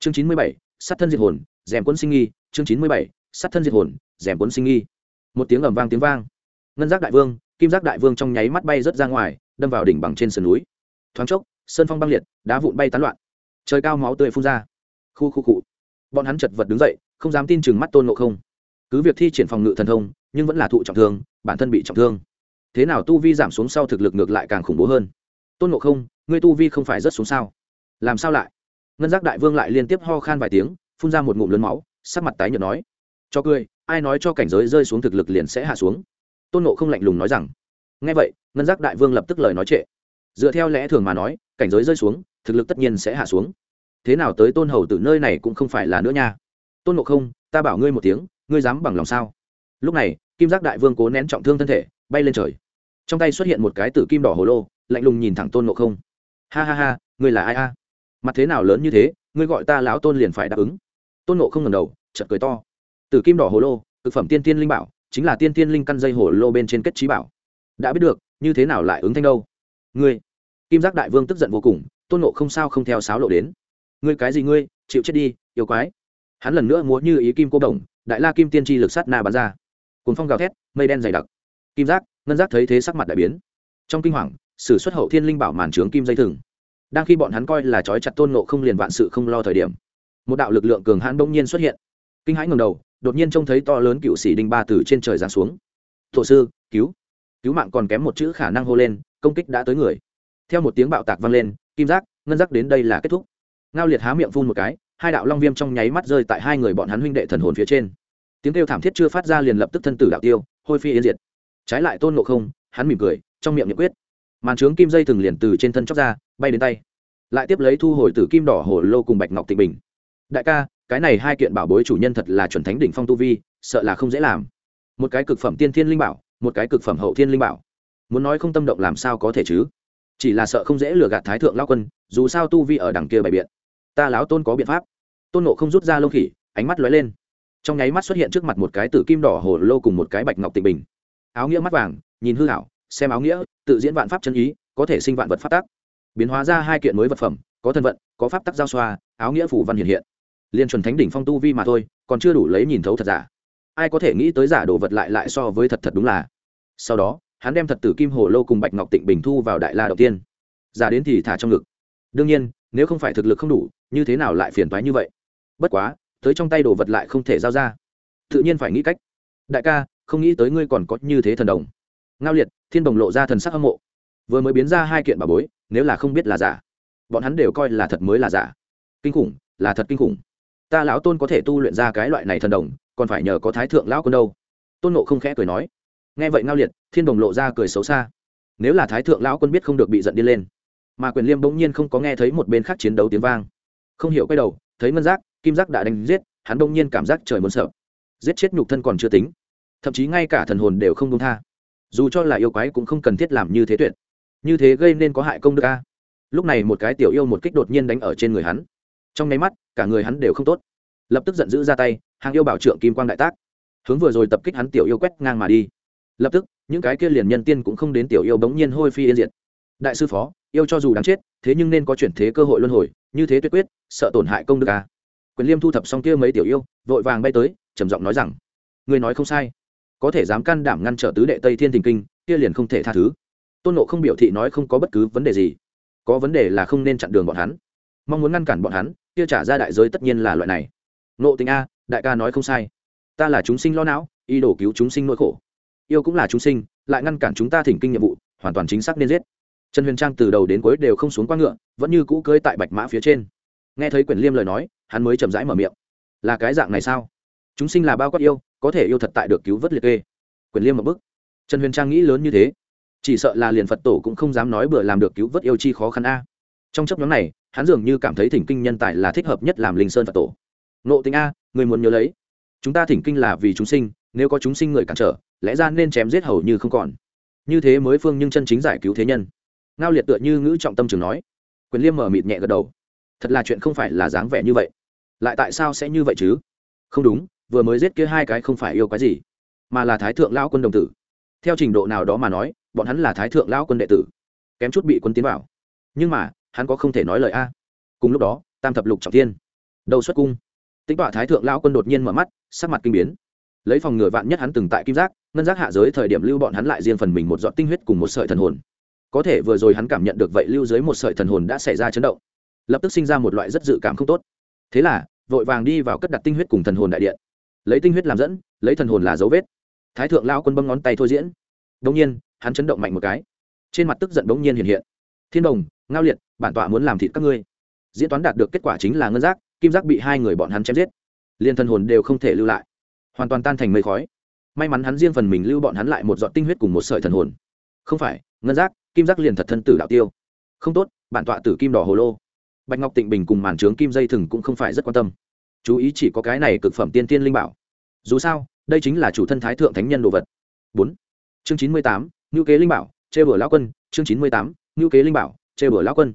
chương chín mươi bảy, sát thân diệt hồn, rèm quân sinh nghi. Chương chín mươi bảy, sát thân diệt hồn, rèm quân sinh nghi. Một tiếng ầm vang tiếng vang. Ngân giác đại vương, kim giác đại vương trong nháy mắt bay rớt ra ngoài, đâm vào đỉnh bằng trên sườn núi. Thoáng chốc, sơn phong băng liệt, đá vụn bay tán loạn. Trời cao máu tươi phun ra. Khu khu cụ bọn hắn chật vật đứng dậy, không dám tin chừng mắt tôn ngộ không. Cứ việc thi triển phòng ngự thần thông, nhưng vẫn là thụ trọng thương, bản thân bị trọng thương. Thế nào tu vi giảm xuống sau thực lực ngược lại càng khủng bố hơn? Tôn ngộ không, ngươi tu vi không phải rất xuống sao? Làm sao lại? Ngân giác đại vương lại liên tiếp ho khan vài tiếng, phun ra một ngụm lớn máu, sắc mặt tái nhợt nói. Cho cười, ai nói cho cảnh giới rơi xuống thực lực liền sẽ hạ xuống. Tôn nộ không lạnh lùng nói rằng. Ngay vậy, ngân giác đại vương lập tức lời nói trệ. Dựa theo lẽ thường mà nói, cảnh giới rơi xuống, thực lực tất nhiên sẽ hạ xuống. Thế nào tới tôn hầu từ nơi này cũng không phải là nữa nha. Tôn nộ không, ta bảo ngươi một tiếng, ngươi dám bằng lòng sao? Lúc này, kim giác đại vương cố nén trọng thương thân thể, bay lên trời. Trong tay xuất hiện một cái tử kim đỏ hồ lô, lạnh lùng nhìn thẳng tôn nộ không. Ha ha ha, ngươi là ai a? Mặt thế nào lớn như thế, ngươi gọi ta lão tôn liền phải đáp ứng. Tôn nộ không ngầm đầu chật cười to. Từ kim đỏ hồ lô thực phẩm tiên tiên linh bảo, chính là tiên tiên linh căn dây hồ lô bên trên kết trí bảo. Đã biết được, như thế nào lại ứng thanh đâu? Ngươi, kim giác đại vương tức giận vô cùng, tôn nộ không sao không theo sáo lộ đến. Ngươi cái gì ngươi, chịu chết đi, yêu quái. Hắn lần nữa múa như ý kim cô đồng, đại la kim tiên tri lực sát na bắn ra. Cuốn phong gào thét, mây đen dày đặc. Kim giác, ngân giác thấy thế sắc mặt đại biến. Trong kinh hoàng, sử xuất hậu thiên linh bảo màn trướng kim dây thừng đang khi bọn hắn coi là trói chặt tôn nộ không liền vạn sự không lo thời điểm, một đạo lực lượng cường hãn bỗng nhiên xuất hiện. Kinh hãi ngầm đầu, đột nhiên trông thấy to lớn cựu sĩ đinh ba từ trên trời giáng xuống. Thổ sư, cứu! Cứu mạng còn kém một chữ khả năng hô lên, công kích đã tới người. Theo một tiếng bạo tạc vang lên, kim giác, ngân giác đến đây là kết thúc. Ngao liệt há miệng phun một cái, hai đạo long viêm trong nháy mắt rơi tại hai người bọn hắn huynh đệ thần hồn phía trên. Tiếng kêu thảm thiết chưa phát ra liền lập tức thân tử đạo tiêu, hôi phi yên diệt. Trái lại tôn nộ không, hắn mỉm cười, trong miệng nhiệt quyết màn trướng kim dây thừng liền từ trên thân chóc ra, bay đến tay. Lại tiếp lấy thu hồi từ kim đỏ hồ lô cùng bạch ngọc tịnh bình. Đại ca, cái này hai kiện bảo bối chủ nhân thật là chuẩn thánh đỉnh phong tu vi, sợ là không dễ làm. Một cái cực phẩm tiên thiên linh bảo, một cái cực phẩm hậu thiên linh bảo. Muốn nói không tâm động làm sao có thể chứ? Chỉ là sợ không dễ lừa gạt thái thượng lao quân, dù sao tu vi ở đằng kia bày biện. Ta láo tôn có biện pháp. Tôn nộ không rút ra lông khỉ, ánh mắt lóe lên. Trong nháy mắt xuất hiện trước mặt một cái tử kim đỏ hồ lô cùng một cái bạch ngọc tịnh bình. Áo nghĩa mắt vàng, nhìn hư hảo xem áo nghĩa, tự diễn vạn pháp chân ý, có thể sinh vạn vật phát tác. Biến hóa ra hai kiện mới vật phẩm, có thân vận, có pháp tắc giao xoa, áo nghĩa phủ văn hiện hiện. Liên chuẩn thánh đỉnh phong tu vi mà thôi, còn chưa đủ lấy nhìn thấu thật giả. Ai có thể nghĩ tới giả đồ vật lại lại so với thật thật đúng là. Sau đó, hắn đem thật tử kim hồ lô cùng bạch ngọc tịnh bình thu vào đại la đầu tiên. Giả đến thì thả trong ngực. Đương nhiên, nếu không phải thực lực không đủ, như thế nào lại phiền toái như vậy? Bất quá, tới trong tay đồ vật lại không thể giao ra. Tự nhiên phải nghĩ cách. Đại ca, không nghĩ tới ngươi còn có như thế thần đồng. Ngao liệt thiên đồng lộ ra thần sắc hâm mộ. Vừa mới biến ra hai kiện bà bối, nếu là không biết là giả, bọn hắn đều coi là thật mới là giả. Kinh khủng, là thật kinh khủng. Ta lão tôn có thể tu luyện ra cái loại này thần đồng, còn phải nhờ có thái thượng lão quân đâu. Tôn nộ không khẽ cười nói. Nghe vậy ngao liệt, thiên đồng lộ ra cười xấu xa. Nếu là thái thượng lão quân biết không được bị giận đi lên, mà quyền liêm bỗng nhiên không có nghe thấy một bên khác chiến đấu tiếng vang. Không hiểu quay đầu, thấy ngân giác, kim giác đã đánh giết, hắn bỗng nhiên cảm giác trời muốn sợ. Giết chết nhục thân còn chưa tính. Thậm chí ngay cả thần hồn đều không đông tha dù cho là yêu quái cũng không cần thiết làm như thế tuyệt. Như thế gây nên có hại công đức a. Lúc này một cái tiểu yêu một kích đột nhiên đánh ở trên người hắn. Trong nháy mắt, cả người hắn đều không tốt. Lập tức giận dữ ra tay, hàng yêu bảo trượng kim quang đại tác. Hướng vừa rồi tập kích hắn tiểu yêu quét ngang mà đi. Lập tức, những cái kia liền nhân tiên cũng không đến tiểu yêu bỗng nhiên hôi phi yên diệt. Đại sư phó, yêu cho dù đáng chết, thế nhưng nên có chuyển thế cơ hội luân hồi, như thế tuyệt quyết, sợ tổn hại công đức à. quyền liêm thu thập xong kia mấy tiểu yêu, vội vàng bay tới, trầm giọng nói rằng người nói không sai có thể dám can đảm ngăn trở tứ đệ tây thiên thình kinh, kia liền không thể tha thứ. Tôn nộ không biểu thị nói không có bất cứ vấn đề gì. Có vấn đề là không nên chặn đường bọn hắn. Mong muốn ngăn cản bọn hắn, kia trả ra đại giới tất nhiên là loại này. Nộ tình a, đại ca nói không sai. Ta là chúng sinh lo não y đổ cứu chúng sinh nỗi khổ. Yêu cũng là chúng sinh, lại ngăn cản chúng ta thỉnh kinh nhiệm vụ, hoàn toàn chính xác nên giết. Trần huyền trang từ đầu đến cuối đều không xuống qua ngựa, vẫn như cũ cưới tại bạch mã phía trên. Nghe thấy quyển liêm lời nói, hắn mới chậm rãi mở miệng. Là cái dạng này sao? Chúng sinh là bao quát yêu có thể yêu thật tại được cứu vớt liệt kê. Quyền liêm một bức trần huyền trang nghĩ lớn như thế. Chỉ sợ là liền phật tổ cũng không dám nói bừa làm được cứu vớt yêu chi khó khăn a. Trong chấp nhóm này, hắn dường như cảm thấy thỉnh kinh nhân tài là thích hợp nhất làm linh sơn phật tổ. Nộ tính a, người muốn nhớ lấy. Chúng ta thỉnh kinh là vì chúng sinh, nếu có chúng sinh người cản trở, lẽ ra nên chém giết hầu như không còn. Như thế mới phương nhưng chân chính giải cứu thế nhân. Ngao liệt tựa như ngữ trọng tâm trường nói. Quyền liêm mở mịt nhẹ gật đầu. Thật là chuyện không phải là dáng vẻ như vậy. Lại tại sao sẽ như vậy chứ? Không đúng vừa mới giết kia hai cái không phải yêu cái gì, mà là thái thượng lão quân đồng tử. Theo trình độ nào đó mà nói, bọn hắn là thái thượng lão quân đệ tử, kém chút bị quân tiến vào. Nhưng mà, hắn có không thể nói lời a. Cùng lúc đó, tam thập lục trọng thiên, đầu xuất cung tính tọa thái thượng lão quân đột nhiên mở mắt, sắc mặt kinh biến. Lấy phòng ngừa vạn nhất hắn từng tại kim giác, ngân giác hạ giới thời điểm lưu bọn hắn lại riêng phần mình một giọt tinh huyết cùng một sợi thần hồn. Có thể vừa rồi hắn cảm nhận được vậy lưu dưới một sợi thần hồn đã xảy ra chấn động, lập tức sinh ra một loại rất dự cảm không tốt. Thế là, vội vàng đi vào cất đặt tinh huyết cùng thần hồn đại điện lấy tinh huyết làm dẫn, lấy thần hồn là dấu vết. Thái thượng lao quân bấm ngón tay thôi diễn. Đông nhiên, hắn chấn động mạnh một cái. Trên mặt tức giận bỗng nhiên hiện hiện. Thiên đồng, ngao liệt, bản tọa muốn làm thịt các ngươi. Diễn toán đạt được kết quả chính là ngân giác, kim giác bị hai người bọn hắn chém giết. Liền thần hồn đều không thể lưu lại. Hoàn toàn tan thành mây khói. May mắn hắn riêng phần mình lưu bọn hắn lại một giọt tinh huyết cùng một sợi thần hồn. Không phải, ngân giác, kim giác liền thật thân tử đạo tiêu. Không tốt, bản tọa tử kim đỏ hồ lô. Bạch ngọc tịnh bình cùng màn trướng kim dây thừng cũng không phải rất quan tâm chú ý chỉ có cái này cực phẩm tiên tiên linh bảo. Dù sao, đây chính là chủ thân thái thượng thánh nhân đồ vật. Bốn. Chương chín mươi tám ngữ kế linh bảo chê bửa lão quân. Chương chín mươi tám ngữ kế linh bảo chê bửa lão quân.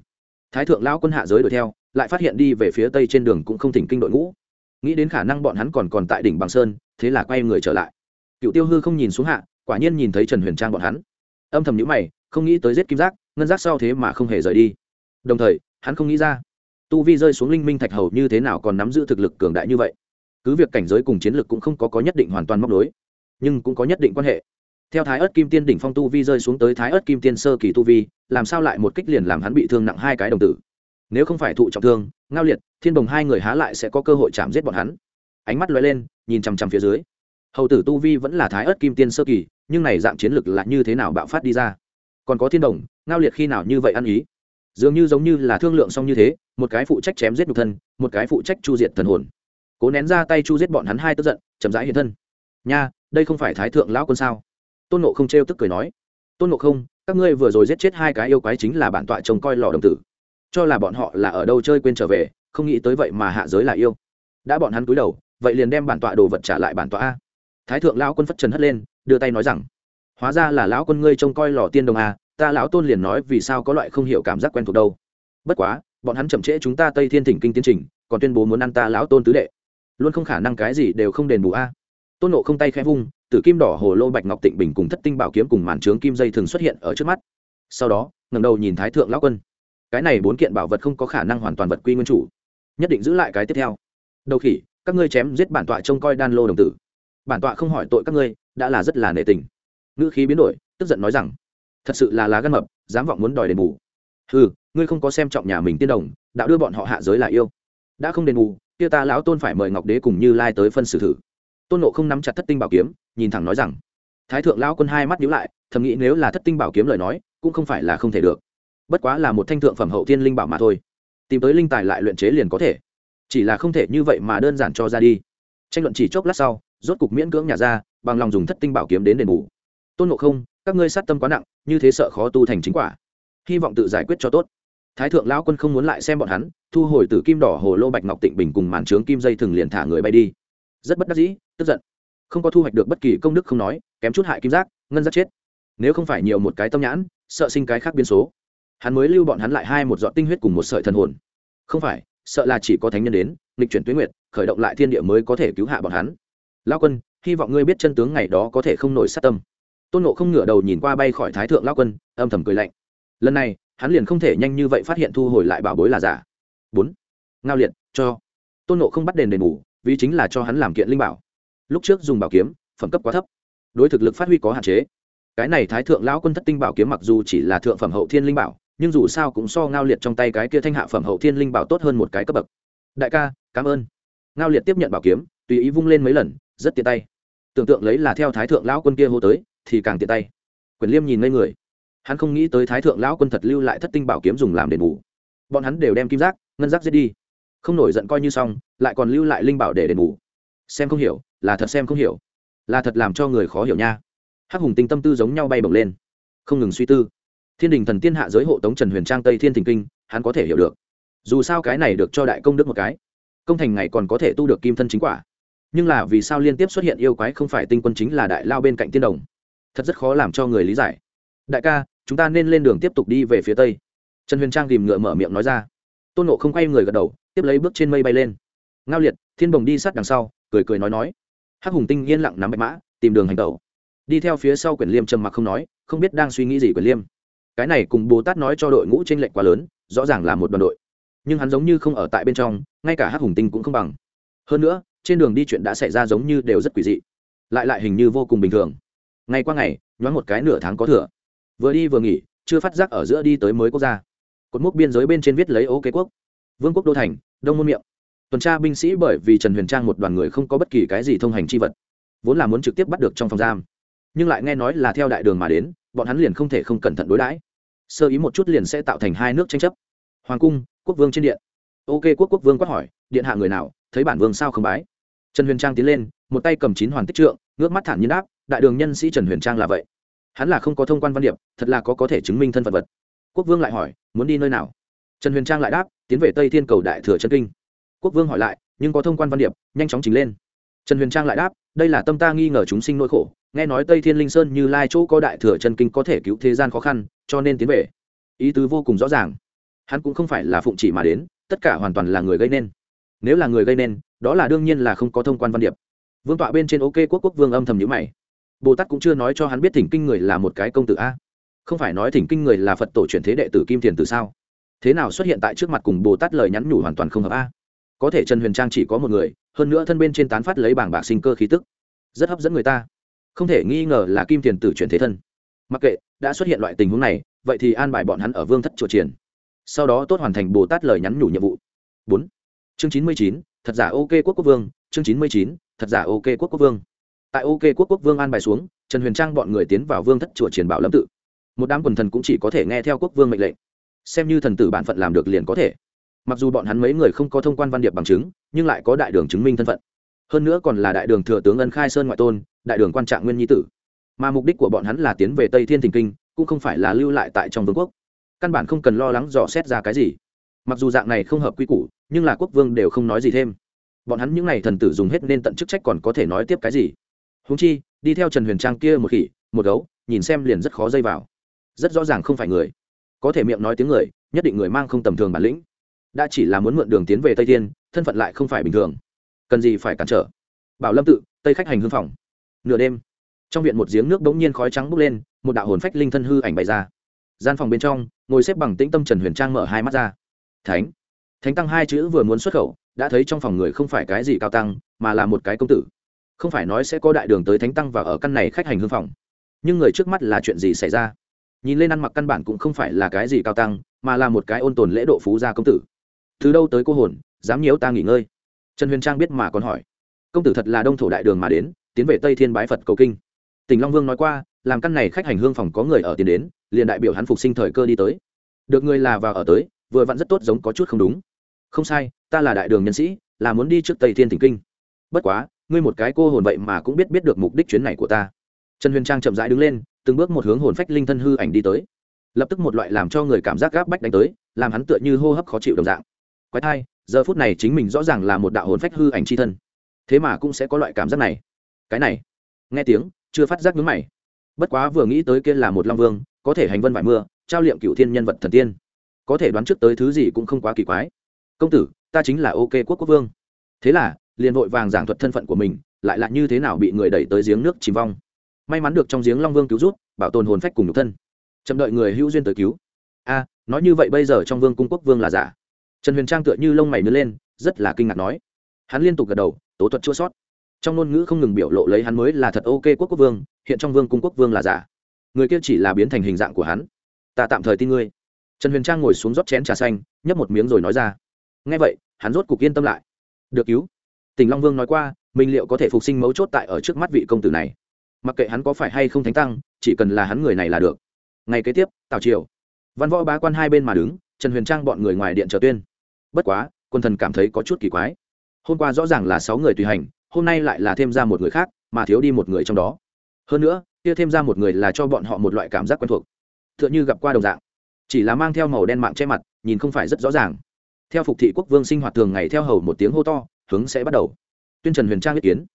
Thái thượng lão quân hạ giới đuổi theo, lại phát hiện đi về phía tây trên đường cũng không thỉnh kinh đội ngũ. Nghĩ đến khả năng bọn hắn còn còn tại đỉnh bằng sơn, thế là quay người trở lại. Cựu tiêu hư không nhìn xuống hạ, quả nhiên nhìn thấy trần huyền trang bọn hắn. Âm thầm nhữ mày, không nghĩ tới giết kim giác, ngân giác sau thế mà không hề rời đi. Đồng thời, hắn không nghĩ ra tu vi rơi xuống linh minh thạch hầu như thế nào còn nắm giữ thực lực cường đại như vậy. Cứ việc cảnh giới cùng chiến lược cũng không có có nhất định hoàn toàn móc đối nhưng cũng có nhất định quan hệ. Theo thái ớt kim tiên đỉnh phong tu vi rơi xuống tới thái ớt kim tiên sơ kỳ tu vi, làm sao lại một kích liền làm hắn bị thương nặng hai cái đồng tử? Nếu không phải thụ trọng thương, ngao liệt, thiên đồng hai người há lại sẽ có cơ hội chạm giết bọn hắn. Ánh mắt lóe lên, nhìn chằm chằm phía dưới. Hầu tử tu vi vẫn là thái ớt kim tiên sơ kỳ, nhưng này dạng chiến lược là như thế nào bạo phát đi ra? Còn có thiên đồng ngao liệt khi nào như vậy ăn ý? Dường như giống như là thương lượng xong như thế, một cái phụ trách chém giết nhục thân, một cái phụ trách chu diệt thần hồn. Cố nén ra tay chu giết bọn hắn hai tức giận, chậm rãi hiện thân. Nha, đây không phải thái thượng lão quân sao? Tôn nộ không trêu tức cười nói. Tôn nộ không, các ngươi vừa rồi giết chết hai cái yêu quái chính là bản tọa trông coi lò đồng tử. Cho là bọn họ là ở đâu chơi quên trở về, không nghĩ tới vậy mà hạ giới là yêu. Đã bọn hắn cúi đầu, vậy liền đem bản tọa đồ vật trả lại bản tọa a. Thái thượng lão quân phất trần hất lên, đưa tay nói rằng, hóa ra là lão quân ngươi trông coi lò tiên đồng a ta lão tôn liền nói vì sao có loại không hiểu cảm giác quen thuộc đâu. Bất quá, bọn hắn chậm trễ chúng ta tây thiên thỉnh kinh tiến trình, còn tuyên bố muốn ăn ta lão tôn tứ đệ. Luôn không khả năng cái gì đều không đền bù a. Tôn nộ không tay khẽ vung, tử kim đỏ hồ lô bạch ngọc tịnh bình cùng thất tinh bảo kiếm cùng màn trướng kim dây thường xuất hiện ở trước mắt. Sau đó ngầm đầu nhìn thái thượng lão quân. Cái này bốn kiện bảo vật không có khả năng hoàn toàn vật quy nguyên chủ. Nhất định giữ lại cái tiếp theo. Đầu khỉ, các ngươi chém giết bản tọa trông coi đan lô đồng tử. Bản tọa không hỏi tội các ngươi, đã là rất là nể tình. Ngữ khí biến đổi, tức giận nói rằng thật sự là lá gan mập, dám vọng muốn đòi đền bù. Ừ ngươi không có xem trọng nhà mình tiên đồng đã đưa bọn họ hạ giới là yêu. Đã không đền bù, kia ta lão tôn phải mời ngọc đế cùng như lai tới phân xử thử. Tôn nộ không nắm chặt thất tinh bảo kiếm, nhìn thẳng nói rằng, thái thượng lão quân hai mắt nhíu lại, thầm nghĩ nếu là thất tinh bảo kiếm lời nói, cũng không phải là không thể được. Bất quá là một thanh thượng phẩm hậu thiên linh bảo mà thôi. Tìm tới linh tài lại luyện chế liền có thể. Chỉ là không thể như vậy mà đơn giản cho ra đi. Tranh luận chỉ chốc lát sau, rốt cục miễn cưỡng nhà ra, bằng lòng dùng thất tinh bảo kiếm đến đền bù. Tôn ngộ không các ngươi sát tâm quá nặng, như thế sợ khó tu thành chính quả. Hy vọng tự giải quyết cho tốt. Thái thượng lão quân không muốn lại xem bọn hắn, thu hồi từ kim đỏ hồ lô bạch ngọc tịnh bình cùng màn trướng kim dây thừng liền thả người bay đi. Rất bất đắc dĩ, tức giận. Không có thu hoạch được bất kỳ công đức không nói, kém chút hại kim giác, ngân giác chết. Nếu không phải nhiều một cái tâm nhãn, sợ sinh cái khác biến số. Hắn mới lưu bọn hắn lại hai một dọn tinh huyết cùng một sợi thần hồn. Không phải, sợ là chỉ có thánh nhân đến, nghịch chuyển tuyến nguyệt, khởi động lại thiên địa mới có thể cứu hạ bọn hắn. Lao quân, hy vọng ngươi biết chân tướng ngày đó có thể không nổi sát tâm tôn nộ không ngửa đầu nhìn qua bay khỏi thái thượng lao quân, âm thầm cười lạnh. Lần này, hắn liền không thể nhanh như vậy phát hiện thu hồi lại bảo bối là giả. Bốn. Ngao liệt, cho. Tôn nộ không bắt đền đền bù, vì chính là cho hắn làm kiện linh bảo. Lúc trước dùng bảo kiếm, phẩm cấp quá thấp. Đối thực lực phát huy có hạn chế. Cái này thái thượng lão quân thất tinh bảo kiếm mặc dù chỉ là thượng phẩm hậu thiên linh bảo, nhưng dù sao cũng so ngao liệt trong tay cái kia thanh hạ phẩm hậu thiên linh bảo tốt hơn một cái cấp bậc. Đại ca, cảm ơn. Ngao liệt tiếp nhận bảo kiếm, tùy ý vung lên mấy lần, rất tiện tay. Tưởng tượng lấy là theo thái thượng lão quân kia hô tới thì càng tiện tay. Quyền liêm nhìn ngây người. Hắn không nghĩ tới thái thượng lão quân thật lưu lại thất tinh bảo kiếm dùng làm đền bù. Bọn hắn đều đem kim giác, ngân giác giết đi. Không nổi giận coi như xong, lại còn lưu lại linh bảo để đền bù. Xem không hiểu, là thật xem không hiểu. Là thật làm cho người khó hiểu nha. Hắc hùng tinh tâm tư giống nhau bay bổng lên. Không ngừng suy tư. Thiên đình thần tiên hạ giới hộ tống trần huyền trang tây thiên thình kinh, hắn có thể hiểu được. Dù sao cái này được cho đại công đức một cái. Công thành ngày còn có thể tu được kim thân chính quả. Nhưng là vì sao liên tiếp xuất hiện yêu quái không phải tinh quân chính là đại lao bên cạnh tiên đồng? Thật rất khó làm cho người lý giải. Đại ca, chúng ta nên lên đường tiếp tục đi về phía tây. Trần huyền trang tìm ngựa mở miệng nói ra. Tôn nộ không quay người gật đầu, tiếp lấy bước trên mây bay lên. Ngao liệt, thiên bồng đi sát đằng sau, cười cười nói nói. Hắc hùng tinh yên lặng nắm bạch mã, tìm đường hành tẩu. Đi theo phía sau quyển liêm trầm mặc không nói, không biết đang suy nghĩ gì quyển liêm. Cái này cùng bồ tát nói cho đội ngũ t r ê n lệch quá lớn, rõ ràng là một đoàn đội. Nhưng hắn giống như không ở tại bên trong, ngay cả hắc hùng tinh cũng không bằng. Hơn nữa, trên đường đi chuyện đã xảy ra giống như đều rất quỷ dị. Lại lại hình như vô cùng bình thường ngày qua ngày, nhoáng một cái nửa tháng có thừa. Vừa đi vừa nghỉ, chưa phát giác ở giữa đi tới mới quốc gia. Cột mốc biên giới bên trên viết lấy ô kế quốc. Vương quốc đô thành, đông môn miệng. Tuần tra binh sĩ bởi vì trần huyền trang một đoàn người không có bất kỳ cái gì thông hành chi vật, vốn là muốn trực tiếp bắt được trong phòng giam. Nhưng lại nghe nói là theo đại đường mà đến, bọn hắn liền không thể không cẩn thận đối đãi. Sơ ý một chút liền sẽ tạo thành hai nước tranh chấp. Hoàng cung, quốc vương trên điện. Ok quốc quốc vương quát hỏi, điện hạ người nào? Thấy bản vương sao không bái? Trần huyền trang tiến lên, một tay cầm chín hoàn tích trượng, ngước mắt thản nhiên đáp đại đường nhân sĩ trần huyền trang là vậy. Hắn là không có thông quan văn điệp, thật là có có thể chứng minh thân phận vật. Quốc vương lại hỏi, muốn đi nơi nào? Trần huyền trang lại đáp, tiến về tây thiên cầu đại thừa trân kinh. Quốc vương hỏi lại, nhưng có thông quan văn điệp, nhanh chóng trình lên. Trần huyền trang lại đáp, đây là tâm ta nghi ngờ chúng sinh nỗi khổ, nghe nói tây thiên linh sơn như lai chỗ có đại thừa chân kinh có thể cứu thế gian khó khăn, cho nên tiến về. Ý tứ vô cùng rõ ràng. Hắn cũng không phải là phụng chỉ mà đến, tất cả hoàn toàn là người gây nên. Nếu là người gây nên, đó là đương nhiên là không có thông quan văn điệp. Vương tọa bên trên ok quốc quốc vương âm thầm nhữ mày bồ tát cũng chưa nói cho hắn biết thỉnh kinh người là một cái công tử a. Không phải nói thỉnh kinh người là phật tổ truyền thế đệ tử kim thiền từ sao? Thế nào xuất hiện tại trước mặt cùng bồ tát lời nhắn nhủ hoàn toàn không hợp a? Có thể trần huyền trang chỉ có một người, hơn nữa thân bên trên tán phát lấy bảng bạc sinh cơ khí tức. Rất hấp dẫn người ta. Không thể nghi ngờ là kim tiền tử chuyển thế thân. Mặc kệ, đã xuất hiện loại tình huống này, vậy thì an bài bọn hắn ở vương thất chùa triển sau đó tốt hoàn thành bồ tát lời nhắn nhủ nhiệm vụ. Bốn. Chương chín mươi chín, thật giả ok quốc quốc vương. Chương chín mươi chín, thật giả ok quốc quốc vương tại ok quốc quốc vương an bài xuống, trần huyền trang bọn người tiến vào vương thất chùa triển bảo lâm tự. Một đám quần thần cũng chỉ có thể nghe theo quốc vương mệnh lệnh. Xem như thần tử bản phận làm được liền có thể. Mặc dù bọn hắn mấy người không có thông quan văn điệp bằng chứng, nhưng lại có đại đường chứng minh thân phận. Hơn nữa còn là đại đường thừa tướng ân khai sơn ngoại tôn, đại đường quan trạng nguyên nhi tử. Mà mục đích của bọn hắn là tiến về tây thiên thình kinh, cũng không phải là lưu lại tại trong vương quốc. Căn bản không cần lo lắng dò xét ra cái gì. Mặc dù dạng này không hợp quy củ, nhưng là quốc vương đều không nói gì thêm. Bọn hắn những n à y thần tử dùng hết nên tận chức trách còn có thể nói tiếp cái gì? Húng chi, đi theo trần huyền trang kia một khỉ, một gấu, nhìn xem liền rất khó dây vào. Rất rõ ràng không phải người. Có thể miệng nói tiếng người, nhất định người mang không tầm thường bản lĩnh. Đã chỉ là muốn mượn đường tiến về tây thiên, thân phận lại không phải bình thường. Cần gì phải cản trở? Bảo lâm tự, tây khách hành hương phòng. Nửa đêm, trong viện một giếng nước bỗng nhiên khói trắng bốc lên, một đạo hồn phách linh thân hư ảnh bày ra. Gian phòng bên trong, ngồi xếp bằng tĩnh tâm trần huyền trang mở hai mắt ra. Thánh. Thánh tăng hai chữ vừa muốn xuất khẩu, đã thấy trong phòng người không phải cái gì cao tăng, mà là một cái công tử không phải nói sẽ có đại đường tới thánh tăng và ở căn này khách hành hương phòng. Nhưng người trước mắt là chuyện gì xảy ra? Nhìn lên ăn mặc căn bản cũng không phải là cái gì cao tăng, mà là một cái ôn tồn lễ độ phú gia công tử. Từ đâu tới cô hồn, dám nhiễu ta nghỉ ngơi? Trần huyền trang biết mà còn hỏi. Công tử thật là đông thổ đại đường mà đến, tiến về tây thiên bái phật cầu kinh. Tỉnh long vương nói qua, làm căn này khách hành hương phòng có người ở tiền đến, liền đại biểu hắn phục sinh thời cơ đi tới. Được người là vào ở tới, vừa vặn rất tốt giống có chút không đúng. Không sai, ta là đại đường nhân sĩ, là muốn đi trước tây thiên thỉnh kinh. Bất quá ngươi một cái cô hồn vậy mà cũng biết biết được mục đích chuyến này của ta. Trần huyền trang chậm rãi đứng lên, từng bước một hướng hồn phách linh thân hư ảnh đi tới. Lập tức một loại làm cho người cảm giác gáp bách đánh tới, làm hắn tựa như hô hấp khó chịu đồng dạng. Quái thai, giờ phút này chính mình rõ ràng là một đạo hồn phách hư ảnh c h i thân. Thế mà cũng sẽ có loại cảm giác này. Cái này, nghe tiếng, chưa phát giác nhướng mày. Bất quá vừa nghĩ tới kia là một long vương, có thể hành vân vải mưa, trao liệm cựu thiên nhân vật thần tiên. Có thể đoán trước tới thứ gì cũng không quá kỳ quái. Công tử, ta chính là ok quốc quốc vương. Thế là liền vội vàng giảng thuật thân phận của mình, lại là như thế nào bị người đẩy tới giếng nước chìm vong. May mắn được trong giếng long vương cứu rút bảo tồn hồn phách cùng nhục thân. Chậm đợi người hữu duyên tới cứu. A à, nói như vậy bây giờ trong vương cung quốc vương là giả. Trần huyền trang tựa như lông mày nứa lên, rất là kinh ngạc nói. Hắn liên tục gật đầu, tố thuật chua sót. Trong ngôn ngữ không ngừng biểu lộ lấy hắn mới là thật ok quốc quốc vương, hiện trong vương cung quốc vương là giả. Người kia chỉ là biến thành hình dạng của hắn. Ta tạm thời tin ngươi. Trần huyền trang ngồi xuống rót chén trà xanh, nhấp một miếng rồi nói ra. Ngay vậy, hắn rốt cục yên tâm lại. Được cứu. Tình long vương nói qua, mình liệu có thể phục sinh mấu chốt tại ở trước mắt vị công tử này? Mặc kệ hắn có phải hay không thánh tăng, chỉ cần là hắn người này là được. Ngày kế tiếp, tào triều. Văn võ bá quan hai bên mà đứng, trần huyền trang bọn người ngoài điện chờ tuyên. Bất quá, quân thần cảm thấy có chút kỳ quái. Hôm qua rõ ràng là sáu người tùy hành, hôm nay lại là thêm ra một người khác, mà thiếu đi một người trong đó. Hơn nữa, kia thêm ra một người là cho bọn họ một loại cảm giác quen thuộc. Tựa như gặp qua đồng dạng. Chỉ là mang theo màu đen mạng che mặt, nhìn không phải rất rõ ràng. Theo phục thị quốc vương sinh hoạt thường ngày theo hầu một tiếng hô to hướng sẽ bắt đầu. Tuyên trần huyền trang ý kiến.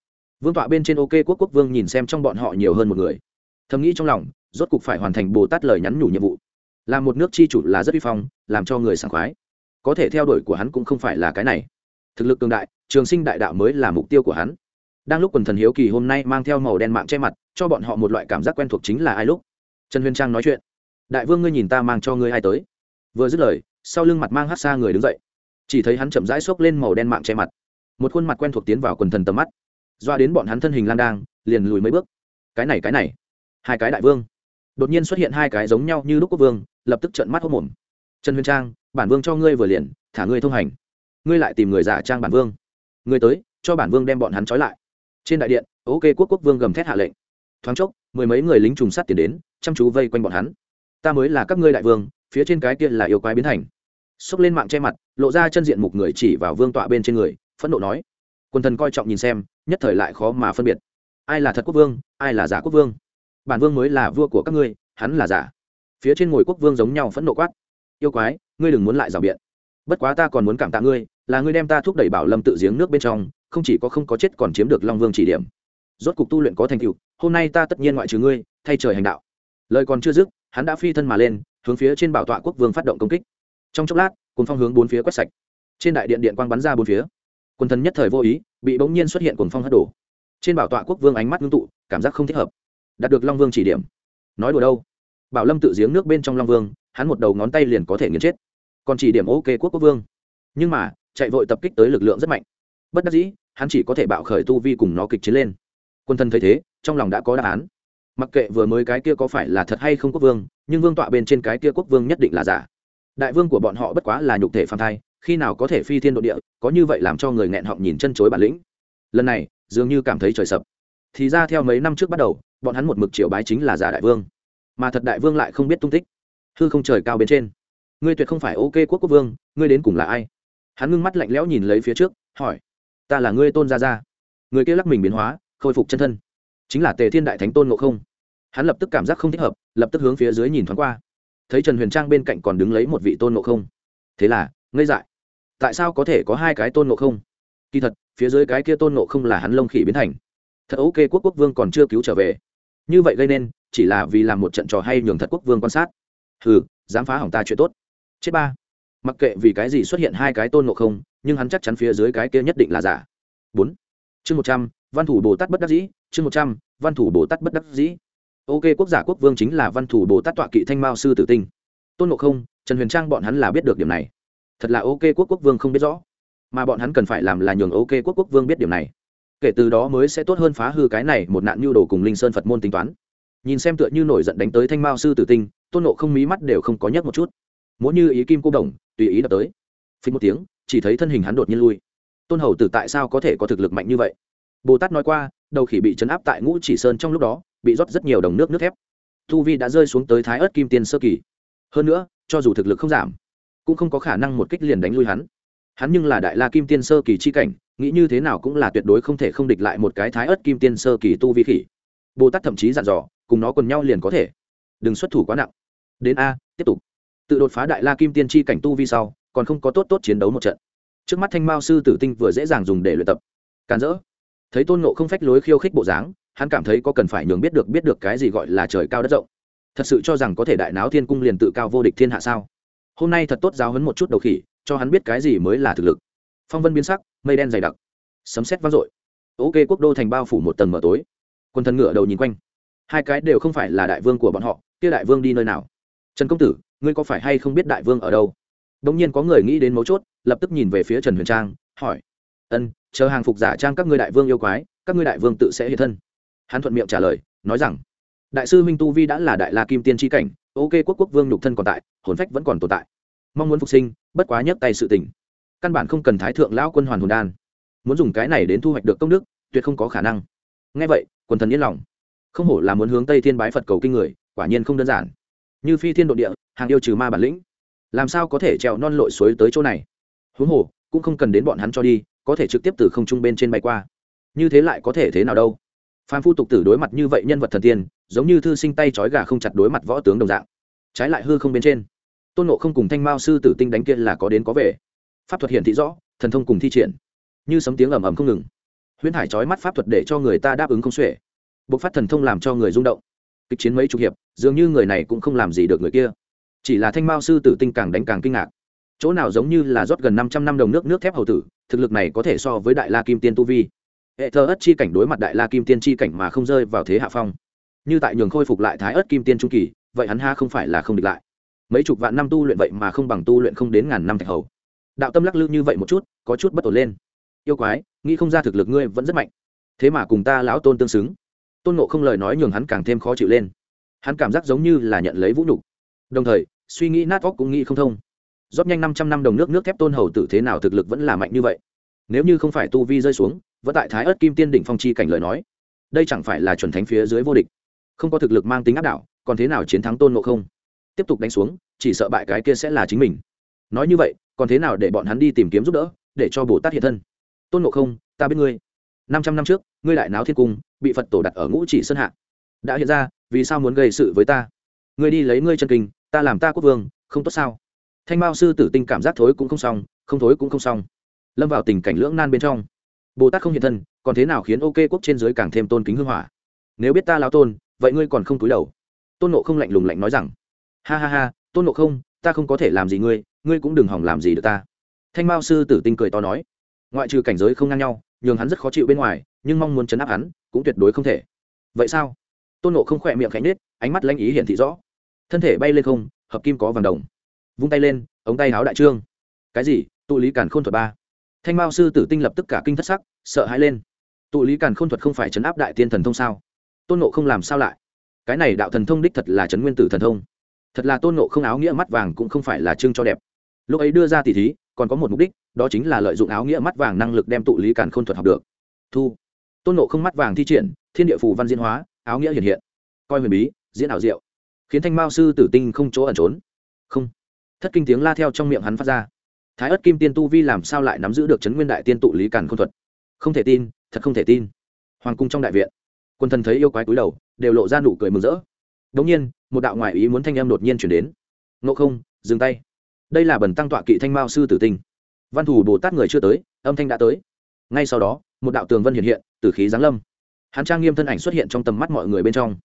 Vương tọa bên trên ok quốc quốc vương nhìn xem trong bọn họ nhiều hơn một người. Thầm nghĩ trong lòng, rốt cục phải hoàn thành bồ tát lời nhắn nhủ nhiệm vụ. Là một nước chi chủ là rất uy phong, làm cho người sảng khoái. Có thể theo đuổi của hắn cũng không phải là cái này. Thực lực cường đại, trường sinh đại đạo mới là mục tiêu của hắn. Đang lúc quần thần hiếu kỳ hôm nay mang theo màu đen mạng che mặt, cho bọn họ một loại cảm giác quen thuộc chính là ai lúc? Trần huyền trang nói chuyện. Đại vương ngươi nhìn ta mang cho ngươi ai tới? Vừa dứt lời, sau lưng mặt mang hát xa người đứng dậy. Chỉ thấy hắn chậm rãi xốc lên màu đen mạng che mặt một khuôn mặt quen thuộc tiến vào quần thần tầm mắt. Doa đến bọn hắn thân hình lang đang, liền lùi mấy bước. Cái này cái này. Hai cái đại vương. Đột nhiên xuất hiện hai cái giống nhau như lúc quốc vương, lập tức trận mắt hốc mồm. Trần huyền trang, bản vương cho ngươi vừa liền, thả ngươi thông hành. Ngươi lại tìm người giả trang bản vương. Ngươi tới, cho bản vương đem bọn hắn trói lại. Trên đại điện, ok quốc quốc vương gầm thét hạ lệnh. Thoáng chốc, mười mấy người lính trùng sát tiến đến, chăm chú vây quanh bọn hắn. Ta mới là các ngươi đại vương, phía trên cái kia là yêu quái biến thành. Xốc lên mạng che mặt, lộ ra chân diện mục người chỉ vào vương tọa bên trên người phẫn nộ nói quần thần coi trọng nhìn xem, nhất thời lại khó mà phân biệt. Ai là thật quốc vương, ai là giả quốc vương? Bản vương mới là vua của các ngươi, hắn là giả. Phía trên ngồi quốc vương giống nhau phẫn nộ quát, yêu quái, ngươi đừng muốn lại rào biện. Bất quá ta còn muốn cảm tạ ngươi, là ngươi đem ta thúc đẩy bảo lâm tự giếng nước bên trong, không chỉ có không có chết còn chiếm được long vương chỉ điểm. Rốt cục tu luyện có thành tựu, hôm nay ta tất nhiên ngoại trừ ngươi, thay trời hành đạo. Lời còn chưa dứt, hắn đã phi thân mà lên, hướng phía trên bảo tọa quốc vương phát động công kích. Trong chốc lát cùng phong hướng bốn phía quét sạch. Trên đại điện điện quang bắn ra bốn phía quân thần nhất thời vô ý, bị bỗng nhiên xuất hiện cuồng phong hất đổ. Trên bảo tọa quốc vương ánh mắt ngưng tụ, cảm giác không thích hợp. Đạt được long vương chỉ điểm. Nói đùa đâu? Bảo lâm tự giếng nước bên trong long vương, hắn một đầu ngón tay liền có thể nghiền chết. Còn chỉ điểm ok quốc quốc vương. Nhưng mà, chạy vội tập kích tới lực lượng rất mạnh. Bất đắc dĩ, hắn chỉ có thể bạo khởi tu vi cùng nó kịch chiến lên. Quân thân thấy thế, trong lòng đã có đáp án. Mặc kệ vừa mới cái kia có phải là thật hay không quốc vương, nhưng vương tọa bên trên cái kia quốc vương nhất định là giả. Đại vương của bọn họ bất quá là nhục thể phàm thai khi nào có thể phi thiên độ địa, có như vậy làm cho người nghẹn họng nhìn chân chối bản lĩnh. Lần này, dường như cảm thấy trời sập. Thì ra theo mấy năm trước bắt đầu, bọn hắn một mực triều bái chính là giả đại vương. Mà thật đại vương lại không biết tung tích. Hư không trời cao bên trên. Ngươi tuyệt không phải ok quốc quốc vương, ngươi đến cùng là ai? Hắn ngưng mắt lạnh lẽo nhìn lấy phía trước, hỏi. Ta là ngươi tôn gia gia. Người kia lắc mình biến hóa, khôi phục chân thân. Chính là tề thiên đại thánh tôn ngộ không. Hắn lập tức cảm giác không thích hợp, lập tức hướng phía dưới nhìn thoáng qua. Thấy trần huyền trang bên cạnh còn đứng lấy một vị tôn ngộ không. Thế là, ngây dại tại sao có thể có hai cái tôn ngộ không? Kỳ thật, phía dưới cái kia tôn ngộ không là hắn lông khỉ biến thành. Thật ok, quốc quốc vương còn chưa cứu trở về. Như vậy gây nên, chỉ là vì làm một trận trò hay nhường thật quốc vương quan sát. Hừ, dám phá hỏng ta chuyện tốt. Chết ba. Mặc kệ vì cái gì xuất hiện hai cái tôn ngộ không, nhưng hắn chắc chắn phía dưới cái kia nhất định là giả. Bốn. Chương một trăm, văn thủ bồ tát bất đắc dĩ, chương một trăm, văn thủ bồ tát bất đắc dĩ. Ok, quốc giả quốc vương chính là văn thủ bồ tát tọa kỵ thanh mao sư tử tinh. Tôn ngộ không, trần huyền trang bọn hắn là biết được điểm này thật là ok quốc quốc vương không biết rõ. Mà bọn hắn cần phải làm là nhường ok quốc quốc vương biết điểm này. Kể từ đó mới sẽ tốt hơn phá hư cái này một nạn nhu đồ cùng linh sơn phật môn tính toán. Nhìn xem tựa như nổi giận đánh tới thanh mao sư tử tinh, tôn nộ không mí mắt đều không có nhất một chút. Muốn như ý kim cô đồng, tùy ý đập tới. Phí một tiếng, chỉ thấy thân hình hắn đột nhiên lui. Tôn hầu tử tại sao có thể có thực lực mạnh như vậy? Bồ tát nói qua, đầu khỉ bị chấn áp tại ngũ chỉ sơn trong lúc đó, bị rót rất nhiều đồng nước nước thép. Thu vi đã rơi xuống tới thái ớt kim tiên sơ kỳ. Hơn nữa, cho dù thực lực không giảm cũng không có khả năng một kích liền đánh lui hắn. Hắn nhưng là đại la kim tiên sơ kỳ chi cảnh, nghĩ như thế nào cũng là tuyệt đối không thể không địch lại một cái thái ớt kim tiên sơ kỳ tu vi khỉ. Bồ tát thậm chí dặn dò, cùng nó quần nhau liền có thể. Đừng xuất thủ quá nặng. Đến a, tiếp tục. Tự đột phá đại la kim tiên chi cảnh tu vi sau, còn không có tốt tốt chiến đấu một trận. Trước mắt thanh mao sư tử tinh vừa dễ dàng dùng để luyện tập. Càn rỡ. Thấy tôn nộ không phách lối khiêu khích bộ dáng, hắn cảm thấy có cần phải nhường biết được biết được cái gì gọi là trời cao đất rộng. Thật sự cho rằng có thể đại náo thiên cung liền tự cao vô địch thiên hạ sao? Hôm nay thật tốt giáo hấn một chút đầu khỉ, cho hắn biết cái gì mới là thực lực. Phong vân biến sắc, mây đen dày đặc. Sấm xét vang dội. Ok, quốc đô thành bao phủ một tầng mở tối. Quân thần ngựa đầu nhìn quanh. Hai cái đều không phải là đại vương của bọn họ, kia đại vương đi nơi nào? Trần công tử, ngươi có phải hay không biết đại vương ở đâu? Đông nhiên có người nghĩ đến mấu chốt, lập tức nhìn về phía trần huyền trang, hỏi. Ân, chờ hàng phục giả trang các ngươi đại vương yêu quái, các ngươi đại vương tự sẽ hiện thân. Hắn thuận miệng trả lời, nói rằng, đại sư minh tu vi đã là đại la kim tiên tri cảnh, ok, quốc quốc vương nhục thân còn tại, hồn phách vẫn còn tồn tại mong muốn phục sinh bất quá nhấc tay sự tỉnh, căn bản không cần thái thượng lão quân hoàn hồn đan. Muốn dùng cái này đến thu hoạch được công đức tuyệt không có khả năng. Ngay vậy quần thần yên lòng. Không hổ là muốn hướng tây thiên bái phật cầu kinh người quả nhiên không đơn giản. Như phi thiên độ địa hàng yêu trừ ma bản lĩnh. Làm sao có thể trèo non lội suối tới chỗ này? Huống hồ cũng không cần đến bọn hắn cho đi có thể trực tiếp từ không trung bên trên bay qua. Như thế lại có thể thế nào đâu? Phan phu tục tử đối mặt như vậy nhân vật thần tiên giống như thư sinh tay trói gà không chặt đối mặt võ tướng đồng dạng. Trái lại hư không bên trên tôn nộ không cùng thanh mao sư tử tinh đánh kia là có đến có về. Pháp thuật hiện thị rõ, thần thông cùng thi triển. Như sấm tiếng ầm ầm không ngừng. Huyễn hải trói mắt pháp thuật để cho người ta đáp ứng không xuể. Bộc phát thần thông làm cho người rung động. Kịch chiến mấy chục hiệp, dường như người này cũng không làm gì được người kia. Chỉ là thanh mao sư tử tinh càng đánh càng kinh ngạc. Chỗ nào giống như là rót gần năm trăm năm đồng nước nước thép hầu tử, thực lực này có thể so với đại la kim tiên tu vi. Hệ thơ ất chi cảnh đối mặt đại la kim tiên chi cảnh mà không rơi vào thế hạ phong. Như tại nhường khôi phục lại thái ất kim tiên trung kỳ, vậy hắn ha không phải là không địch lại mấy chục vạn năm tu luyện vậy mà không bằng tu luyện không đến ngàn năm thạch hầu. Đạo tâm lắc lư như vậy một chút, có chút bất ổn lên. Yêu quái, nghĩ không ra thực lực ngươi vẫn rất mạnh. Thế mà cùng ta lão tôn tương xứng. Tôn nộ không lời nói nhường hắn càng thêm khó chịu lên. Hắn cảm giác giống như là nhận lấy vũ nhục. Đồng thời, suy nghĩ nát óc cũng nghĩ không thông. Rót nhanh năm trăm năm đồng nước nước thép tôn hầu tử thế nào thực lực vẫn là mạnh như vậy. Nếu như không phải tu vi rơi xuống, vẫn tại thái ớt kim tiên đỉnh phong chi cảnh lời nói, đây chẳng phải là chuẩn thánh phía dưới vô địch. Không có thực lực mang tính áp đảo, còn thế nào chiến thắng tôn nộ không? Tiếp tục đánh xuống, chỉ sợ bại cái kia sẽ là chính mình. Nói như vậy, còn thế nào để bọn hắn đi tìm kiếm giúp đỡ, để cho bồ tát hiện thân? Tôn ngộ không, ta biết ngươi. Năm trăm năm trước, ngươi đại náo thiên cung, bị phật tổ đặt ở ngũ chỉ sơn hạ. Đã hiện ra, vì sao muốn gây sự với ta? Ngươi đi lấy ngươi chân kinh, ta làm ta quốc vương, không tốt sao? Thanh mao sư tử tinh cảm giác thối cũng không xong, không thối cũng không xong. Lâm vào tình cảnh lưỡng nan bên trong. Bồ tát không hiện thân, còn thế nào khiến ok quốc trên dưới càng thêm tôn kính hưng hỏa? Nếu biết ta lao tôn, vậy ngươi còn không túi đầu. Tôn nộ không lạnh lùng lạnh nói rằng ha ha ha, tôn nộ không, ta không có thể làm gì ngươi ngươi cũng đừng hỏng làm gì được ta. Thanh mao sư tử tinh cười to nói. Ngoại trừ cảnh giới không ngang nhau, nhường hắn rất khó chịu bên ngoài, nhưng mong muốn chấn áp hắn, cũng tuyệt đối không thể. Vậy sao? Tôn nộ không khỏe miệng khẽ nết ánh mắt lãnh ý hiển thị rõ. Thân thể bay lên không, hợp kim có vàng đồng. Vung tay lên, ống tay háo đại trương. Cái gì? Tụ lý càn khôn thuật ba. Thanh mao sư tử tinh lập tức cả kinh thất sắc, sợ hãi lên. Tụ lý càn khôn thuật không phải chấn áp đại tiên thần thông sao? Tôn nộ không làm sao lại? Cái này đạo thần thông đích thật là chấn nguyên tử thần thông thật là tôn nộ không áo nghĩa mắt vàng cũng không phải là trưng cho đẹp. Lúc ấy đưa ra tỷ thí, còn có một mục đích, đó chính là lợi dụng áo nghĩa mắt vàng năng lực đem tụ lý càn khôn thuật học được. Thu. Tôn nộ không mắt vàng thi triển, thiên địa phù văn diễn hóa, áo nghĩa hiện hiện. Coi huyền bí, diễn ảo diệu. Khiến thanh mao sư tử tinh không chỗ ẩn trốn. Không. Thất kinh tiếng la theo trong miệng hắn phát ra. Thái ất kim tiên tu vi làm sao lại nắm giữ được chấn nguyên đại tiên tụ lý càn khôn thuật? Không thể tin, thật không thể tin. Hoàng cung trong đại viện, quân thần thấy yêu quái cúi đầu, đều lộ ra nụ cười mừng rỡ đống nhiên, một đạo ngoại ý muốn thanh âm đột nhiên chuyển đến. Ngộ không, dừng tay. Đây là bần tăng tọa kỵ thanh mao sư tử tinh. Văn thủ bồ tát người chưa tới, âm thanh đã tới. Ngay sau đó, một đạo tường vân hiện hiện từ khí giáng lâm. Hắn trang nghiêm thân ảnh xuất hiện trong tầm mắt mọi người bên trong.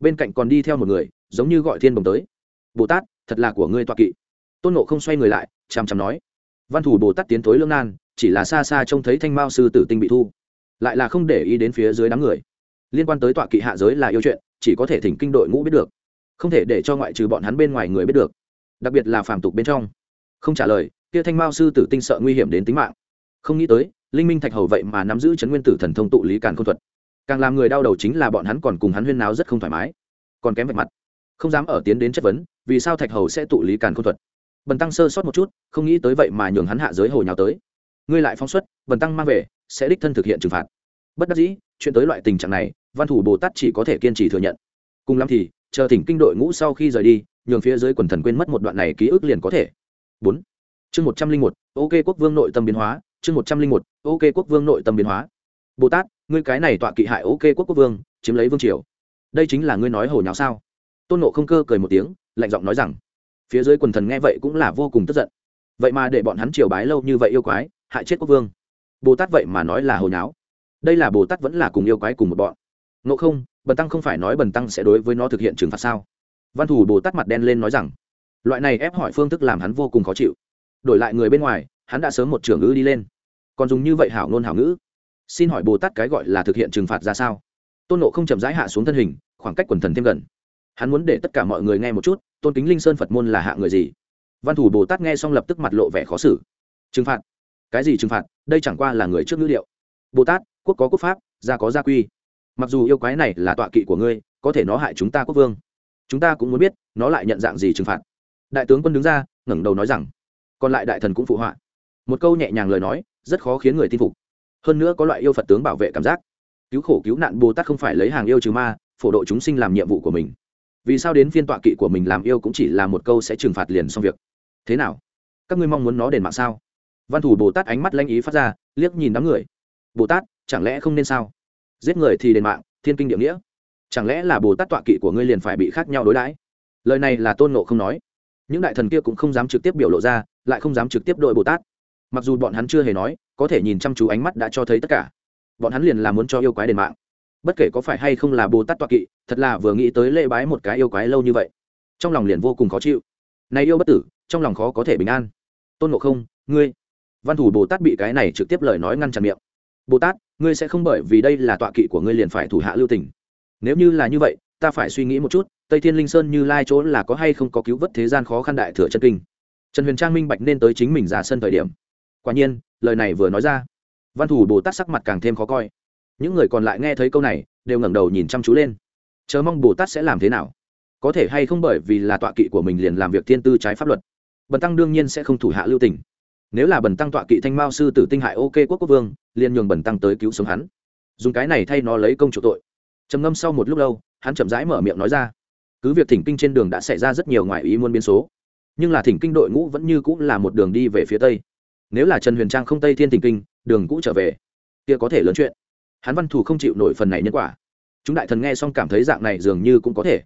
Bên cạnh còn đi theo một người, giống như gọi thiên bồng tới. Bồ tát, thật là của ngươi tọa kỵ. Tôn ngộ không xoay người lại, chằm chằm nói. Văn thủ bồ tát tiến tới lưỡng nan, chỉ là xa xa trông thấy thanh mao sư tử tinh bị thu. Lại là không để ý đến phía dưới đám người. Liên quan tới tọa kỵ hạ giới là yêu chuyện chỉ có thể thỉnh kinh đội ngũ biết được, không thể để cho ngoại trừ bọn hắn bên ngoài người biết được, đặc biệt là phàm tục bên trong. Không trả lời, kia thanh mao sư tử tinh sợ nguy hiểm đến tính mạng. Không nghĩ tới, linh minh thạch hầu vậy mà nắm giữ chấn nguyên tử thần thông tụ lý càn không thuật. Càng làm người đau đầu chính là bọn hắn còn cùng hắn huyên náo rất không thoải mái. Còn kém vạch mặt. Không dám ở tiến đến chất vấn, vì sao thạch hầu sẽ tụ lý càn không thuật. Bần tăng sơ sót một chút, không nghĩ tới vậy mà nhường hắn hạ giới hồi nhào tới. Ngươi lại phóng xuất, bần tăng mang về, sẽ đích thân thực hiện trừng phạt. Bất đắc dĩ, chuyện tới loại tình trạng này văn thủ bồ tát chỉ có thể kiên trì thừa nhận cùng lắm thì chờ thỉnh kinh đội ngũ sau khi rời đi nhường phía dưới quần thần quên mất một đoạn này ký ức liền có thể bốn chương một trăm linh một ok quốc vương nội tâm biến hóa chương một trăm linh một ok quốc vương nội tâm biến hóa bồ tát ngươi cái này tọa kỵ hại ok quốc quốc vương chiếm lấy vương triều đây chính là ngươi nói hồi nháo sao tôn nộ không cơ cười một tiếng lạnh giọng nói rằng phía dưới quần thần nghe vậy cũng là vô cùng tức giận vậy mà để bọn hắn triều bái lâu như vậy yêu quái hại chết quốc vương bồ tát vậy mà nói là hồi nháo đây là bồ tát vẫn là cùng yêu quái cùng một bọn nộ không, bần tăng không phải nói bần tăng sẽ đối với nó thực hiện trừng phạt sao? Văn thủ bồ tát mặt đen lên nói rằng, loại này ép hỏi phương thức làm hắn vô cùng khó chịu. Đổi lại người bên ngoài, hắn đã sớm một trưởng ngữ đi lên. Còn dùng như vậy hảo ngôn hảo ngữ. Xin hỏi bồ tát cái gọi là thực hiện trừng phạt ra sao? Tôn nộ không chậm rãi hạ xuống thân hình, khoảng cách quần thần thêm gần. Hắn muốn để tất cả mọi người nghe một chút, tôn kính linh sơn phật môn là hạ người gì? Văn thủ bồ tát nghe xong lập tức mặt lộ vẻ khó xử. Trừng phạt? Cái gì trừng phạt? Đây chẳng qua là người trước ngữ liệu. Bồ tát, quốc có quốc pháp, gia có gia quy mặc dù yêu quái này là tọa kỵ của ngươi, có thể nó hại chúng ta quốc vương. Chúng ta cũng muốn biết, nó lại nhận dạng gì trừng phạt. Đại tướng quân đứng ra, ngẩng đầu nói rằng, còn lại đại thần cũng phụ họa. Một câu nhẹ nhàng lời nói, rất khó khiến người tin phục. Hơn nữa có loại yêu phật tướng bảo vệ cảm giác. Cứu khổ cứu nạn bồ tát không phải lấy hàng yêu trừ ma, phổ độ chúng sinh làm nhiệm vụ của mình. Vì sao đến phiên tọa kỵ của mình làm yêu cũng chỉ là một câu sẽ trừng phạt liền xong việc? Thế nào? Các ngươi mong muốn nó đền mạng sao? Văn thủ bồ tát ánh mắt lanh ý phát ra, liếc nhìn đám người. Bồ tát, chẳng lẽ không nên sao? Giết người thì đền mạng, thiên kinh địa nghĩa. Chẳng lẽ là bồ tát tọa kỵ của ngươi liền phải bị khác nhau đối đãi? Lời này là tôn nộ không nói. Những đại thần kia cũng không dám trực tiếp biểu lộ ra, lại không dám trực tiếp đội bồ tát. Mặc dù bọn hắn chưa hề nói, có thể nhìn chăm chú ánh mắt đã cho thấy tất cả. Bọn hắn liền là muốn cho yêu quái đền mạng. Bất kể có phải hay không là bồ tát toa kỵ, thật là vừa nghĩ tới lễ bái một cái yêu quái lâu như vậy. Trong lòng liền vô cùng khó chịu. Này yêu bất tử, trong lòng khó có thể bình an. Tôn ngộ không, ngươi. Văn thủ bồ tát bị cái này trực tiếp lời nói ngăn chặn miệng bồ tát, ngươi sẽ không bởi vì đây là tọa kỵ của ngươi liền phải thủ hạ lưu tình. Nếu như là như vậy, ta phải suy nghĩ một chút, tây thiên linh sơn như lai chỗ là có hay không có cứu vớt thế gian khó khăn đại thừa chân kinh? Trần huyền trang minh bạch nên tới chính mình ra sân thời điểm. Quả nhiên, lời này vừa nói ra, văn thủ bồ tát sắc mặt càng thêm khó coi. Những người còn lại nghe thấy câu này, đều ngẩng đầu nhìn chăm chú lên. Chờ mong bồ tát sẽ làm thế nào? Có thể hay không bởi vì là tọa kỵ của mình liền làm việc thiên tư trái pháp luật. Bần tăng đương nhiên sẽ không thủ hạ lưu tình nếu là bần tăng tọa kỵ thanh mao sư tử tinh hại ok quốc quốc vương, liền nhường bần tăng tới cứu sống hắn. Dùng cái này thay nó lấy công chủ tội. Trầm ngâm sau một lúc lâu, hắn chậm rãi mở miệng nói ra. Cứ việc thỉnh kinh trên đường đã xảy ra rất nhiều ngoại ý muôn biến số, nhưng là thỉnh kinh đội ngũ vẫn như cũng là một đường đi về phía tây. Nếu là trần huyền trang không tây thiên thỉnh kinh, đường cũ trở về, kia có thể lớn chuyện. Hắn văn thù không chịu nổi phần này nhân quả. Chúng đại thần nghe xong cảm thấy dạng này dường như cũng có thể.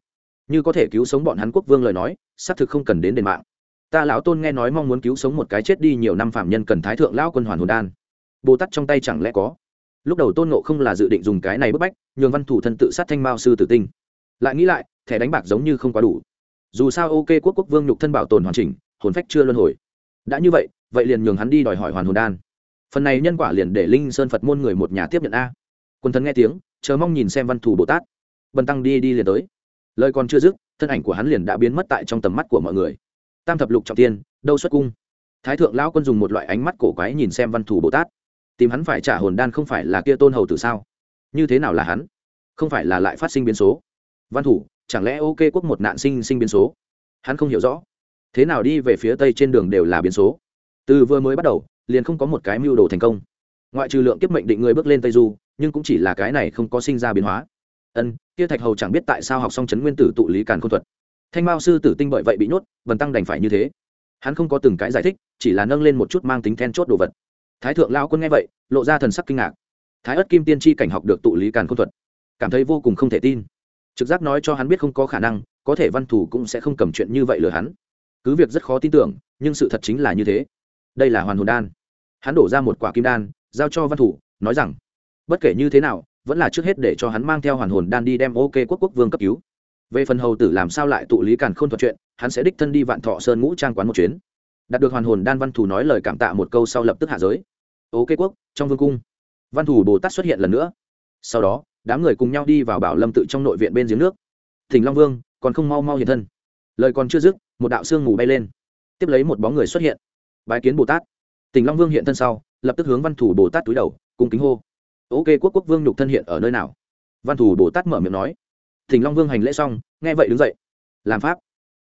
Như có thể cứu sống bọn hắn quốc vương lời nói, xác thực không cần đến đền mạng ta lão tôn nghe nói mong muốn cứu sống một cái chết đi nhiều năm phạm nhân cần thái thượng lão quân hoàn hồn đan. Bồ tát trong tay chẳng lẽ có? Lúc đầu tôn nộ không là dự định dùng cái này bức bách, nhường văn thủ thân tự sát thanh mao sư tử tinh. Lại nghĩ lại, thẻ đánh bạc giống như không quá đủ. Dù sao ok quốc quốc vương nhục thân bảo tồn hoàn chỉnh, hồn phách chưa luân hồi. Đã như vậy vậy liền nhường hắn đi đòi hỏi hoàn hồn đan. Phần này nhân quả liền để linh sơn phật môn người một nhà tiếp nhận a. Quân thần nghe tiếng, chờ mong nhìn xem văn thủ bồ tát. Bần tăng đi đi liền tới. Lời còn chưa dứt, thân ảnh của hắn liền đã biến mất tại trong tầm mắt của mọi người tam thập lục trọng tiên, đâu xuất cung. Thái thượng lão quân dùng một loại ánh mắt cổ quái nhìn xem văn thủ bồ tát. Tìm hắn phải trả hồn đan không phải là kia tôn hầu từ sao? Như thế nào là hắn? Không phải là lại phát sinh biến số. Văn thủ chẳng lẽ ok quốc một nạn sinh sinh biến số? Hắn không hiểu rõ. Thế nào đi về phía tây trên đường đều là biến số? Từ vừa mới bắt đầu, liền không có một cái mưu đồ thành công. Ngoại trừ lượng kiếp mệnh định người bước lên tây du, nhưng cũng chỉ là cái này không có sinh ra biến hóa. Ân, kia thạch hầu chẳng biết tại sao học xong chấn nguyên tử tụ lý càn công thuật thanh mao sư tử tinh bởi vậy bị nhốt, vần tăng đành phải như thế. Hắn không có từng cái giải thích, chỉ là nâng lên một chút mang tính then chốt đồ vật. Thái thượng lao quân nghe vậy, lộ ra thần sắc kinh ngạc. Thái ất kim tiên tri cảnh học được tụ lý càn khôn thuật, cảm thấy vô cùng không thể tin. Trực giác nói cho hắn biết không có khả năng, có thể văn thủ cũng sẽ không cầm chuyện như vậy lừa hắn. Cứ việc rất khó tin tưởng, nhưng sự thật chính là như thế. Đây là hoàn hồn đan. Hắn đổ ra một quả kim đan, giao cho văn thủ, nói rằng, bất kể như thế nào, vẫn là trước hết để cho hắn mang theo hoàn hồn đan đi đem ok quốc quốc vương cấp cứu về phần hầu tử làm sao lại tụ lý càn khôn thuật chuyện, hắn sẽ đích thân đi vạn thọ sơn ngũ trang quán một chuyến. Đạt được hoàn hồn đan văn thủ nói lời cảm tạ một câu sau lập tức hạ giới. Ok quốc, trong vương cung, văn thủ bồ tát xuất hiện lần nữa. Sau đó, đám người cùng nhau đi vào bảo lâm tự trong nội viện bên giếng nước. Thỉnh long vương, còn không mau mau hiện thân. Lời còn chưa dứt, một đạo sương mù bay lên. Tiếp lấy một bóng người xuất hiện. Bái kiến bồ tát. Tỉnh long vương hiện thân sau, lập tức hướng văn thủ bồ tát túi đầu, cung kính hô. Ok quốc quốc vương nhục thân hiện ở nơi nào? Văn thủ bồ tát mở miệng nói thỉnh long vương hành lễ xong, nghe vậy đứng dậy. Làm pháp.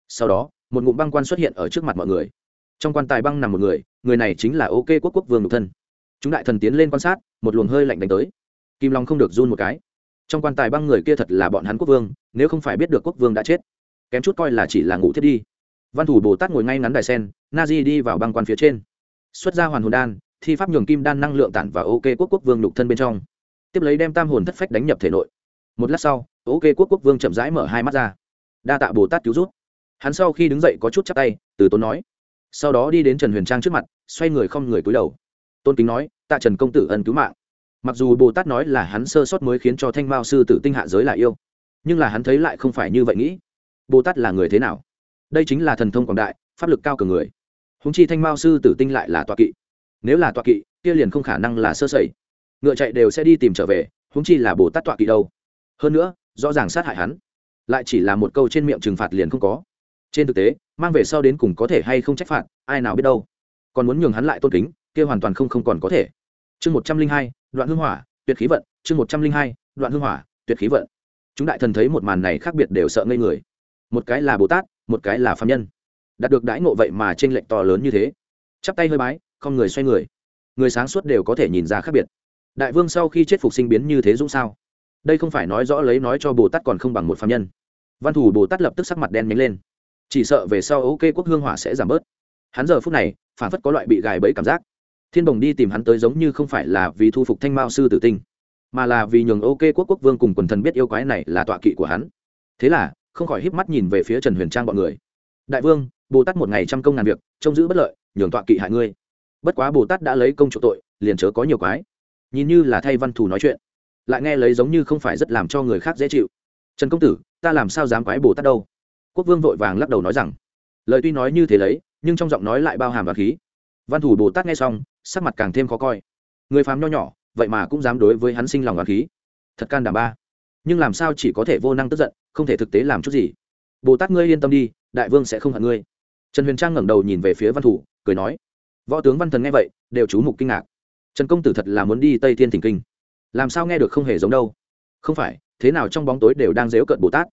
Sau đó, một ngụm băng quan xuất hiện ở trước mặt mọi người. Trong quan tài băng nằm một người người này chính là ok quốc quốc vương nhục thân. Chúng đại thần tiến lên quan sát, một luồng hơi lạnh đánh tới. Kim long không được run một cái. Trong quan tài băng người kia thật là bọn hắn quốc vương, nếu không phải biết được quốc vương đã chết, kém chút coi là chỉ là ngủ thiết đi. Văn thủ bồ tát ngồi ngay ngắn đài sen na di đi vào băng quan phía trên. Xuất ra hoàn hồn đan, thi pháp nhường kim đan năng lượng tản và ok quốc quốc vương nhục thân bên trong. Tiếp lấy đem tam hồn thất phách đánh nhập thể nội. Một lát sau ok quốc quốc vương chậm rãi mở hai mắt ra. Đa tạ bồ tát cứu rút hắn sau khi đứng dậy có chút chắc tay, từ tốn nói. Sau đó đi đến trần huyền trang trước mặt, xoay người không người cúi đầu. Tôn kính nói, tạ trần công tử ân cứu mạng. Mặc dù bồ tát nói là hắn sơ sót mới khiến cho thanh mao sư tử tinh hạ giới lại yêu, nhưng là hắn thấy lại không phải như vậy nghĩ. Bồ tát là người thế nào? Đây chính là thần thông quảng đại, pháp lực cao cường người. Húng chi thanh mao sư tử tinh lại là tọa kỵ. Nếu là tọa kỵ, kia liền không khả năng là sơ sẩy. Ngựa chạy đều sẽ đi tìm trở về húng chi là bồ tát tọa kỵ đâu. Hơn nữa rõ ràng sát hại hắn. Lại chỉ là một câu trên miệng trừng phạt liền không có. Trên thực tế, mang về sau đến cùng có thể hay không trách phạt, ai nào biết đâu. Còn muốn nhường hắn lại tôn kính, kia hoàn toàn không không còn có thể. Chương một trăm linh hai, đoạn hưng hỏa, tuyệt khí vận, chương một trăm linh hai, đoạn hưng hỏa, tuyệt khí vận. Chúng đại thần thấy một màn này khác biệt đều sợ ngây người. Một cái là bồ tát, một cái là phạm nhân. Đạt được đãi ngộ vậy mà t r ê n lệch to lớn như thế. Chắp tay hơi bái, không người xoay người. Người sáng suốt đều có thể nhìn ra khác biệt. Đại vương sau khi chết phục sinh biến như thế dũng sao? Đây không phải nói rõ lấy nói cho bồ tát còn không bằng một phạm nhân. Văn thủ bồ tát lập tức sắc mặt đen nhánh lên. Chỉ sợ về sau ok quốc hương hỏa sẽ giảm bớt. Hắn giờ phút này phản phất có loại bị gài bẫy cảm giác. Thiên bồng đi tìm hắn tới giống như không phải là vì thu phục thanh mao sư tử tinh, mà là vì nhường ok quốc quốc vương cùng quần thần biết yêu quái này là tọa kỵ của hắn. Thế là, không khỏi híp mắt nhìn về phía trần huyền trang bọn người. Đại vương, bồ tát một ngày trăm công ngàn việc, trông giữ bất lợi, nhường tọa kỵ hại ngươi. Bất quá bồ tát đã lấy công chủ tội, liền chớ có nhiều quái. Nhìn như là thay văn thù nói chuyện lại nghe lấy giống như không phải rất làm cho người khác dễ chịu. Trần công tử, ta làm sao dám quái bồ tát đâu? Quốc vương vội vàng lắc đầu nói rằng. Lời tuy nói như thế lấy, nhưng trong giọng nói lại bao hàm và khí. Văn thủ bồ tát nghe xong, sắc mặt càng thêm khó coi. Người phàm nho nhỏ, vậy mà cũng dám đối với hắn sinh lòng và khí. Thật can đảm ba. Nhưng làm sao chỉ có thể vô năng tức giận, không thể thực tế làm chút gì? Bồ tát ngươi yên tâm đi, đại vương sẽ không hận ngươi. Trần huyền trang ngẩng đầu nhìn về phía văn thủ, cười nói. Võ tướng văn thần nghe vậy, đều chú mục kinh ngạc. Trần công tử thật là muốn đi tây thiên thỉnh kinh làm sao nghe được không hề giống đâu. Không phải, thế nào trong bóng tối đều đang dếu cận bồ tát?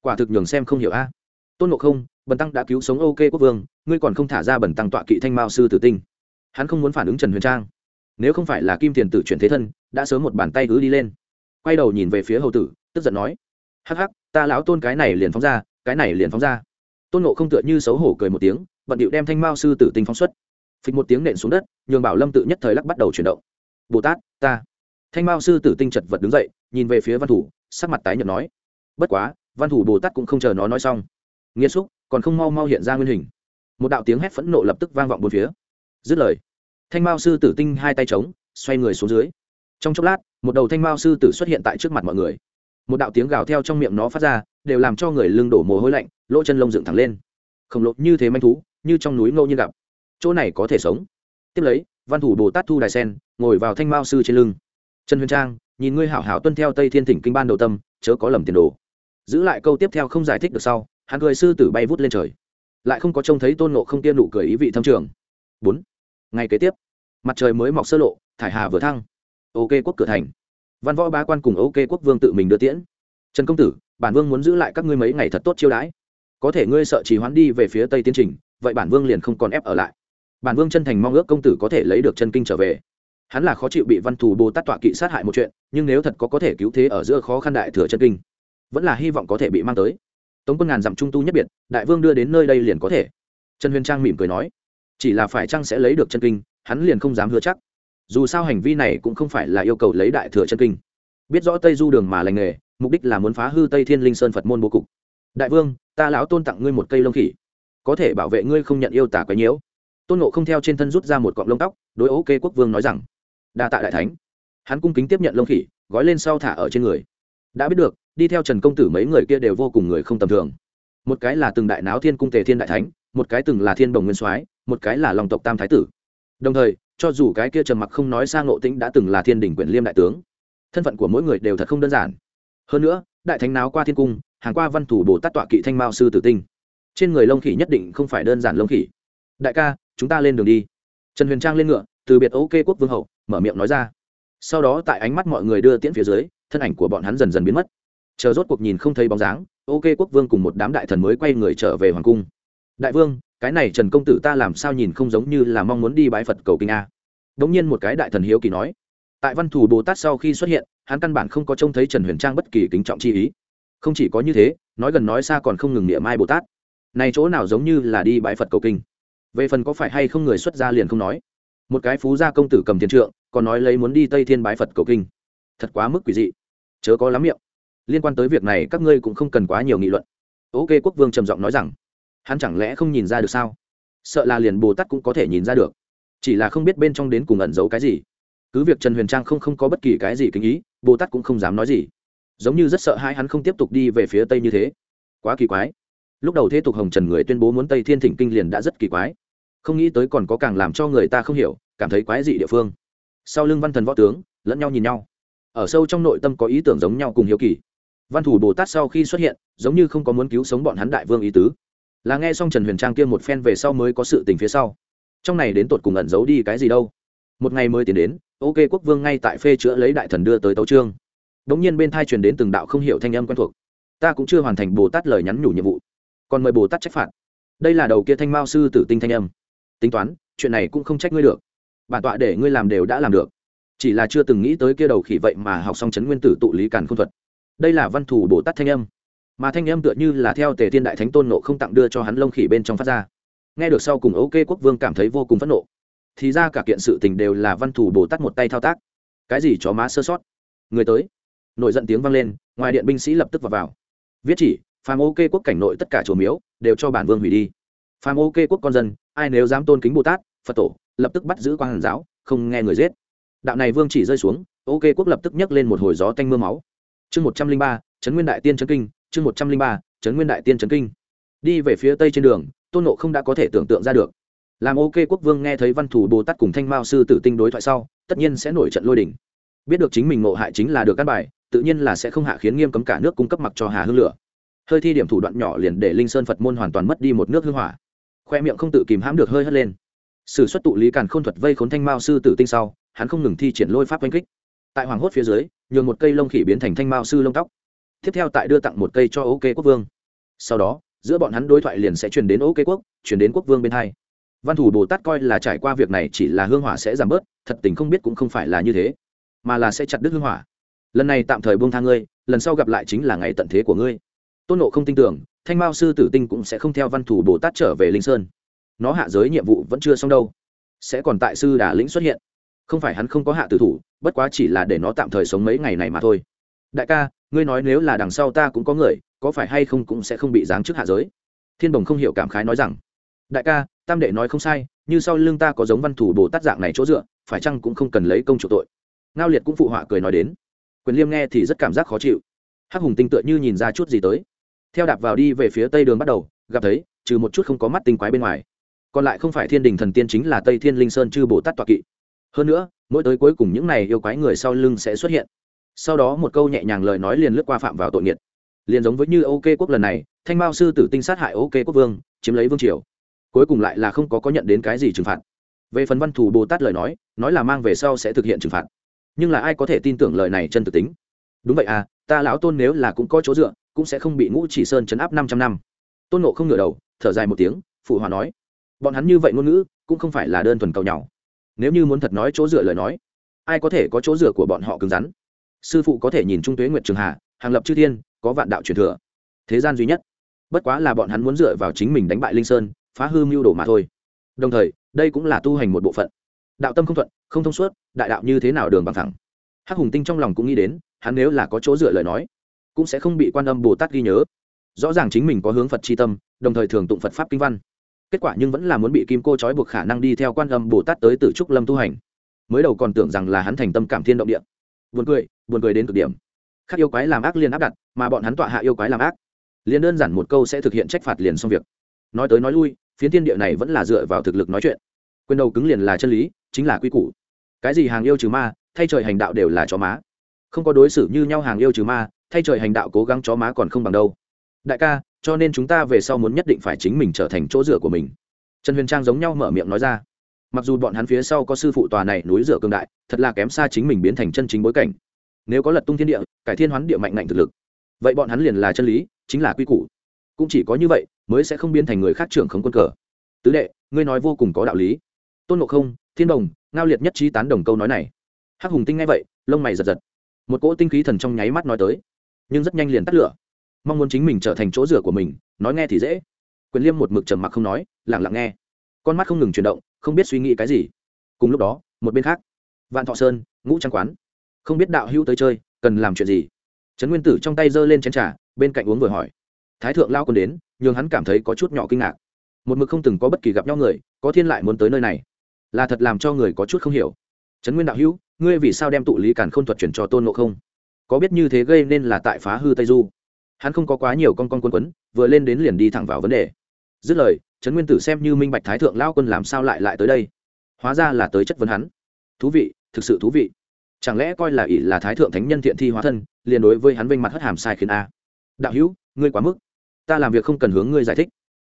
Quả thực nhường xem không hiểu a. À? Tôn ngộ không, bần tăng đã cứu sống ok quốc vương, ngươi còn không thả ra bần tăng tọa kỵ thanh mao sư tử tinh. Hắn không muốn phản ứng trần huyền trang. Nếu không phải là kim tiền tử chuyển thế thân, đã sớm một bàn tay cứ đi lên. Quay đầu nhìn về phía hầu tử, tức giận nói, hắc hắc, ta lão tôn cái này liền phóng ra, cái này liền phóng ra. Tôn nộ không tựa như xấu hổ cười một tiếng, bận điệu đem thanh mao sư tử tinh phóng xuất. Phịch một tiếng nện xuống đất, nhường bảo lâm tự nhất thời lắc bắt đầu chuyển động. Bồ tát, ta thanh mao sư tử tinh chật vật đứng dậy, nhìn về phía văn thủ, sắc mặt tái nhợt nói, bất quá, văn thủ bồ tát cũng không chờ nó nói xong. Nghĩa xúc còn không mau mau hiện ra nguyên hình. Một đạo tiếng hét phẫn nộ lập tức vang vọng bốn phía. Dứt lời, thanh mao sư tử tinh hai tay trống xoay người xuống dưới. Trong chốc lát, một đầu thanh mao sư tử xuất hiện tại trước mặt mọi người. Một đạo tiếng gào theo trong miệng nó phát ra, đều làm cho người lưng đổ mồ hôi lạnh, lỗ chân lông dựng thẳng lên. Khổng lồ như thế manh thú, như trong núi ngẫu nhiên gặp. Chỗ này có thể sống. Tiếp lấy, văn thủ bồ tát thu đài sen, ngồi vào thanh mao sư trên lưng trần huyền trang, nhìn ngươi hảo hảo tuân theo tây thiên thỉnh kinh ban đầu tâm, chớ có lầm tiền đồ. Giữ lại câu tiếp theo không giải thích được sau, hắn cười sư tử bay vút lên trời. Lại không có trông thấy tôn nộ không tiên nụ cười ý vị thâm trường. Bốn. Ngày kế tiếp, mặt trời mới mọc sơ lộ, thải hà vừa thăng. Ok quốc cửa thành. Văn võ bá quan cùng ok quốc vương tự mình đưa tiễn. Trần công tử, bản vương muốn giữ lại các ngươi mấy ngày thật tốt chiêu đãi. Có thể ngươi sợ chỉ hoán đi về phía tây tiến trình, vậy bản vương liền không còn ép ở lại. Bản vương chân thành mong ước công tử có thể lấy được chân kinh trở về hắn là khó chịu bị văn thù bồ tát tọa kỵ sát hại một chuyện, nhưng nếu thật có có thể cứu thế ở giữa khó khăn đại thừa chân kinh, vẫn là hy vọng có thể bị mang tới. Tống quân ngàn dặm trung tu nhất biệt, đại vương đưa đến nơi đây liền có thể. Trần huyền trang mỉm cười nói, chỉ là phải chăng sẽ lấy được chân kinh, hắn liền không dám hứa chắc. Dù sao hành vi này cũng không phải là yêu cầu lấy đại thừa chân kinh. Biết rõ tây du đường mà lành nghề, mục đích là muốn phá hư tây thiên linh sơn phật môn bố cục. Đại vương, ta lão tôn tặng ngươi một cây lông khỉ. Có thể bảo vệ ngươi không nhận yêu tả quấy nhiễu. Tôn nộ không theo trên thân rút ra một cọng lông tóc, đối ok quốc vương nói rằng đa tạ đại thánh. Hắn cung kính tiếp nhận lông khỉ, gói lên sau thả ở trên người. Đã biết được, đi theo trần công tử mấy người kia đều vô cùng người không tầm thường. Một cái là từng đại náo thiên cung tề thiên đại thánh, một cái từng là thiên đồng nguyên soái, một cái là lòng tộc tam thái tử. Đồng thời, cho dù cái kia trầm mặc không nói sang ngộ tĩnh đã từng là thiên đỉnh quyền liêm đại tướng, thân phận của mỗi người đều thật không đơn giản. Hơn nữa, đại thánh náo qua thiên cung, hàng qua văn thủ bồ tát tọa kỵ thanh mao sư tử tinh. Trên người lông khỉ nhất định không phải đơn giản lông khỉ. Đại ca, chúng ta lên đường đi. Trần huyền trang lên ngựa, từ biệt ok quốc vương hậu mở miệng nói ra. Sau đó tại ánh mắt mọi người đưa tiễn phía dưới, thân ảnh của bọn hắn dần dần biến mất. Chờ rốt cuộc nhìn không thấy bóng dáng, ok quốc vương cùng một đám đại thần mới quay người trở về hoàng cung. Đại vương, cái này trần công tử ta làm sao nhìn không giống như là mong muốn đi bái phật cầu kinh a. Đ ỗ n g nhiên một cái đại thần hiếu kỳ nói. Tại văn thủ bồ tát sau khi xuất hiện, hắn căn bản không có trông thấy trần huyền trang bất kỳ kính trọng chi ý. Không chỉ có như thế, nói gần nói xa còn không ngừng niệm mai bồ tát. Này chỗ nào giống như là đi bái phật cầu kinh? Về phần có phải hay không người xuất gia liền không nói. Một cái phú gia công tử cầm tiền trượng còn nói lấy muốn đi tây thiên bái phật cầu kinh. Thật quá mức quỷ dị. Chớ có lắm miệng. Liên quan tới việc này các ngươi cũng không cần quá nhiều nghị luận. Ok, quốc vương trầm giọng nói rằng, hắn chẳng lẽ không nhìn ra được sao? Sợ là liền bồ tát cũng có thể nhìn ra được. Chỉ là không biết bên trong đến cùng ẩn giấu cái gì. Cứ việc trần huyền trang không không có bất kỳ cái gì kính ý, bồ tát cũng không dám nói gì. Giống như rất sợ hai hắn không tiếp tục đi về phía tây như thế. Quá kỳ quái. Lúc đầu thế tục hồng trần người tuyên bố muốn tây thiên thỉnh kinh liền đã rất kỳ quái. Không nghĩ tới còn có càng làm cho người ta không hiểu, cảm thấy quái dị địa phương sau lưng văn thần võ tướng, lẫn nhau nhìn nhau. Ở sâu trong nội tâm có ý tưởng giống nhau cùng hiếu kỳ. Văn thủ bồ tát sau khi xuất hiện, giống như không có muốn cứu sống bọn hắn đại vương ý tứ. Là nghe xong trần huyền trang kia một phen về sau mới có sự tình phía sau. Trong này đến tột cùng ẩn giấu đi cái gì đâu. Một ngày mới tiến đến, ok quốc vương ngay tại phê chữa lấy đại thần đưa tới tấu trương đ ỗ n g nhiên bên thai truyền đến từng đạo không hiểu thanh âm quen thuộc. Ta cũng chưa hoàn thành bồ tát lời nhắn nhủ nhiệm vụ. Còn mời bồ tát trách phạt. Đây là đầu kia thanh mao sư tử tinh thanh âm. Tính toán, chuyện này cũng không trách ngươi được bản tọa để ngươi làm đều đã làm được. Chỉ là chưa từng nghĩ tới kia đầu khỉ vậy mà học xong chấn nguyên tử tụ lý càn không thuật. Đây là văn thủ bồ tát thanh âm. Mà thanh âm tựa như là theo tề thiên đại thánh tôn nộ không tặng đưa cho hắn lông khỉ bên trong phát ra. Nghe được sau cùng ok quốc vương cảm thấy vô cùng phẫn nộ. Thì ra cả kiện sự tình đều là văn thủ bồ tát một tay thao tác. Cái gì chó má sơ sót? Người tới. Nổi giận tiếng vang lên ngoài điện binh sĩ lập tức vào, vào. viết chỉ phàm ok quốc cảnh nội tất cả chùa miếu đều cho bản vương hủy đi. Phàm ok quốc con dân ai nếu dám tôn kính bồ tát phật tổ lập tức bắt giữ quan hàn giáo, không nghe người giết. Đạo này vương chỉ rơi xuống, ok quốc lập tức nhấc lên một hồi gió tanh m ư a máu. Chương một trăm linh ba trấn nguyên đại tiên trấn kinh, chương một trăm linh ba trấn nguyên đại tiên trấn kinh. Đi về phía tây trên đường, tôn nộ không đã có thể tưởng tượng ra được. Làm ok quốc vương nghe thấy văn thủ bồ tát cùng thanh mao sư tử tinh đối thoại sau, tất nhiên sẽ nổi trận lôi đình. Biết được chính mình ngộ hại chính là được cắt bài, tự nhiên là sẽ không hạ khiến nghiêm cấm cả nước cung cấp mặc cho hà hương lửa. Hơi thi điểm thủ đoạn nhỏ liền để linh sơn phật môn hoàn toàn mất đi một nước hương hỏa. Khoe miệng không tự kìm hãm được hơi hất lên sử xuất tụ lý càn khôn thuật vây khốn thanh mao sư tử tinh sau, hắn không ngừng thi triển lôi pháp oanh kích. Tại hoàng hốt phía dưới, nhường một cây lông khỉ biến thành thanh mao sư lông tóc. Tiếp theo tại đưa tặng một cây cho ok quốc vương. Sau đó, giữa bọn hắn đối thoại liền sẽ truyền đến ok quốc, truyền đến quốc vương bên hai. Văn thủ bồ tát coi là trải qua việc này chỉ là hương hỏa sẽ giảm bớt, thật tình không biết cũng không phải là như thế, mà là sẽ chặt đứt hương hỏa. Lần này tạm thời buông tha ngươi, lần sau gặp lại chính là ngày tận thế của ngươi. Tôn nộ không tin tưởng, thanh mao sư tử tinh cũng sẽ không theo văn thủ bồ tát trở về linh sơn nó hạ giới nhiệm vụ vẫn chưa xong đâu. Sẽ còn tại sư đà lĩnh xuất hiện. Không phải hắn không có hạ tử thủ, bất quá chỉ là để nó tạm thời sống mấy ngày này mà thôi. Đại ca, ngươi nói nếu là đằng sau ta cũng có người, có phải hay không cũng sẽ không bị giáng chức hạ giới. Thiên bồng không hiểu cảm khái nói rằng, đại ca, tam đệ nói không sai, như sau lưng ta có giống văn thủ bồ tát dạng này chỗ dựa, phải chăng cũng không cần lấy công chủ tội. Ngao liệt cũng phụ họa cười nói đến. Quyền liêm nghe thì rất cảm giác khó chịu. Hắc hùng tinh tựa như nhìn ra chút gì tới. Theo đạp vào đi về phía tây đường bắt đầu, gặp thấy, trừ một chút không có mắt tinh quái bên ngoài còn lại không phải thiên đình thần tiên chính là tây thiên linh sơn chư bồ tát toạ kỵ hơn nữa mỗi tới cuối cùng những này yêu quái người sau lưng sẽ xuất hiện sau đó một câu nhẹ nhàng lời nói liền lướt qua phạm vào tội nghiệt liền giống với như ok quốc lần này thanh mao sư tử tinh sát hại ok quốc vương chiếm lấy vương triều cuối cùng lại là không có có nhận đến cái gì trừng phạt về phần văn thù bồ tát lời nói nói là mang về sau sẽ thực hiện trừng phạt nhưng là ai có thể tin tưởng lời này chân thực tính đúng vậy à ta lão tôn nếu là cũng có chỗ dựa cũng sẽ không bị ngũ chỉ sơn chấn áp năm trăm năm tôn nộ không ngửa đầu thở dài một tiếng phụ hòa nói bọn hắn như vậy ngôn ngữ, cũng không phải là đơn thuần cầu nhau. Nếu như muốn thật nói chỗ dựa lời nói, ai có thể có chỗ dựa của bọn họ cứng rắn? Sư phụ có thể nhìn trung tuế nguyệt trường hà, hàng lập chư thiên, có vạn đạo truyền thừa. Thế gian duy nhất. Bất quá là bọn hắn muốn dựa vào chính mình đánh bại linh sơn, phá hư mưu đồ mà thôi. Đồng thời, đây cũng là tu hành một bộ phận. Đạo tâm không thuận, không thông suốt, đại đạo như thế nào đường bằng thẳng? Hắc hùng tinh trong lòng cũng nghĩ đến, hắn nếu là có chỗ dựa lời nói, cũng sẽ không bị quan âm bồ tát ghi nhớ. Rõ ràng chính mình có hướng phật c tâm, đồng thời thường tụng phật pháp kinh văn kết quả nhưng vẫn là muốn bị kim cô trói buộc khả năng đi theo quan âm bồ tát tới từ trúc lâm tu hành mới đầu còn tưởng rằng là hắn thành tâm cảm thiên động địa buồn cười buồn cười đến cực điểm. Khác yêu quái làm ác liền áp đặt, mà bọn hắn tọa hạ yêu quái làm ác. Liền đơn giản một câu sẽ thực hiện trách phạt liền xong việc. Nói tới nói lui, phiến thiên địa này vẫn là dựa vào thực lực nói chuyện. Quyền đầu cứng liền là chân lý, chính là quy củ. Cái gì hàng yêu trừ ma, thay trời hành đạo đều là chó má. Không có đối xử như nhau hàng yêu trừ ma, thay trời hành đạo cố gắng chó má còn không bằng đâu đại ca, cho nên chúng ta về sau muốn nhất định phải chính mình trở thành chỗ dựa của mình. Trần huyền trang giống nhau mở miệng nói ra. Mặc dù bọn hắn phía sau có sư phụ tòa này núi rửa cương đại, thật là kém xa chính mình biến thành chân chính bối cảnh. Nếu có lật tung thiên địa, cải thiên hoán địa mạnh ngạnh thực lực, vậy bọn hắn liền là chân lý, chính là quy củ. Cũng chỉ có như vậy, mới sẽ không biến thành người khác trưởng không quân cờ. Tứ đệ, ngươi nói vô cùng có đạo lý. Tôn ngộ không, thiên đồng, ngao liệt nhất trí tán đồng câu nói này. Hắc hùng tinh ngay vậy, lông mày giật giật. Một cỗ tinh khí thần trong nháy mắt nói tới. Nhưng rất nhanh liền tắt lửa mong muốn chính mình trở thành chỗ rửa của mình, nói nghe thì dễ. Quyền liêm một mực trầm mặc không nói lẳng lặng nghe. Con mắt không ngừng chuyển động, không biết suy nghĩ cái gì. Cùng lúc đó, một bên khác, vạn thọ sơn, ngũ trang quán. Không biết đạo hữu tới chơi, cần làm chuyện gì? Trấn nguyên tử trong tay giơ lên chén trà, bên cạnh uống vừa hỏi. Thái thượng lao còn đến, nhường hắn cảm thấy có chút nhỏ kinh ngạc. Một mực không từng có bất kỳ gặp nhau người, có thiên lại muốn tới nơi này. Là thật làm cho người có chút không hiểu. Trấn nguyên đạo hữu, ngươi vì sao đem tụ lý càn k h ô n thuật chuyển cho tôn nộ không? Có biết như thế gây nên là tại phá hư tây du? Hắn không có quá nhiều con con quân quấn, vừa lên đến liền đi thẳng vào vấn đề. Dứt lời, trấn nguyên tử xem như minh bạch thái thượng lao quân làm sao lại lại tới đây. Hóa ra là tới chất vấn hắn. Thú vị, thực sự thú vị. Chẳng lẽ coi là ỷ là thái thượng thánh nhân thiện thi hóa thân, liền đối với hắn vinh mặt hất hàm sai khiến a. Đạo hữu, ngươi quá mức. Ta làm việc không cần hướng ngươi giải thích.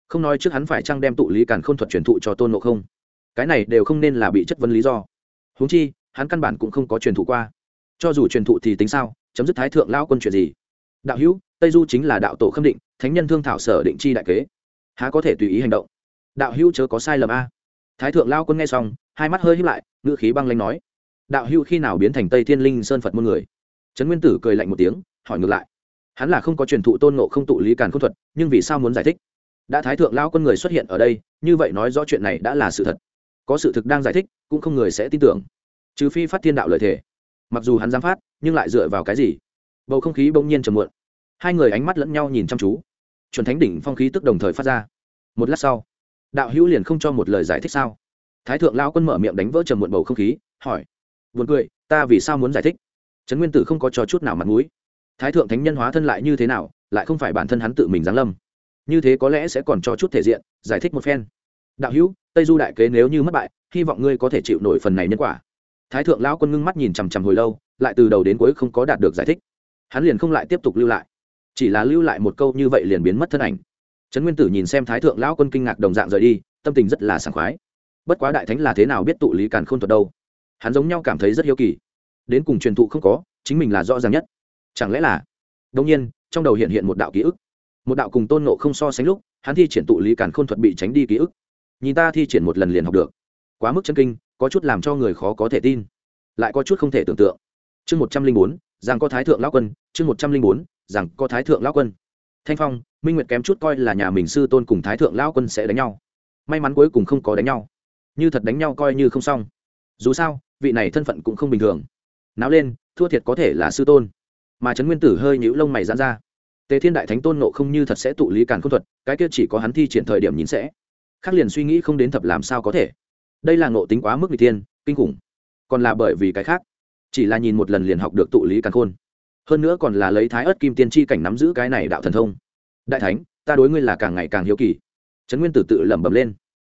Không nói trước hắn phải chăng đem tụ lý càn k h ô n thuật truyền thụ cho tôn nộ không. Cái này đều không nên là bị chất vấn lý do. Huống chi, hắn căn bản cũng không có truyền thụ qua. Cho dù truyền thụ thì tính sao? Chấm dứt thái thượng lao quân chuyện gì? Đạo hữu tây du chính là đạo tổ khâm định, thánh nhân thương thảo sở định chi đại kế. Há có thể tùy ý hành động? Đạo hữu chớ có sai lầm a. Thái thượng lao quân nghe xong, hai mắt hơi hít lại, ngữ khí băng lanh nói, đạo hữu khi nào biến thành tây thiên linh sơn phật muôn người? Trấn nguyên tử cười lạnh một tiếng, hỏi ngược lại, hắn là không có truyền thụ tôn nộ không tụ lý càn khôn thuật, nhưng vì sao muốn giải thích? Đã thái thượng lao quân người xuất hiện ở đây, như vậy nói rõ chuyện này đã là sự thật. Có sự thực đang giải thích, cũng không người sẽ tin tưởng. Trừ phi phát thiên đạo lợi thể mặc dù hắn dám phát, nhưng lại dựa vào cái gì? Bầu không khí bỗng nhiên trầm muộn hai người ánh mắt lẫn nhau nhìn chăm chú. Chuẩn thánh đỉnh phong khí tức đồng thời phát ra. Một lát sau, đạo hữu liền không cho một lời giải thích sao? Thái thượng lao quân mở miệng đánh vỡ trầm muộn bầu không khí, hỏi, buồn cười, ta vì sao muốn giải thích? Trấn nguyên tử không có cho chút nào mặt mũi. Thái thượng thánh nhân hóa thân lại như thế nào, lại không phải bản thân hắn tự mình giáng lâm. Như thế có lẽ sẽ còn cho chút thể diện, giải thích một phen. Đạo hữu, tây du đại kế nếu như mất bại, hy vọng ngươi có thể chịu nổi phần này nhân quả. Thái thượng lão quân ngưng mắt nhìn chằm chằm hồi lâu, lại từ đầu đến cuối không có đạt được giải thích. Hắn liền không lại tiếp tục lưu lại chỉ là lưu lại một câu như vậy liền biến mất thân ảnh. Trấn nguyên tử nhìn xem thái thượng lão quân kinh ngạc đồng dạng rời đi, tâm tình rất là sảng khoái. Bất quá đại thánh là thế nào biết tụ lý càn k h ô n thuật đâu? Hắn giống nhau cảm thấy rất hiếu kỳ. Đến cùng truyền thụ không có, chính mình là rõ ràng nhất. Chẳng lẽ là? Đông nhiên, trong đầu hiện hiện một đạo ký ức. Một đạo cùng tôn nộ không so sánh lúc, hắn thi triển tụ lý càn k h ô n thuật bị tránh đi ký ức. Nhìn ta thi triển một lần liền học được. Quá mức chân kinh, có chút làm cho người khó có thể tin. Lại có chút không thể tưởng tượng. Chương một trăm linh bốn, giang có thái thượng lão quân, chương một trăm linh bốn rằng có thái thượng lão quân. Thanh phong, minh nguyệt kém chút coi là nhà mình sư tôn cùng thái thượng lão quân sẽ đánh nhau. May mắn cuối cùng không có đánh nhau. Như thật đánh nhau coi như không xong. Dù sao, vị này thân phận cũng không bình thường. Náo lên, thua thiệt có thể là sư tôn. Mà trấn nguyên tử hơi nhũ lông mày dán ra. Tề thiên đại thánh tôn nộ không như thật sẽ tụ lý càn không thuật, cái kia chỉ có hắn thi triển thời điểm nhìn sẽ. Khác liền suy nghĩ không đến thập làm sao có thể. Đây là ngộ tính quá mức vị thiên, kinh khủng. Còn là bởi vì cái khác. Chỉ là nhìn một lần liền học được tụ lý càn khôn hơn nữa còn là lấy thái ớt kim tiên tri cảnh nắm giữ cái này đạo thần thông. Đại thánh, ta đối ngươi là càng ngày càng hiếu kỳ. Trấn nguyên tử tự lẩm bẩm lên.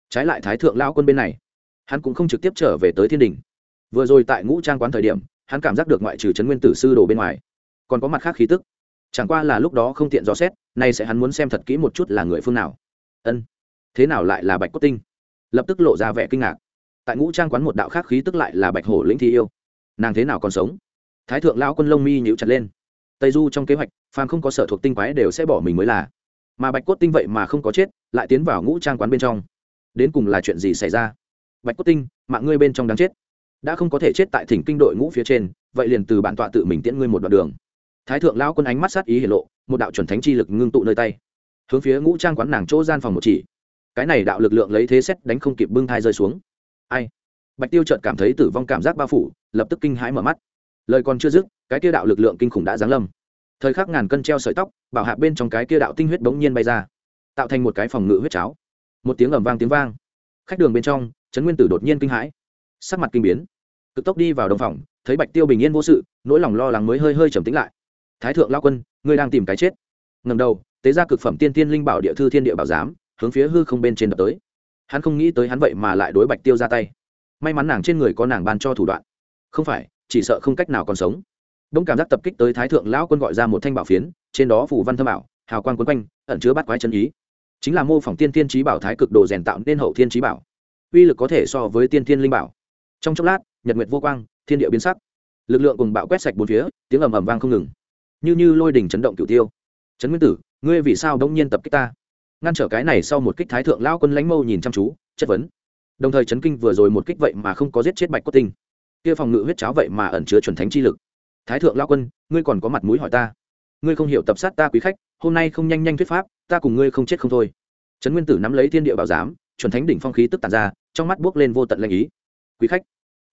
Trái lại thái thượng lao quân bên này, hắn cũng không trực tiếp trở về tới thiên đình. Vừa rồi tại ngũ trang quán thời điểm, hắn cảm giác được ngoại trừ trấn nguyên tử sư đồ bên ngoài, còn có mặt khác khí tức. Chẳng qua là lúc đó không tiện dò xét, nay sẽ hắn muốn xem thật kỹ một chút là người phương nào. Ân, thế nào lại là bạch cốt tinh? Lập tức lộ ra vẻ kinh ngạc. Tại ngũ trang quán một đạo khác khí tức lại là bạch hổ lĩnh thi yêu. Nàng thế nào còn sống? Thái thượng lao quân lông mi nhịu chặt lên. Tây du trong kế hoạch, phàm không có sở thuộc tinh quái đều sẽ bỏ mình mới là. Mà bạch cốt tinh vậy mà không có chết, lại tiến vào ngũ trang quán bên trong. Đến cùng là chuyện gì xảy ra? Bạch cốt tinh, mạng ngươi bên trong đáng chết. Đã không có thể chết tại thỉnh kinh đội ngũ phía trên, vậy liền từ bản tọa tự mình tiễn ngươi một đoạn đường. Thái thượng lão quân ánh mắt sát ý hiển lộ, một đạo chuẩn thánh chi lực ngưng tụ nơi tay. Hướng phía ngũ trang quán nàng chỗ gian phòng một chỉ. Cái này đạo lực lượng lấy thế xét đánh không kịp bưng thai rơi xuống. Ai? Bạch tiêu trợt cảm thấy tử vong cảm giác bao phủ, lập tức kinh hãi mở mắt lời còn chưa dứt, cái kia đạo lực lượng kinh khủng đã giáng lâm. Thời khắc ngàn cân treo sợi tóc, bảo hạ bên trong cái kia đạo tinh huyết bỗng nhiên bay ra, tạo thành một cái phòng ngự huyết cháo. Một tiếng ầm vang tiếng vang. Khách đường bên trong, trấn nguyên tử đột nhiên kinh hãi. Sắc mặt kinh biến. Cực tốc đi vào đồng phòng, thấy bạch tiêu bình yên vô sự, nỗi lòng lo lắng mới hơi hơi trầm tính lại. Thái thượng lao quân, ngươi đang tìm cái chết. Ngầm đầu, tế ra cực phẩm tiên tiên linh bảo địa thư thiên địa bảo giám, hướng phía hư không bên trên đập tới. Hắn không nghĩ tới hắn vậy mà lại đối bạch tiêu ra tay. May mắn nàng trên người có nàng ban cho thủ đoạn. Không phải chỉ sợ không cách nào còn sống. Đông cảm giác tập kích tới thái thượng lão quân gọi ra một thanh bảo phiến, trên đó phủ văn thâm ảo, hào quang quấn quanh, ẩn chứa bát quái chân ý. Chính là mô phỏng tiên tiên trí bảo thái cực đồ rèn tạo nên hậu thiên trí bảo. Uy lực có thể so với tiên tiên linh bảo. Trong chốc lát, nhật nguyệt vô quang, thiên địa biến sắc. Lực lượng cùng bạo quét sạch bốn phía, tiếng ầm ầm vang không ngừng. Như như lôi đỉnh chấn động cửu tiêu. Trấn nguyên tử, ngươi vì sao đông nhiên tập kích ta? Ngăn trở cái này sau một kích thái thượng lao quân lãnh mâu nhìn chăm chú, chất vấn. Đồng thời chấn kinh vừa rồi một kích vậy mà không có giết chết bạch cốt tinh kia phòng ngự huyết cháo vậy mà ẩn chứa chuẩn thánh chi lực. Thái thượng lao quân, ngươi còn có mặt mũi hỏi ta. Ngươi không hiểu tập sát ta quý khách, hôm nay không nhanh nhanh thuyết pháp, ta cùng ngươi không chết không thôi. Trấn nguyên tử nắm lấy thiên địa bảo giám, chuẩn thánh đỉnh phong khí tức tàn ra, trong mắt buốc lên vô tận lanh ý. Quý khách,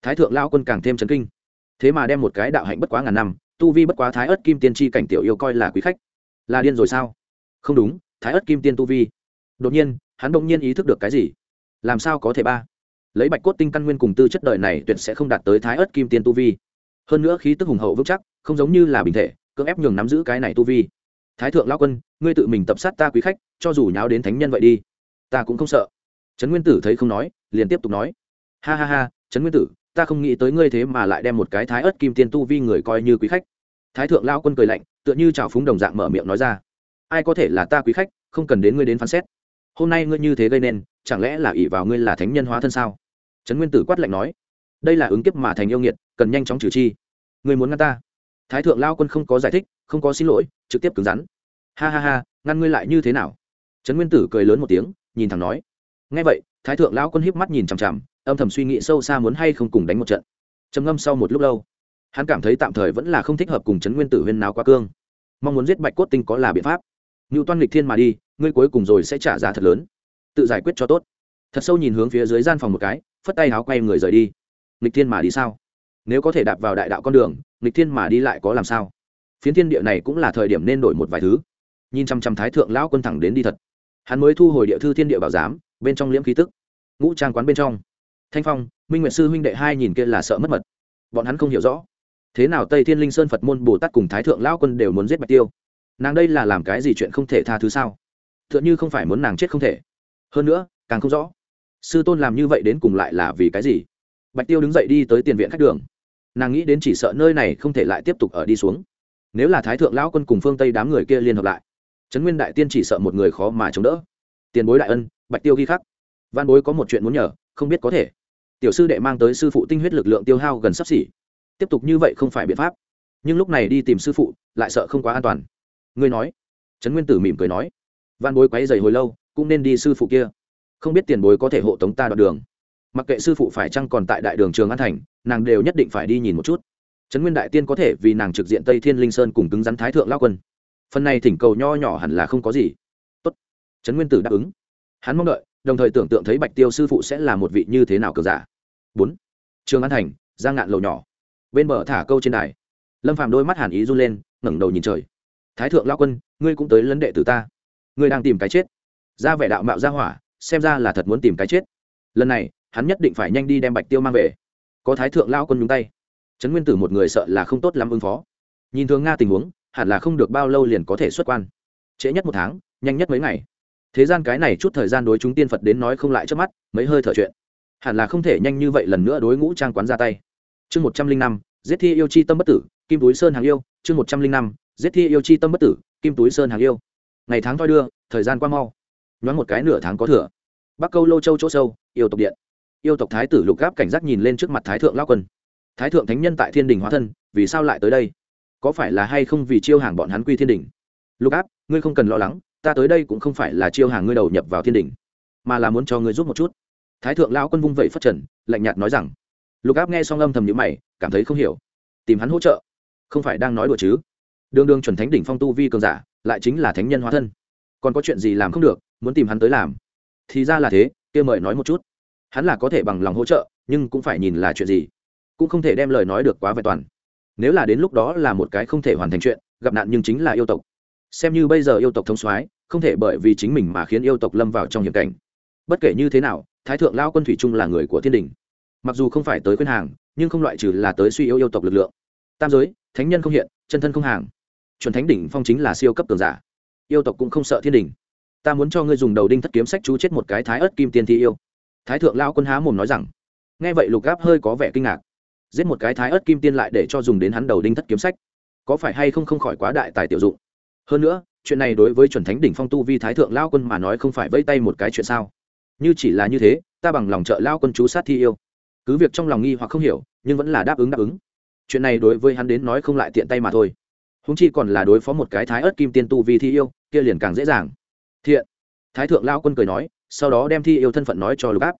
thái thượng lao quân càng thêm chấn kinh. Thế mà đem một cái đạo hạnh bất quá ngàn năm, tu vi bất quá thái ớt kim tiên tri cảnh tiểu yêu coi là quý khách. Là điên rồi sao? Không đúng, thái ớt kim tiên tu vi. Đột nhiên, hắn bỗng nhiên ý thức được cái gì? Làm sao có thể ba? Lấy bạch cốt tinh căn nguyên cùng tư chất đời này tuyệt sẽ không đạt tới thái ớt kim tiên tu vi. Hơn nữa khí tức hùng hậu vững chắc, không giống như là bình thể, cưỡng ép nhường nắm giữ cái này tu vi. Thái thượng lao quân, ngươi tự mình tập sát ta quý khách, cho dù nháo đến thánh nhân vậy đi. Ta cũng không sợ. Trấn nguyên tử thấy không nói, liền tiếp tục nói. Ha ha ha, trấn nguyên tử, ta không nghĩ tới ngươi thế mà lại đem một cái thái ớt kim tiên tu vi người coi như quý khách. Thái thượng lao quân cười lạnh, tựa như trào phúng đồng dạng mở miệng nói ra. Ai có thể là ta quý khách, không cần đến ngươi đến phán xét. Hôm nay ngươi như thế gây nên, chẳng lẽ là ỷ vào ngươi là thánh nhân hóa thân sao? Trấn nguyên tử quát lạnh nói, đây là ứng kiếp mà thành yêu nghiệt, cần nhanh chóng trừ chi. Ngươi muốn ngăn ta? Thái thượng lao quân không có giải thích, không có xin lỗi, trực tiếp cứng rắn. Ha ha ha, ngăn ngươi lại như thế nào? Trấn nguyên tử cười lớn một tiếng, nhìn thẳng nói. Ngay vậy, thái thượng lão quân híp mắt nhìn chằm chằm, âm thầm suy nghĩ sâu xa muốn hay không cùng đánh một trận. Trầm ngâm sau một lúc lâu, hắn cảm thấy tạm thời vẫn là không thích hợp cùng trấn nguyên tử huyên nào quá cương. Mong muốn giết bạch cốt tinh có là biện pháp. Ngưu toan lịch thiên mà đi, ngươi cuối cùng rồi sẽ trả giá thật lớn. Tự giải quyết cho tốt. Thật sâu nhìn hướng phía dưới gian phòng một cái phất tay áo quay người rời đi. Nghịch thiên mà đi sao? Nếu có thể đạp vào đại đạo con đường, nghịch thiên mà đi lại có làm sao? Phiến thiên địa này cũng là thời điểm nên đổi một vài thứ. Nhìn chăm chăm thái thượng lão quân thẳng đến đi thật. Hắn mới thu hồi địa thư thiên địa bảo giám, bên trong liễm khí tức. Ngũ trang quán bên trong. Thanh phong, minh nguyệt sư huynh đệ hai nhìn kia là sợ mất mật. Bọn hắn không hiểu rõ. Thế nào tây thiên linh sơn phật môn bồ tát cùng thái thượng lão quân đều muốn giết bạch tiêu? Nàng đây là làm cái gì chuyện không thể tha thứ sao? T h ư ợ n h ư không phải muốn nàng chết không thể. Hơn nữa, càng không rõ sư tôn làm như vậy đến cùng lại là vì cái gì? Bạch tiêu đứng dậy đi tới tiền viện khách đường. Nàng nghĩ đến chỉ sợ nơi này không thể lại tiếp tục ở đi xuống. Nếu là thái thượng lão quân cùng phương tây đám người kia liên hợp lại, trấn nguyên đại tiên chỉ sợ một người khó mà chống đỡ. Tiền bối đại ân, bạch tiêu ghi khắc. Văn bối có một chuyện muốn nhờ, không biết có thể. Tiểu sư đệ mang tới sư phụ tinh huyết lực lượng tiêu hao gần sắp xỉ. Tiếp tục như vậy không phải biện pháp. Nhưng lúc này đi tìm sư phụ, lại sợ không quá an toàn. Ngươi nói. Trấn nguyên tử mỉm cười nói. Văn bối quấy dày hồi lâu, cũng nên đi sư phụ kia không biết tiền bối có thể hộ tống ta đoạn đường. Mặc kệ sư phụ phải chăng còn tại đại đường trường an thành, nàng đều nhất định phải đi nhìn một chút. Trấn nguyên đại tiên có thể vì nàng trực diện tây thiên linh sơn cùng cứng rắn thái thượng lao quân. Phần này thỉnh cầu nho nhỏ hẳn là không có gì. Tốt. Trấn nguyên tử đáp ứng. Hắn mong đợi, đồng thời tưởng tượng thấy bạch tiêu sư phụ sẽ là một vị như thế nào cờ giả. Bốn. Trường an thành, giang ngạn lầu nhỏ. Bên bờ thả câu trên đài. Lâm phàm đôi mắt hàn ý run lên, ngẩng đầu nhìn trời. Thái thượng lao quân, ngươi cũng tới lấn đệ tử ta. Ngươi đang tìm cái chết. Ra vẻ đạo mạo ra hỏa xem ra là thật muốn tìm cái chết. Lần này, hắn nhất định phải nhanh đi đem bạch tiêu mang về. Có thái thượng lao quân nhúng tay. Trấn nguyên tử một người sợ là không tốt lắm ứng phó. Nhìn thường nga tình huống, hẳn là không được bao lâu liền có thể xuất quan. Trễ nhất một tháng, nhanh nhất mấy ngày. Thế gian cái này chút thời gian đối chúng tiên phật đến nói không lại trước mắt, mấy hơi thở chuyện. Hẳn là không thể nhanh như vậy lần nữa đối ngũ trang quán ra tay. Chương một trăm linh năm, giết thi yêu chi tâm bất tử, kim túi sơn hàng yêu. Chương một trăm linh năm, giết thi yêu chi tâm bất tử, kim túi sơn hàng yêu. Ngày tháng thoi đưa, thời gian qua mau nhoáng một cái nửa tháng có thừa. Bắc câu lô châu chỗ sâu, yêu tộc điện. Yêu tộc thái tử lục gáp cảnh giác nhìn lên trước mặt thái thượng lao quân. Thái thượng thánh nhân tại thiên đình hóa thân, vì sao lại tới đây? Có phải là hay không vì chiêu hàng bọn hắn quy thiên đình? Lục áp ngươi không cần lo lắng, ta tới đây cũng không phải là chiêu hàng ngươi đầu nhập vào thiên đình, mà là muốn cho ngươi giúp một chút. Thái thượng lao quân vung vẩy phất trần, lạnh nhạt nói rằng. Lục áp nghe xong âm thầm nhữ mày, cảm thấy không hiểu. Tìm hắn hỗ trợ, không phải đang nói đùa chứ? Đường đường chuẩn thánh đỉnh phong tu vi cường giả, lại chính là thánh nhân hóa thân. Còn có chuyện gì làm không được muốn tìm hắn tới làm. Thì ra là thế, kia mời nói một chút. Hắn là có thể bằng lòng hỗ trợ, nhưng cũng phải nhìn là chuyện gì. Cũng không thể đem lời nói được quá vẹn toàn. Nếu là đến lúc đó là một cái không thể hoàn thành chuyện, gặp nạn nhưng chính là yêu tộc. Xem như bây giờ yêu tộc thông soái, không thể bởi vì chính mình mà khiến yêu tộc lâm vào trong hiểm cảnh. Bất kể như thế nào, thái thượng lao quân thủy trung là người của thiên đình. Mặc dù không phải tới khuyên hàng, nhưng không loại trừ là tới suy yếu yêu tộc lực lượng. Tam giới, thánh nhân không hiện, chân thân không hàng. Chuẩn thánh đỉnh phong chính là siêu cấp cường giả. Yêu tộc cũng không sợ thiên đình ta muốn cho ngươi dùng đầu đinh thất kiếm sách chú chết một cái thái ớt kim tiên thi yêu. Thái thượng lao quân há mồm nói rằng. Nghe vậy lục gáp hơi có vẻ kinh ngạc. Giết một cái thái ớt kim tiên lại để cho dùng đến hắn đầu đinh thất kiếm sách. Có phải hay không không khỏi quá đại tài tiểu dụng. Hơn nữa, chuyện này đối với chuẩn thánh đỉnh phong tu vi thái thượng lao quân mà nói không phải vây tay một cái chuyện sao? Như chỉ là như thế, ta bằng lòng trợ lao quân chú sát thi yêu. Cứ việc trong lòng nghi hoặc không hiểu, nhưng vẫn là đáp ứng đáp ứng. Chuyện này đối với hắn đến nói không lại tiện tay mà thôi. Húng chi còn là đối phó một cái thái ớt kim tiên tu vi thi yêu, kia liền càng dễ dàng thiện. Thái thượng lao quân cười nói, sau đó đem thi yêu thân phận nói cho lục áp.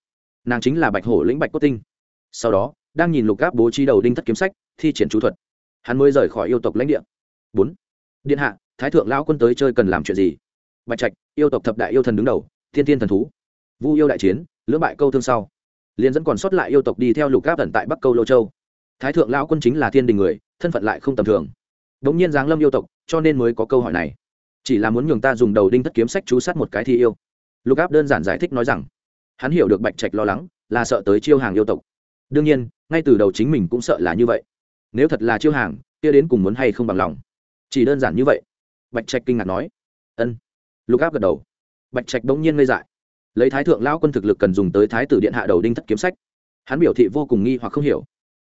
Nàng chính là bạch hổ lĩnh bạch cốt tinh. Sau đó, đang nhìn lục áp bố trí đầu đinh thất kiếm sách, thi triển chú thuật. Hắn mới rời khỏi yêu tộc lãnh địa. Bốn. Điện hạ, thái thượng lao quân tới chơi cần làm chuyện gì? Bạch trạch, yêu tộc thập đại yêu thần đứng đầu, thiên thiên thần thú. Vu yêu đại chiến, lưỡng bại câu thương sau. Liền dẫn còn sót lại yêu tộc đi theo lục áp tận tại bắc câu lô châu. Thái thượng lao quân chính là thiên đình người, thân phận lại không tầm thường. Đ ỗ n g nhiên giáng lâm yêu tộc, cho nên mới có câu hỏi này chỉ là muốn nhường ta dùng đầu đinh thất kiếm sách chú sát một cái thi yêu. Lục áp đơn giản giải thích nói rằng, hắn hiểu được bạch trạch lo lắng, là sợ tới chiêu hàng yêu tộc. Đương nhiên, ngay từ đầu chính mình cũng sợ là như vậy. Nếu thật là chiêu hàng, kia đến cùng muốn hay không bằng lòng? Chỉ đơn giản như vậy. Bạch trạch kinh ngạc nói, ân. Lục áp gật đầu. Bạch trạch bỗng nhiên ngây dại. Lấy thái thượng lão quân thực lực cần dùng tới thái tử điện hạ đầu đinh thất kiếm sách. Hắn biểu thị vô cùng nghi hoặc không hiểu.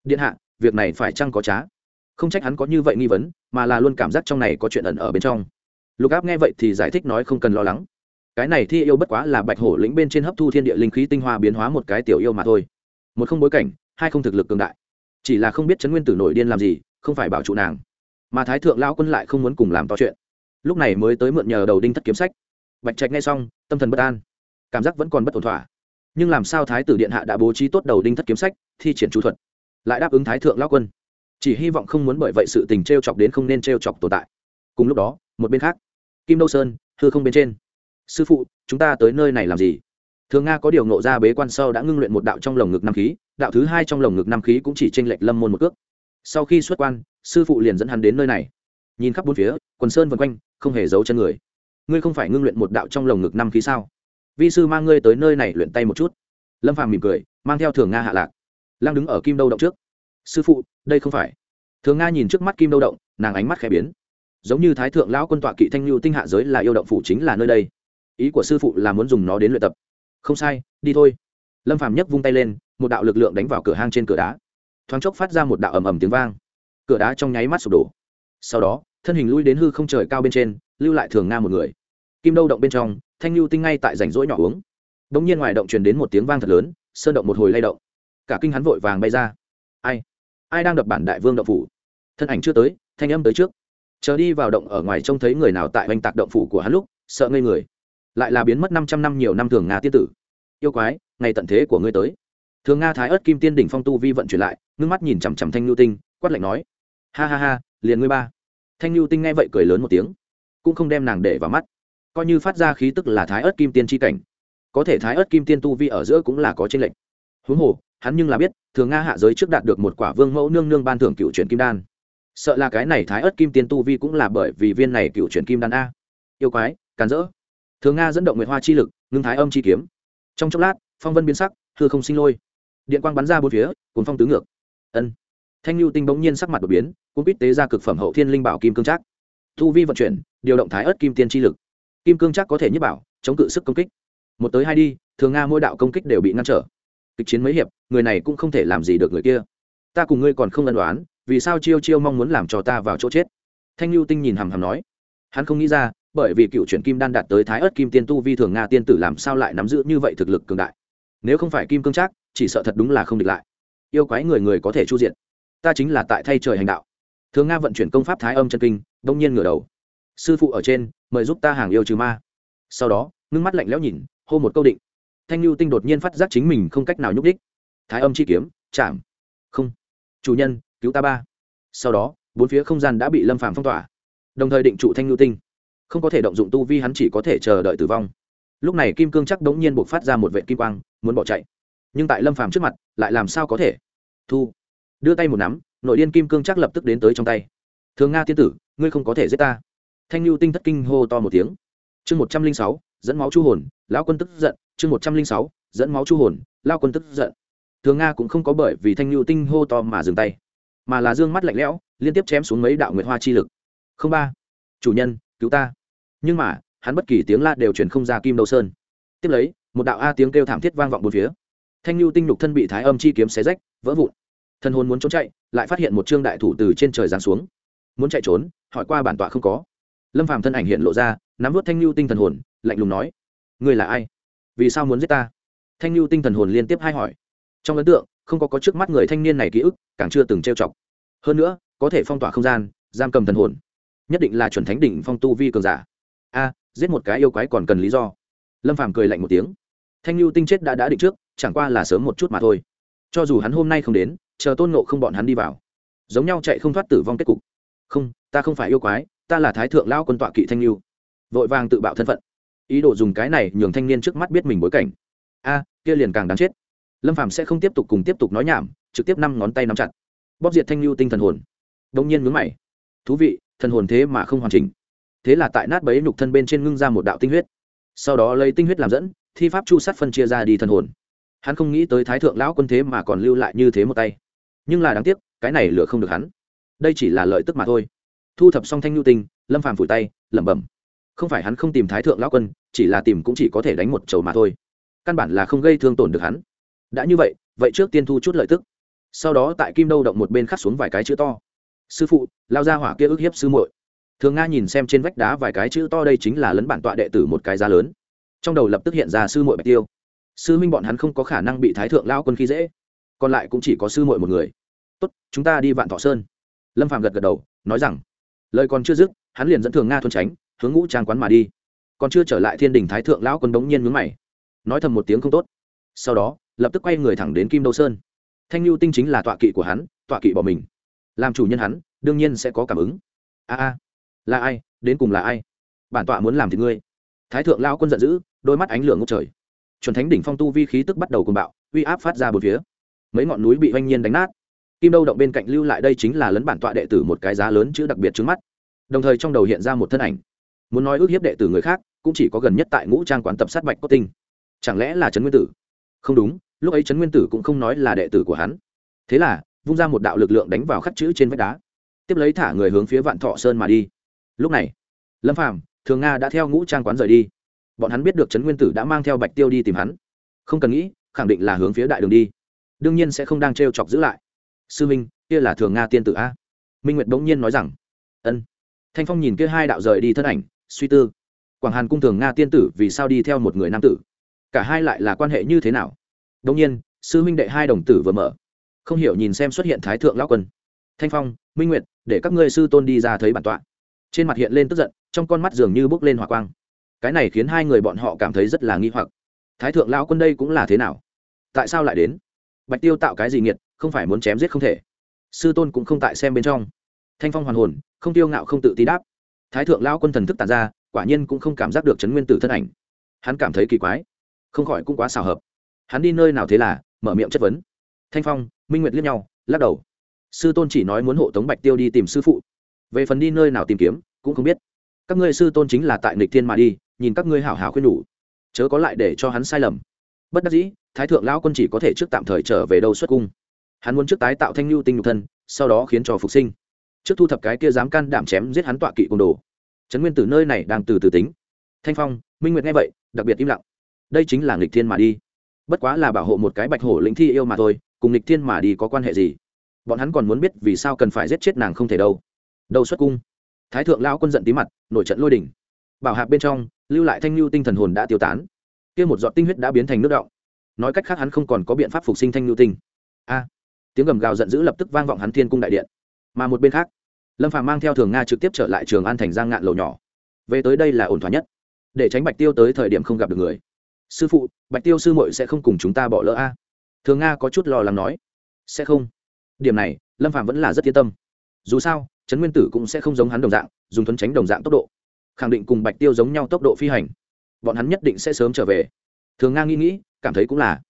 Điện hạ, việc này phải chăng có trá? Không trách hắn có như vậy nghi vấn, mà là luôn cảm giác trong này có chuyện ẩn ở bên trong lục áp nghe vậy thì giải thích nói không cần lo lắng. Cái này thi yêu bất quá là bạch hổ lĩnh bên trên hấp thu thiên địa linh khí tinh hoa biến hóa một cái tiểu yêu mà thôi. Một không bối cảnh, hai không thực lực cường đại. Chỉ là không biết chấn nguyên tử nổi điên làm gì, không phải bảo trụ nàng. Mà thái thượng lao quân lại không muốn cùng làm to chuyện. Lúc này mới tới mượn nhờ đầu đinh thất kiếm sách. Bạch trạch nghe xong, tâm thần bất an. Cảm giác vẫn còn bất ổn thỏa. Nhưng làm sao thái tử điện hạ đã bố trí tốt đầu đinh thất kiếm sách, thi triển chú thuật, lại đáp ứng thái thượng lao quân. Chỉ hy vọng không muốn bởi vậy sự tình t r e o chọc đến không nên t r e o chọc tồn tại. Cùng lúc đó, một bên khác kim đâu sơn, hư không bên trên. Sư phụ, chúng ta tới nơi này làm gì? Thường nga có điều nộ ra bế quan sau đã ngưng luyện một đạo trong lồng ngực năm khí, đạo thứ hai trong lồng ngực năm khí cũng chỉ tranh lệch lâm môn một cước. Sau khi xuất quan, sư phụ liền dẫn hắn đến nơi này. Nhìn khắp bốn phía, quần sơn vân quanh, không hề giấu chân người. Ngươi không phải ngưng luyện một đạo trong lồng ngực năm khí sao? Vi sư mang ngươi tới nơi này luyện tay một chút. Lâm phàm mỉm cười, mang theo thường nga hạ lạc. Lang đứng ở kim đâu động trước. Sư phụ, đây không phải. Thường nga nhìn trước mắt kim đâu động, nàng ánh mắt khẽ biến giống như thái thượng lão quân tọa kỵ thanh lưu tinh hạ giới là yêu động phủ chính là nơi đây. Ý của sư phụ là muốn dùng nó đến luyện tập. Không sai, đi thôi. Lâm phàm nhấc vung tay lên, một đạo lực lượng đánh vào cửa hang trên cửa đá. Thoáng chốc phát ra một đạo ầm ầm tiếng vang. Cửa đá trong nháy mắt sụp đổ. Sau đó, thân hình lui đến hư không trời cao bên trên, lưu lại thường nga một người. Kim đâu động bên trong, thanh lưu tinh ngay tại rảnh rỗi nhỏ uống. Bỗng nhiên ngoài động truyền đến một tiếng vang thật lớn, sơn động một hồi lay động. Cả kinh hắn vội vàng bay ra. Ai? Ai đang đập bản đại vương động phủ? Thân ảnh chưa tới, thanh âm tới trước chờ đi vào động ở ngoài trông thấy người nào tại oanh tạc động phủ của hắn lúc, sợ ngây người. Lại là biến mất năm trăm năm nhiều năm thường nga tiên tử. Yêu quái, ngày tận thế của ngươi tới. Thường nga thái ớt kim tiên đỉnh phong tu vi vận chuyển lại ngưng mắt nhìn chằm chằm thanh lưu tinh, quát lạnh nói. Ha ha ha, liền ngươi ba. Thanh lưu tinh nghe vậy cười lớn một tiếng, cũng không đem nàng để vào mắt. Coi như phát ra khí tức là thái ớt kim tiên tri cảnh, có thể thái ớt kim tiên tu vi ở giữa cũng là có tranh lệch. Huống hồ, hắn nhưng là biết, thường nga hạ giới trước đạt được một quả vương mẫu nương nương ban thưởng cựu truyền kim đan sợ là cái này thái ớt kim tiên tu vi cũng là bởi vì viên này cựu truyền kim đan a. Yêu quái, càn rỡ. Thường nga dẫn động nguyệt hoa chi lực, ngưng thái âm chi kiếm. Trong chốc lát, phong vân biến sắc thưa không sinh lôi. Điện quang bắn ra bốn phía cùng phong tứ ngược. Ân. Thanh lưu tinh bỗng nhiên sắc mặt đột biến cũng biết tế ra cực phẩm hậu thiên linh bảo kim cương trác. Thu vi vận chuyển, điều động thái ớt kim tiên chi lực. Kim cương trác có thể nhất bảo, chống cự sức công kích. Một tới hai đi, thường nga mỗi đạo công kích đều bị ngăn trở. Kịch chiến mấy hiệp, người này cũng không thể làm gì được người kia. Ta cùng ngươi còn không ân đoán vì sao chiêu chiêu mong muốn làm cho ta vào chỗ chết? Thanh lưu tinh nhìn hằm hằm nói. Hắn không nghĩ ra, bởi vì cựu chuyển kim đan đạt tới thái ớt kim tiên tu vi thường nga tiên tử làm sao lại nắm giữ như vậy thực lực cường đại? Nếu không phải kim cương trác, chỉ sợ thật đúng là không địch lại. Yêu quái người người có thể chu diện ta chính là tại thay trời hành đạo. Thường nga vận chuyển công pháp thái âm chân kinh, đông nhiên ngửa đầu. Sư phụ ở trên, mời giúp ta hàng yêu trừ ma. Sau đó, ngưng mắt lạnh lẽo nhìn, hô một câu định. Thanh lưu tinh đột nhiên phát giác chính mình không cách nào nhúc đích thái âm chi kiếm, chạm. Không. Chủ nhân cứu ta ba. Sau đó, bốn phía không gian đã bị lâm phàm phong tỏa, đồng thời định trụ thanh lưu tinh. Không có thể động dụng tu vi hắn chỉ có thể chờ đợi tử vong. Lúc này kim cương chắc đống nhiên buộc phát ra một vệ kim quang, muốn bỏ chạy. Nhưng tại lâm phàm trước mặt, lại làm sao có thể? Thu, đưa tay một nắm, nội điên kim cương chắc lập tức đến tới trong tay. Thường nga tiên tử, ngươi không có thể giết ta. Thanh lưu tinh thất kinh hô to một tiếng. Chương một trăm linh sáu, dẫn máu chu hồn, lão quân tức giận. Chương một trăm linh sáu, dẫn máu chu hồn lao quân tức giận. Thường nga cũng không có bởi vì thanh lưu tinh hô to mà dừng tay mà là dương mắt lạnh lẽo, liên tiếp chém xuống mấy đạo nguyệt hoa chi lực. Không ba. Chủ nhân, cứu ta. Nhưng mà, hắn bất kỳ tiếng la đều truyền không ra kim đầu sơn. Tiếp lấy, một đạo a tiếng kêu thảm thiết vang vọng bốn phía. Thanh lưu tinh lục thân bị thái âm chi kiếm xé rách, vỡ vụn. Thân hồn muốn trốn chạy, lại phát hiện một trương đại thủ từ trên trời giáng xuống. Muốn chạy trốn, hỏi qua bản tọa không có. Lâm phàm thân ảnh hiện lộ ra, nắm vớt thanh lưu tinh thần hồn, lạnh lùng nói, ngươi là ai? Vì sao muốn giết ta? Thanh lưu tinh thần hồn liên tiếp hai hỏi trong ấn tượng, không có có trước mắt người thanh niên này ký ức, càng chưa từng trêu chọc. Hơn nữa, có thể phong tỏa không gian, giam cầm thần hồn. Nhất định là chuẩn thánh đỉnh phong tu vi cường giả. A, giết một cái yêu quái còn cần lý do. Lâm phàm cười lạnh một tiếng. Thanh lưu tinh chết đã đã định trước, chẳng qua là sớm một chút mà thôi. Cho dù hắn hôm nay không đến, chờ tôn nộ không bọn hắn đi vào. Giống nhau chạy không thoát tử vong kết cục. Không, ta không phải yêu quái, ta là thái thượng lao quân tọa kỵ thanh lưu vội vàng tự bạo thân phận. Ý đồ dùng cái này nhường thanh niên trước mắt biết mình bối cảnh. A, kia liền càng đáng chết lâm phàm sẽ không tiếp tục cùng tiếp tục nói nhảm trực tiếp năm ngón tay nắm chặt bóp diệt thanh lưu tinh thần hồn đông nhiên mướn mày thú vị thần hồn thế mà không hoàn chỉnh thế là tại nát bấy nhục thân bên trên ngưng ra một đạo tinh huyết sau đó lấy tinh huyết làm dẫn thi pháp chu sát phân chia ra đi thần hồn hắn không nghĩ tới thái thượng lão quân thế mà còn lưu lại như thế một tay nhưng là đáng tiếc cái này lựa không được hắn đây chỉ là lợi tức mà thôi thu thập xong thanh nhu tinh lâm phàm phủi tay lẩm bẩm không phải hắn không tìm thái thượng lão quân chỉ là tìm cũng chỉ có thể đánh một chầu mà thôi căn bản là không gây thương tổn được hắn đã như vậy vậy trước tiên thu chút lợi tức. Sau đó tại kim đâu động một bên khắc xuống vài cái chữ to. Sư phụ, lao ra hỏa kia ức hiếp sư muội. Thường nga nhìn xem trên vách đá vài cái chữ to đây chính là lấn bản tọa đệ tử một cái giá lớn. Trong đầu lập tức hiện ra sư muội bạch tiêu. Sư minh bọn hắn không có khả năng bị thái thượng lao quân khi dễ. Còn lại cũng chỉ có sư muội một người. Tốt, chúng ta đi vạn thọ sơn. Lâm phạm gật gật đầu, nói rằng, lời còn chưa dứt, hắn liền dẫn thường nga thuần tránh, hướng ngũ trang quán mà đi. Còn chưa trở lại thiên đình thái thượng lão quân đống nhiên mướn mày, nói thầm một tiếng không tốt. Sau đó lập tức quay người thẳng đến kim Đô sơn. Thanh lưu tinh chính là tọa kỵ của hắn, tọa kỵ bỏ mình. Làm chủ nhân hắn, đương nhiên sẽ có cảm ứng. A a, là ai, đến cùng là ai? Bản tọa muốn làm thì ngươi. Thái thượng lao quân giận dữ, đôi mắt ánh lửa ngốc trời. Chuẩn thánh đỉnh phong tu vi khí tức bắt đầu cùng bạo, uy áp phát ra bốn phía. Mấy ngọn núi bị oanh nhiên đánh nát. Kim đâu động bên cạnh lưu lại đây chính là lấn bản tọa đệ tử một cái giá lớn chữ đặc biệt trước mắt. Đồng thời trong đầu hiện ra một thân ảnh. Muốn nói ước hiếp đệ tử người khác, cũng chỉ có gần nhất tại ngũ trang quán tập sát bạch cốt tinh. Chẳng lẽ là trấn nguyên tử? Không đúng, lúc ấy trấn nguyên tử cũng không nói là đệ tử của hắn. Thế là, vung ra một đạo lực lượng đánh vào khắc chữ trên vách đá. Tiếp lấy thả người hướng phía vạn thọ sơn mà đi. Lúc này, lâm phàm, thường nga đã theo ngũ trang quán rời đi. Bọn hắn biết được trấn nguyên tử đã mang theo bạch tiêu đi tìm hắn. Không cần nghĩ, khẳng định là hướng phía đại đường đi. Đương nhiên sẽ không đang t r e o chọc giữ lại. Sư minh, kia là thường nga tiên tử a. Minh nguyệt bỗng nhiên nói rằng, ân. Thanh phong nhìn kia hai đạo rời đi thân ảnh, suy tư. Quảng hàn cung thường nga tiên tử vì sao đi theo một người nam tử? Cả hai lại là quan hệ như thế nào? Đông nhiên, sư huynh đệ hai đồng tử vừa mở. Không hiểu nhìn xem xuất hiện thái thượng lão quân. Thanh phong, minh nguyệt, để các ngươi sư tôn đi ra thấy bản tọa. Trên mặt hiện lên tức giận, trong con mắt dường như bốc lên hỏa quang. Cái này khiến hai người bọn họ cảm thấy rất là nghi hoặc. Thái thượng lão quân đây cũng là thế nào? Tại sao lại đến? Bạch tiêu tạo cái gì nghiệt, không phải muốn chém giết không thể. Sư tôn cũng không tại xem bên trong. Thanh phong hoàn hồn, không tiêu ngạo không tự tí đáp. Thái thượng lão quân thần thức tàn ra, quả nhiên cũng không cảm giác được trấn nguyên tử thân ảnh. Hắn cảm thấy kỳ quái không khỏi cũng quá xào hợp. Hắn đi nơi nào thế là, mở miệng chất vấn. Thanh phong, minh nguyệt liếc nhau, lắc đầu. Sư tôn chỉ nói muốn hộ tống bạch tiêu đi tìm sư phụ. Về phần đi nơi nào tìm kiếm, cũng không biết. Các ngươi sư tôn chính là tại nịch thiên mà đi, nhìn các ngươi hảo hảo khuyên nhủ. Chớ có lại để cho hắn sai lầm. Bất đắc dĩ, thái thượng lão quân chỉ có thể trước tạm thời trở về đâu xuất cung. Hắn muốn trước tái tạo thanh lưu tinh nhục thân, sau đó khiến cho phục sinh. Trước thu thập cái kia dám can đảm chém giết hắn tọa kỵ côn đồ. Trấn nguyên từ nơi này đang từ từ tính. Thanh phong, minh nguyệt nghe vậy, đặc biệt im lặng đây chính là nghịch thiên mà đi. Bất quá là bảo hộ một cái bạch hổ lĩnh thi yêu mà thôi, cùng nghịch thiên mà đi có quan hệ gì? Bọn hắn còn muốn biết vì sao cần phải giết chết nàng không thể đâu. Đâu xuất cung? Thái thượng lão quân giận tí mặt, nổi trận lôi đỉnh bảo hạp bên trong, lưu lại thanh lưu tinh thần hồn đã tiêu tán. Kia một giọt tinh huyết đã biến thành nước động nói cách khác hắn không còn có biện pháp phục sinh thanh lưu tinh. A! Tiếng gầm gào giận dữ lập tức vang vọng hắn thiên cung đại điện. Mà một bên khác, lâm phàm mang theo thường nga trực tiếp trở lại trường an thành giang ngạn lầu nhỏ. Về tới đây là ổn thỏa nhất. Để tránh bạch tiêu tới thời điểm không gặp được người sư phụ, bạch tiêu sư muội sẽ không cùng chúng ta bỏ lỡ a. Thường nga có chút lo lắng nói. Sẽ không. Điểm này, lâm phạm vẫn là rất yên tâm. Dù sao, trấn nguyên tử cũng sẽ không giống hắn đồng dạng, dùng thuấn tránh đồng dạng tốc độ. Khẳng định cùng bạch tiêu giống nhau tốc độ phi hành. Bọn hắn nhất định sẽ sớm trở về. Thường nga nghĩ nghĩ, cảm thấy cũng là.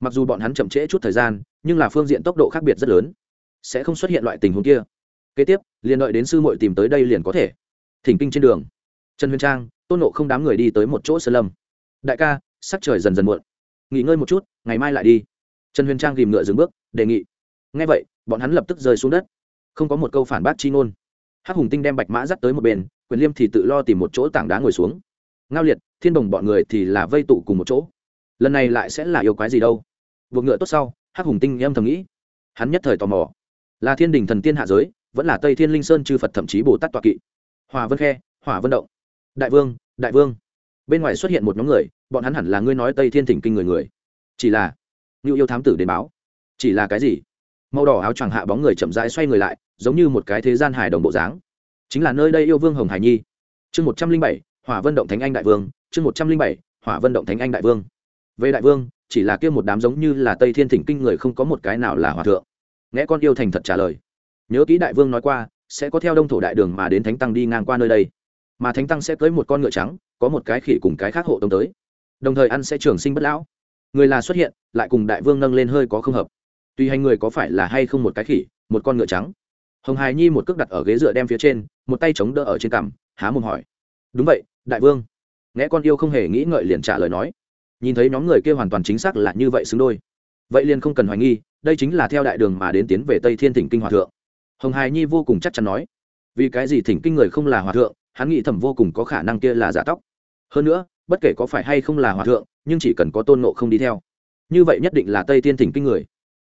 Mặc dù bọn hắn chậm trễ chút thời gian, nhưng là phương diện tốc độ khác biệt rất lớn. Sẽ không xuất hiện loại tình huống kia. Kế tiếp, liền đợi đến sư muội tìm tới đây liền có thể. Thỉnh kinh trên đường. Trần huyền trang, tôn nộ không đám người đi tới một chỗ sơn lâm. Đại ca sắc trời dần dần muộn. Nghỉ ngơi một chút, ngày mai lại đi. Trần huyền trang ghìm ngựa dừng bước, đề nghị. Ngay vậy, bọn hắn lập tức rơi xuống đất. Không có một câu phản bác chi ngôn. Hắc hùng tinh đem bạch mã dắt tới một bên, quyền liêm thì tự lo tìm một chỗ tảng đá ngồi xuống. Ngao liệt, thiên đồng bọn người thì là vây tụ cùng một chỗ. Lần này lại sẽ là yêu quái gì đâu? Buộc ngựa tốt sau, hắc hùng tinh em thầm nghĩ. Hắn nhất thời tò mò. Là thiên đình thần tiên hạ giới, vẫn là tây thiên linh sơn chư phật thậm chí bồ tát toạ kỵ. Hòa vân khe, hỏa vân động. Đại vương đại vương bên ngoài xuất hiện một nhóm người, bọn hắn hẳn là ngươi nói tây thiên thỉnh kinh người người. Chỉ là, ngưu yêu thám tử đến báo. Chỉ là cái gì? Màu đỏ áo choàng hạ bóng người chậm rãi xoay người lại, giống như một cái thế gian hài đồng bộ dáng. Chính là nơi đây yêu vương hồng hải nhi. Chương một trăm linh bảy, hỏa vân động thánh anh đại vương. Chương một trăm linh bảy, hỏa vân động thánh anh đại vương. Về đại vương, chỉ là kia một đám giống như là tây thiên thỉnh kinh người không có một cái nào là hòa thượng. Nghe con yêu thành thật trả lời. Nhớ kỹ đại vương nói qua, sẽ có theo đông thổ đại đường mà đến thánh tăng đi ngang qua nơi đây. Mà thánh tăng sẽ cưới một con ngựa trắng có một cái khỉ cùng cái khác hộ tống tới. Đồng thời ăn sẽ trường sinh bất lão. Người là xuất hiện, lại cùng đại vương nâng lên hơi có không hợp. Tùy hành người có phải là hay không một cái khỉ, một con ngựa trắng. Hồng hài nhi một cước đặt ở ghế dựa đem phía trên, một tay chống đỡ ở trên cằm, há mồm hỏi. Đúng vậy, đại vương. Nghe con yêu không hề nghĩ ngợi liền trả lời nói. Nhìn thấy nhóm người kia hoàn toàn chính xác là như vậy xứng đôi. Vậy liền không cần hoài nghi, đây chính là theo đại đường mà đến tiến về tây thiên thỉnh kinh hòa thượng. Hồng hài nhi vô cùng chắc chắn nói. Vì cái gì thỉnh kinh người không là hòa thượng, hắn nghĩ thầm vô cùng có khả năng kia là giả tóc hơn nữa, bất kể có phải hay không là hòa thượng, nhưng chỉ cần có tôn nộ không đi theo. Như vậy nhất định là tây thiên thỉnh kinh người.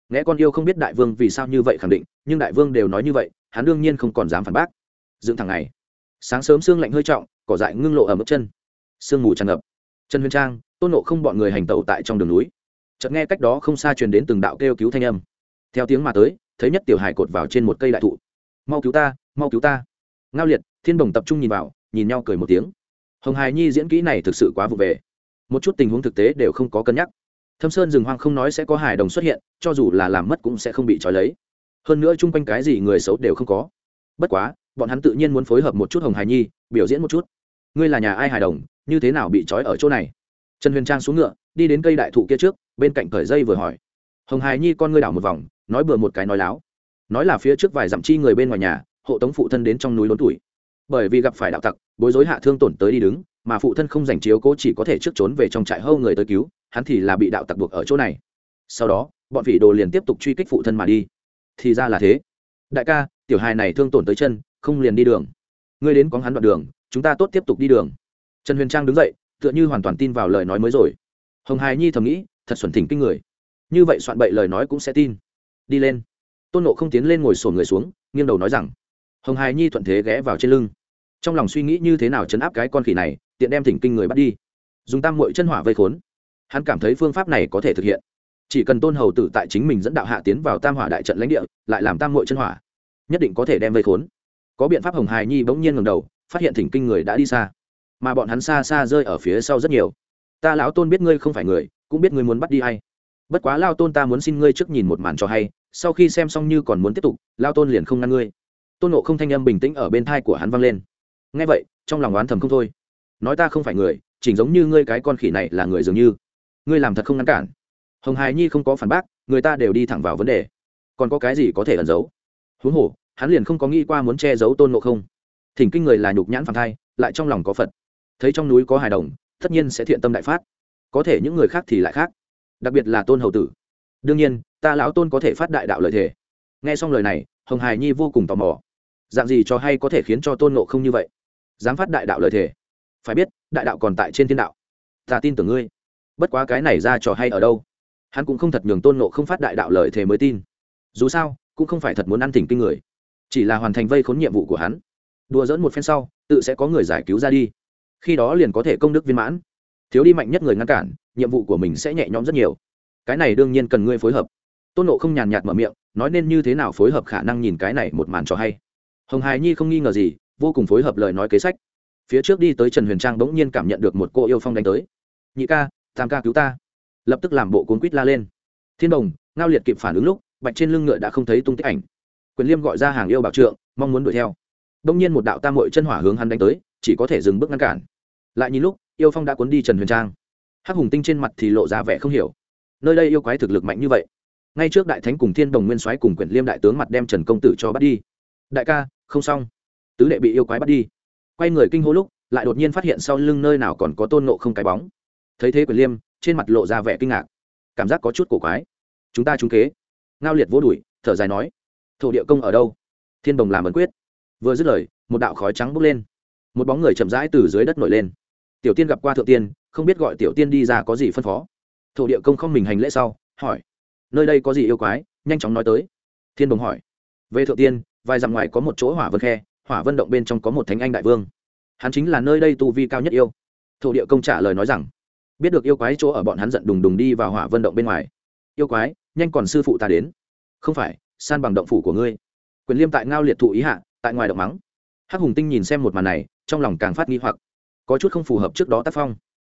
Nghe con yêu không biết đại vương vì sao như vậy khẳng định, nhưng đại vương đều nói như vậy, hắn đương nhiên không còn dám phản bác. Dựng thẳng này sáng sớm sương lạnh hơi trọng, cỏ dại ngưng lộ ở mức chân. Sương mù tràn ngập. Trần huyền trang, tôn nộ không bọn người hành tẩu tại trong đường núi. Chợt nghe cách đó không xa truyền đến từng đạo kêu cứu thanh âm. Theo tiếng mà tới, thấy nhất tiểu hải cột vào trên một cây đại thụ. Mau cứu ta, mau cứu ta. Ngao liệt, thiên đồng tập trung nhìn vào, nhìn nhau cười một tiếng hồng hài nhi diễn kỹ này thực sự quá vụ về. Một chút tình huống thực tế đều không có cân nhắc. Thâm sơn rừng hoang không nói sẽ có hài đồng xuất hiện, cho dù là làm mất cũng sẽ không bị trói lấy. Hơn nữa chung quanh cái gì người xấu đều không có. Bất quá, bọn hắn tự nhiên muốn phối hợp một chút hồng hài nhi, biểu diễn một chút. Ngươi là nhà ai hài đồng, như thế nào bị trói ở chỗ này? Trần huyền trang xuống ngựa, đi đến cây đại thụ kia trước, bên cạnh cởi dây vừa hỏi. Hồng hài nhi con ngươi đảo một vòng, nói bừa một cái nói láo. Nói là phía trước vài dặm chi người bên ngoài nhà, hộ tống phụ thân đến trong núi lớn tuổi bởi vì gặp phải đạo tặc, bối rối hạ thương tổn tới đi đứng, mà phụ thân không giành chiếu cố chỉ có thể trước trốn về trong trại hâu người tới cứu, hắn thì là bị đạo tặc buộc ở chỗ này. Sau đó, bọn vị đồ liền tiếp tục truy kích phụ thân mà đi. Thì ra là thế. Đại ca, tiểu hài này thương tổn tới chân, không liền đi đường. Ngươi đến có hắn đoạn đường, chúng ta tốt tiếp tục đi đường. Trần huyền trang đứng dậy, tựa như hoàn toàn tin vào lời nói mới rồi. Hồng hài nhi thầm nghĩ, thật xuẩn thỉnh kinh người. Như vậy soạn bậy lời nói cũng sẽ tin. Đi lên. Tôn nộ không tiến lên ngồi sổn người xuống, nghiêng đầu nói rằng. Hồng hài nhi thuận thế ghé vào trên lưng trong lòng suy nghĩ như thế nào chấn áp cái con khỉ này, tiện đem thỉnh kinh người bắt đi. Dùng tam mội chân hỏa vây khốn. Hắn cảm thấy phương pháp này có thể thực hiện. Chỉ cần tôn hầu tử tại chính mình dẫn đạo hạ tiến vào tam hỏa đại trận lãnh địa, lại làm tam mội chân hỏa, nhất định có thể đem vây khốn. Có biện pháp hồng hài nhi bỗng nhiên ngầm đầu, phát hiện thỉnh kinh người đã đi xa. Mà bọn hắn xa xa rơi ở phía sau rất nhiều. Ta lão tôn biết ngươi không phải người, cũng biết ngươi muốn bắt đi hay bất quá lao tôn ta muốn xin ngươi trước nhìn một màn cho hay, sau khi xem xong như còn muốn tiếp tục lao tôn liền không ngăn ngươi. Tôn nộ không thanh âm bình tĩnh ở bên thai của hắn vang lên nghe vậy, trong lòng oán thầm không thôi. Nói ta không phải người, chỉnh giống như ngươi cái con khỉ này là người dường như. Ngươi làm thật không ngăn cản. Hồng hài nhi không có phản bác, người ta đều đi thẳng vào vấn đề. Còn có cái gì có thể ẩn giấu? Huống hồ, hắn liền không có nghĩ qua muốn che giấu tôn nộ không. Thỉnh kinh người là nhục nhãn phản thai, lại trong lòng có phật. Thấy trong núi có hài đồng, tất nhiên sẽ thiện tâm đại phát. Có thể những người khác thì lại khác. Đặc biệt là tôn hầu tử. Đương nhiên, ta lão tôn có thể phát đại đạo lợi thể nghe xong lời này, hồng hài nhi vô cùng tò mò. Dạng gì cho hay có thể khiến cho tôn nộ không như vậy? Dám phát đại đạo lợi thể phải biết, đại đạo còn tại trên thiên đạo. Ta tin tưởng ngươi. Bất quá cái này ra trò hay ở đâu? Hắn cũng không thật nhường tôn nộ không phát đại đạo lợi thể mới tin. Dù sao, cũng không phải thật muốn ăn thỉnh kinh người. Chỉ là hoàn thành vây khốn nhiệm vụ của hắn. Đùa dẫn một phen sau, tự sẽ có người giải cứu ra đi. Khi đó liền có thể công đức viên mãn. Thiếu đi mạnh nhất người ngăn cản, nhiệm vụ của mình sẽ nhẹ nhõm rất nhiều. Cái này đương nhiên cần ngươi phối hợp. Tôn nộ không nhàn nhạt mở miệng, nói nên như thế nào phối hợp khả năng nhìn cái này một màn cho hay. Hồng hài nhi không nghi ngờ gì vô cùng phối hợp lời nói kế sách. Phía trước đi tới trần huyền trang bỗng nhiên cảm nhận được một cô yêu phong đánh tới. Nhị ca, tam ca cứu ta. Lập tức làm bộ cuốn quýt la lên. Thiên đồng, ngao liệt kịp phản ứng lúc, bạch trên lưng ngựa đã không thấy tung tích ảnh. Quyền liêm gọi ra hàng yêu bảo trượng, mong muốn đuổi theo. Đông nhiên một đạo tam mội chân hỏa hướng hắn đánh tới, chỉ có thể dừng bước ngăn cản. Lại nhìn lúc, yêu phong đã cuốn đi trần huyền trang. Hắc hùng tinh trên mặt thì lộ ra vẻ không hiểu. Nơi đây yêu quái thực lực mạnh như vậy. Ngay trước đại thánh cùng thiên đồng nguyên soái cùng quyền liêm đại tướng mặt đem trần công tử cho bắt đi. Đại ca, không xong tứ đệ bị yêu quái bắt đi. Quay người kinh hô lúc, lại đột nhiên phát hiện sau lưng nơi nào còn có tôn nộ không cái bóng. Thấy thế Quyền liêm, trên mặt lộ ra vẻ kinh ngạc. Cảm giác có chút cổ quái. Chúng ta trúng kế. Ngao liệt vô đuổi, thở dài nói, thổ địa công ở đâu? Thiên đồng làm ấn quyết. Vừa dứt lời, một đạo khói trắng bốc lên. Một bóng người chậm rãi từ dưới đất nổi lên. Tiểu tiên gặp qua thượng tiên, không biết gọi tiểu tiên đi ra có gì phân phó. Thổ địa công không mình hành lễ sau, hỏi, nơi đây có gì yêu quái? Nhanh chóng nói tới. Thiên đồng hỏi, về thượng tiên, vài dặm ngoài có một chỗ hỏa vân khe hỏa vân động bên trong có một thánh anh đại vương. Hắn chính là nơi đây tu vi cao nhất yêu. Thổ địa công trả lời nói rằng, biết được yêu quái chỗ ở bọn hắn giận đùng đùng đi vào hỏa vân động bên ngoài. Yêu quái, nhanh còn sư phụ ta đến. Không phải, san bằng động phủ của ngươi. Quyền liêm tại ngao liệt thụ ý hạ, tại ngoài động mắng. Hắc hùng tinh nhìn xem một màn này, trong lòng càng phát nghi hoặc. Có chút không phù hợp trước đó tác phong.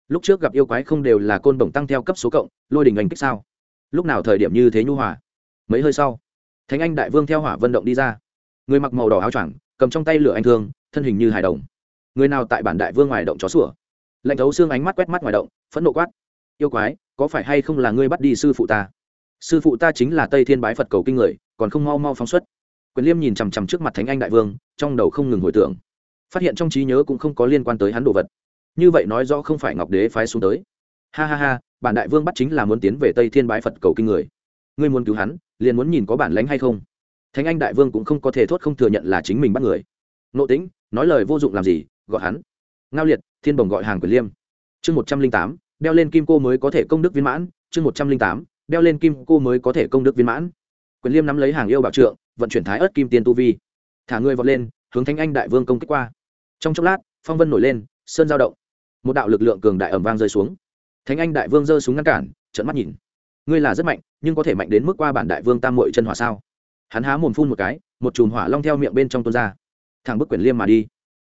Lúc trước gặp yêu quái không đều là côn bổng tăng theo cấp số cộng, lôi đình ảnh kích sao? Lúc nào thời điểm như thế nhu hòa? Mấy hơi sau, thánh anh đại vương theo hỏa vận động đi ra. Người mặc màu đỏ áo choàng cầm trong tay lửa anh thương, thân hình như hài đồng. Người nào tại bản đại vương ngoài động chó sủa? Lạnh thấu xương ánh mắt quét mắt ngoài động, phẫn nộ quát. Yêu quái, có phải hay không là ngươi bắt đi sư phụ ta? Sư phụ ta chính là tây thiên bái phật cầu kinh người, còn không mau mau phóng xuất. Quyền liêm nhìn chằm chằm trước mặt thánh anh đại vương, trong đầu không ngừng hồi tưởng. Phát hiện trong trí nhớ cũng không có liên quan tới hắn đồ vật. Như vậy nói rõ không phải ngọc đế phái xuống tới. Ha ha ha, bản đại vương bắt chính là muốn tiến về tây thiên bái phật cầu kinh người. Ngươi muốn cứu hắn, liền muốn nhìn có bản lánh hay không? Thánh anh đại vương cũng không có thể thốt không thừa nhận là chính mình bắt người. Nộ tĩnh, nói lời vô dụng làm gì, gọi hắn. Ngao liệt, thiên bồng gọi hàng quyền liêm. Chương một trăm linh tám, đeo lên kim cô mới có thể công đức viên mãn. Chương một trăm linh tám, đeo lên kim cô mới có thể công đức viên mãn. Quyền liêm nắm lấy hàng yêu bảo trượng, vận chuyển thái ớt kim tiên tu vi. Thả người vọt lên, hướng thánh anh đại vương công kích qua. Trong chốc lát, phong vân nổi lên, sơn giao động. Một đạo lực lượng cường đại ẩm vang rơi xuống. Thánh anh đại vương giơ súng ngăn cản trận mắt nhìn. Ngươi là rất mạnh, nhưng có thể mạnh đến mức qua bản đại vương tam mội chân hỏa sao? Hắn há mồm phun một cái, một chùm hỏa long theo miệng bên trong tuôn ra. Thằng bức quyển liêm mà đi.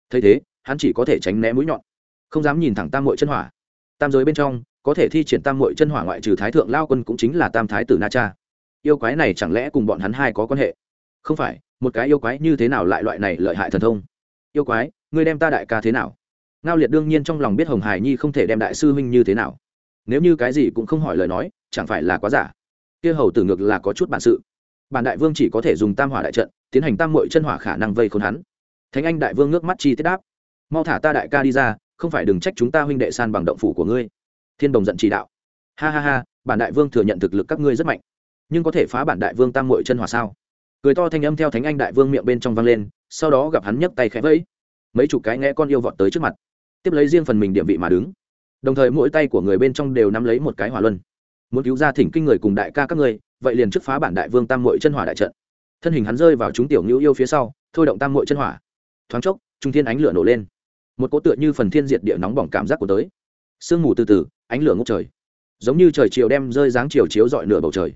Thấy thế, hắn chỉ có thể tránh né mũi nhọn. Không dám nhìn thẳng tam mội chân hỏa. Tam giới bên trong, có thể thi triển tam mội chân hỏa ngoại trừ thái thượng lao quân cũng chính là tam thái tử na cha. Yêu quái này chẳng lẽ cùng bọn hắn hai có quan hệ? Không phải, một cái yêu quái như thế nào lại loại này lợi hại thần thông? Yêu quái, ngươi đem ta đại ca thế nào? Ngao liệt đương nhiên trong lòng biết hồng hải nhi không thể đem đại sư huynh như thế nào. Nếu như cái gì cũng không hỏi lời nói, chẳng phải là quá giả. Kia hầu tử ngược là có chút bản sự bản đại vương chỉ có thể dùng tam hỏa đại trận, tiến hành tam mội chân hỏa khả năng vây khốn hắn. Thánh anh đại vương nước mắt chi tiết đáp. Mau thả ta đại ca đi ra, không phải đừng trách chúng ta huynh đệ san bằng động phủ của ngươi. Thiên đồng giận chỉ đạo. Ha ha ha, bản đại vương thừa nhận thực lực các ngươi rất mạnh. Nhưng có thể phá bản đại vương tam mội chân hỏa sao? Cười to thanh âm theo thánh anh đại vương miệng bên trong vang lên, sau đó gặp hắn nhấc tay khẽ vẫy. Mấy chục cái nghe con yêu vọt tới trước mặt, tiếp lấy riêng phần mình điểm vị mà đứng. Đồng thời mỗi tay của người bên trong đều nắm lấy một cái hỏa luân. Muốn cứu ra thỉnh kinh người cùng đại ca các ngươi vậy liền trước phá bản đại vương tam mội chân hỏa đại trận. Thân hình hắn rơi vào chúng tiểu ngữ yêu phía sau, thôi động tam mội chân hỏa. Thoáng chốc, trung thiên ánh lửa nổ lên. Một cỗ tựa như phần thiên diệt địa nóng bỏng cảm giác của tới. Sương mù từ từ, ánh lửa ngốc trời. Giống như trời chiều đem rơi dáng chiều chiếu dọi nửa bầu trời.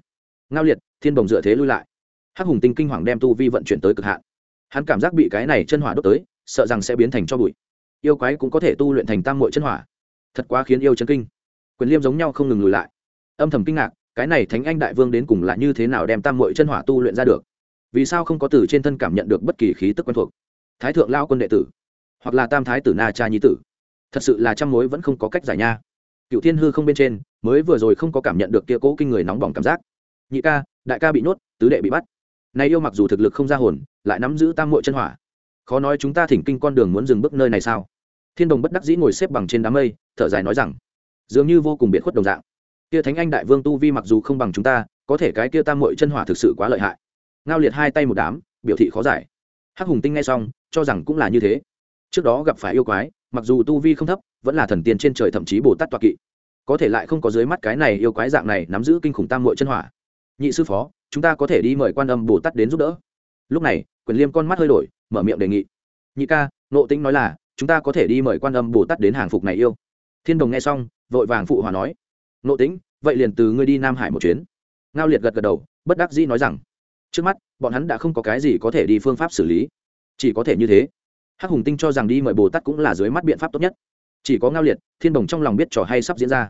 Ngao liệt, thiên bồng dựa thế lui lại. Hắc hùng tinh kinh hoàng đem tu vi vận chuyển tới cực hạn. Hắn cảm giác bị cái này chân hỏa đốt tới, sợ rằng sẽ biến thành cho bụi. Yêu quái cũng có thể tu luyện thành tam mội chân hỏa. Thật quá khiến yêu chân kinh. Quyền liêm giống nhau không ngừng lùi lại. Âm thầm kinh ngạc cái này thánh anh đại vương đến cùng là như thế nào đem tam mội chân hỏa tu luyện ra được? Vì sao không có từ trên thân cảm nhận được bất kỳ khí tức quen thuộc? Thái thượng lao quân đệ tử, hoặc là tam thái tử na cha nhi tử, thật sự là trăm mối vẫn không có cách giải nha. Cựu thiên hư không bên trên, mới vừa rồi không có cảm nhận được kia cố kinh người nóng bỏng cảm giác. Nhị ca, đại ca bị nhốt, tứ đệ bị bắt. Nay yêu mặc dù thực lực không ra hồn, lại nắm giữ tam mội chân hỏa. Khó nói chúng ta thỉnh kinh con đường muốn dừng bước nơi này sao? Thiên đồng bất đắc dĩ ngồi xếp bằng trên đám mây, thở dài nói rằng, dường như vô cùng biệt khuất đồng dạng kia thánh anh đại vương tu vi mặc dù không bằng chúng ta, có thể cái kia tam mội chân hỏa thực sự quá lợi hại. Ngao liệt hai tay một đám, biểu thị khó giải. Hắc hùng tinh ngay xong, cho rằng cũng là như thế. Trước đó gặp phải yêu quái, mặc dù tu vi không thấp, vẫn là thần tiên trên trời thậm chí bồ tát toạc kỵ. Có thể lại không có dưới mắt cái này yêu quái dạng này nắm giữ kinh khủng tam mội chân hỏa. Nhị sư phó, chúng ta có thể đi mời quan âm bồ tát đến giúp đỡ. Lúc này, quyền liêm con mắt hơi đổi, mở miệng đề nghị. Nhị ca nộ tĩnh nói là, chúng ta có thể đi mời quan âm bồ tát đến hàng phục này yêu. Thiên đồng nghe xong, vội vàng phụ hòa nói nộ tĩnh, vậy liền từ ngươi đi nam hải một chuyến. Ngao liệt gật gật đầu, bất đắc dĩ nói rằng, trước mắt, bọn hắn đã không có cái gì có thể đi phương pháp xử lý. Chỉ có thể như thế. Hắc hùng tinh cho rằng đi mời bồ tát cũng là dưới mắt biện pháp tốt nhất. Chỉ có ngao liệt, thiên đồng trong lòng biết trò hay sắp diễn ra.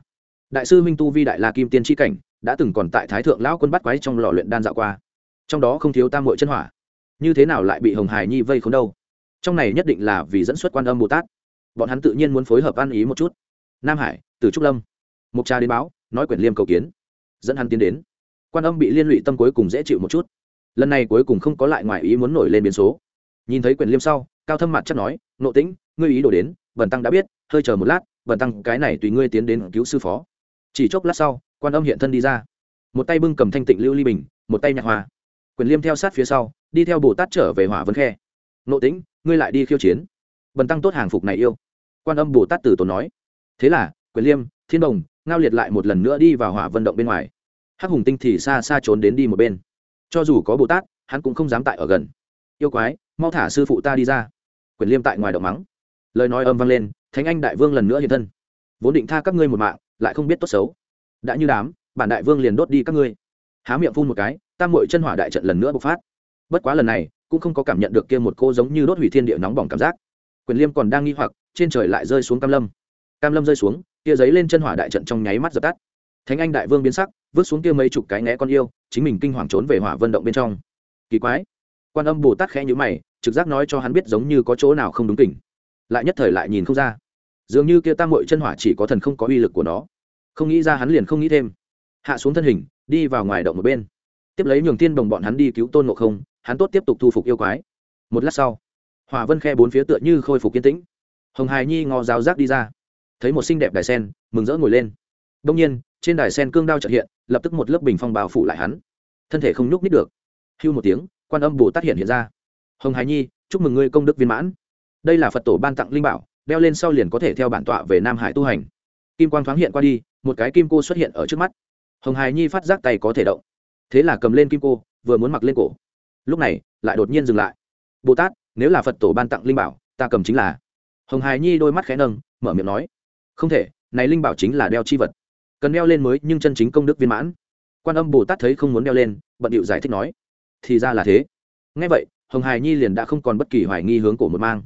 Đại sư minh tu vi đại la kim tiên tri cảnh đã từng còn tại thái thượng lão quân bắt quái trong lò luyện đan dạo qua. Trong đó không thiếu tam hội chân hỏa. Như thế nào lại bị hồng hải nhi vây không đâu? Trong này nhất định là vì dẫn xuất quan âm bồ tát. Bọn hắn tự nhiên muốn phối hợp ăn ý một chút. Nam hải, từ trúc lâm mục cha đến báo, nói quyển liêm cầu kiến. Dẫn hắn tiến đến. Quan âm bị liên lụy tâm cuối cùng dễ chịu một chút. Lần này cuối cùng không có lại ngoài ý muốn nổi lên biến số. Nhìn thấy quyển liêm sau, cao thâm mặt chắc nói, nộ tĩnh, ngươi ý đổ đến vần tăng đã biết, hơi chờ một lát vần tăng, cái này tùy ngươi tiến đến cứu sư phó. Chỉ chốc lát sau, quan âm hiện thân đi ra. Một tay bưng cầm thanh tịnh lưu ly bình, một tay nhạc hoa. Quyền liêm theo sát phía sau, đi theo bồ tát trở về hỏa vân khe. Nộ tĩnh, ngươi lại đi khiêu chiến. Bần tăng tốt hàng phục này yêu. Quan âm bồ tát từ tốn nói. Thế là quyền liêm, thiên đồng ngao liệt lại một lần nữa đi vào hỏa vận động bên ngoài. Hắc hùng tinh thì xa xa trốn đến đi một bên. Cho dù có bồ tát, hắn cũng không dám tại ở gần. Yêu quái, mau thả sư phụ ta đi ra. Quyền liêm tại ngoài động mắng. Lời nói âm vang lên, thánh anh đại vương lần nữa hiện thân. Vốn định tha các ngươi một mạng, lại không biết tốt xấu. Đã như đám, bản đại vương liền đốt đi các ngươi. Há miệng phun một cái, tam mội chân hỏa đại trận lần nữa bộc phát. Bất quá lần này, cũng không có cảm nhận được kia một cô giống như đốt hủy thiên địa nóng bỏng cảm giác. Quyền liêm còn đang nghi hoặc, trên trời lại rơi xuống cam lâm. Cam lâm rơi xuống kia giấy lên chân hỏa đại trận trong nháy mắt dập tắt. Thánh anh đại vương biến sắc, vứt xuống kia mấy chục cái né con yêu, chính mình kinh hoàng trốn về hỏa vận động bên trong. Kỳ quái. Quan âm bồ tát khẽ nhữ mày, trực giác nói cho hắn biết giống như có chỗ nào không đúng kỉnh. Lại nhất thời lại nhìn không ra. Dường như kia tam mội chân hỏa chỉ có thần không có uy lực của nó. Không nghĩ ra hắn liền không nghĩ thêm. Hạ xuống thân hình, đi vào ngoài động một bên. Tiếp lấy nhường tiên đồng bọn hắn đi cứu tôn ngộ không, hắn tốt tiếp tục thu phục yêu quái. Một lát sau, hỏa vân khe bốn phía tựa như khôi phục kiên tĩnh. Hồng hài nhi ngò rào rác đi ra thấy một xinh đẹp đài sen, mừng rỡ ngồi lên. Đông nhiên, trên đài sen cương đao trợ hiện, lập tức một lớp bình phong bao phủ lại hắn. Thân thể không nhúc nít được. Hưu một tiếng, quan âm bồ tát hiện hiện ra. Hồng hải nhi, chúc mừng ngươi công đức viên mãn. Đây là phật tổ ban tặng linh bảo, đeo lên sau liền có thể theo bản tọa về nam hải tu hành. Kim quang thoáng hiện qua đi, một cái kim cô xuất hiện ở trước mắt. Hồng hải nhi phát giác tay có thể động. Thế là cầm lên kim cô, vừa muốn mặc lên cổ. Lúc này, lại đột nhiên dừng lại. Bồ tát, nếu là phật tổ ban tặng linh bảo, ta cầm chính là. Hồng hải nhi đôi mắt khẽ nâng, mở miệng nói không thể, này linh bảo chính là đeo chi vật. Cần đeo lên mới, nhưng chân chính công đức viên mãn. Quan âm bồ tát thấy không muốn đeo lên, bận điệu giải thích nói, thì ra là thế. Ngay vậy, hồng hài nhi liền đã không còn bất kỳ hoài nghi hướng cổ một mang.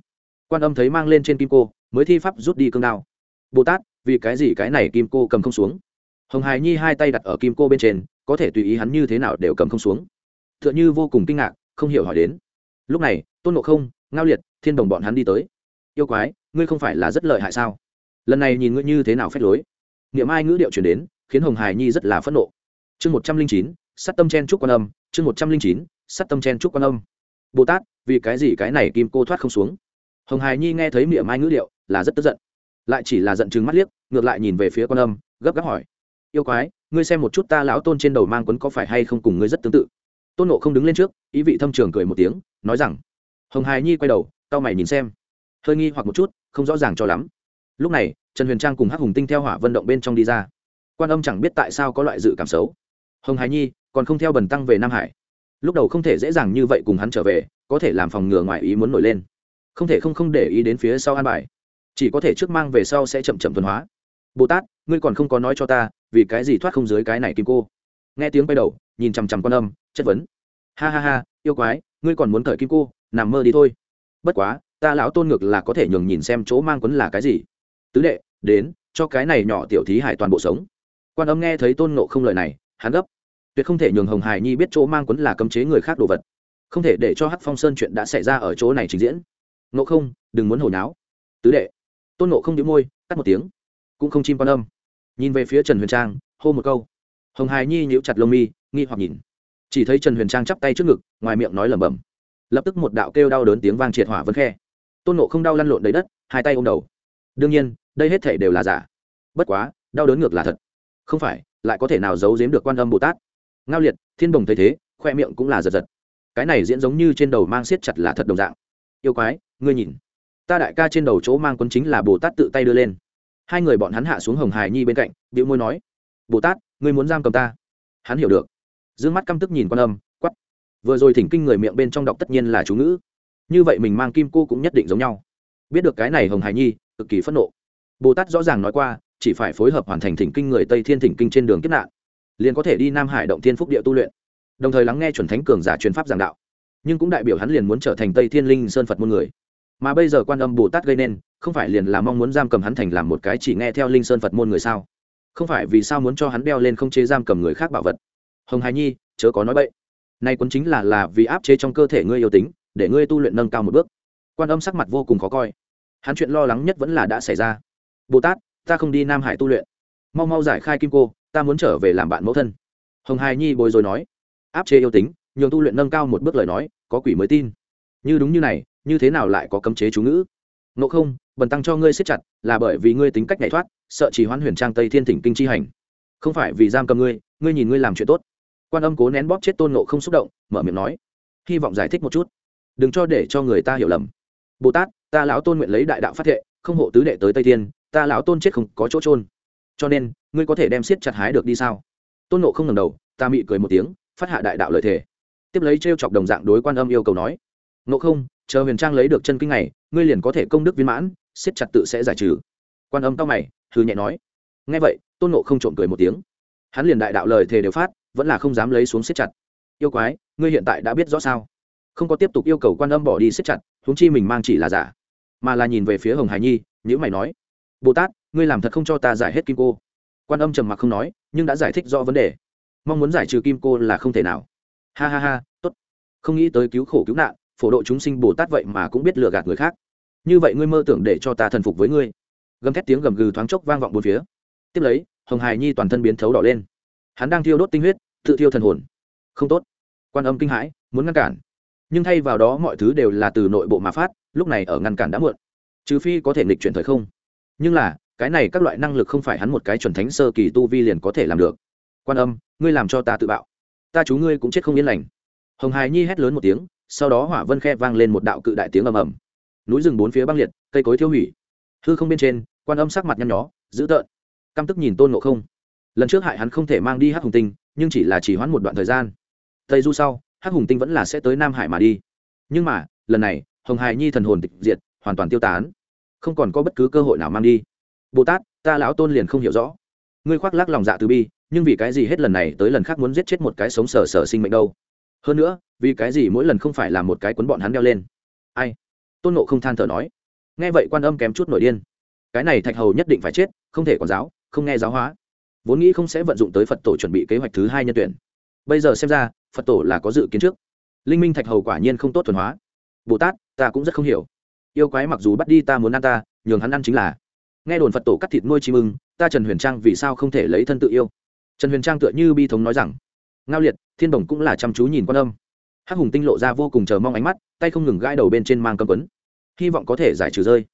Quan âm thấy mang lên trên kim cô, mới thi pháp rút đi cương đao. Bồ tát, vì cái gì cái này kim cô cầm không xuống? Hồng hài nhi hai tay đặt ở kim cô bên trên, có thể tùy ý hắn như thế nào đều cầm không xuống. T h ư ợ n h ư vô cùng kinh ngạc, không hiểu hỏi đến. Lúc này, tôn nộ không, ngao liệt, thiên đồng bọn hắn đi tới. Yêu quái, ngươi không phải là rất lợi hại sao? Lần này nhìn ngươi như thế nào phép lối? Niệm ai ngữ điệu chuyển đến, khiến hồng hải nhi rất là phẫn nộ. Chương một trăm linh chín sắt tâm chen trúc quan âm, chương một trăm linh chín sắt tâm chen trúc quan âm. Bồ tát, vì cái gì cái này kim cô thoát không xuống? Hồng hải nhi nghe thấy niệm ai ngữ điệu, là rất tức giận. Lại chỉ là giận chừng mắt liếc, ngược lại nhìn về phía quan âm, gấp gáp hỏi. Yêu quái, ngươi xem một chút ta lão tôn trên đầu mang quấn có phải hay không cùng ngươi rất tương tự? Tôn nộ không đứng lên trước, ý vị thâm trường cười một tiếng, nói rằng. Hồng hài nhi quay đầu tao mày nhìn xem. Hơi nghi hoặc một chút, không rõ ràng cho lắm lúc này, trần huyền trang cùng hắc hùng tinh theo hỏa vận động bên trong đi ra. Quan âm chẳng biết tại sao có loại dự cảm xấu. Hồng Hải nhi, còn không theo bần tăng về nam hải. Lúc đầu không thể dễ dàng như vậy cùng hắn trở về, có thể làm phòng ngừa ngoài ý muốn nổi lên. Không thể không không để ý đến phía sau an bài. Chỉ có thể trước mang về sau sẽ chậm chậm tuần hóa. Bồ tát, ngươi còn không có nói cho ta, vì cái gì thoát không dưới cái này kim cô? Nghe tiếng quay đầu, nhìn chằm chằm quan âm, chất vấn. Ha ha ha, yêu quái, ngươi còn muốn cởi kim cô, nằm mơ đi thôi. Bất quá, ta lão tôn ngược là có thể nhường nhìn xem chỗ mang quấn là cái gì tứ đệ, đến, cho cái này nhỏ tiểu thí hải toàn bộ sống. Quan âm nghe thấy tôn nộ không lời này, hắn gấp. Tuyệt không thể nhường hồng hải nhi biết chỗ mang quấn là cấm chế người khác đồ vật. Không thể để cho hắc phong sơn chuyện đã xảy ra ở chỗ này trình diễn. Nộ không, đừng muốn hồi náo. Tứ đệ. Tôn nộ không đĩu môi, cắt một tiếng. Cũng không chim quan âm. Nhìn về phía trần huyền trang, hô một câu. Hồng hải nhi nhíu chặt lông mi, nghi hoặc nhìn. Chỉ thấy trần huyền trang chắp tay trước ngực, ngoài miệng nói lẩm bẩm. Lập tức một đạo kêu đau đớn tiếng vang triệt hỏa vân khe. Tôn nộ không đau lăn lộn đầy đất, hai tay ôm đầu đương nhiên, đây hết thể đều là giả. Bất quá, đau đớn ngược là thật. Không phải, lại có thể nào giấu giếm được quan âm bồ tát? Ngao liệt, thiên đồng thấy thế, khoe miệng cũng là giật giật. Cái này diễn giống như trên đầu mang siết chặt là thật đồng dạng. Yêu quái, ngươi nhìn. Ta đại ca trên đầu chỗ mang quân chính là bồ tát tự tay đưa lên. Hai người bọn hắn hạ xuống hồng hài nhi bên cạnh điệu môi nói, bồ tát, ngươi muốn giam cầm ta? Hắn hiểu được. D ư ơ n g mắt căm tức nhìn quan âm quắp vừa rồi thỉnh kinh người miệng bên trong đọc tất nhiên là chú ngữ. Như vậy mình mang kim cô cũng nhất định giống nhau biết được cái này hồng Hải nhi, cực kỳ phẫn nộ. Bồ tát rõ ràng nói qua, chỉ phải phối hợp hoàn thành thỉnh kinh người tây thiên thỉnh kinh trên đường kiếp nạn, liền có thể đi nam hải động thiên phúc địa tu luyện. Đồng thời lắng nghe chuẩn thánh cường giả truyền pháp giảng đạo. Nhưng cũng đại biểu hắn liền muốn trở thành tây thiên linh sơn phật môn người. Mà bây giờ quan âm bồ tát gây nên, không phải liền là mong muốn giam cầm hắn thành làm một cái chỉ nghe theo linh sơn phật môn người sao? Không phải vì sao muốn cho hắn đeo lên không chế giam cầm người khác bảo vật? Hồng hài nhi, chớ có nói bậy. Nay quân chính là là vì áp chế trong cơ thể ngươi yêu tính, để ngươi tu luyện nâng cao một bước quan âm sắc mặt vô cùng khó coi. Hắn chuyện lo lắng nhất vẫn là đã xảy ra. Bồ tát, ta không đi nam hải tu luyện. Mau mau giải khai kim cô, ta muốn trở về làm bạn mẫu thân. Hồng hài nhi bồi rồi nói. Áp chế yêu tính, nhường tu luyện nâng cao một bước lời nói, có quỷ mới tin. Như đúng như này, như thế nào lại có cấm chế chú ngữ? Ngộ không, bần tăng cho ngươi siết chặt, là bởi vì ngươi tính cách nhảy thoát, sợ chỉ hoãn huyền trang tây thiên thỉnh kinh chi hành. Không phải vì giam cầm ngươi ngươi nhìn ngươi làm chuyện tốt. Quan âm cố nén bóp chết tôn nộ không xúc động, mở miệng nói. Hy vọng giải thích một chút. Đừng cho để cho người ta hiểu lầm bồ tát, ta lão tôn nguyện lấy đại đạo phát thệ, không hộ tứ đệ tới tây thiên, ta lão tôn chết không có chỗ trôn cho nên, ngươi có thể đem siết chặt hái được đi sao? Tôn nộ không ngầm đầu, ta mị cười một tiếng, phát hạ đại đạo lợi thể tiếp lấy t chọc đồng dạng đối quan âm yêu cầu nói nộ không, chờ huyền trang lấy được chân kinh này, ngươi liền có thể công đức viên mãn, siết chặt tự sẽ giải trừ. Quan âm cao mày hư nhẹ nói. Ngay vậy, tôn nộ không trộm cười một tiếng. Hắn liền đại đạo lời thề đều phát, vẫn là không dám lấy xuống siết chặt. Yêu quái, ngươi hiện tại đã biết rõ sao? Không có tiếp tục yêu cầu quan âm bỏ đi siết chặt huống chi mình mang chỉ là giả, mà là nhìn về phía hồng hải nhi nhữ mày nói, bồ tát, ngươi làm thật không cho ta giải hết kim cô? Quan âm trầm mặc không nói, nhưng đã giải thích rõ vấn đề. Mong muốn giải trừ kim cô là không thể nào. Ha ha ha, tốt. Không nghĩ tới cứu khổ cứu nạn, phổ độ chúng sinh bồ tát vậy mà cũng biết lừa gạt người khác. Như vậy ngươi mơ tưởng để cho ta thần phục với ngươi. Gầm thét tiếng gầm gừ thoáng chốc vang vọng bốn phía. Tiếp lấy, hồng Hải nhi toàn thân biến thấu đỏ lên. Hắn đang thiêu đốt tinh huyết, tự thiêu thần hồn. Không tốt. Quan âm kinh hãi, muốn ngăn cản nhưng thay vào đó mọi thứ đều là từ nội bộ mà phát, lúc này ở ngăn cản đã muộn. Trừ phi có thể nghịch chuyển thời không. Nhưng là, cái này các loại năng lực không phải hắn một cái chuẩn thánh sơ kỳ tu vi liền có thể làm được. Quan âm, ngươi làm cho ta tự bạo. Ta chú ngươi cũng chết không yên lành. Hồng hài nhi hét lớn một tiếng, sau đó hỏa vân khe vang lên một đạo cự đại tiếng ầm ầm. Núi rừng bốn phía băng liệt, cây cối thiêu hủy. Hư không bên trên, quan âm sắc mặt nhăn nhó, dữ tợn. Căm tức nhìn tôn ngộ không. Lần trước hại hắn không thể mang đi hát hùng tinh, nhưng chỉ là chỉ hoãn một đoạn thời gian. Tây du sau hắc hùng tinh vẫn là sẽ tới nam hải mà đi. Nhưng mà, lần này, hồng hài nhi thần hồn tịch diệt, hoàn toàn tiêu tán. Không còn có bất cứ cơ hội nào mang đi. Bồ tát, ta lão tôn liền không hiểu rõ. Ngươi khoác lác lòng dạ từ bi, nhưng vì cái gì hết lần này tới lần khác muốn giết chết một cái sống sờ sờ sinh mệnh đâu? Hơn nữa, vì cái gì mỗi lần không phải là một cái quấn bọn hắn đeo lên? Ai? Tôn nộ không than thở nói. Nghe vậy quan âm kém chút nổi điên. Cái này thạch hầu nhất định phải chết, không thể còn giáo, không nghe giáo hóa. Vốn nghĩ không sẽ vận dụng tới phật tổ chuẩn bị kế hoạch thứ hai nhân tuyển bây giờ xem ra, phật tổ là có dự kiến trước. Linh minh thạch hầu quả nhiên không tốt thuần hóa. Bồ tát, ta cũng rất không hiểu. Yêu quái mặc dù bắt đi ta muốn ăn ta, nhường hắn ăn chính là. Nghe đồn phật tổ cắt thịt nuôi chim ưng, ta trần huyền trang vì sao không thể lấy thân tự yêu? Trần huyền trang tựa như bi thống nói rằng, ngao liệt, thiên đồng cũng là chăm chú nhìn quan âm. Hắc hùng tinh lộ ra vô cùng chờ mong ánh mắt, tay không ngừng gãi đầu bên trên mang cầm quấn. Hy vọng có thể giải trừ rơi.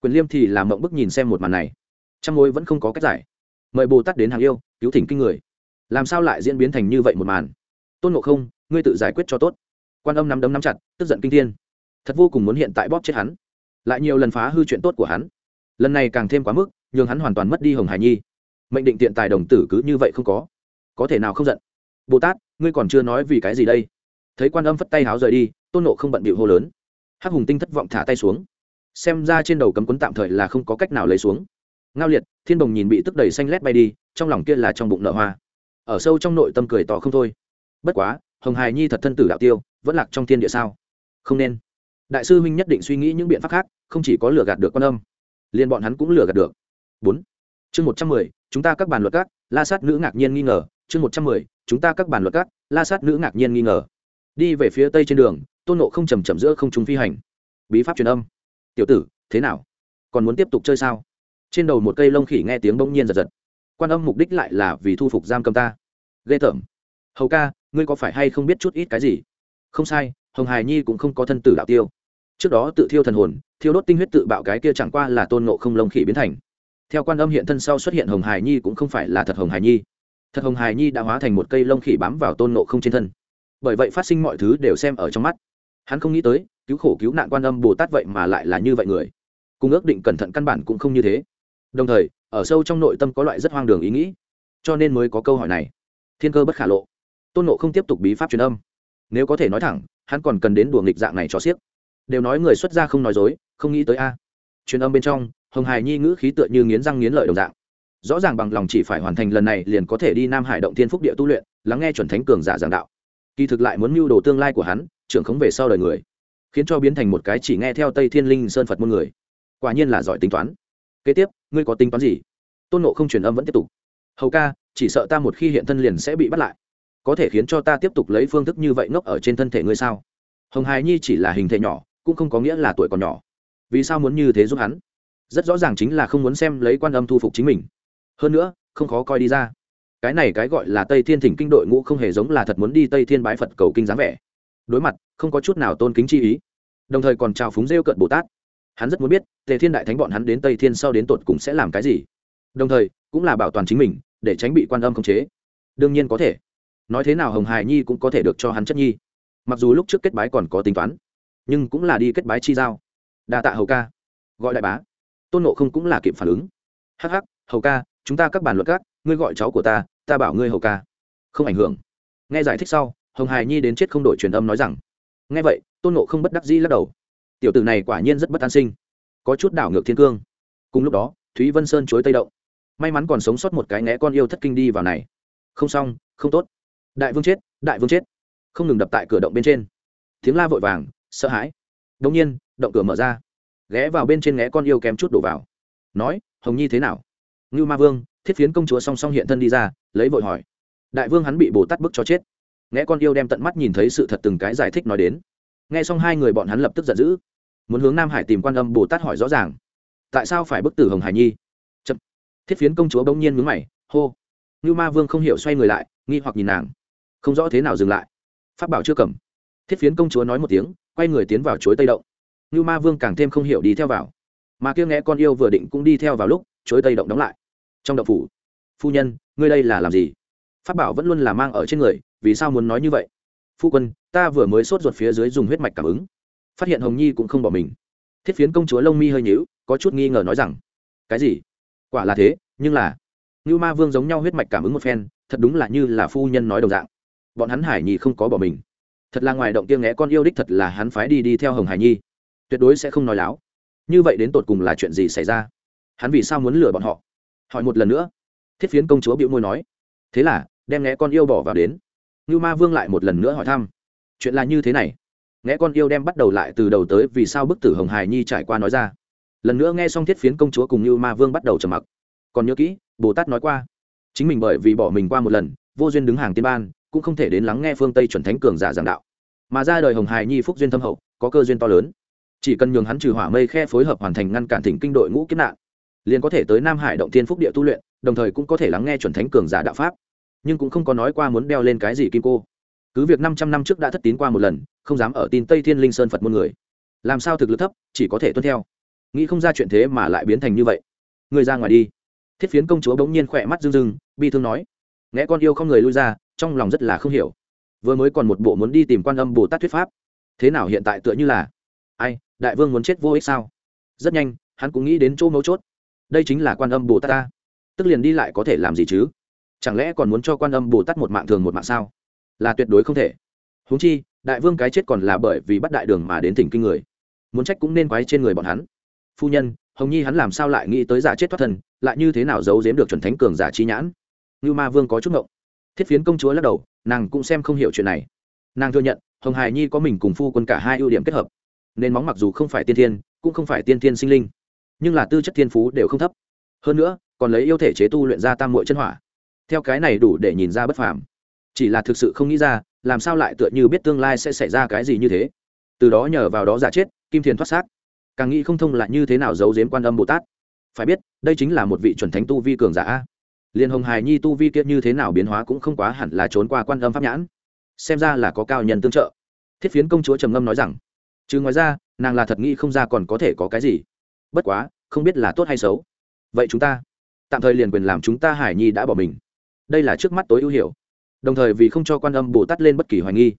Quyền liêm thì làm mộng bức nhìn xem một màn này. Trong ngôi vẫn không có cách giải. Mời bồ tát đến hàng yêu, cứu thỉnh kinh người làm sao lại diễn biến thành như vậy một màn? Tôn ngộ không, ngươi tự giải quyết cho tốt. Quan âm nắm đấm nắm chặt, tức giận kinh thiên. Thật vô cùng muốn hiện tại bóp chết hắn. Lại nhiều lần phá hư chuyện tốt của hắn. Lần này càng thêm quá mức, nhường hắn hoàn toàn mất đi hồng hải nhi. Mệnh định tiện tài đồng tử cứ như vậy không có. Có thể nào không giận? Bồ tát, ngươi còn chưa nói vì cái gì đây? Thấy quan âm phất tay háo rời đi, tôn nộ không bận bịu hô lớn. Hắc hùng tinh thất vọng thả tay xuống. Xem ra trên đầu cấm quấn tạm thời là không có cách nào lấy xuống. Ngao liệt, thiên đồng nhìn bị tức đầy xanh lét bay đi, trong lòng kia là trong bụng nợ hoa ở sâu trong nội tâm cười tỏ không thôi. Bất quá, hồng hài nhi thật thân tử đạo tiêu, vẫn lạc trong thiên địa sao? Không nên. Đại sư huynh nhất định suy nghĩ những biện pháp khác, không chỉ có lừa gạt được quan âm, liền bọn hắn cũng lừa gạt được. Bốn. Chương một trăm mười, chúng ta các bàn luật các, la sát nữ ngạc nhiên nghi ngờ. Chương một trăm mười, chúng ta các bàn luật các, la sát nữ ngạc nhiên nghi ngờ. Đi về phía tây trên đường, tôn nộ không chầm chậm giữa không trung phi hành. Bí pháp truyền âm. Tiểu tử, thế nào? Còn muốn tiếp tục chơi sao? Trên đầu một cây lông khỉ nghe tiếng bỗng nhiên giật giật quan âm mục đích lại là vì thu phục giam cầm ta. Ghê tởm. Hầu ca, ngươi có phải hay không biết chút ít cái gì? Không sai, hồng hài nhi cũng không có thân tử đạo tiêu. Trước đó tự thiêu thần hồn, thiêu đốt tinh huyết tự bạo cái kia chẳng qua là tôn nộ không lông khỉ biến thành. Theo quan âm hiện thân sau xuất hiện hồng hài nhi cũng không phải là thật hồng hài nhi. Thật hồng hài nhi đã hóa thành một cây lông khỉ bám vào tôn nộ không trên thân. Bởi vậy phát sinh mọi thứ đều xem ở trong mắt. Hắn không nghĩ tới, cứu khổ cứu nạn quan âm bồ tát vậy mà lại là như vậy người. Cùng ước định cẩn thận căn bản cũng không như thế. Đồng thời ở sâu trong nội tâm có loại rất hoang đường ý nghĩ, cho nên mới có câu hỏi này. Thiên cơ bất khả lộ, tôn nộ không tiếp tục bí pháp truyền âm. Nếu có thể nói thẳng, hắn còn cần đến đùa nghịch dạng này cho xiếc. Đều nói người xuất gia không nói dối, không nghĩ tới a. Truyền âm bên trong, hồng hài nhi ngữ khí tựa như nghiến răng nghiến lợi đồng dạng. Rõ ràng bằng lòng chỉ phải hoàn thành lần này liền có thể đi nam hải động thiên phúc địa tu luyện, lắng nghe chuẩn thánh cường giả giảng đạo. Kỳ thực lại muốn mưu đồ tương lai của hắn, trưởng khống về sau đời người, khiến cho biến thành một cái chỉ nghe theo tây thiên linh sơn phật môn người. Quả nhiên là giỏi tính toán kế tiếp, ngươi có tính toán gì? Tôn nộ không truyền âm vẫn tiếp tục. Hầu ca, chỉ sợ ta một khi hiện thân liền sẽ bị bắt lại. Có thể khiến cho ta tiếp tục lấy phương thức như vậy ngốc ở trên thân thể ngươi sao? Hồng hài nhi chỉ là hình thể nhỏ, cũng không có nghĩa là tuổi còn nhỏ. Vì sao muốn như thế giúp hắn? Rất rõ ràng chính là không muốn xem lấy quan âm thu phục chính mình. Hơn nữa, không khó coi đi ra. Cái này cái gọi là tây thiên thỉnh kinh đội ngũ không hề giống là thật muốn đi tây thiên bái phật cầu kinh dáng vẻ. Đối mặt, không có chút nào tôn kính chi ý. Đồng thời còn chào phúng rêu cận bồ tát hắn rất muốn biết, tề thiên đại thánh bọn hắn đến tây thiên sau đến tột cùng sẽ làm cái gì. Đồng thời, cũng là bảo toàn chính mình, để tránh bị quan âm khống chế. Đương nhiên có thể. Nói thế nào hồng hài nhi cũng có thể được cho hắn chất nhi. Mặc dù lúc trước kết bái còn có tính toán, nhưng cũng là đi kết bái chi giao. Đa tạ hầu ca. Gọi đại bá. Tôn nộ không cũng là kịp phản ứng. Hắc hắc, hầu ca, chúng ta các bàn luật các, ngươi gọi cháu của ta ta bảo ngươi hầu ca. Không ảnh hưởng. Nghe giải thích sau, hồng hài nhi đến chết không đổi truyền âm nói rằng. Nghe vậy, tôn nộ không bất đắc dĩ lắc đầu tiểu tử này quả nhiên rất bất an sinh. Có chút đảo ngược thiên cương. Cùng lúc đó, thúy vân sơn chối tây động. May mắn còn sống sót một cái ngẽ con yêu thất kinh đi vào này. Không xong, không tốt. Đại vương chết, đại vương chết. Không ngừng đập tại cửa động bên trên. Tiếng la vội vàng, sợ hãi. Đ ỗ n g nhiên, động cửa mở ra. Ghé vào bên trên ngẽ con yêu kém chút đổ vào. Nói, hồng nhi thế nào? Ngưu ma vương, thiết phiến công chúa song song hiện thân đi ra, lấy vội hỏi. Đại vương hắn bị bồ tát bức cho chết. Né con yêu đem tận mắt nhìn thấy sự thật từng cái giải thích nói đến nghe xong hai người bọn hắn lập tức giận dữ. Muốn hướng nam hải tìm quan âm bồ tát hỏi rõ ràng. Tại sao phải bức tử hồng hải nhi? Chậm. thiết phiến công chúa bỗng nhiên mướn mày, hô. Ngưu ma vương không hiểu xoay người lại, nghi hoặc nhìn nàng. Không rõ thế nào dừng lại. Phát bảo chưa cầm. Thiết phiến công chúa nói một tiếng, quay người tiến vào chuối tây động. Như ma vương càng thêm không hiểu đi theo vào. Mà kia nghe con yêu vừa định cũng đi theo vào lúc chuối tây động đóng lại. Trong động phủ, phu nhân, ngươi đây là làm gì? Phát bảo vẫn luôn là mang ở trên người, vì sao muốn nói như vậy? Phu quân ta vừa mới sốt ruột phía dưới dùng huyết mạch cảm ứng. Phát hiện hồng nhi cũng không bỏ mình. Thiết phiến công chúa lông mi hơi nhíu, có chút nghi ngờ nói rằng, cái gì? Quả là thế, nhưng là như ma vương giống nhau huyết mạch cảm ứng một phen, thật đúng là như là phu nhân nói đồng dạng. Bọn hắn hải nhi không có bỏ mình. Thật là ngoài động tiêng nghé con yêu đích thật là hắn phái đi đi theo hồng hải nhi. Tuyệt đối sẽ không nói láo. Như vậy đến tột cùng là chuyện gì xảy ra? Hắn vì sao muốn lừa bọn họ? Hỏi một lần nữa. Thiết phiến công chúa bịu môi nói, thế là, đem nghé con yêu bỏ vào đến. Như ma vương lại một lần nữa hỏi thăm chuyện là như thế này. Nghe con yêu đem bắt đầu lại từ đầu tới vì sao bức tử hồng hải nhi trải qua nói ra. Lần nữa nghe xong thiết phiến công chúa cùng như ma vương bắt đầu trầm mặc. Còn nhớ kỹ, bồ tát nói qua. Chính mình bởi vì bỏ mình qua một lần, vô duyên đứng hàng tiên ban, cũng không thể đến lắng nghe phương tây chuẩn thánh cường giả giảng đạo. Mà ra đời hồng hài nhi phúc duyên thâm hậu, có cơ duyên to lớn. Chỉ cần nhường hắn trừ hỏa mây khe phối hợp hoàn thành ngăn cản thỉnh kinh đội ngũ kiếp nạn, liền có thể tới nam hải động tiên phúc địa tu luyện, đồng thời cũng có thể lắng nghe chuẩn thánh cường giả đạo pháp. Nhưng cũng không có nói qua muốn đeo lên cái gì kim cô cứ việc năm trăm năm trước đã thất tín qua một lần, không dám ở tin tây thiên linh sơn phật môn người. Làm sao thực lực thấp, chỉ có thể tuân theo. Nghĩ không ra chuyện thế mà lại biến thành như vậy. Người ra ngoài đi. Thiết phiến công chúa bỗng nhiên khỏe mắt rưng rưng, bi thương nói. Nghe con yêu không người lui ra, trong lòng rất là không hiểu. Vừa mới còn một bộ muốn đi tìm quan âm bồ tát thuyết pháp. Thế nào hiện tại tựa như là? Ai, đại vương muốn chết vô ích sao? Rất nhanh, hắn cũng nghĩ đến chỗ mấu chốt. Đây chính là quan âm bồ tát ta. Tức liền đi lại có thể làm gì chứ? Chẳng lẽ còn muốn cho quan âm bồ tát một mạng thường một mạng sao? Là tuyệt đối không thể. Húng chi, đại vương cái chết còn là bởi vì bắt đại đường mà đến thỉnh kinh người. Muốn trách cũng nên quái trên người bọn hắn. Phu nhân, hồng nhi hắn làm sao lại nghĩ tới giả chết thoát thân, lại như thế nào giấu giếm được chuẩn thánh cường giả trí nhãn? Như ma vương có chút ngộng. Thiết phiến công chúa lắc đầu, nàng cũng xem không hiểu chuyện này. Nàng thừa nhận, hồng hải nhi có mình cùng phu quân cả hai ưu điểm kết hợp. Nên móng mặc dù không phải tiên thiên, cũng không phải tiên thiên sinh linh, nhưng là tư chất thiên phú đều không thấp. Hơn nữa, còn lấy yêu thể chế tu luyện ra tam muội chân hỏa. Theo cái này đủ để nhìn ra bất phàm chỉ là thực sự không nghĩ ra, làm sao lại tựa như biết tương lai sẽ xảy ra cái gì như thế. Từ đó nhờ vào đó giả chết, kim thiền thoát xác. Càng nghĩ không thông là như thế nào giấu giếm quan âm bồ tát. Phải biết, đây chính là một vị chuẩn thánh tu vi cường giả liền hồng hài nhi tu vi kia như thế nào biến hóa cũng không quá hẳn là trốn qua quan âm pháp nhãn. Xem ra là có cao nhân tương trợ. Thiết phiến công chúa trầm ngâm nói rằng, chứ ngoài ra, nàng là thật nghĩ không ra còn có thể có cái gì. Bất quá, không biết là tốt hay xấu. Vậy chúng ta, tạm thời liền quyền làm chúng ta hải nhi đã bỏ mình. Đây là trước mắt tối ưu hiểu đồng thời vì không cho quan âm bồ tát lên bất kỳ hoài nghi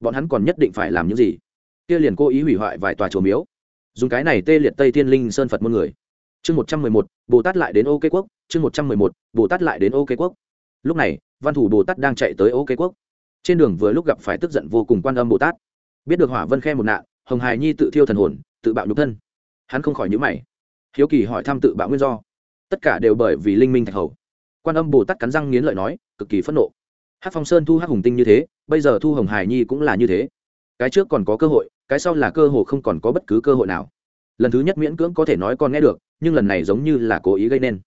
bọn hắn còn nhất định phải làm những gì kia liền cố ý hủy hoại vài tòa chùa miếu dùng cái này tê liệt tây thiên linh sơn phật muôn người chương một trăm mười một bồ tát lại đến ô kê quốc chương một trăm mười một bồ tát lại đến ô kê quốc lúc này văn thủ bồ tát đang chạy tới ô kê quốc trên đường vừa lúc gặp phải tức giận vô cùng quan âm bồ tát biết được hỏa vân khe một nạn hồng hài nhi tự thiêu thần hồn tự bạo nhục thân hắn không khỏi nhữ mày hiếu kỳ hỏi thăm tự bạo nguyên do tất cả đều bởi vì linh minh thạch hầu quan âm bồ tát cắn răng nghiến lợi nói cực kỳ phẫn nộ hát phong sơn thu hát hùng tinh như thế, bây giờ thu hồng hải nhi cũng là như thế. Cái trước còn có cơ hội, cái sau là cơ hội không còn có bất cứ cơ hội nào. Lần thứ nhất miễn cưỡng có thể nói con nghe được, nhưng lần này giống như là cố ý gây nên.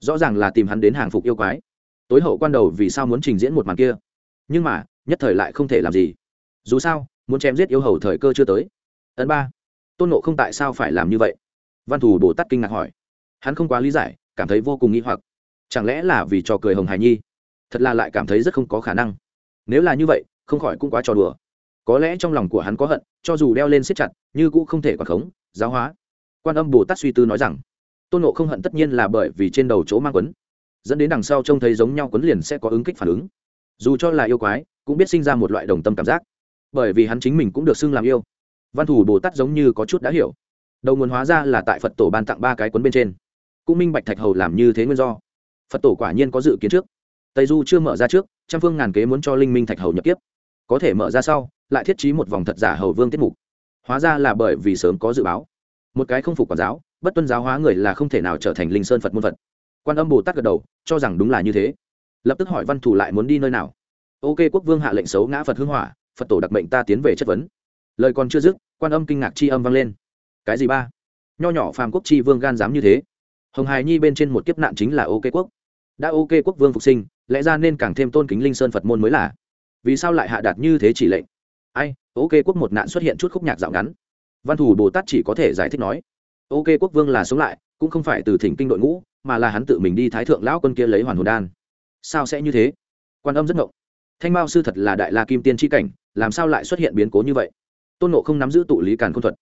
Rõ ràng là tìm hắn đến hàng phục yêu quái. Tối hậu quan đầu vì sao muốn trình diễn một màn kia? Nhưng mà, nhất thời lại không thể làm gì. Dù sao, muốn chém giết yêu hầu thời cơ chưa tới. Ấn ba. Tôn nộ không tại sao phải làm như vậy? Văn thù bồ tát kinh ngạc hỏi. Hắn không quá lý giải, cảm thấy vô cùng nghi hoặc. Chẳng lẽ là vì trò cười hồng hải nhi? Thật là lại cảm thấy rất không có khả năng. Nếu là như vậy, không khỏi cũng quá trò đùa. Có lẽ trong lòng của hắn có hận, cho dù đeo lên siết chặt, như cũng không thể quản khống, giáo hóa. Quan âm bồ tát suy tư nói rằng, tôn nộ không hận tất nhiên là bởi vì trên đầu chỗ mang quấn. Dẫn đến đằng sau trông thấy giống nhau quấn liền sẽ có ứng kích phản ứng. Dù cho là yêu quái, cũng biết sinh ra một loại đồng tâm cảm giác. Bởi vì hắn chính mình cũng được xưng làm yêu. Văn thủ bồ tát giống như có chút đã hiểu. Đầu nguồn hóa ra là tại phật tổ ban tặng ba cái quấn bên trên. Cũng minh bạch thạch hầu làm như thế nguyên do. Phật tổ quả nhiên có dự kiến trước tây du chưa mở ra trước, trăm phương ngàn kế muốn cho linh minh thạch hầu nhập tiếp có thể mở ra sau, lại thiết trí một vòng thật giả hầu vương tiết mục. Hóa ra là bởi vì sớm có dự báo. Một cái không phục quản giáo, bất tuân giáo hóa người là không thể nào trở thành linh sơn phật môn phật. Quan âm bồ tát gật đầu, cho rằng đúng là như thế. Lập tức hỏi văn thủ lại muốn đi nơi nào. Ok, quốc vương hạ lệnh xấu ngã phật hưng hỏa, phật tổ đặc mệnh ta tiến về chất vấn. Lời còn chưa dứt, quan âm kinh ngạc chi âm vang lên. Cái gì ba? Nho nhỏ phàm quốc chi vương gan dám như thế. Hồng hài nhi bên trên một kiếp nạn chính là ok quốc. Đã ok quốc vương phục sinh lẽ ra nên càng thêm tôn kính linh sơn phật môn mới là vì sao lại hạ đạt như thế chỉ lệnh ai ok quốc một nạn xuất hiện chút khúc nhạc dạo ngắn văn thủ bồ tát chỉ có thể giải thích nói ok quốc vương là sống lại cũng không phải từ thỉnh kinh đội ngũ mà là hắn tự mình đi thái thượng lão quân kia lấy hoàn hồn đan sao sẽ như thế quan âm rất ngộng thanh mao sư thật là đại la kim tiên tri cảnh làm sao lại xuất hiện biến cố như vậy tôn nộ không nắm giữ tụ lý càn khôn thuật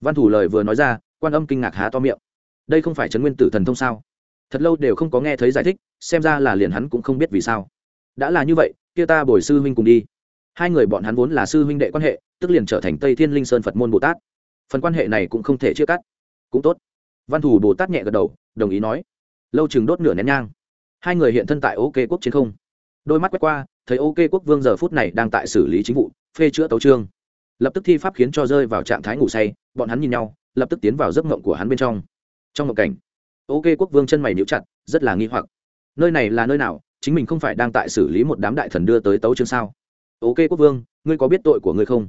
văn thủ lời vừa nói ra quan âm kinh ngạc há to miệng đây không phải trấn nguyên tử thần thông sao thật lâu đều không có nghe thấy giải thích, xem ra là liền hắn cũng không biết vì sao. Đã là như vậy, kia ta bồi sư huynh cùng đi. Hai người bọn hắn vốn là sư huynh đệ quan hệ, tức liền trở thành tây thiên linh sơn phật môn bồ tát. Phần quan hệ này cũng không thể chia cắt. Cũng tốt. Văn thủ bồ tát nhẹ gật đầu, đồng ý nói. Lâu chừng đốt nửa nén nhang. Hai người hiện thân tại ok quốc chiến không. Đôi mắt quét qua, thấy ok quốc vương giờ phút này đang tại xử lý chính vụ, phê chữa tấu trương lập tức thi pháp khiến cho rơi vào trạng thái ngủ say, bọn hắn nhìn nhau, lập tức tiến vào giấc mộng của hắn bên trong. Trong mộng cảnh ok, quốc vương chân mày níu chặt, rất là nghi hoặc. Nơi này là nơi nào? Chính mình không phải đang tại xử lý một đám đại thần đưa tới tấu chương sao? Ok, quốc vương, ngươi có biết tội của ngươi không?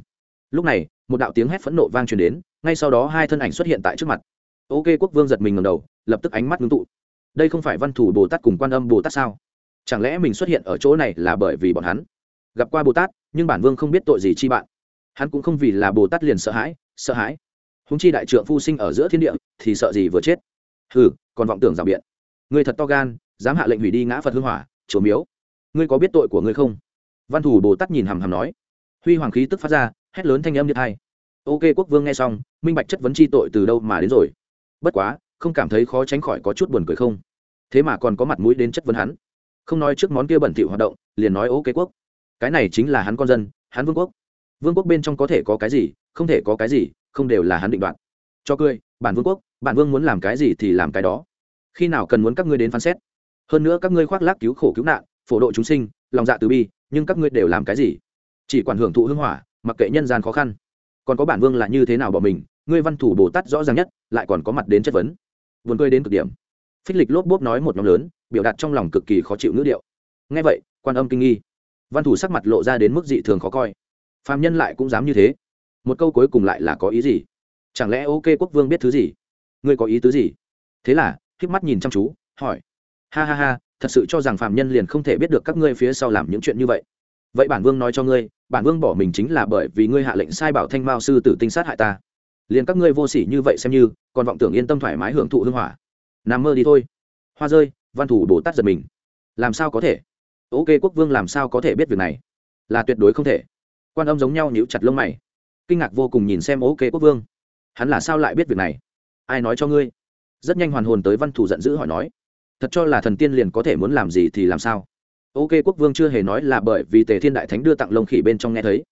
Lúc này, một đạo tiếng hét phẫn nộ vang truyền đến, ngay sau đó hai thân ảnh xuất hiện tại trước mặt. Ok, quốc vương giật mình ngầm đầu, lập tức ánh mắt ngưng tụ. Đây không phải văn thủ bồ tát cùng quan âm bồ tát sao? Chẳng lẽ mình xuất hiện ở chỗ này là bởi vì bọn hắn? Gặp qua bồ tát, nhưng bản vương không biết tội gì chi bạn. Hắn cũng không vì là bồ tát liền sợ hãi sợ hãi. Húng chi đại trượng phu sinh ở giữa thiên địa, thì sợ gì vừa chết? Hừ, còn vọng tưởng rào biện. Người thật to gan, dám hạ lệnh hủy đi ngã phật hưng hỏa, chùa miếu. Ngươi có biết tội của ngươi không? Văn thủ bồ tát nhìn hằm hằm nói. Huy hoàng khí tức phát ra, hét lớn thanh âm nhật hai. Ok, quốc vương nghe xong, minh bạch chất vấn chi tội từ đâu mà đến rồi. Bất quá, không cảm thấy khó tránh khỏi có chút buồn cười không? Thế mà còn có mặt mũi đến chất vấn hắn. Không nói trước món kia bẩn thỉu hoạt động, liền nói ok quốc. Cái này chính là hắn con dân, hắn vương quốc. Vương quốc bên trong có thể có cái gì, không thể có cái gì, không đều là hắn định đoạt cho cười, bản vương quốc, bản vương muốn làm cái gì thì làm cái đó. Khi nào cần muốn các ngươi đến phán xét. Hơn nữa các ngươi khoác lác cứu khổ cứu nạn, phổ độ chúng sinh, lòng dạ từ bi, nhưng các ngươi đều làm cái gì? Chỉ quản hưởng thụ hưng hỏa, mặc kệ nhân gian khó khăn. Còn có bản vương là như thế nào bỏ mình, ngươi văn thủ bồ tát rõ ràng nhất, lại còn có mặt đến chất vấn. Vườn cười đến cực điểm. Phích lịch lốp bốp nói một nhóm lớn, biểu đạt trong lòng cực kỳ khó chịu ngữ điệu. Ngay vậy, quan âm kinh nghi. Văn thủ sắc mặt lộ ra đến mức dị thường khó coi. Phạm nhân lại cũng dám như thế. Một câu cuối cùng lại là có ý gì? Chẳng lẽ ok quốc vương biết thứ gì? Ngươi có ý tứ gì? Thế là k mắt nhìn chăm chú, hỏi. Ha ha ha, thật sự cho rằng phạm nhân liền không thể biết được các ngươi phía sau làm những chuyện như vậy. Vậy bản vương nói cho ngươi, bản vương bỏ mình chính là bởi vì ngươi hạ lệnh sai bảo thanh mao sư tử tinh sát hại ta. Liền các ngươi vô sỉ như vậy xem như, còn vọng tưởng yên tâm thoải mái hưởng thụ hưng hỏa. Nằm mơ đi thôi. Hoa rơi, văn thủ bồ tát giật mình. Làm sao có thể? Ok quốc vương làm sao có thể biết việc này? Là tuyệt đối không thể. Quan âm giống nhau nhíu chặt lông mày. Kinh ngạc vô cùng nhìn xem ok quốc vương hắn là sao lại biết việc này? Ai nói cho ngươi? Rất nhanh hoàn hồn tới văn thủ giận dữ hỏi nói. Thật cho là thần tiên liền có thể muốn làm gì thì làm sao? Ok, quốc vương chưa hề nói là bởi vì tề thiên đại thánh đưa tặng lông khỉ bên trong nghe thấy.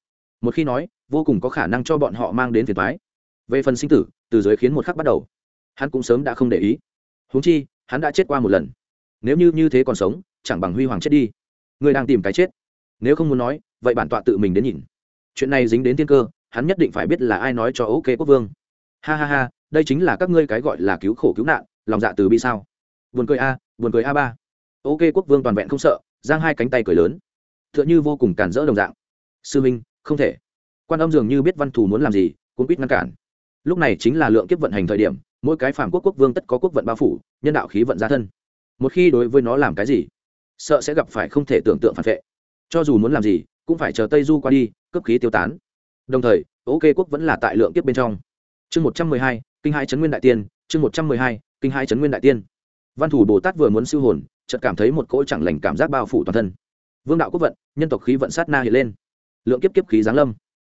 Một khi nói, vô cùng có khả năng cho bọn họ mang đến phiền thoái về phần sinh tử, từ giới khiến một khắc bắt đầu. Hắn cũng sớm đã không để ý. Huống chi, hắn đã chết qua một lần. Nếu như như thế còn sống, chẳng bằng huy hoàng chết đi. Người đang tìm cái chết. Nếu không muốn nói, vậy bản tọa tự mình đến nhìn. Chuyện này dính đến thiên cơ, hắn nhất định phải biết là ai nói cho ok quốc vương ha ha ha, đây chính là các ngươi cái gọi là cứu khổ cứu nạn, lòng dạ từ bi sao? Buồn cười a, buồn cười a ba. Ok, quốc vương toàn vẹn không sợ, giang hai cánh tay cười lớn. T h ư ợ n h ư vô cùng cản rỡ đồng dạng. Sư minh, không thể. Quan âm dường như biết văn thù muốn làm gì, cũng biết ngăn cản. Lúc này chính là lượng kiếp vận hành thời điểm, mỗi cái phản quốc quốc vương tất có quốc vận bao phủ, nhân đạo khí vận ra thân. Một khi đối với nó làm cái gì, sợ sẽ gặp phải không thể tưởng tượng phản vệ. Cho dù muốn làm gì, cũng phải chờ tây du qua đi cấp khí tiêu tán. Đồng thời, ok, quốc vẫn là tại lượng kiếp bên trong chương một trăm mười hai, kinh hai trấn nguyên đại tiên, chương một trăm mười hai, kinh hai trấn nguyên đại tiên. Văn thủ bồ tát vừa muốn siêu hồn, chợt cảm thấy một cỗ chẳng lành cảm giác bao phủ toàn thân. Vương đạo quốc vận, nhân tộc khí vận sát na hiện lên. Lượng kiếp kiếp khí giáng lâm.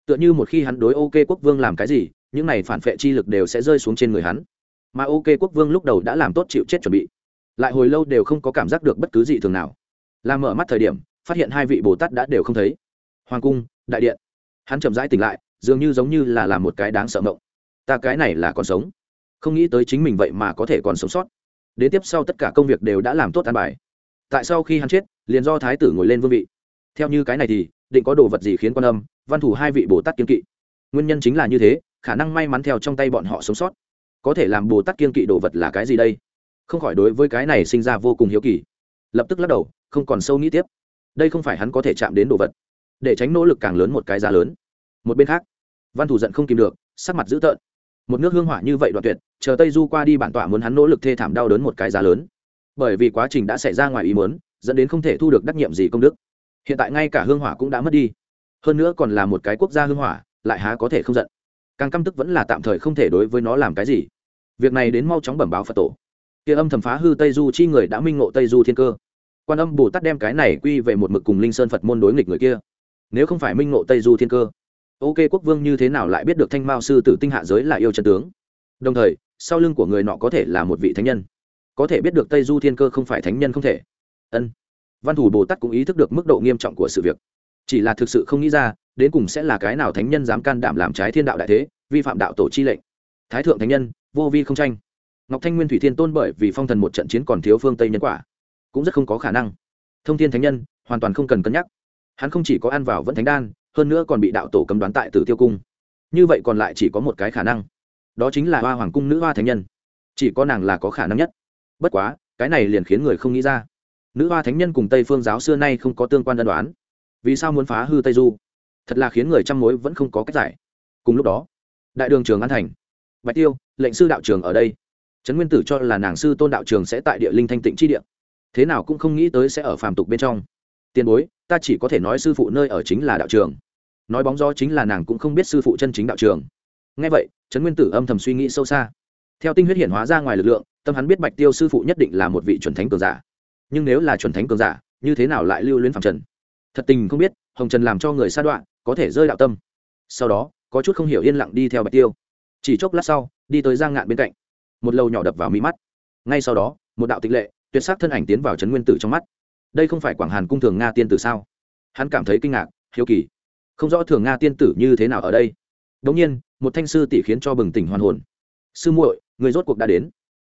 Tựa như một khi hắn đối ok quốc vương làm cái gì, những này phản vệ chi lực đều sẽ rơi xuống trên người hắn. Mà ok quốc vương lúc đầu đã làm tốt chịu chết chuẩn bị. Lại hồi lâu đều không có cảm giác được bất cứ gì thường nào. Làm mở mắt thời điểm, phát hiện hai vị bồ tát đã đều không thấy. Hoàng cung, đại điện. Hắn chậm rãi tỉnh lại, dường như giống như là làm một cái đáng sợ mộng ta cái này là còn sống. Không nghĩ tới chính mình vậy mà có thể còn sống sót. Đến tiếp sau tất cả công việc đều đã làm tốt an bài. Tại sau khi hắn chết, liền do thái tử ngồi lên vương vị. Theo như cái này thì, định có đồ vật gì khiến quan âm, văn thủ hai vị bồ tát kiên kỵ? Nguyên nhân chính là như thế, khả năng may mắn theo trong tay bọn họ sống sót. Có thể làm bồ tát kiên kỵ đồ vật là cái gì đây? Không khỏi đối với cái này sinh ra vô cùng hiếu kỳ. Lập tức lắc đầu, không còn sâu nghĩ tiếp. Đây không phải hắn có thể chạm đến đồ vật. Để tránh nỗ lực càng lớn một cái giá lớn. Một bên khác, văn thủ giận không kìm được, sắc mặt dữ tợn một nước hương hỏa như vậy đoạn tuyệt, chờ tây du qua đi bản tọa muốn hắn nỗ lực thê thảm đau đớn một cái giá lớn. Bởi vì quá trình đã xảy ra ngoài ý muốn, dẫn đến không thể thu được đắc nhiệm gì công đức. Hiện tại ngay cả hương hỏa cũng đã mất đi. Hơn nữa còn là một cái quốc gia hương hỏa, lại há có thể không giận. Càng căm tức vẫn là tạm thời không thể đối với nó làm cái gì. Việc này đến mau chóng bẩm báo phật tổ. Kia âm thầm phá hư tây du chi người đã minh ngộ tây du thiên cơ. Quan âm bồ tát đem cái này quy về một mực cùng linh sơn phật môn đối nghịch người kia. Nếu không phải minh ngộ tây du thiên cơ ok quốc vương như thế nào lại biết được thanh mao sư tử tinh hạ giới là yêu chân tướng? Đồng thời, sau lưng của người nọ có thể là một vị thánh nhân. Có thể biết được tây du thiên cơ không phải thánh nhân không thể. Ân. Văn thủ bồ tát cũng ý thức được mức độ nghiêm trọng của sự việc. Chỉ là thực sự không nghĩ ra, đến cùng sẽ là cái nào thánh nhân dám can đảm làm trái thiên đạo đại thế, vi phạm đạo tổ chi lệnh. Thái thượng thánh nhân, vô vi không tranh. Ngọc thanh nguyên thủy thiên tôn bởi vì phong thần một trận chiến còn thiếu phương tây nhân quả, cũng rất không có khả năng. Thông thiên thánh nhân, hoàn toàn không cần cân nhắc. Hắn không chỉ có ăn vào vẫn thánh đan hơn nữa còn bị đạo tổ cấm đoán tại tử tiêu cung. Như vậy còn lại chỉ có một cái khả năng. Đó chính là hoa hoàng cung nữ hoa thánh nhân. Chỉ có nàng là có khả năng nhất. Bất quá, cái này liền khiến người không nghĩ ra. Nữ hoa thánh nhân cùng tây phương giáo xưa nay không có tương quan đơn đoán. Vì sao muốn phá hư tây du? Thật là khiến người chăm mối vẫn không có cách giải. Cùng lúc đó, đại đường trường an thành. Bạch tiêu, lệnh sư đạo trường ở đây. Trấn nguyên tử cho là nàng sư tôn đạo trường sẽ tại địa linh thanh tịnh chi địa. Thế nào cũng không nghĩ tới sẽ ở phàm tục bên trong. Tiền bối, ta chỉ có thể nói sư phụ nơi ở chính là đạo trường nói bóng gió chính là nàng cũng không biết sư phụ chân chính đạo trường. Ngay vậy, trấn nguyên tử âm thầm suy nghĩ sâu xa. Theo tinh huyết hiện hóa ra ngoài lực lượng, tâm hắn biết bạch tiêu sư phụ nhất định là một vị chuẩn thánh cường giả. Nhưng nếu là chuẩn thánh cường giả, như thế nào lại lưu luyến phạm trần? Thật tình không biết, hồng trần làm cho người sa đoạn có thể rơi đạo tâm. Sau đó, có chút không hiểu yên lặng đi theo bạch tiêu. Chỉ chốc lát sau, đi tới giang ngạn bên cạnh. Một lầu nhỏ đập vào mỹ mắt. Ngay sau đó, một đạo tịch lệ, tuyệt sắc thân ảnh tiến vào trấn nguyên tử trong mắt. Đây không phải quảng hàn cung thường nga tiên tử sao? Hắn cảm thấy kinh ngạc, hiếu kỳ không rõ thường nga tiên tử như thế nào ở đây. Đống nhiên, một thanh sư tỷ khiến cho bừng tỉnh hoàn hồn. Sư muội, người rốt cuộc đã đến.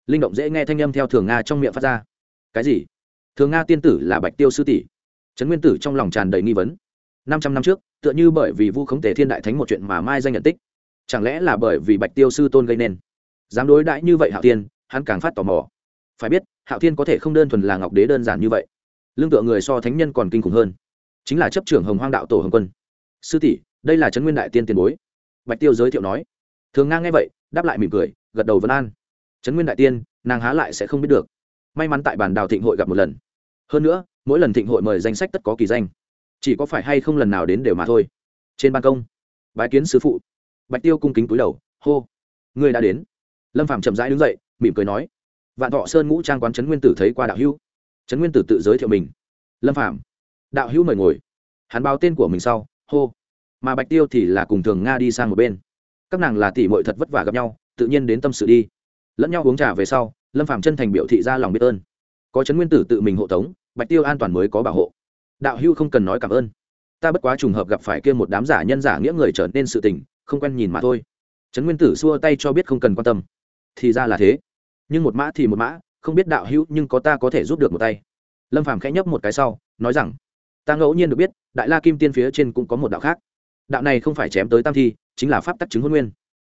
Linh động dễ nghe thanh âm theo thường nga trong miệng phát ra. Cái gì? Thường nga tiên tử là bạch tiêu sư tỷ. Trấn nguyên tử trong lòng tràn đầy nghi vấn. Năm trăm năm trước, tựa như bởi vì vu khống tể thiên đại thánh một chuyện mà mai danh nhận tích. Chẳng lẽ là bởi vì bạch tiêu sư tôn gây nên? Dám đối đãi như vậy hạo tiên hắn càng phát tò mò. Phải biết, hạo tiên có thể không đơn thuần là ngọc đế đơn giản như vậy. Lương tựa người so thánh nhân còn kinh khủng hơn. Chính là chấp trưởng hồng hoang đạo tổ hồng quân sư tỷ, đây là trấn nguyên đại tiên tiền bối. Bạch tiêu giới thiệu nói. Thường ngang nghe vậy, đáp lại mỉm cười, gật đầu vân an. Trấn nguyên đại tiên, nàng há lại sẽ không biết được. May mắn tại bản đào thịnh hội gặp một lần. Hơn nữa, mỗi lần thịnh hội mời danh sách tất có kỳ danh. Chỉ có phải hay không lần nào đến đều mà thôi. Trên ban công, bái kiến sứ phụ. Bạch tiêu cung kính túi đầu, hô. Ngươi đã đến. Lâm phạm chậm rãi đứng dậy, mỉm cười nói. Vạn thọ sơn ngũ trang quán trấn nguyên tử thấy qua đạo hữu. Trấn nguyên tử tự giới thiệu mình. Lâm phạm đạo hữu mời ngồi. Hắn báo tên của mình sau hô. Mà bạch tiêu thì là cùng thường nga đi sang một bên. Các nàng là tỷ mội thật vất vả gặp nhau, tự nhiên đến tâm sự đi. Lẫn nhau uống trà về sau, lâm phạm chân thành biểu thị ra lòng biết ơn. Có chấn nguyên tử tự mình hộ tống, bạch tiêu an toàn mới có bảo hộ. Đạo hưu không cần nói cảm ơn. Ta bất quá trùng hợp gặp phải kia một đám giả nhân giả nghĩa người trở nên sự tình, không quen nhìn mà thôi. Trấn nguyên tử xua tay cho biết không cần quan tâm. Thì ra là thế. Nhưng một mã thì một mã, không biết đạo hữu nhưng có ta có thể giúp được một tay. Lâm phàm khẽ nhấp một cái sau, nói rằng ta ngẫu nhiên được biết, đại la kim tiên phía trên cũng có một đạo khác. Đạo này không phải chém tới tam thi, chính là pháp tắc chứng hôn nguyên.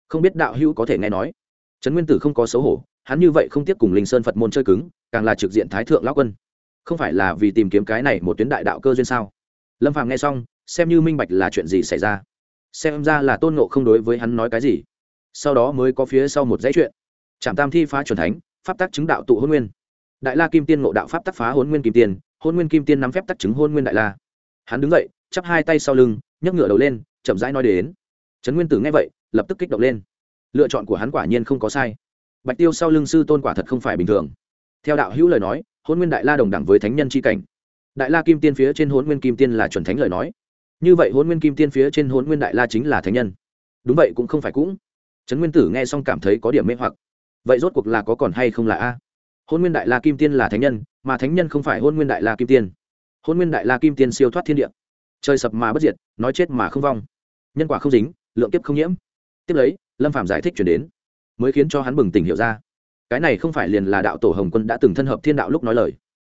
Không biết đạo hữu có thể nghe nói? Trấn nguyên tử không có xấu hổ, hắn như vậy không tiếp cùng linh sơn phật môn chơi cứng, càng là trực diện thái thượng lão quân. Không phải là vì tìm kiếm cái này một tuyến đại đạo cơ duyên sao? Lâm phàm nghe xong, xem như minh bạch là chuyện gì xảy ra. Xem ra là tôn ngộ không đối với hắn nói cái gì. Sau đó mới có phía sau một dãy chuyện. Trạm tam thi phá chuẩn thánh, pháp tắc chứng đạo tụ hôn nguyên. Đại la kim tiên ngộ đạo pháp tắc phá hôn nguyên kim tiên hôn nguyên kim tiên nắm phép tắc chứng hôn nguyên đại la. Hắn đứng dậy, chắp hai tay sau lưng, nhấc ngựa đầu lên, chậm rãi nói đến. Trấn nguyên tử nghe vậy, lập tức kích động lên. Lựa chọn của hắn quả nhiên không có sai. Bạch tiêu sau lưng sư tôn quả thật không phải bình thường. Theo đạo hữu lời nói, hôn nguyên đại la đồng đẳng với thánh nhân c h i cảnh. Đại la kim tiên phía trên hôn nguyên kim tiên là chuẩn thánh lời nói. Như vậy hôn nguyên kim tiên phía trên hôn nguyên đại la chính là thánh nhân. Đúng vậy cũng không phải cũng. Trấn nguyên tử nghe xong cảm thấy có điểm mê hoặc. Vậy rốt cuộc là có còn hay không là a? Hôn nguyên đại la kim tiên là thánh nhân, mà thánh nhân không phải hôn nguyên đại la kim tiên. Hôn nguyên đại la kim tiên siêu thoát thiên địa. Trời sập mà bất diệt, nói chết mà không vong. Nhân quả không dính, lượng kiếp không nhiễm. Tiếp lấy, lâm phạm giải thích chuyển đến, mới khiến cho hắn bừng tỉnh hiểu ra. Cái này không phải liền là đạo tổ hồng quân đã từng thân hợp thiên đạo lúc nói lời.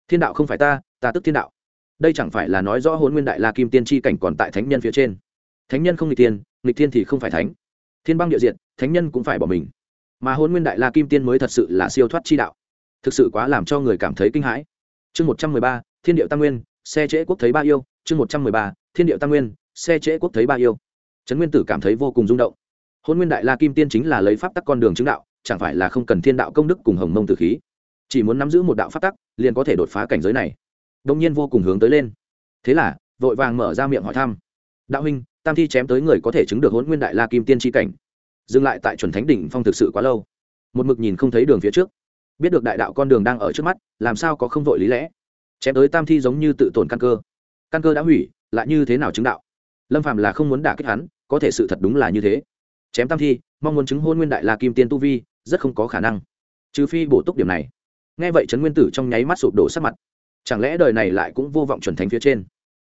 Thiên đạo không phải ta ta tức thiên đạo. Đây chẳng phải là nói rõ hôn nguyên đại la kim tiên tri cảnh còn tại thánh nhân phía trên. Thánh nhân không nghịch tiên nghịch tiên thì không phải thánh. Thiên băng địa diện thánh nhân cũng phải bỏ mình. Mà hôn nguyên đại la kim tiên mới thật sự là siêu thoát chi đạo thực sự quá làm cho người cảm thấy kinh hãi. Chương một trăm mười ba, thiên điệu tam nguyên, xe trễ quốc thấy ba yêu. Chương một trăm mười ba, thiên điệu tam nguyên, xe trễ quốc thấy ba yêu. Trấn nguyên tử cảm thấy vô cùng rung động. Hôn nguyên đại la kim tiên chính là lấy pháp tắc con đường chứng đạo, chẳng phải là không cần thiên đạo công đức cùng hồng mông tử khí. Chỉ muốn nắm giữ một đạo pháp tắc, liền có thể đột phá cảnh giới này. Đông nhiên vô cùng hướng tới lên. Thế là, vội vàng mở ra miệng hỏi thăm. Đạo huynh, tam thi chém tới người có thể chứng được hôn nguyên đại la kim tiên tri cảnh. Dừng lại tại chuẩn thánh đỉnh phong thực sự quá lâu. Một mực nhìn không thấy đường phía trước biết được đại đạo con đường đang ở trước mắt, làm sao có không vội lý lẽ? Chém tới tam thi giống như tự tổn căn cơ. Căn cơ đã hủy, lại như thế nào chứng đạo? Lâm phạm là không muốn đả kích hắn, có thể sự thật đúng là như thế. Chém tam thi, mong muốn chứng hôn nguyên đại la kim tiên tu vi, rất không có khả năng. Trừ phi bổ túc điểm này. Nghe vậy trấn nguyên tử trong nháy mắt sụp đổ sắc mặt. Chẳng lẽ đời này lại cũng vô vọng chuẩn thánh phía trên?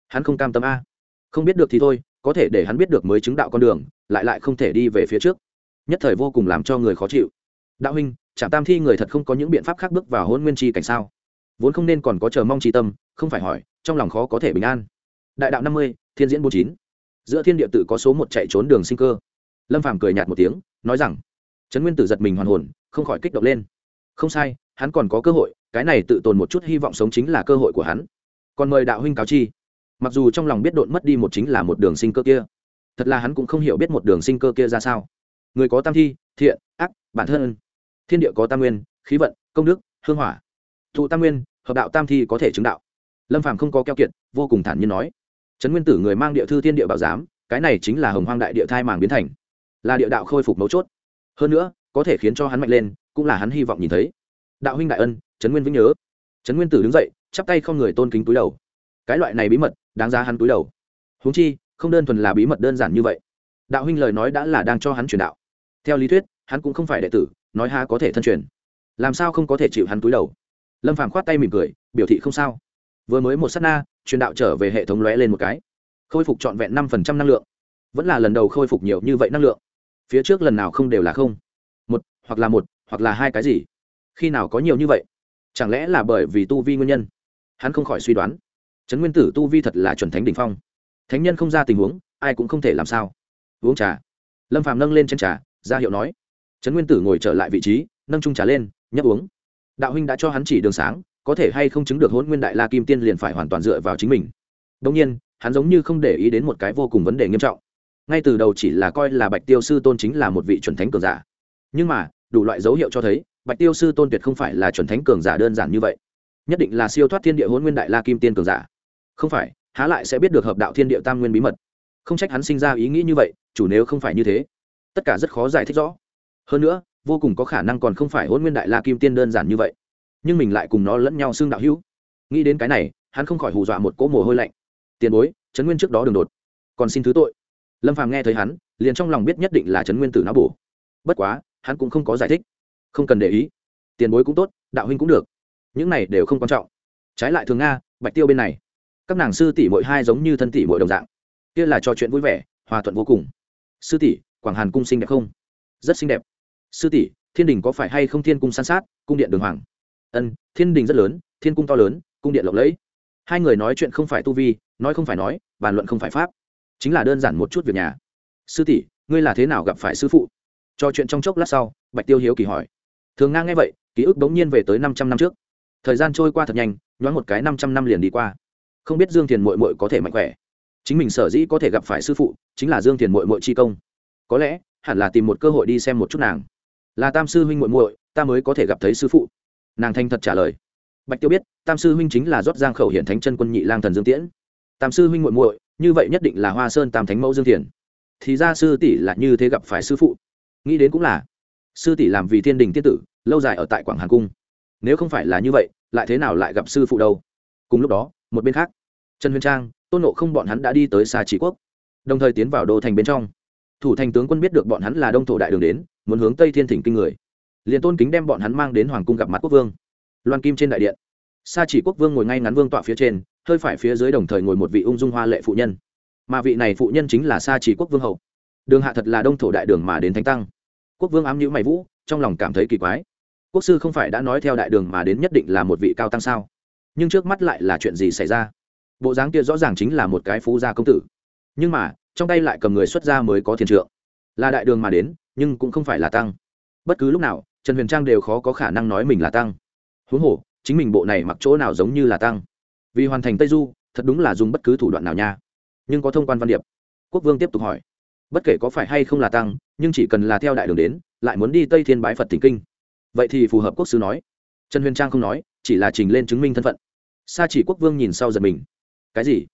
Hắn không cam tâm a. Không biết được thì thôi, có thể để hắn biết được mới chứng đạo con đường, lại lại không thể đi về phía trước. Nhất thời vô cùng làm cho người khó chịu. Đạo huynh trạm tam thi người thật không có những biện pháp khác bước vào hôn nguyên chi cảnh sao? Vốn không nên còn có chờ mong tri tâm, không phải hỏi, trong lòng khó có thể bình an. Đại đạo năm mươi, thiên diễn bốn chín. Giữa thiên địa tự có số một chạy trốn đường sinh cơ. Lâm phàm cười nhạt một tiếng, nói rằng, trấn nguyên tử giật mình hoàn hồn, không khỏi kích động lên. Không sai, hắn còn có cơ hội, cái này tự tồn một chút hy vọng sống chính là cơ hội của hắn. Còn mời đạo huynh cáo chi. Mặc dù trong lòng biết độn mất đi một chính là một đường sinh cơ kia, thật là hắn cũng không hiểu biết một đường sinh cơ kia ra sao. Người có tam thi, thiện, ác, bản thân thiên địa có tam nguyên, khí vận, công đức, hương hỏa. Thụ tam nguyên, hợp đạo tam thi có thể chứng đạo. Lâm phàm không có keo kiệt, vô cùng thản nhiên nói. Trấn nguyên tử người mang địa thư thiên địa bảo giám, cái này chính là hồng hoang đại địa thai màng biến thành. Là địa đạo khôi phục mấu chốt. Hơn nữa, có thể khiến cho hắn mạnh lên, cũng là hắn hy vọng nhìn thấy. Đạo huynh đại ân trấn nguyên vĩnh nhớ. Trấn nguyên tử đứng dậy, chắp tay không người tôn kính túi đầu. Cái loại này bí mật, đáng giá hắn túi đầu. Huống chi, không đơn thuần là bí mật đơn giản như vậy. Đạo huynh lời nói đã là đang cho hắn truyền đạo. Theo lý thuyết, hắn cũng không phải đệ tử nói ha có thể thân truyền. Làm sao không có thể chịu hắn túi đầu? Lâm phàm khoát tay mỉm cười, biểu thị không sao. Vừa mới một s á t na, truyền đạo trở về hệ thống lóe lên một cái. Khôi phục trọn vẹn năm phần trăm năng lượng. Vẫn là lần đầu khôi phục nhiều như vậy năng lượng. Phía trước lần nào không đều là không. Một, hoặc là một, hoặc là hai cái gì? Khi nào có nhiều như vậy? Chẳng lẽ là bởi vì tu vi nguyên nhân? Hắn không khỏi suy đoán. Trấn nguyên tử tu vi thật là chuẩn thánh đ ỉ n h phong. Thánh nhân không ra tình huống, ai cũng không thể làm sao. Uống trà. Lâm phàm nâng lên chân trà, ra hiệu nói trấn nguyên tử ngồi trở lại vị trí, nâng trung trà lên, nhấp uống. Đạo huynh đã cho hắn chỉ đường sáng, có thể hay không chứng được hôn nguyên đại la kim tiên liền phải hoàn toàn dựa vào chính mình. Đông nhiên, hắn giống như không để ý đến một cái vô cùng vấn đề nghiêm trọng. Ngay từ đầu chỉ là coi là bạch tiêu sư tôn chính là một vị chuẩn thánh cường giả. Nhưng mà, đủ loại dấu hiệu cho thấy, bạch tiêu sư tôn tuyệt không phải là chuẩn thánh cường giả đơn giản như vậy. Nhất định là siêu thoát thiên địa hôn nguyên đại la kim tiên cường giả. Không phải, há lại sẽ biết được hợp đạo thiên địa tam nguyên bí mật. Không trách hắn sinh ra ý nghĩ như vậy, chủ nếu không phải như thế. Tất cả rất khó giải thích rõ hơn nữa, vô cùng có khả năng còn không phải hôn nguyên đại la kim tiên đơn giản như vậy. Nhưng mình lại cùng nó lẫn nhau xương đạo hữu. Nghĩ đến cái này, hắn không khỏi hù dọa một cỗ mồ hôi lạnh. Tiền bối, trấn nguyên trước đó đường đột. Còn xin thứ tội. Lâm phàm nghe thấy hắn, liền trong lòng biết nhất định là trấn nguyên tử não bổ. Bất quá, hắn cũng không có giải thích. Không cần để ý. Tiền bối cũng tốt, đạo huynh cũng được. Những này đều không quan trọng. Trái lại thường nga, bạch tiêu bên này. Các nàng sư tỷ mỗi hai giống như thân tỷ mỗi đồng dạng. Kia là trò chuyện vui vẻ, hòa thuận vô cùng. Sư tỷ, quảng hàn cung xinh đẹp không? Rất xinh đẹp sư tỷ, thiên đình có phải hay không thiên cung san sát, cung điện đường hoàng? Ân, thiên đình rất lớn, thiên cung to lớn, cung điện lộng lẫy. Hai người nói chuyện không phải tu vi, nói không phải nói, bàn luận không phải pháp. Chính là đơn giản một chút việc nhà. Sư tỷ, ngươi là thế nào gặp phải sư phụ? Cho chuyện trong chốc lát sau, bạch tiêu hiếu kỳ hỏi. Thường ngang nghe vậy, ký ức bỗng nhiên về tới năm trăm năm trước. Thời gian trôi qua thật nhanh, nhoáng một cái năm trăm năm liền đi qua. Không biết dương thiền mội mội có thể mạnh khỏe. Chính mình sở dĩ có thể gặp phải sư phụ, chính là dương thiền mội mội chi công. Có lẽ, hẳn là tìm một cơ hội đi xem một chút nàng là tam sư huynh muội muội, ta mới có thể gặp thấy sư phụ. Nàng thanh thật trả lời. Bạch tiêu biết, tam sư huynh chính là rót giang khẩu hiện thánh chân quân nhị lang thần dương tiễn. Tam sư huynh muội muội, như vậy nhất định là hoa sơn tam thánh mẫu dương thiền thì ra sư tỷ là như thế gặp phải sư phụ. Nghĩ đến cũng là, sư tỷ làm vì thiên đình tiết tử, lâu dài ở tại quảng hàn cung. Nếu không phải là như vậy, lại thế nào lại gặp sư phụ đâu? Cùng lúc đó, một bên khác, trần huyền trang, tôn nộ không bọn hắn đã đi tới xa trí quốc, đồng thời tiến vào đô thành bên trong. Thủ thành tướng quân biết được bọn hắn là đông thổ đại đường đến muốn hướng tây thiên thỉnh kinh người. Liền tôn kính đem bọn hắn mang đến hoàng cung gặp mặt quốc vương. Loan kim trên đại điện. Sa chỉ quốc vương ngồi ngay ngắn vương tọa phía trên, hơi phải phía dưới đồng thời ngồi một vị ung dung hoa lệ phụ nhân. Mà vị này phụ nhân chính là sa chỉ quốc vương hậu. Đường hạ thật là đông thổ đại đường mà đến thánh tăng. Quốc vương ám nhữ mày vũ, trong lòng cảm thấy kỳ quái. Quốc sư không phải đã nói theo đại đường mà đến nhất định là một vị cao tăng sao? Nhưng trước mắt lại là chuyện gì xảy ra? Bộ dáng kia rõ ràng chính là một cái phú gia công tử. Nhưng mà, trong tay lại cầm người xuất gia mới có thiền trượng. Là đại đường mà đến nhưng cũng không phải là tăng. Bất cứ lúc nào, trần huyền trang đều khó có khả năng nói mình là tăng. Huống hồ, chính mình bộ này mặc chỗ nào giống như là tăng. Vì hoàn thành tây du, thật đúng là dùng bất cứ thủ đoạn nào nha. Nhưng có thông quan văn điệp. Quốc vương tiếp tục hỏi. Bất kể có phải hay không là tăng, nhưng chỉ cần là theo đại đường đến, lại muốn đi tây thiên bái phật thỉnh kinh. Vậy thì phù hợp quốc sư nói. Trần huyền trang không nói, chỉ là trình lên chứng minh thân phận. Sa chỉ quốc vương nhìn sau giật mình. Cái gì?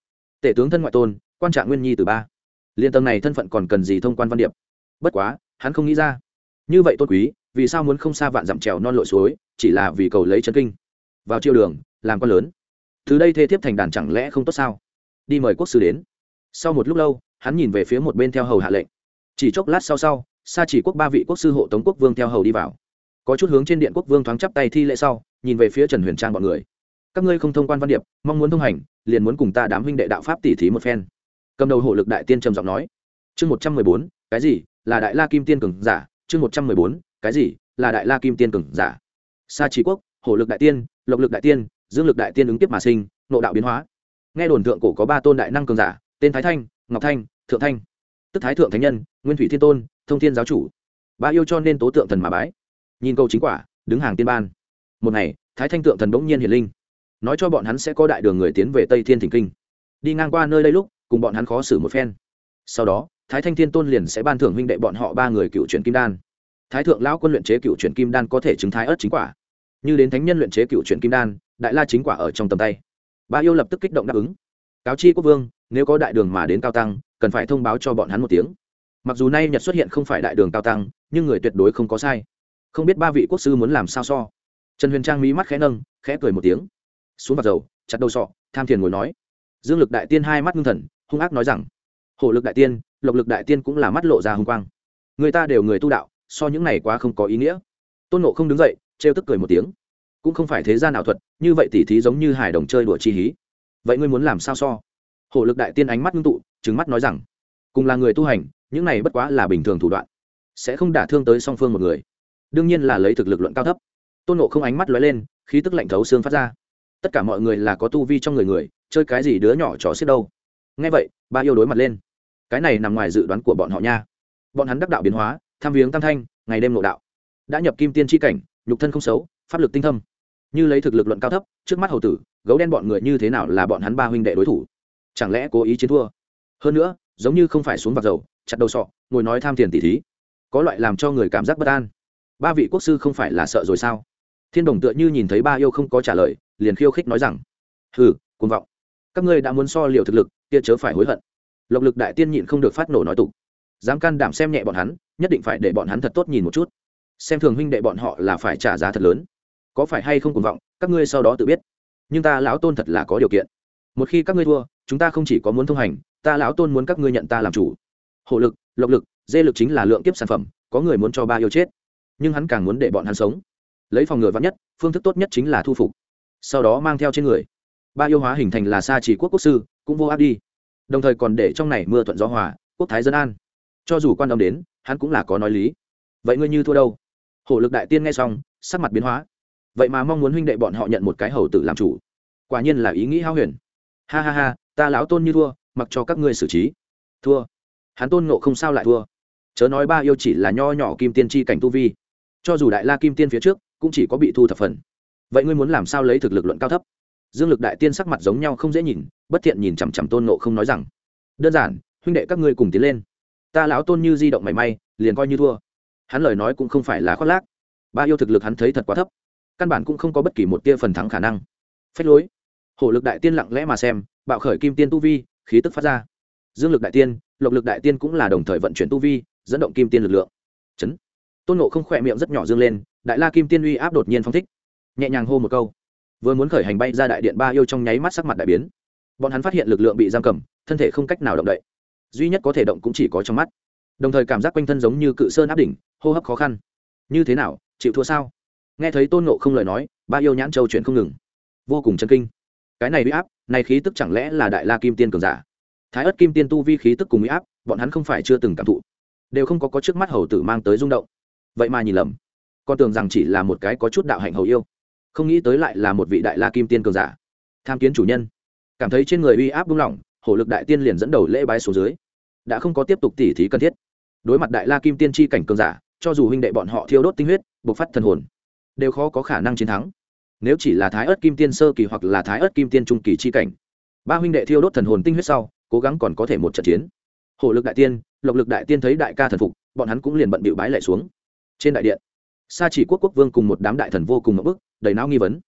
Tể tướng thân ngoại tôn, quan trạng nguyên nhi từ ba. Liên tầng này thân phận còn cần gì thông quan văn điệp? Bất quá hắn không nghĩ ra. Như vậy tôn quý, vì sao muốn không xa vạn dặm trèo non lội suối, chỉ là vì cầu lấy chân kinh? Vào chiêu đường, làm con lớn. Từ đây thê thiếp thành đàn chẳng lẽ không tốt sao? Đi mời quốc sư đến. Sau một lúc lâu, hắn nhìn về phía một bên theo hầu hạ lệnh. Chỉ chốc lát sau sau xa chỉ quốc ba vị quốc sư hộ tống quốc vương theo hầu đi vào. Có chút hướng trên điện quốc vương thoáng chắp tay thi lễ sau, nhìn về phía trần huyền trang bọn người. Các ngươi không thông quan văn điệp, mong muốn thông hành, liền muốn cùng ta đám huynh đệ đạo pháp tỉ thí một phen. Cầm đầu hộ lực đại tiên trầm giọng nói. Chương một trăm mười bốn, cái gì? Là đại la kim tiên cường giả, chương một trăm mười bốn, cái gì? Là đại la kim tiên cường giả. Sa trí quốc, hổ lực đại tiên, lộc lực đại tiên, dương lực đại tiên ứng tiếp mà sinh, nộ đạo biến hóa. Nghe đồn thượng cổ có ba tôn đại năng cường giả, tên thái thanh, ngọc thanh, thượng thanh. Tức thái thượng thánh nhân, nguyên thủy thiên tôn, thông thiên giáo chủ. Ba yêu cho nên tố tượng thần mà bái. Nhìn câu chính quả, đứng hàng tiên ban. Một ngày, thái thanh tượng thần bỗng nhiên hiển linh. Nói cho bọn hắn sẽ có đại đường người tiến về tây thiên thỉnh kinh. Đi ngang qua nơi đây lúc, cùng bọn hắn khó xử một phen. Sau đó thái thanh thiên tôn liền sẽ ban thưởng huynh đệ bọn họ ba người cựu truyền kim đan. Thái thượng lão quân luyện chế cựu truyền kim đan có thể chứng thái ớt chính quả. Như đến thánh nhân luyện chế cựu truyền kim đan, đại la chính quả ở trong tầm tay. Ba yêu lập tức kích động đáp ứng. Cáo chi quốc vương, nếu có đại đường mà đến cao tăng, cần phải thông báo cho bọn hắn một tiếng. Mặc dù nay nhật xuất hiện không phải đại đường cao tăng, nhưng người tuyệt đối không có sai. Không biết ba vị quốc sư muốn làm sao so. Trần huyền trang mí mắt khẽ nâng, khẽ cười một tiếng. Xuống vào dầu, chặt đầu sọ, tham thiền ngồi nói. Dương lực đại tiên hai mắt ngưng thần, hung ác nói rằng, hổ lực đại tiên lộc lực đại tiên cũng là mắt lộ ra hung quang. Người ta đều người tu đạo, so những này quá không có ý nghĩa. Tôn nộ không đứng dậy, trêu tức cười một tiếng. Cũng không phải thế gian ảo thuật, như vậy tỉ thí giống như hải đồng chơi đùa chi hí. Vậy ngươi muốn làm sao so? Hổ lực đại tiên ánh mắt ngưng tụ trứng mắt nói rằng, cùng là người tu hành, những này bất quá là bình thường thủ đoạn, sẽ không đả thương tới song phương một người. Đương nhiên là lấy thực lực luận cao thấp. Tôn nộ không ánh mắt lóe lên, khí tức lạnh thấu xương phát ra. Tất cả mọi người là có tu vi trong người người, chơi cái gì đứa nhỏ trò xiết đâu? Ngay vậy, ba yêu đối mặt lên cái này nằm ngoài dự đoán của bọn họ nha. Bọn hắn đắc đạo biến hóa, tham viếng tam thanh, ngày đêm nội đạo. Đã nhập kim tiên tri cảnh, nhục thân không xấu, pháp lực tinh thâm. Như lấy thực lực luận cao thấp, trước mắt hầu tử, gấu đen bọn người như thế nào là bọn hắn ba huynh đệ đối thủ? Chẳng lẽ cố ý chiến thua? Hơn nữa, giống như không phải xuống vạc dầu, chặt đầu sọ, ngồi nói tham tiền tỷ thí, có loại làm cho người cảm giác bất an. Ba vị quốc sư không phải là sợ rồi sao? Thiên đồng tựa như nhìn thấy ba yêu không có trả lời, liền khiêu khích nói rằng, hừ, cuồng vọng. Các ngươi đã muốn so liệu thực lực, kia chớ phải hối hận lộc lực đại tiên nhịn không được phát nổ nói tục. Dám can đảm xem nhẹ bọn hắn, nhất định phải để bọn hắn thật tốt nhìn một chút. Xem thường huynh đệ bọn họ là phải trả giá thật lớn. Có phải hay không cùng vọng, các ngươi sau đó tự biết. Nhưng ta lão tôn thật là có điều kiện. Một khi các ngươi thua, chúng ta không chỉ có muốn thông hành, ta lão tôn muốn các ngươi nhận ta làm chủ. Hộ lực, lộc lực, dê lực chính là lượng kiếp sản phẩm, có người muốn cho ba yêu chết. Nhưng hắn càng muốn để bọn hắn sống. Lấy phòng ngừa vắn nhất, phương thức tốt nhất chính là thu phục. Sau đó mang theo trên người. Ba yêu hóa hình thành là sa chỉ quốc quốc sư, cũng vô áp đi đồng thời còn để trong này mưa thuận gió hòa, quốc thái dân an. Cho dù quan tâm đến, hắn cũng là có nói lý. Vậy ngươi như thua đâu? Hổ lực đại tiên nghe xong, sắc mặt biến hóa. Vậy mà mong muốn huynh đệ bọn họ nhận một cái hầu tử làm chủ. Quả nhiên là ý nghĩ hao huyền. Ha ha ha, ta lão tôn như thua, mặc cho các ngươi xử trí. Thua. Hắn tôn nộ không sao lại thua. Chớ nói ba yêu chỉ là nho nhỏ kim tiên tri cảnh tu vi. Cho dù đại la kim tiên phía trước, cũng chỉ có bị thu thập phần. Vậy ngươi muốn làm sao lấy thực lực luận cao thấp? Dương lực đại tiên sắc mặt giống nhau không dễ nhìn, bất thiện nhìn chằm chằm tôn nộ không nói rằng, đơn giản, huynh đệ các ngươi cùng tiến lên. Ta lão tôn như di động mảy may, liền coi như thua. Hắn lời nói cũng không phải là khoác lác. Ba yêu thực lực hắn thấy thật quá thấp, căn bản cũng không có bất kỳ một tia phần thắng khả năng. Phách lối. Hổ lực đại tiên lặng lẽ mà xem, bạo khởi kim tiên tu vi, khí tức phát ra. Dương lực đại tiên, lộc lực đại tiên cũng là đồng thời vận chuyển tu vi, dẫn động kim tiên lực lượng. Chấn. Tôn nộ không khỏe miệng rất nhỏ dương lên, đại la kim tiên uy áp đột nhiên phong thích, nhẹ nhàng hô một câu vừa muốn khởi hành bay ra đại điện ba yêu trong nháy mắt sắc mặt đại biến. Bọn hắn phát hiện lực lượng bị giam cầm, thân thể không cách nào động đậy. Duy nhất có thể động cũng chỉ có trong mắt. Đồng thời cảm giác quanh thân giống như cự sơn áp đỉnh, hô hấp khó khăn. Như thế nào, chịu thua sao? Nghe thấy tôn nộ không lời nói, ba yêu nhãn châu chuyện không ngừng. Vô cùng chân kinh. Cái này huy áp, này khí tức chẳng lẽ là đại la kim tiên cường giả? Thái ất kim tiên tu vi khí tức cùng huy áp, bọn hắn không phải chưa từng cảm thụ. Đều không có có trước mắt hầu tử mang tới rung động. Vậy mà nhìn lầm. Con tưởng rằng chỉ là một cái có chút đạo hạnh hầu yêu không nghĩ tới lại là một vị đại la kim tiên cường giả. Tham kiến chủ nhân. Cảm thấy trên người uy áp buông lỏng, hổ lực đại tiên liền dẫn đầu lễ bái số dưới. Đã không có tiếp tục tỉ thí cần thiết. Đối mặt đại la kim tiên tri cảnh cường giả, cho dù huynh đệ bọn họ thiêu đốt tinh huyết, bộc phát thần hồn, đều khó có khả năng chiến thắng. Nếu chỉ là thái ớt kim tiên sơ kỳ hoặc là thái ớt kim tiên trung kỳ chi cảnh, ba huynh đệ thiêu đốt thần hồn tinh huyết sau, cố gắng còn có thể một trận chiến. Hổ lực đại tiên, lộc lực đại tiên thấy đại ca thần phục, bọn hắn cũng liền bận bịu bái lại xuống. Trên đại điện sa chỉ quốc quốc vương cùng một đám đại thần vô cùng ngập bức, đầy não nghi vấn.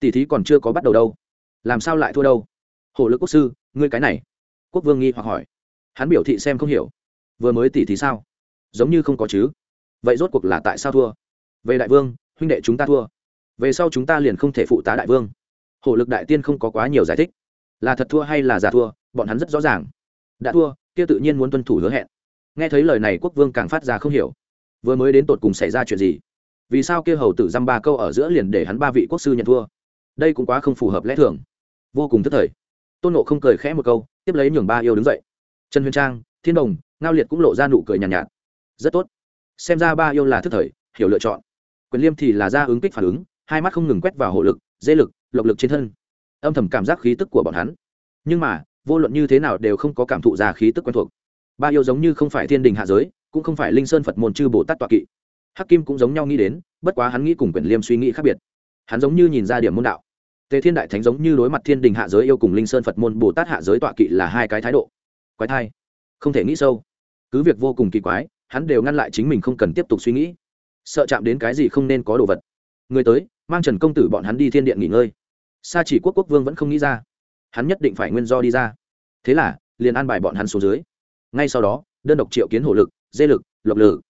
Tỷ thí còn chưa có bắt đầu đâu. Làm sao lại thua đâu? Hổ lực quốc sư, ngươi cái này. Quốc vương nghi hoặc hỏi. Hắn biểu thị xem không hiểu. Vừa mới tỷ thí sao? Giống như không có chứ. Vậy rốt cuộc là tại sao thua? Về đại vương, huynh đệ chúng ta thua. Về sau chúng ta liền không thể phụ tá đại vương. Hổ lực đại tiên không có quá nhiều giải thích. Là thật thua hay là giả thua, bọn hắn rất rõ ràng. Đã thua, kia tự nhiên muốn tuân thủ hứa hẹn. Nghe thấy lời này quốc vương càng phát ra không hiểu. Vừa mới đến tột cùng xảy ra chuyện gì? Vì sao kia hầu tử dăm ba câu ở giữa liền để hắn ba vị quốc sư nhận thua? Đây cũng quá không phù hợp lẽ thường. Vô cùng thất thời. Tôn nộ không cười khẽ một câu tiếp lấy nhường ba yêu đứng dậy. Trần huyền trang thiên đồng ngao liệt cũng lộ ra nụ cười nhàn nhạt, nhạt. Rất tốt. Xem ra ba yêu là thất thời hiểu lựa chọn. Quyền liêm thì là ra ứng kích phản ứng hai mắt không ngừng quét vào hộ lực dễ lực lộc lực trên thân. Âm thầm cảm giác khí tức của bọn hắn. Nhưng mà vô luận như thế nào đều không có cảm thụ ra khí tức quen thuộc. Ba yêu giống như không phải thiên đình hạ giới cũng không phải linh sơn phật môn chư bồ tát tọa kỵ hắc kim cũng giống nhau nghĩ đến, bất quá hắn nghĩ cùng quyền liêm suy nghĩ khác biệt. Hắn giống như nhìn ra điểm môn đạo. Tề thiên đại thánh giống như đối mặt thiên đình hạ giới yêu cùng linh sơn phật môn, bồ tát hạ giới tọa kỵ là hai cái thái độ. Quái thai. Không thể nghĩ sâu. Cứ việc vô cùng kỳ quái, hắn đều ngăn lại chính mình không cần tiếp tục suy nghĩ. Sợ chạm đến cái gì không nên có đồ vật. Người tới, mang trần công tử bọn hắn đi thiên điện nghỉ ngơi. Sa chỉ quốc quốc vương vẫn không nghĩ ra. Hắn nhất định phải nguyên do đi ra. Thế là, liền an bài bọn hắn xuống dưới. Ngay sau đó, đơn độc triệu kiến hổ lực, dê lực, lộc lử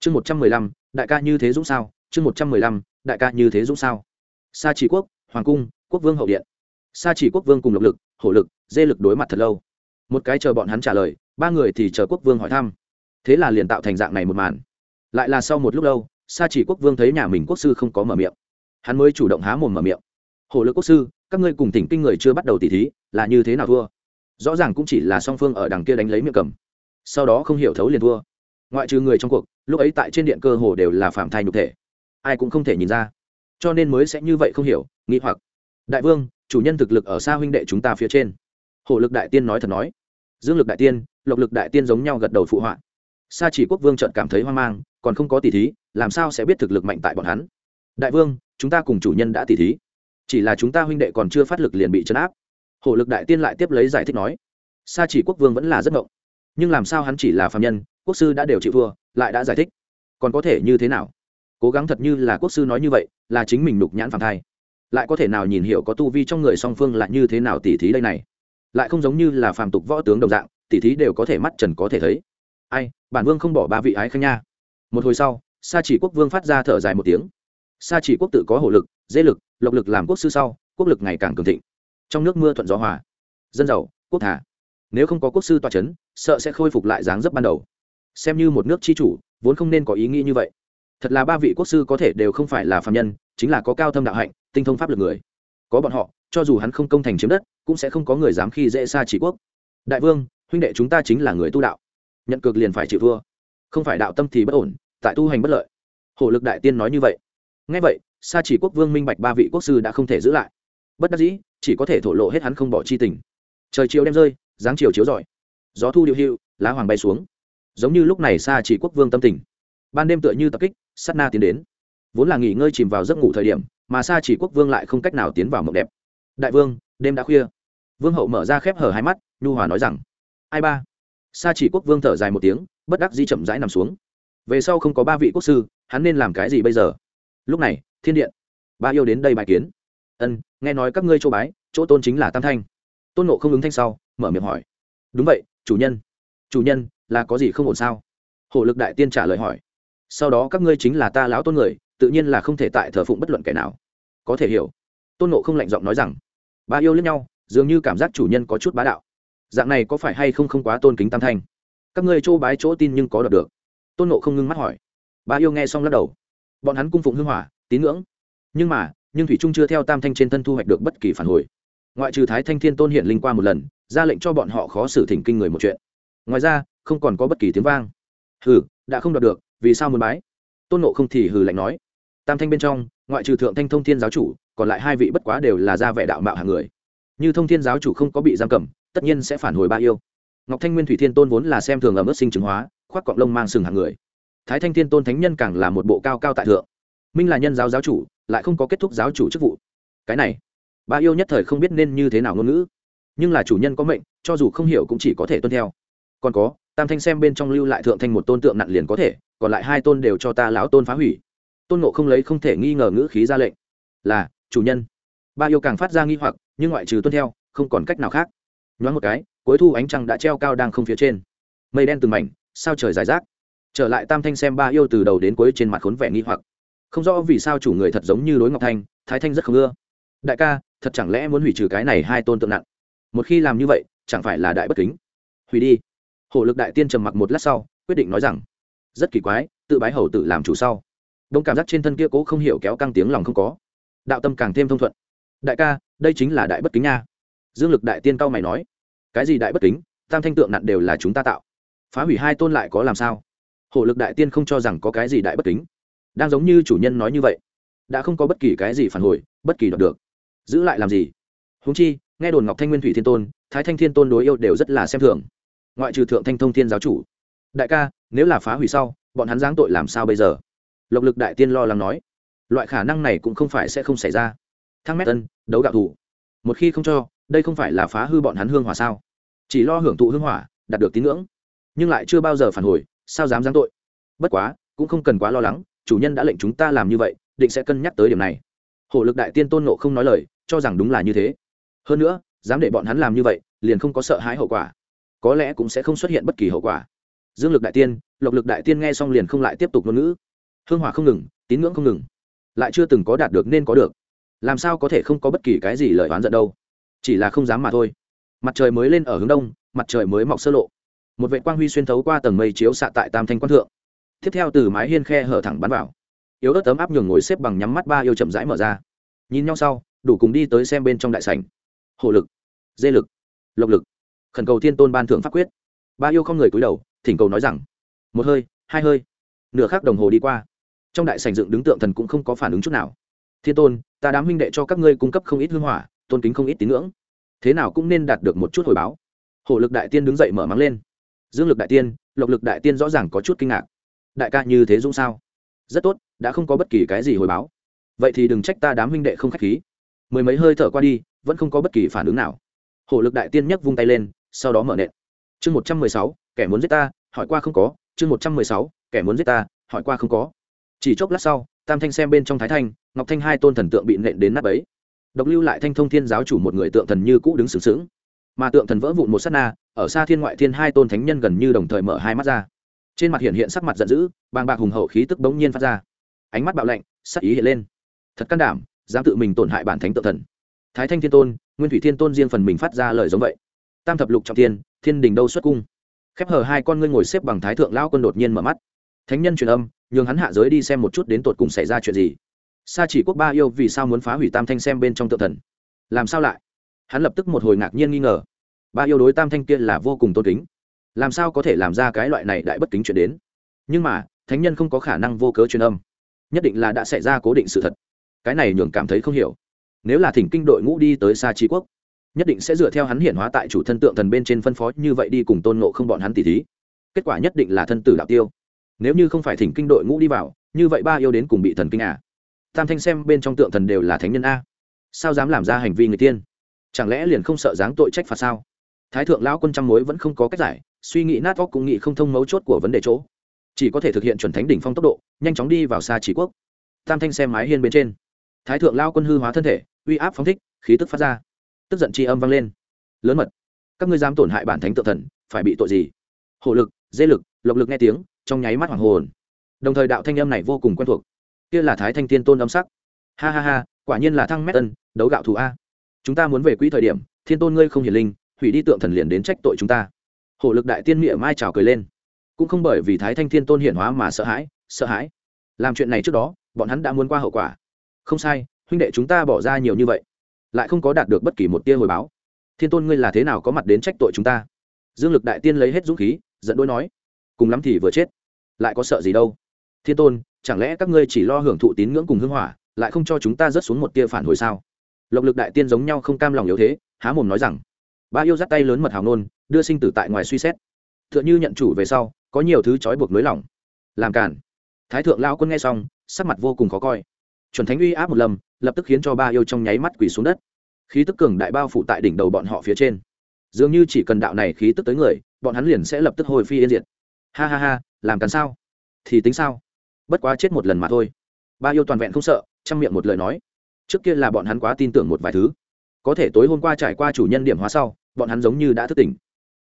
chương một trăm mười lăm đại ca như thế dũng sao? Chương một trăm mười lăm, đại ca như thế dũng sao? Sa chỉ quốc, hoàng cung, quốc vương hậu điện. Sa chỉ quốc vương cùng lộc lực, hổ lực, dê lực đối mặt thật lâu. Một cái chờ bọn hắn trả lời, ba người thì chờ quốc vương hỏi thăm. Thế là liền tạo thành dạng này một màn. Lại là sau một lúc lâu, sa chỉ quốc vương thấy nhà mình quốc sư không có mở miệng. Hắn mới chủ động há mồm mở miệng. Hổ lực quốc sư, các ngươi cùng tỉnh kinh người chưa bắt đầu tỉ thí, là như thế nào thua? Rõ ràng cũng chỉ là song phương ở đằng kia đánh lấy miệng cầm. Sau đó không hiểu thấu liền thua. Ngoại trừ người trong cuộc lúc ấy tại trên điện cơ hồ đều là phạm thai nhục thể. Ai cũng không thể nhìn ra. Cho nên mới sẽ như vậy không hiểu nghĩ hoặc. Đại vương, chủ nhân thực lực ở xa huynh đệ chúng ta phía trên. Hổ lực đại tiên nói thật nói. Dương lực đại tiên, lộc lực đại tiên giống nhau gật đầu phụ họa. Sa chỉ quốc vương trợn cảm thấy hoang mang, còn không có tỷ thí, làm sao sẽ biết thực lực mạnh tại bọn hắn? Đại vương, chúng ta cùng chủ nhân đã tỷ thí. Chỉ là chúng ta huynh đệ còn chưa phát lực liền bị chấn áp. Hổ lực đại tiên lại tiếp lấy giải thích nói. Sa chỉ quốc vương vẫn là rất ngộng. Nhưng làm sao hắn chỉ là phạm nhân quốc sư đã đều chịu thua, lại đã giải thích. Còn có thể như thế nào? Cố gắng thật như là quốc sư nói như vậy, là chính mình nục nhãn phản thai. Lại có thể nào nhìn hiểu có tu vi trong người song phương là như thế nào tỉ thí đây này? Lại không giống như là phàm tục võ tướng đồng dạng, tỉ thí đều có thể mắt trần có thể thấy. Ai, bản vương không bỏ ba vị ái khanh nha. Một hồi sau, sa chỉ quốc vương phát ra thở dài một tiếng. Sa chỉ quốc tự có hổ lực, dễ lực, lộc lực làm quốc sư sau, quốc lực ngày càng cường thịnh. Trong nước mưa thuận gió hòa. Dân giàu, quốc thả. Nếu không có quốc sư toa c h ấ n sợ sẽ khôi phục lại dáng dấp ban đầu xem như một nước tri chủ, vốn không nên có ý nghĩ như vậy. Thật là ba vị quốc sư có thể đều không phải là phạm nhân, chính là có cao thâm đạo hạnh, tinh thông pháp lực người. Có bọn họ, cho dù hắn không công thành chiếm đất, cũng sẽ không có người dám khi dễ xa chỉ quốc. Đại vương, huynh đệ chúng ta chính là người tu đạo. Nhận cược liền phải chịu thua. Không phải đạo tâm thì bất ổn, tại tu hành bất lợi. Hổ lực đại tiên nói như vậy. Ngay vậy sa chỉ quốc vương minh bạch ba vị quốc sư đã không thể giữ lại. Bất đắc dĩ, chỉ có thể thổ lộ hết hắn không bỏ chi tình. Trời chiều đem rơi, dáng chiều chiếu rọi. Gió thu điệu hưu lá hoàng bay xuống giống như lúc này sa chỉ quốc vương tâm tình. Ban đêm tựa như tập kích, sát na tiến đến. Vốn là nghỉ ngơi chìm vào giấc ngủ thời điểm, mà sa chỉ quốc vương lại không cách nào tiến vào mộng đẹp. Đại vương, đêm đã khuya. Vương hậu mở ra khép hở hai mắt, nhu hòa nói rằng, ai ba? Sa chỉ quốc vương thở dài một tiếng, bất đắc di chậm rãi nằm xuống. Về sau không có ba vị quốc sư, hắn nên làm cái gì bây giờ? Lúc này, thiên điện. Ba yêu đến đây bài kiến. Ân, nghe nói các ngươi châu bái, chỗ tôn chính là tam thanh. Tôn nộ không ứng thanh sau, mở miệng hỏi, đúng vậy, chủ nhân. Chủ nhân là có gì không ổn sao? Hổ lực đại tiên trả lời hỏi. Sau đó các ngươi chính là ta lão tôn người, tự nhiên là không thể tại thờ phụng bất luận kẻ nào. Có thể hiểu. Tôn nộ không lạnh giọng nói rằng, ba yêu lẫn nhau, dường như cảm giác chủ nhân có chút bá đạo. Dạng này có phải hay không không quá tôn kính tam thanh? Các ngươi châu bái chỗ tin nhưng có đọc được. Tôn nộ không ngưng mắt hỏi. Ba yêu nghe xong lắc đầu. Bọn hắn cung phụng hưng hỏa, tín ngưỡng. Nhưng mà, nhưng thủy trung chưa theo tam thanh trên thân thu hoạch được bất kỳ phản hồi. Ngoại trừ thái thanh thiên tôn hiện linh qua một lần, ra lệnh cho bọn họ khó xử thỉnh kinh người một chuyện. Ngoài ra không còn có bất kỳ tiếng vang. Hừ, đã không đọc được, vì sao muốn bái? Tôn nộ không thì hừ lạnh nói. Tam thanh bên trong, ngoại trừ thượng thanh thông thiên giáo chủ, còn lại hai vị bất quá đều là ra vẻ đạo mạo hàng người. Như thông thiên giáo chủ không có bị giam cầm, tất nhiên sẽ phản hồi ba yêu. Ngọc thanh nguyên thủy thiên tôn vốn là xem thường ở mức sinh chứng hóa, khoác cọng lông mang sừng hàng người. Thái thanh thiên tôn thánh nhân càng là một bộ cao cao tại thượng. Minh là nhân giáo giáo chủ, lại không có kết thúc giáo chủ chức vụ. Cái này, ba yêu nhất thời không biết nên như thế nào ngôn ngữ. Nhưng là chủ nhân có mệnh, cho dù không hiểu cũng chỉ có thể tuân theo. Còn có tam thanh xem bên trong lưu lại thượng thanh một tôn tượng nặng liền có thể, còn lại hai tôn đều cho ta lão tôn phá hủy. Tôn nộ không lấy không thể nghi ngờ ngữ khí ra lệnh. Là, chủ nhân. Ba yêu càng phát ra nghi hoặc, nhưng ngoại trừ tuân theo, không còn cách nào khác. Nhoáng một cái, cuối thu ánh trăng đã treo cao đang không phía trên. Mây đen từng mảnh, sao trời dài rác. Trở lại tam thanh xem ba yêu từ đầu đến cuối trên mặt khốn vẻ nghi hoặc. Không rõ vì sao chủ người thật giống như đối ngọc thanh, thái thanh rất không ưa. Đại ca, thật chẳng lẽ muốn hủy trừ cái này hai tôn tượng nặng? Một khi làm như vậy, chẳng phải là đại bất kính? Hủy đi hổ lực đại tiên trầm mặc một lát sau, quyết định nói rằng, rất kỳ quái, tự bái hầu tự làm chủ sau. Đông cảm giác trên thân kia cố không hiểu kéo căng tiếng lòng không có. Đạo tâm càng thêm thông thuận. Đại ca, đây chính là đại bất kính nha. Dương lực đại tiên cao mày nói, cái gì đại bất kính? Tam thanh tượng nặn đều là chúng ta tạo. Phá hủy hai tôn lại có làm sao? Hổ lực đại tiên không cho rằng có cái gì đại bất kính. Đang giống như chủ nhân nói như vậy, đã không có bất kỳ cái gì phản hồi, bất kỳ đọc được. Giữ lại làm gì? Húng chi, nghe đồn ngọc thanh nguyên thủy thiên tôn, thái thanh thiên tôn đối yêu đều rất là xem thường ngoại trừ thượng thanh thông thiên giáo chủ. Đại ca, nếu là phá hủy sau, bọn hắn giáng tội làm sao bây giờ? Lộc lực đại tiên lo lắng nói. Loại khả năng này cũng không phải sẽ không xảy ra. Thăng mét tân đấu gạo thủ. Một khi không cho, đây không phải là phá hư bọn hắn hương hỏa sao? Chỉ lo hưởng thụ hương hỏa, đạt được tín ngưỡng. Nhưng lại chưa bao giờ phản hồi, sao dám giáng tội? Bất quá, cũng không cần quá lo lắng, chủ nhân đã lệnh chúng ta làm như vậy, định sẽ cân nhắc tới điểm này. Hổ lực đại tiên tôn nộ không nói lời, cho rằng đúng là như thế. Hơn nữa, dám để bọn hắn làm như vậy, liền không có sợ hãi hậu quả có lẽ cũng sẽ không xuất hiện bất kỳ hậu quả. Dương lực đại tiên, lộc lực đại tiên nghe xong liền không lại tiếp tục ngôn ngữ. Hương hỏa không ngừng, tín ngưỡng không ngừng. Lại chưa từng có đạt được nên có được. Làm sao có thể không có bất kỳ cái gì lời oán giận đâu? Chỉ là không dám mà thôi. Mặt trời mới lên ở hướng đông, mặt trời mới mọc sơ lộ. Một vệ quang huy xuyên thấu qua tầng mây chiếu xạ tại tam thanh quan thượng. Tiếp theo từ mái hiên khe hở thẳng bắn vào. Yếu ớt tấm áp nhường ngồi xếp bằng nhắm mắt ba yêu chậm rãi mở ra. Nhìn nhau sau, đủ cùng đi tới xem bên trong đại sảnh. Hộ lực, dê lực, lộc lực khẩn cầu thiên tôn ban thưởng pháp quyết. Ba yêu không người cúi đầu, thỉnh cầu nói rằng, một hơi, hai hơi. Nửa khắc đồng hồ đi qua. Trong đại sảnh dựng đứng tượng thần cũng không có phản ứng chút nào. Thiên tôn, ta đám huynh đệ cho các ngươi cung cấp không ít hương hỏa, tôn kính không ít tín ngưỡng. Thế nào cũng nên đạt được một chút hồi báo. Hổ lực đại tiên đứng dậy mở mắng lên. Dương lực đại tiên, lộc lực đại tiên rõ ràng có chút kinh ngạc. Đại ca như thế dũng sao? Rất tốt, đã không có bất kỳ cái gì hồi báo. Vậy thì đừng trách ta đám huynh đệ không khách khí. Mười mấy hơi thở qua đi, vẫn không có bất kỳ phản ứng nào. Hổ lực đại tiên nhấc vung tay lên sau đó mở nện. Chương một trăm mười sáu, kẻ muốn giết ta, hỏi qua không có. Chương một trăm mười sáu, kẻ muốn giết ta, hỏi qua không có. Chỉ chốc lát sau, tam thanh xem bên trong thái thanh, ngọc thanh hai tôn thần tượng bị nện đến nắp ấy độc lưu lại thanh thông thiên giáo chủ một người tượng thần như cũ đứng sướng sướng mà tượng thần vỡ vụn một s á t na, ở xa thiên ngoại thiên hai tôn thánh nhân gần như đồng thời mở hai mắt ra. Trên mặt hiện hiện sắc mặt giận dữ, bàng bạc hùng hậu khí tức bỗng nhiên phát ra. Ánh mắt bạo lạnh, sắc ý hiện lên. Thật can đảm, dám tự mình tổn hại bản thánh tự thần. Thái thanh thiên tôn, nguyên thủy thiên tôn riêng phần mình phát ra lời giống vậy tam thập lục trọng tiên thiên đình đâu xuất cung? Khép hờ hai con ngươi ngồi xếp bằng thái thượng lao quân đột nhiên mở mắt. Thánh nhân truyền âm, nhường hắn hạ giới đi xem một chút đến tột cùng xảy ra chuyện gì. Sa chỉ quốc ba yêu vì sao muốn phá hủy tam thanh xem bên trong tự thần? Làm sao lại? Hắn lập tức một hồi ngạc nhiên nghi ngờ. Ba yêu đối tam thanh kia là vô cùng tôn kính. Làm sao có thể làm ra cái loại này đại bất kính chuyện đến? Nhưng mà, thánh nhân không có khả năng vô cớ truyền âm. Nhất định là đã xảy ra cố định sự thật. Cái này nhường cảm thấy không hiểu. Nếu là thỉnh kinh đội ngũ đi tới xa trí quốc nhất định sẽ dựa theo hắn hiển hóa tại chủ thân tượng thần bên trên phân phó như vậy đi cùng tôn ngộ không bọn hắn tỉ thí. Kết quả nhất định là thân tử đạo tiêu. Nếu như không phải thỉnh kinh đội ngũ đi vào, như vậy ba yêu đến cùng bị thần kinh à? Tam thanh xem bên trong tượng thần đều là thánh nhân a. Sao dám làm ra hành vi người tiên? Chẳng lẽ liền không sợ dáng tội trách phạt sao? Thái thượng lão quân trăm mối vẫn không có cách giải, suy nghĩ nát óc cũng nghĩ không thông mấu chốt của vấn đề chỗ. Chỉ có thể thực hiện chuẩn thánh đỉnh phong tốc độ, nhanh chóng đi vào xa chỉ quốc. Tam thanh xem mái hiên bên trên. Thái thượng lao quân hư hóa thân thể, uy áp phóng thích, khí tức phát ra tức giận tri âm vang lên. Lớn mật, các ngươi dám tổn hại bản thánh tự thần, phải bị tội gì? Hổ lực, dê lực, lộc lực nghe tiếng, trong nháy mắt hoàng hồn. Đồng thời đạo thanh âm này vô cùng quen thuộc. Kia là thái thanh tiên tôn âm sắc. Ha ha ha, quả nhiên là thăng mét tân đấu gạo thù a. Chúng ta muốn về quỹ thời điểm, thiên tôn ngươi không hiển linh, hủy đi tượng thần liền đến trách tội chúng ta. Hổ lực đại tiên nghĩa mai trào cười lên. Cũng không bởi vì thái thanh thiên tôn hiển hóa mà sợ hãi sợ hãi. Làm chuyện này trước đó, bọn hắn đã muốn qua hậu quả. Không sai, huynh đệ chúng ta bỏ ra nhiều như vậy lại không có đạt được bất kỳ một tia hồi báo. Thiên tôn, ngươi là thế nào có mặt đến trách tội chúng ta? Dương lực đại tiên lấy hết dũng khí, giận đôi nói, cùng lắm thì vừa chết, lại có sợ gì đâu? Thiên tôn, chẳng lẽ các ngươi chỉ lo hưởng thụ tín ngưỡng cùng hưng hỏa, lại không cho chúng ta rớt xuống một tia phản hồi sao? Lộc lực đại tiên giống nhau không cam lòng yếu thế, há mồm nói rằng, ba yêu dắt tay lớn mật hào nôn đưa sinh tử tại ngoài suy xét. T h ư ợ n h ư nhận chủ về sau, có nhiều thứ trói buộc nới lỏng. Làm cản thái thượng lao quân nghe xong, sắc mặt vô cùng khó coi chuẩn thánh uy áp một lầm, lập tức khiến cho ba yêu trong nháy mắt quỳ xuống đất. Khí tức cường đại bao phủ tại đỉnh đầu bọn họ phía trên. Dường như chỉ cần đạo này khí tức tới người, bọn hắn liền sẽ lập tức hồi phi yên diệt. Ha ha ha, làm cắn sao? Thì tính sao? Bất quá chết một lần mà thôi. Ba yêu toàn vẹn không sợ, chăm miệng một lời nói. Trước kia là bọn hắn quá tin tưởng một vài thứ. Có thể tối hôm qua trải qua chủ nhân điểm hóa sau, bọn hắn giống như đã thức tỉnh.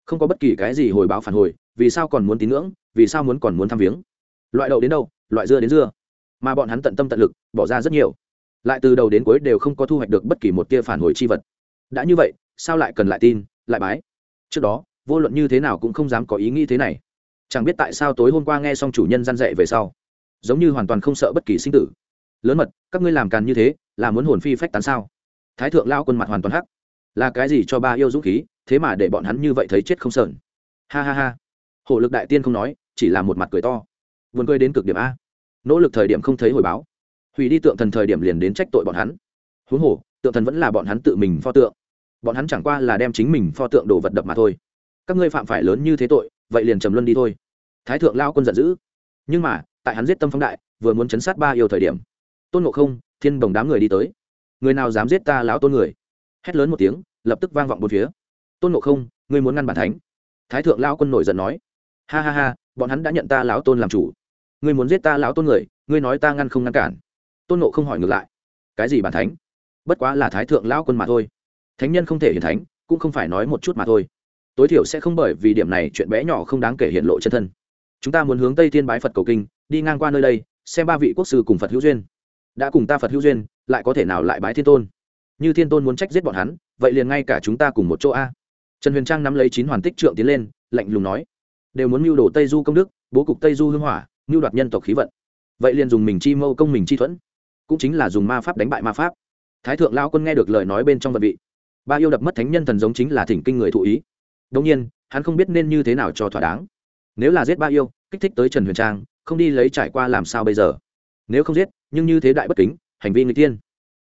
Không có bất kỳ cái gì hồi báo phản hồi, vì sao còn muốn tín ngưỡng, vì sao muốn còn muốn thăm viếng? Loại đậu đến đâu, loại dưa đến dưa mà bọn hắn tận tâm tận lực, bỏ ra rất nhiều. Lại từ đầu đến cuối đều không có thu hoạch được bất kỳ một tia phản hồi chi vật. Đã như vậy, sao lại cần lại tin, lại bái? Trước đó, vô luận như thế nào cũng không dám có ý nghĩ thế này. Chẳng biết tại sao tối hôm qua nghe xong chủ nhân gian dạy về sau, giống như hoàn toàn không sợ bất kỳ sinh tử. Lớn mật, các ngươi làm càn như thế, là muốn hồn phi phách tán sao? Thái thượng lao quân mặt hoàn toàn hắc. Là cái gì cho ba yêu dũng khí, thế mà để bọn hắn như vậy thấy chết không sờn? Ha ha ha. Hổ lực đại tiên không nói, chỉ là một mặt cười to. Vườn cười đến cực điểm a nỗ lực thời điểm không thấy hồi báo. Hủy đi tượng thần thời điểm liền đến trách tội bọn hắn. Huống hồ, tượng thần vẫn là bọn hắn tự mình pho tượng. Bọn hắn chẳng qua là đem chính mình pho tượng đồ vật đập mà thôi. Các ngươi phạm phải lớn như thế tội, vậy liền trầm luân đi thôi. Thái thượng lao quân giận dữ. Nhưng mà, tại hắn giết tâm phóng đại, vừa muốn chấn sát ba yêu thời điểm, tôn ngộ không, thiên bồng đám người đi tới. Người nào dám giết ta lão tôn người? Hét lớn một tiếng, lập tức vang vọng bốn phía. Tôn ngộ không, ngươi muốn ngăn bản thánh. Thái thượng lão quân nổi giận nói. Ha ha ha, bọn hắn đã nhận ta lão tôn làm chủ ngươi muốn giết ta lão tôn người, ngươi nói ta ngăn không ngăn cản. Tôn nộ không hỏi ngược lại. Cái gì bản thánh? Bất quá là thái thượng lão quân mà thôi. Thánh nhân không thể hiển thánh, cũng không phải nói một chút mà thôi. Tối thiểu sẽ không bởi vì điểm này chuyện bé nhỏ không đáng kể hiện lộ chân thân. Chúng ta muốn hướng tây thiên bái phật cầu kinh, đi ngang qua nơi đây, xem ba vị quốc sư cùng phật hữu duyên. Đã cùng ta phật hữu duyên, lại có thể nào lại bái thiên tôn? Như thiên tôn muốn trách giết bọn hắn, vậy liền ngay cả chúng ta cùng một chỗ a. Trần huyền trang nắm lấy chín hoàn tích trượng tiến lên, lạnh lùng nói. Đều muốn mưu đồ tây du công đức, bố cục tây du hưng hỏa mưu đoạt nhân tộc khí vận. Vậy liền dùng mình chi mâu công mình chi thuẫn, cũng chính là dùng ma pháp đánh bại ma pháp. Thái thượng lao quân nghe được lời nói bên trong vật vị, ba yêu đập mất thánh nhân thần giống chính là thỉnh kinh người thụ ý. Đông nhiên, hắn không biết nên như thế nào cho thỏa đáng. Nếu là giết ba yêu, kích thích tới trần huyền trang, không đi lấy trải qua làm sao bây giờ? Nếu không giết, nhưng như thế đại bất kính, hành vi người tiên,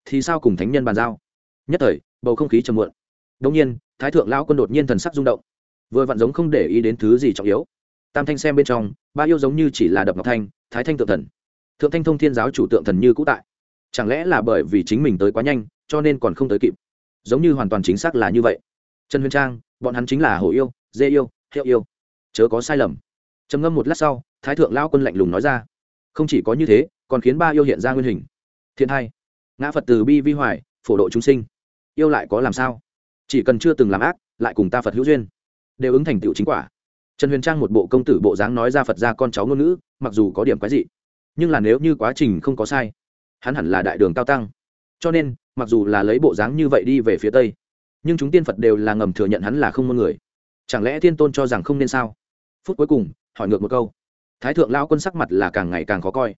thì sao cùng thánh nhân bàn giao? Nhất thời, bầu không khí trầm muộn. Đông nhiên, thái thượng lão quân đột nhiên thần sắc rung động, vừa vặn giống không để ý đến thứ gì trọng yếu tam thanh xem bên trong, ba yêu giống như chỉ là đập ngọc thanh, thái thanh tượng thần. Thượng thanh thông thiên giáo chủ tượng thần như cũ tại. Chẳng lẽ là bởi vì chính mình tới quá nhanh, cho nên còn không tới kịp? Giống như hoàn toàn chính xác là như vậy. Trần huyền trang, bọn hắn chính là hổ yêu, dê yêu hiệu yêu. Chớ có sai lầm. Trầm ngâm một lát sau, thái thượng lao quân lạnh lùng nói ra. Không chỉ có như thế, còn khiến ba yêu hiện ra nguyên hình. Thiện hai. Ngã phật từ bi vi hoài, phổ độ chúng sinh. Yêu lại có làm sao? Chỉ cần chưa từng làm ác, lại cùng ta phật hữu duyên. Đều ứng thành tựu chính quả trần huyền trang một bộ công tử bộ dáng nói ra phật ra con cháu ngôn ngữ, mặc dù có điểm quái dị, nhưng là nếu như quá trình không có sai, hắn hẳn là đại đường cao tăng. Cho nên, mặc dù là lấy bộ dáng như vậy đi về phía tây, nhưng chúng tiên phật đều là ngầm thừa nhận hắn là không môn người. Chẳng lẽ thiên tôn cho rằng không nên sao? Phút cuối cùng, hỏi ngược một câu. Thái thượng lao quân sắc mặt là càng ngày càng khó coi,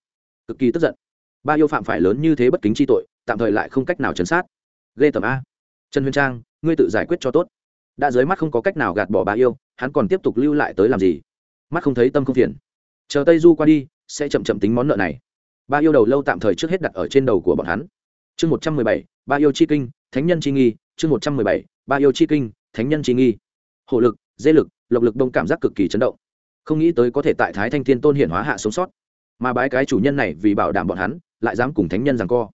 cực kỳ tức giận. Ba yêu phạm phải lớn như thế bất kính chi tội, tạm thời lại không cách nào chấn sát. Ghê tầm a. Trần huyền trang, ngươi tự giải quyết cho tốt đã dưới mắt không có cách nào gạt bỏ ba yêu, hắn còn tiếp tục lưu lại tới làm gì? Mắt không thấy tâm không phiền. Chờ tây du qua đi, sẽ chậm chậm tính món nợ này. Ba yêu đầu lâu tạm thời trước hết đặt ở trên đầu của bọn hắn. Chương một trăm mười bảy, ba yêu chi kinh, thánh nhân chi nghi. Chương một trăm mười bảy, ba yêu chi kinh, thánh nhân chi nghi. Hộ lực, dê lực, lộc lực đông cảm giác cực kỳ chấn động. Không nghĩ tới có thể tại thái thanh thiên tôn hiển hóa hạ sống sót. Mà bái cái chủ nhân này vì bảo đảm bọn hắn, lại dám cùng thánh nhân rằng co.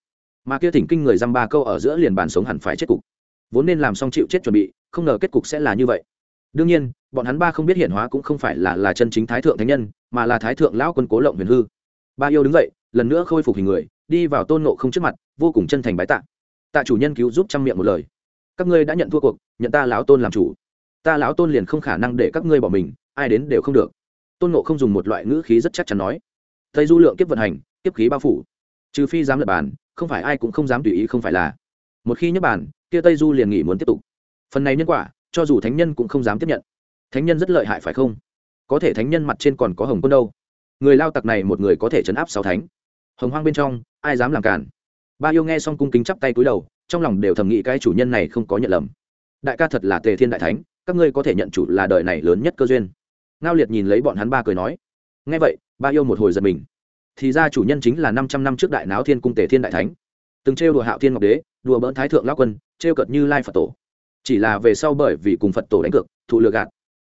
Mà kia thỉnh kinh người dăm ba câu ở giữa liền bàn sống hẳn phải chết cục. Vốn nên làm xong chịu chết chuẩn bị không ngờ kết cục sẽ là như vậy. Đương nhiên, bọn hắn ba không biết hiển hóa cũng không phải là là chân chính thái thượng thánh nhân, mà là thái thượng lão quân cố lộng huyền hư. Ba yêu đứng dậy, lần nữa khôi phục hình người, đi vào tôn nộ không trước mặt, vô cùng chân thành bái tạ. Tạ chủ nhân cứu giúp trăm miệng một lời. Các ngươi đã nhận thua cuộc, nhận ta lão tôn làm chủ. Ta lão tôn liền không khả năng để các ngươi bỏ mình, ai đến đều không được. Tôn nộ không dùng một loại ngữ khí rất chắc chắn nói. Tây du lượng kiếp vận hành, kiếp khí bao phủ. Trừ phi dám lập bàn, không phải ai cũng không dám tùy ý không phải là. Một khi nhấp bàn, kia tây du liền nghỉ muốn tiếp tục phần này nhân quả, cho dù thánh nhân cũng không dám tiếp nhận. Thánh nhân rất lợi hại phải không? Có thể thánh nhân mặt trên còn có hồng quân đâu? Người lao tặc này một người có thể chấn áp sáu thánh. Hồng hoang bên trong, ai dám làm cản ba yêu nghe xong cung kính chắp tay cúi đầu, trong lòng đều thầm nghĩ cái chủ nhân này không có nhận lầm. Đại ca thật là tề thiên đại thánh, các ngươi có thể nhận chủ là đời này lớn nhất cơ duyên. Ngao liệt nhìn lấy bọn hắn ba cười nói. Nghe vậy, ba yêu một hồi giật mình. Thì ra chủ nhân chính là năm trăm năm trước đại náo thiên cung tề thiên đại thánh. Từng trêu đùa hạo thiên ngọc đế, đùa bỡn thái thượng lao quân, trêu cợt như lai phật tổ chỉ là về sau bởi vì cùng phật tổ đánh cược, thụ lừa gạt,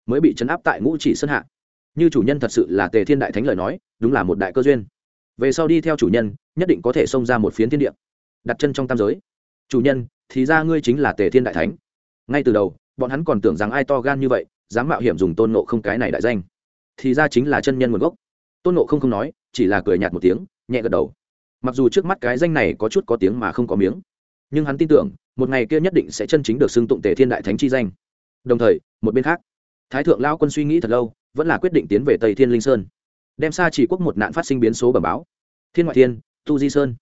mới bị chấn áp tại ngũ chỉ sơn hạ. Như chủ nhân thật sự là tề thiên đại thánh lời nói, đúng là một đại cơ duyên. Về sau đi theo chủ nhân, nhất định có thể xông ra một phiến thiên địa, đặt chân trong tam giới. Chủ nhân, thì ra ngươi chính là tề thiên đại thánh. Ngay từ đầu, bọn hắn còn tưởng rằng ai to gan như vậy, dám mạo hiểm dùng tôn nộ không cái này đại danh. Thì ra chính là chân nhân nguồn gốc. Tôn nộ không không nói, chỉ là cười nhạt một tiếng, nhẹ gật đầu. Mặc dù trước mắt cái danh này có chút có tiếng mà không có miếng nhưng hắn tin tưởng, một ngày kia nhất định sẽ chân chính được xưng tụng tề thiên đại thánh chi danh. Đồng thời, một bên khác, thái thượng lao quân suy nghĩ thật lâu, vẫn là quyết định tiến về tây thiên linh sơn, đem xa chỉ quốc một nạn phát sinh biến số bẩm báo. Thiên ngoại thiên, tu di sơn.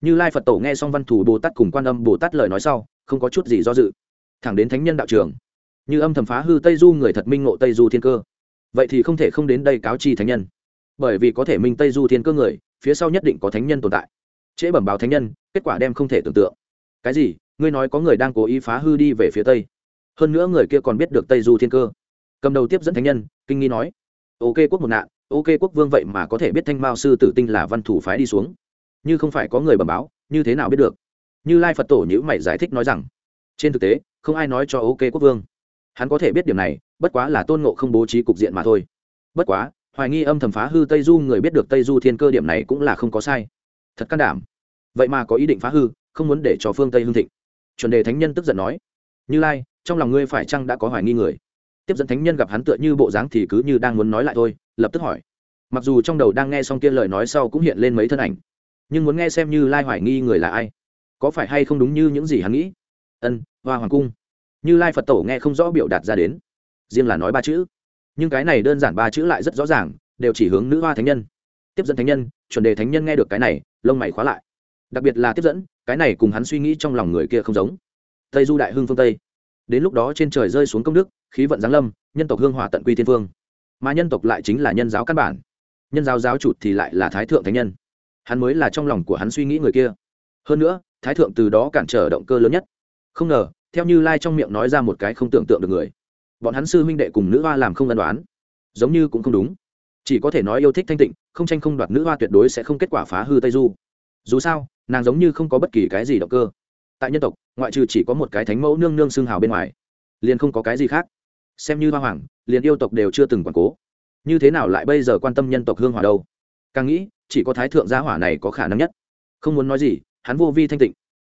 Như lai phật tổ nghe xong văn thủ bồ tát cùng quan âm bồ tát lời nói sau, không có chút gì do dự. Thẳng đến thánh nhân đạo trường, như âm thầm phá hư tây du người thật minh ngộ tây du thiên cơ. Vậy thì không thể không đến đây cáo chi thánh nhân. Bởi vì có thể minh tây du thiên cơ người, phía sau nhất định có thánh nhân tồn tại. Trễ bẩm báo thánh nhân, kết quả đem không thể tưởng tượng cái gì? Ngươi nói có người đang cố ý phá hư đi về phía tây. Hơn nữa người kia còn biết được tây du thiên cơ. Cầm đầu tiếp dẫn thánh nhân, kinh nghi nói, ok quốc một nạn, ok quốc vương vậy mà có thể biết thanh mao sư tử tinh là văn thủ phái đi xuống. Như không phải có người bẩm báo, như thế nào biết được? Như lai phật tổ nhữ mày giải thích nói rằng, trên thực tế, không ai nói cho ok quốc vương. Hắn có thể biết điểm này, bất quá là tôn ngộ không bố trí cục diện mà thôi. Bất quá, hoài nghi âm thầm phá hư tây du người biết được tây du thiên cơ điểm này cũng là không có sai. Thật can đảm. Vậy mà có ý định phá hư không muốn để cho phương tây hương thịnh chuẩn đề thánh nhân tức giận nói như lai trong lòng ngươi phải chăng đã có hoài nghi người tiếp dẫn thánh nhân gặp hắn tựa như bộ dáng thì cứ như đang muốn nói lại thôi lập tức hỏi mặc dù trong đầu đang nghe xong kia lời nói sau cũng hiện lên mấy thân ảnh nhưng muốn nghe xem như lai hoài nghi người là ai có phải hay không đúng như những gì hắn nghĩ ân hoa hoàng cung như lai phật tổ nghe không rõ biểu đạt ra đến riêng là nói ba chữ nhưng cái này đơn giản ba chữ lại rất rõ ràng đều chỉ hướng nữ hoa thánh nhân tiếp dẫn thánh nhân chuẩn đề thánh nhân nghe được cái này lông mày khóa lại đặc biệt là tiếp dẫn cái này cùng hắn suy nghĩ trong lòng người kia không giống. Tây du đại hưng phương tây. Đến lúc đó trên trời rơi xuống công đức, khí vận giáng lâm, nhân tộc hương hỏa tận quy thiên phương. Mà nhân tộc lại chính là nhân giáo căn bản. Nhân giáo giáo chủ thì lại là thái thượng thánh nhân. Hắn mới là trong lòng của hắn suy nghĩ người kia. Hơn nữa, thái thượng từ đó cản trở động cơ lớn nhất. Không ngờ, theo như lai trong miệng nói ra một cái không tưởng tượng được người. Bọn hắn sư huynh đệ cùng nữ hoa làm không ân đoán. Giống như cũng không đúng. Chỉ có thể nói yêu thích thanh tịnh, không tranh không đoạt nữ hoa tuyệt đối sẽ không kết quả phá hư tây du dù sao, nàng giống như không có bất kỳ cái gì động cơ. Tại nhân tộc, ngoại trừ chỉ có một cái thánh mẫu nương nương xương hào bên ngoài, liền không có cái gì khác. Xem như hoa hoàng, liền yêu tộc đều chưa từng quản cố. Như thế nào lại bây giờ quan tâm nhân tộc hương hỏa đâu? Càng nghĩ, chỉ có thái thượng gia hỏa này có khả năng nhất. Không muốn nói gì, hắn vô vi thanh tịnh.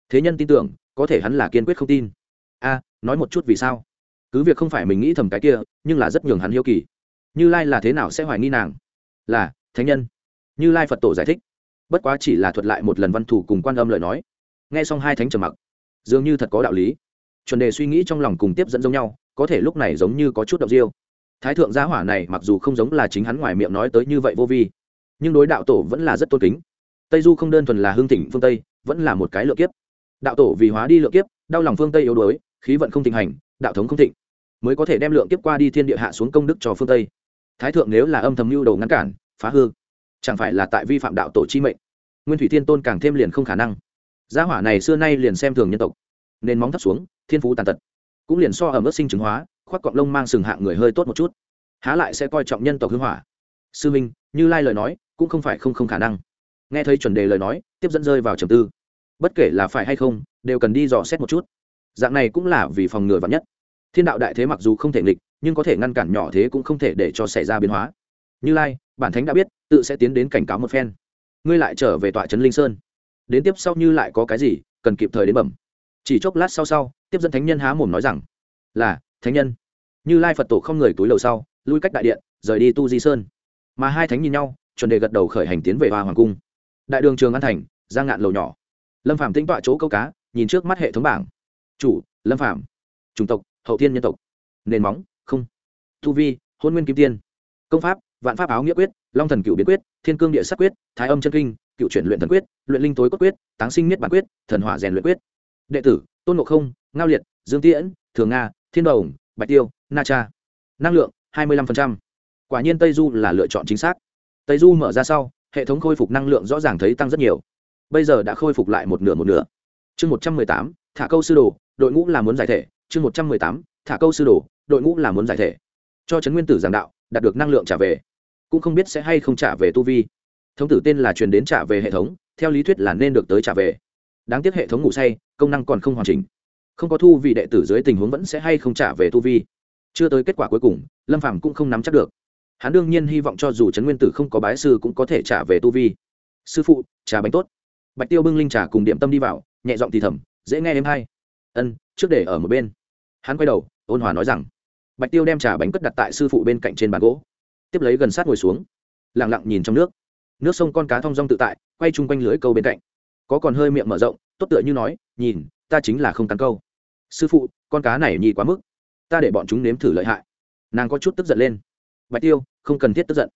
Thế nhân tin tưởng, có thể hắn là kiên quyết không tin. A, nói một chút vì sao? Cứ việc không phải mình nghĩ thầm cái kia, nhưng là rất nhường hắn hiếu kỳ. Như lai là thế nào sẽ hoài nghi nàng? Là, thánh nhân. Như lai phật tổ giải thích bất quá chỉ là thuật lại một lần văn thủ cùng quan âm lời nói. Nghe xong hai thánh trầm mặc, dường như thật có đạo lý. Chuẩn đề suy nghĩ trong lòng cùng tiếp dẫn giống nhau, có thể lúc này giống như có chút đ ộ diêu thái thượng gia hỏa này mặc dù không giống là chính hắn ngoài miệng nói tới như vậy vô vi, nhưng đối đạo tổ vẫn là rất tôn kính. Tây du không đơn thuần là hương tỉnh phương tây, vẫn là một cái lựa kiếp. Đạo tổ vì hóa đi lựa kiếp, đau lòng phương tây yếu đuối, khí vận không thịnh hành, đạo thống không thịnh, mới có thể đem lượng kiếp qua đi thiên địa hạ xuống công đức cho phương tây. Thái thượng nếu là âm thầm mưu đầu ngăn cản, phá hư chẳng phải là tại vi phạm đạo tổ chi mệnh? Nguyên thủy thiên tôn càng thêm liền không khả năng. Gia hỏa này xưa nay liền xem thường nhân tộc, nên móng thấp xuống, thiên phú tàn tật, cũng liền so ở mức sinh chứng hóa, khoác cọng lông mang sừng hạng người hơi tốt một chút. Há lại sẽ coi trọng nhân tộc hưng hỏa. Sư minh, như lai lời nói, cũng không phải không không khả năng. Nghe thấy chuẩn đề lời nói, tiếp dẫn rơi vào trầm tư. Bất kể là phải hay không, đều cần đi dò xét một chút. Dạng này cũng là vì phòng ngừa vắn nhất. Thiên đạo đại thế mặc dù không thể nghịch, nhưng có thể ngăn cản nhỏ thế cũng không thể để cho xảy ra biến hóa. Như lai, bản thánh đã biết tự sẽ tiến đến cảnh cáo một phen. Ngươi lại trở về tọa trấn linh sơn. Đến tiếp sau như lại có cái gì, cần kịp thời đến bẩm. Chỉ chốc lát sau sau, tiếp dẫn thánh nhân há mồm nói rằng, là, thánh nhân. Như lai phật tổ không người túi lầu sau, lui cách đại điện, rời đi tu di sơn. Mà hai thánh nhìn nhau, chuẩn đề gật đầu khởi hành tiến về hoa hoàng cung. Đại đường trường an thành giang ngạn lầu nhỏ. Lâm phạm tĩnh tọa chỗ câu cá, nhìn trước mắt hệ thống bảng. Chủ, lâm phạm chủng tộc, hậu thiên nhân tộc. Nền móng, không. Thu vi, hôn nguyên kim tiên. Công pháp vạn pháp áo nghĩa quyết, long thần cựu biến quyết, thiên cương địa sắc quyết, thái âm chân kinh, cựu chuyển luyện thần quyết, luyện linh tối cốt quyết, táng sinh miết bản quyết, thần hỏa rèn luyện quyết. Đệ tử, tôn ngộ không, ngao liệt, dương tiễn, thường nga, thiên đồng, bạch tiêu, na cha. Năng lượng, hai mươi năm quả nhiên tây du là lựa chọn chính xác. Tây du mở ra sau, hệ thống khôi phục năng lượng rõ ràng thấy tăng rất nhiều. Bây giờ đã khôi phục lại một nửa một nửa. Chương một trăm mười tám, thả câu sư đồ, đội ngũ là muốn giải thể. Chương một trăm mười tám, thả câu sư đồ, đội ngũ là muốn giải thể. Cho trấn nguyên tử giảng đạo, đạt được năng lượng trả về cũng không biết sẽ hay không trả về tu vi. Thống tử tên là truyền đến trả về hệ thống, theo lý thuyết là nên được tới trả về. Đáng tiếc hệ thống ngủ say, công năng còn không hoàn chỉnh. Không có thu vị đệ tử dưới tình huống vẫn sẽ hay không trả về tu vi. Chưa tới kết quả cuối cùng, lâm phàm cũng không nắm chắc được. Hắn đương nhiên hy vọng cho dù trấn nguyên tử không có bái sư cũng có thể trả về tu vi. Sư phụ, trà bánh tốt. Bạch tiêu bưng linh trà cùng điểm tâm đi vào, nhẹ giọng thì thầm, dễ nghe em hay. Ân, trước để ở một bên. Hắn quay đầu, ôn hòa nói rằng, bạch tiêu đem trà bánh cất đặt tại sư phụ bên cạnh trên bàn gỗ tiếp lấy gần sát ngồi xuống lẳng lặng nhìn trong nước. Nước sông con cá thong dong tự tại, quay chung quanh lưới câu bên cạnh. Có còn hơi miệng mở rộng, tốt tựa như nói, nhìn, ta chính là không cắn câu. Sư phụ, con cá này nhì quá mức. Ta để bọn chúng nếm thử lợi hại. Nàng có chút tức giận lên. Bạch tiêu, không cần thiết tức giận.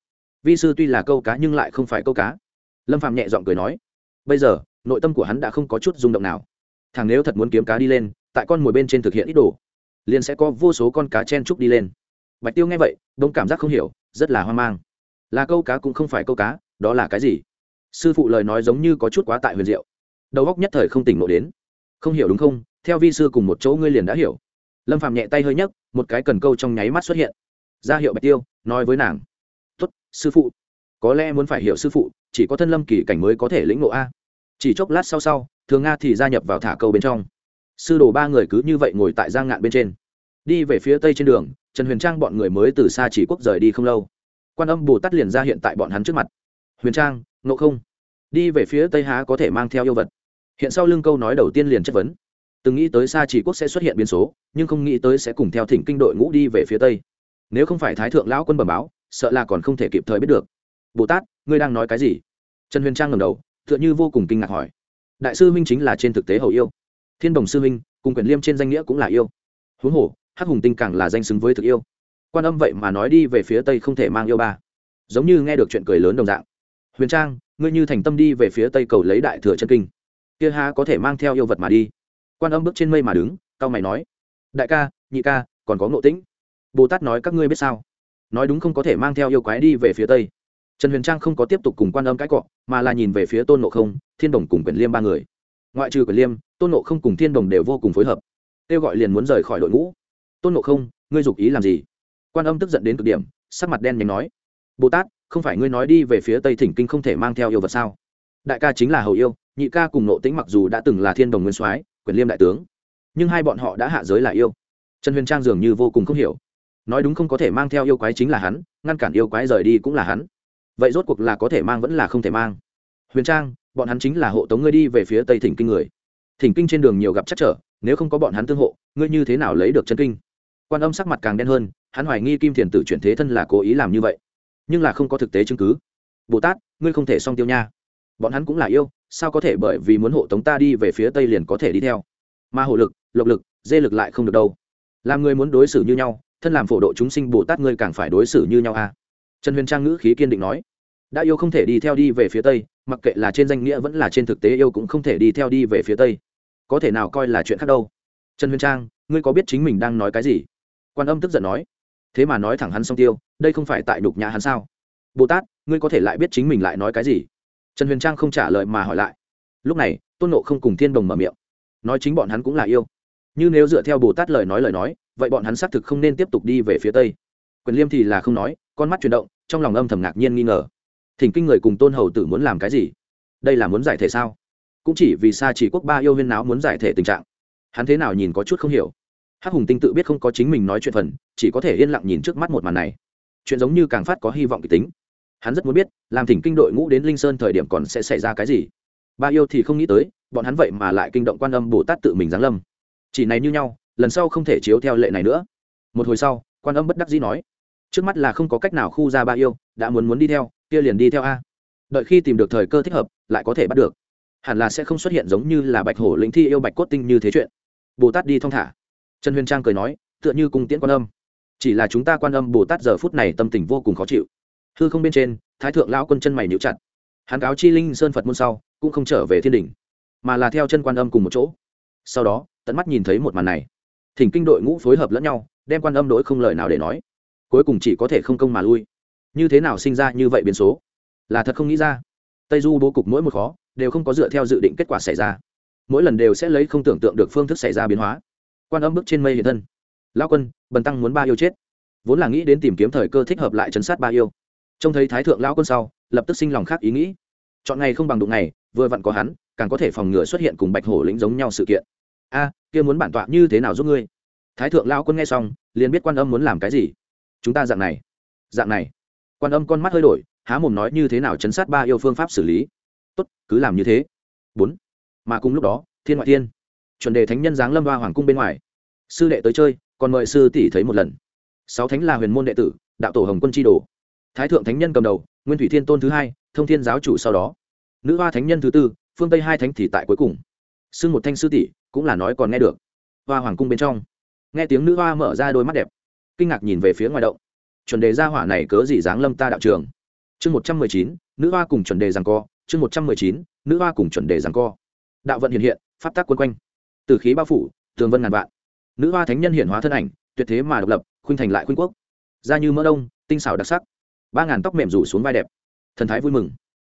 Vi sư tuy là câu cá nhưng lại không phải câu cá. Lâm phạm nhẹ giọng cười nói. Bây giờ, nội tâm của hắn đã không có chút rung động nào. Thằng nếu thật muốn kiếm cá đi lên, tại con mồi bên trên thực hiện ít đồ, liền sẽ có vô số con cá chen trúc đi lên. Bạch tiêu nghe vậy, đông cảm giác không hiểu rất là hoang mang. Là câu cá cũng không phải câu cá, đó là cái gì? Sư phụ lời nói giống như có chút quá tại huyền diệu. Đầu góc nhất thời không tỉnh nộ đến. Không hiểu đúng không? Theo vi sư cùng một chỗ ngươi liền đã hiểu. Lâm phạm nhẹ tay hơi nhấc, một cái cần câu trong nháy mắt xuất hiện. Ra hiệu bạch tiêu, nói với nàng. Tuất sư phụ. Có lẽ muốn phải hiểu sư phụ, chỉ có thân lâm kỳ cảnh mới có thể lĩnh ngộ a. Chỉ chốc lát sau sau, thường nga thì gia nhập vào thả câu bên trong. Sư đồ ba người cứ như vậy ngồi tại giang ngạn bên trên. Đi về phía tây trên đường trần huyền trang bọn người mới từ xa chỉ quốc rời đi không lâu. Quan âm bồ tát liền ra hiện tại bọn hắn trước mặt. Huyền trang, ngộ không? Đi về phía tây há có thể mang theo yêu vật. Hiện sau lưng câu nói đầu tiên liền chất vấn. Từng nghĩ tới xa chỉ quốc sẽ xuất hiện biến số, nhưng không nghĩ tới sẽ cùng theo thỉnh kinh đội ngũ đi về phía tây. Nếu không phải thái thượng lão quân bẩm báo, sợ là còn không thể kịp thời biết được. Bồ tát, ngươi đang nói cái gì? Trần huyền trang ngầm đầu t h ư ợ n h ư vô cùng kinh ngạc hỏi. Đại sư minh chính là trên thực tế hậu yêu. Thiên đồng sư minh cùng quyền liêm trên danh nghĩa cũng là yêu. Huống hồ hắc hùng tinh càng là danh xứng với thực yêu. Quan âm vậy mà nói đi về phía tây không thể mang yêu ba. Giống như nghe được chuyện cười lớn đồng dạng. Huyền trang, ngươi như thành tâm đi về phía tây cầu lấy đại thừa chân kinh. Kia ha có thể mang theo yêu vật mà đi? Quan âm bước trên mây mà đứng, cao mày nói. Đại ca, nhị ca, còn có ngộ tĩnh. Bồ tát nói các ngươi biết sao? Nói đúng không có thể mang theo yêu quái đi về phía tây. Trần huyền trang không có tiếp tục cùng quan âm cãi cọ, mà là nhìn về phía tôn nộ không, thiên đồng cùng quyền liêm ba người. Ngoại trừ quyền liêm, tôn nộ không cùng thiên đồng đều vô cùng phối hợp. Kêu gọi liền muốn rời khỏi đội ngũ tôn ngộ không, ngươi dục ý làm gì? Quan âm tức giận đến cực điểm, sắc mặt đen nhánh nói. Bồ tát, không phải ngươi nói đi về phía tây thỉnh kinh không thể mang theo yêu vật sao? Đại ca chính là hầu yêu, nhị ca cùng nộ tĩnh mặc dù đã từng là thiên đồng nguyên soái, quyền liêm đại tướng, nhưng hai bọn họ đã hạ giới là yêu. Trần huyền trang dường như vô cùng không hiểu. Nói đúng không có thể mang theo yêu quái chính là hắn, ngăn cản yêu quái rời đi cũng là hắn. Vậy rốt cuộc là có thể mang vẫn là không thể mang? Huyền trang, bọn hắn chính là hộ tống ngươi đi về phía tây thỉnh kinh người. Thỉnh kinh trên đường nhiều gặp chắc trở, nếu không có bọn hắn tương hộ, ngươi như thế nào lấy được chân kinh? Quan âm sắc mặt càng đen hơn, hắn hoài nghi kim thiền tử chuyển thế thân là cố ý làm như vậy. Nhưng là không có thực tế chứng cứ. Bồ tát, ngươi không thể song tiêu nha. Bọn hắn cũng là yêu, sao có thể bởi vì muốn hộ tống ta đi về phía tây liền có thể đi theo? Mà hộ lực, lộc lực, dê lực lại không được đâu. Làm người muốn đối xử như nhau, thân làm phổ độ chúng sinh bồ tát ngươi càng phải đối xử như nhau à? Trần huyền trang ngữ khí kiên định nói. Đã yêu không thể đi theo đi về phía tây, mặc kệ là trên danh nghĩa vẫn là trên thực tế yêu cũng không thể đi theo đi về phía tây. Có thể nào coi là chuyện khác đâu? Trần huyền trang, ngươi có biết chính mình đang nói cái gì? Quan âm tức giận nói, thế mà nói thẳng hắn song tiêu, đây không phải tại đục nhã hắn sao? Bồ tát, ngươi có thể lại biết chính mình lại nói cái gì? Trần huyền trang không trả lời mà hỏi lại. Lúc này, tôn nộ không cùng thiên đồng mở miệng. Nói chính bọn hắn cũng là yêu. Như nếu dựa theo bồ tát lời nói lời nói, vậy bọn hắn xác thực không nên tiếp tục đi về phía tây. Quyền liêm thì là không nói, con mắt chuyển động, trong lòng âm thầm ngạc nhiên nghi ngờ. Thỉnh kinh người cùng tôn hầu tử muốn làm cái gì? Đây là muốn giải thể sao? Cũng chỉ vì xa chỉ quốc ba yêu huyên náo muốn giải thể tình trạng. Hắn thế nào nhìn có chút không hiểu hắc hùng tinh tự biết không có chính mình nói chuyện phần, chỉ có thể yên lặng nhìn trước mắt một màn này. Chuyện giống như càng phát có hy vọng kịch tính. Hắn rất muốn biết, làm thỉnh kinh đội ngũ đến linh sơn thời điểm còn sẽ xảy ra cái gì. Ba yêu thì không nghĩ tới, bọn hắn vậy mà lại kinh động quan âm bồ tát tự mình giáng lâm. Chỉ này như nhau, lần sau không thể chiếu theo lệ này nữa. Một hồi sau, quan âm bất đắc dĩ nói, trước mắt là không có cách nào khu ra ba yêu, đã muốn muốn đi theo, kia liền đi theo a. Đợi khi tìm được thời cơ thích hợp, lại có thể bắt được. Hẳn là sẽ không xuất hiện giống như là bạch hổ lĩnh thi yêu bạch cốt tinh như thế chuyện. Bồ tát đi thong thả trần huyền trang cười nói, tựa như cung tiễn quan âm. Chỉ là chúng ta quan âm bồ tát giờ phút này tâm tình vô cùng khó chịu. Hư không bên trên, thái thượng lão quân chân mày níu chặt. Hắn cáo chi linh sơn phật môn sau, cũng không trở về thiên đình mà là theo chân quan âm cùng một chỗ. Sau đó, tận mắt nhìn thấy một màn này. Thỉnh kinh đội ngũ phối hợp lẫn nhau, đem quan âm đ ố i không lời nào để nói. Cuối cùng chỉ có thể không công mà lui. Như thế nào sinh ra như vậy biến số? Là thật không nghĩ ra. Tây du bố cục mỗi một khó, đều không có dựa theo dự định kết quả xảy ra. Mỗi lần đều sẽ lấy không tưởng tượng được phương thức xảy ra biến hóa quan âm bước trên mây hiện thân. Lao quân, bần tăng muốn ba yêu chết. Vốn là nghĩ đến tìm kiếm thời cơ thích hợp lại chấn sát ba yêu. Trông thấy thái thượng lao quân sau, lập tức sinh lòng khác ý nghĩ. Chọn ngày không bằng đụng ngày, vừa vặn có hắn, càng có thể phòng ngừa xuất hiện cùng bạch hổ lĩnh giống nhau sự kiện. A, kia muốn bản tọa như thế nào giúp ngươi? Thái thượng lao quân nghe xong, liền biết quan âm muốn làm cái gì. Chúng ta dạng này. Dạng này. Quan âm con mắt hơi đổi, há mồm nói như thế nào chấn sát ba yêu phương pháp xử lý. Tốt, cứ làm như thế. Bốn. Mà cùng lúc đó, thiên ngoại thiên chuẩn đề thánh nhân giáng lâm hoa hoàng cung bên ngoài. Sư đệ tới chơi, còn mời sư tỷ thấy một lần. Sáu thánh là huyền môn đệ tử, đạo tổ hồng quân tri đồ. Thái thượng thánh nhân cầm đầu, nguyên thủy thiên tôn thứ hai, thông thiên giáo chủ sau đó. Nữ hoa thánh nhân thứ tư, phương tây hai thánh thì tại cuối cùng. Xưng một thanh sư tỷ, cũng là nói còn nghe được. Hoa hoàng cung bên trong. Nghe tiếng nữ hoa mở ra đôi mắt đẹp. Kinh ngạc nhìn về phía ngoài động. Chuẩn đề gia hỏa này cớ gì dáng lâm ta đạo trường? Chương một trăm mười chín, nữ hoa cùng chuẩn đề rằng co. Chương một trăm mười chín, nữ hoa cùng chuẩn đề rằng co. Đạo vận hiện hiện, pháp tác quân quanh từ khí bao phủ, tường vân ngàn vạn. Nữ hoa thánh nhân hiển hóa thân ảnh, tuyệt thế mà độc lập, khuynh thành lại khuynh quốc. Da như mỡ đông, tinh xảo đặc sắc. Ba ngàn tóc mềm rủ xuống vai đẹp. Thần thái vui mừng.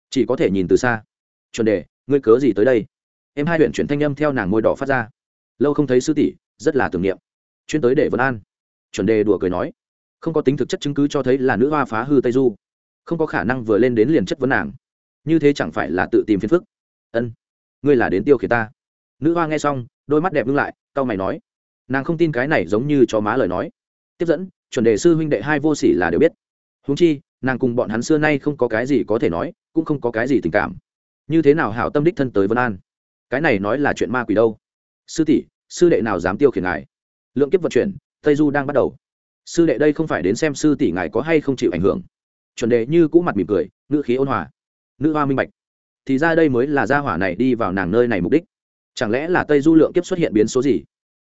Chỉ có thể nhìn từ xa. Chuẩn đề, ngươi cớ gì tới đây? Em hai huyện chuyển thanh âm theo nàng môi đỏ phát ra. Lâu không thấy sư tỷ, rất là tưởng niệm. Chuyên tới để vân an. Chuẩn đề đùa cười nói. Không có tính thực chất chứng cứ cho thấy là nữ hoa phá hư tây du. Không có khả năng vừa lên đến liền chất vấn nàng. Như thế chẳng phải là tự tìm phiền phức. Ân, ngươi là đến tiêu khiển ta. Nữ hoa nghe xong đôi mắt đẹp ngưng lại, cau mày nói, nàng không tin cái này giống như cho má lời nói. Tiếp dẫn, chuẩn đề sư huynh đệ hai vô sỉ là đều biết. Húng chi, nàng cùng bọn hắn xưa nay không có cái gì có thể nói, cũng không có cái gì tình cảm. Như thế nào hảo tâm đích thân tới vân an? Cái này nói là chuyện ma quỷ đâu? Sư tỷ, sư đệ nào dám tiêu khiển ngài? Lượng kiếp vận chuyển, tây du đang bắt đầu. Sư đệ đây không phải đến xem sư tỷ ngài có hay không chịu ảnh hưởng. Chuẩn đề như cũ mặt mỉm cười, ngữ khí ôn hòa. Nữ hoa minh bạch. Thì ra đây mới là gia hỏa này đi vào nàng nơi này mục đích chẳng lẽ là tây du lượng kiếp xuất hiện biến số gì?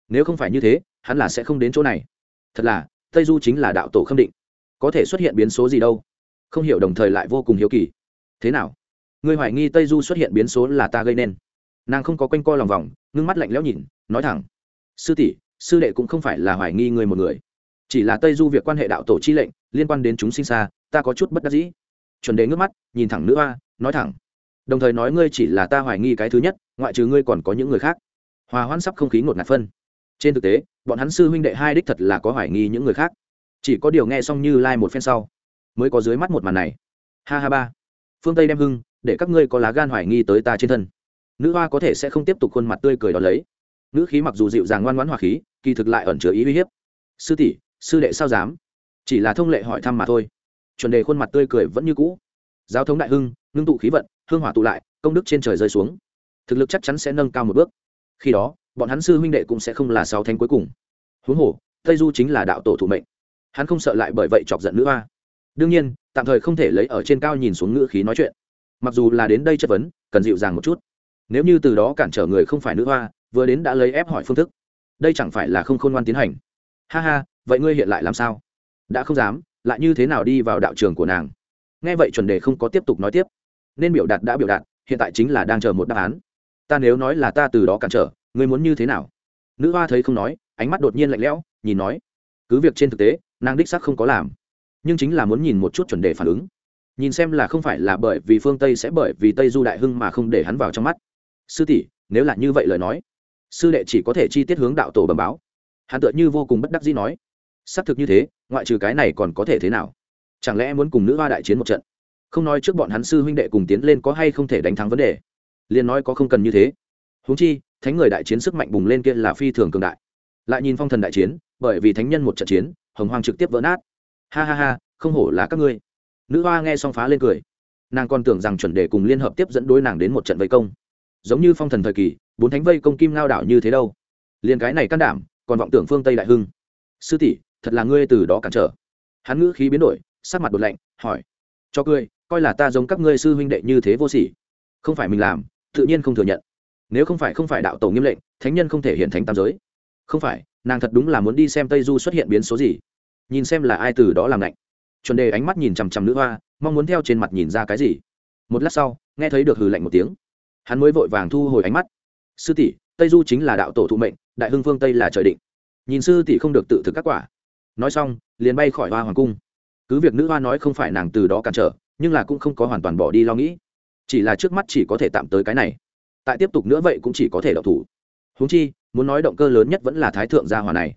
Nếu không phải như thế, hắn là sẽ không đến chỗ này. Thật là, tây du chính là đạo tổ khâm định. Có thể xuất hiện biến số gì đâu? Không hiểu đồng thời lại vô cùng hiếu kỳ. Thế nào? Người hoài nghi tây du xuất hiện biến số là ta gây nên? Nàng không có quanh co lòng vòng, ngưng mắt lạnh lẽo nhìn, nói thẳng. Sư tỷ, sư đệ cũng không phải là hoài nghi người một người. Chỉ là tây du việc quan hệ đạo tổ chi lệnh, liên quan đến chúng sinh xa, ta có chút bất đắc dĩ. Chuẩn đề ngước mắt, nhìn thẳng nữ hoa, nói thẳng. Đồng thời nói ngươi chỉ là ta hoài nghi cái thứ nhất ngoại trừ ngươi còn có những người khác. Hòa hoãn sắp không khí ngột ngạt phân. Trên thực tế, bọn hắn sư huynh đệ hai đích thật là có hoài nghi những người khác. Chỉ có điều nghe xong như lai、like、một phen sau, mới có dưới mắt một màn này. Ha ha ba. Phương tây đem hưng, để các ngươi có lá gan hoài nghi tới ta trên thân. Nữ hoa có thể sẽ không tiếp tục khuôn mặt tươi cười đón lấy. Nữ khí mặc dù dịu dàng ngoan ngoãn hòa khí, kỳ thực lại ẩn chứa ý uy hiếp. Sư tỷ, sư đệ sao dám? Chỉ là thông lệ hỏi thăm mà thôi. Chuẩn đề khuôn mặt tươi cười vẫn như cũ. Giáo thống đại hưng, ngưng tụ khí vận, hương hỏa tụ lại, công đức trên trời rơi xuống thực lực chắc chắn sẽ nâng cao một bước. Khi đó, bọn hắn sư huynh đệ cũng sẽ không là sáu thánh cuối cùng. Huống hồ, tây du chính là đạo tổ thủ mệnh. Hắn không sợ lại bởi vậy chọc giận nữ hoa. Đương nhiên, tạm thời không thể lấy ở trên cao nhìn xuống ngữ khí nói chuyện. Mặc dù là đến đây chất vấn, cần dịu dàng một chút. Nếu như từ đó cản trở người không phải nữ hoa, vừa đến đã lấy ép hỏi phương thức. Đây chẳng phải là không khôn ngoan tiến hành. Ha ha, vậy ngươi hiện lại làm sao? Đã không dám, lại như thế nào đi vào đạo trường của nàng? Nghe vậy chuẩn đề không có tiếp tục nói tiếp. Nên biểu đạt đã biểu đạt, hiện tại chính là đang chờ một đáp án ta nếu nói là ta từ đó cản trở, ngươi muốn như thế nào? Nữ hoa thấy không nói, ánh mắt đột nhiên lạnh lẽo, nhìn nói, cứ việc trên thực tế, nàng đích sắc không có làm, nhưng chính là muốn nhìn một chút chuẩn đề phản ứng. Nhìn xem là không phải là bởi vì phương tây sẽ bởi vì tây du đại hưng mà không để hắn vào trong mắt. Sư tỷ, nếu là như vậy lời nói, sư đệ chỉ có thể chi tiết hướng đạo tổ bẩm báo. Hắn tựa như vô cùng bất đắc dĩ nói, xác thực như thế, ngoại trừ cái này còn có thể thế nào? Chẳng lẽ muốn cùng nữ hoa đại chiến một trận? Không nói trước bọn hắn sư huynh đệ cùng tiến lên có hay không thể đánh thắng vấn đề liền nói có không cần như thế. Húng chi, thánh người đại chiến sức mạnh bùng lên kia là phi thường cường đại. Lại nhìn phong thần đại chiến, bởi vì thánh nhân một trận chiến, hồng hoàng trực tiếp vỡ nát. Ha ha ha, không hổ là các ngươi. Nữ hoa nghe xong phá lên cười. Nàng còn tưởng rằng chuẩn đề cùng liên hợp tiếp dẫn đối nàng đến một trận vây công. Giống như phong thần thời kỳ, bốn thánh vây công kim ngao đảo như thế đâu. Liền cái này can đảm, còn vọng tưởng phương tây đại hưng. Sư tỷ, thật là ngươi từ đó cản trở. Hắn ngữ khí biến đổi, sắc mặt đột lạnh, hỏi. Cho cười, coi là ta giống các ngươi sư huynh đệ như thế vô sỉ. Không phải mình làm tự nhiên không thừa nhận. Nếu không phải không phải đạo tổ nghiêm lệnh, thánh nhân không thể hiện thánh tam giới. Không phải, nàng thật đúng là muốn đi xem tây du xuất hiện biến số gì. Nhìn xem là ai từ đó làm lạnh. Chuẩn đề ánh mắt nhìn chằm chằm nữ hoa, mong muốn theo trên mặt nhìn ra cái gì. Một lát sau, nghe thấy được hừ lạnh một tiếng. Hắn mới vội vàng thu hồi ánh mắt. Sư tỷ, tây du chính là đạo tổ thụ mệnh, đại hưng phương tây là trời định. Nhìn sư tỷ không được tự thực các quả. Nói xong, liền bay khỏi hoa hoàng cung. Cứ việc nữ hoa nói không phải nàng từ đó cản trở, nhưng là cũng không có hoàn toàn bỏ đi lo nghĩ chỉ là trước mắt chỉ có thể tạm tới cái này. Tại tiếp tục nữa vậy cũng chỉ có thể đậu thủ. Húng chi, muốn nói động cơ lớn nhất vẫn là thái thượng gia hòa này.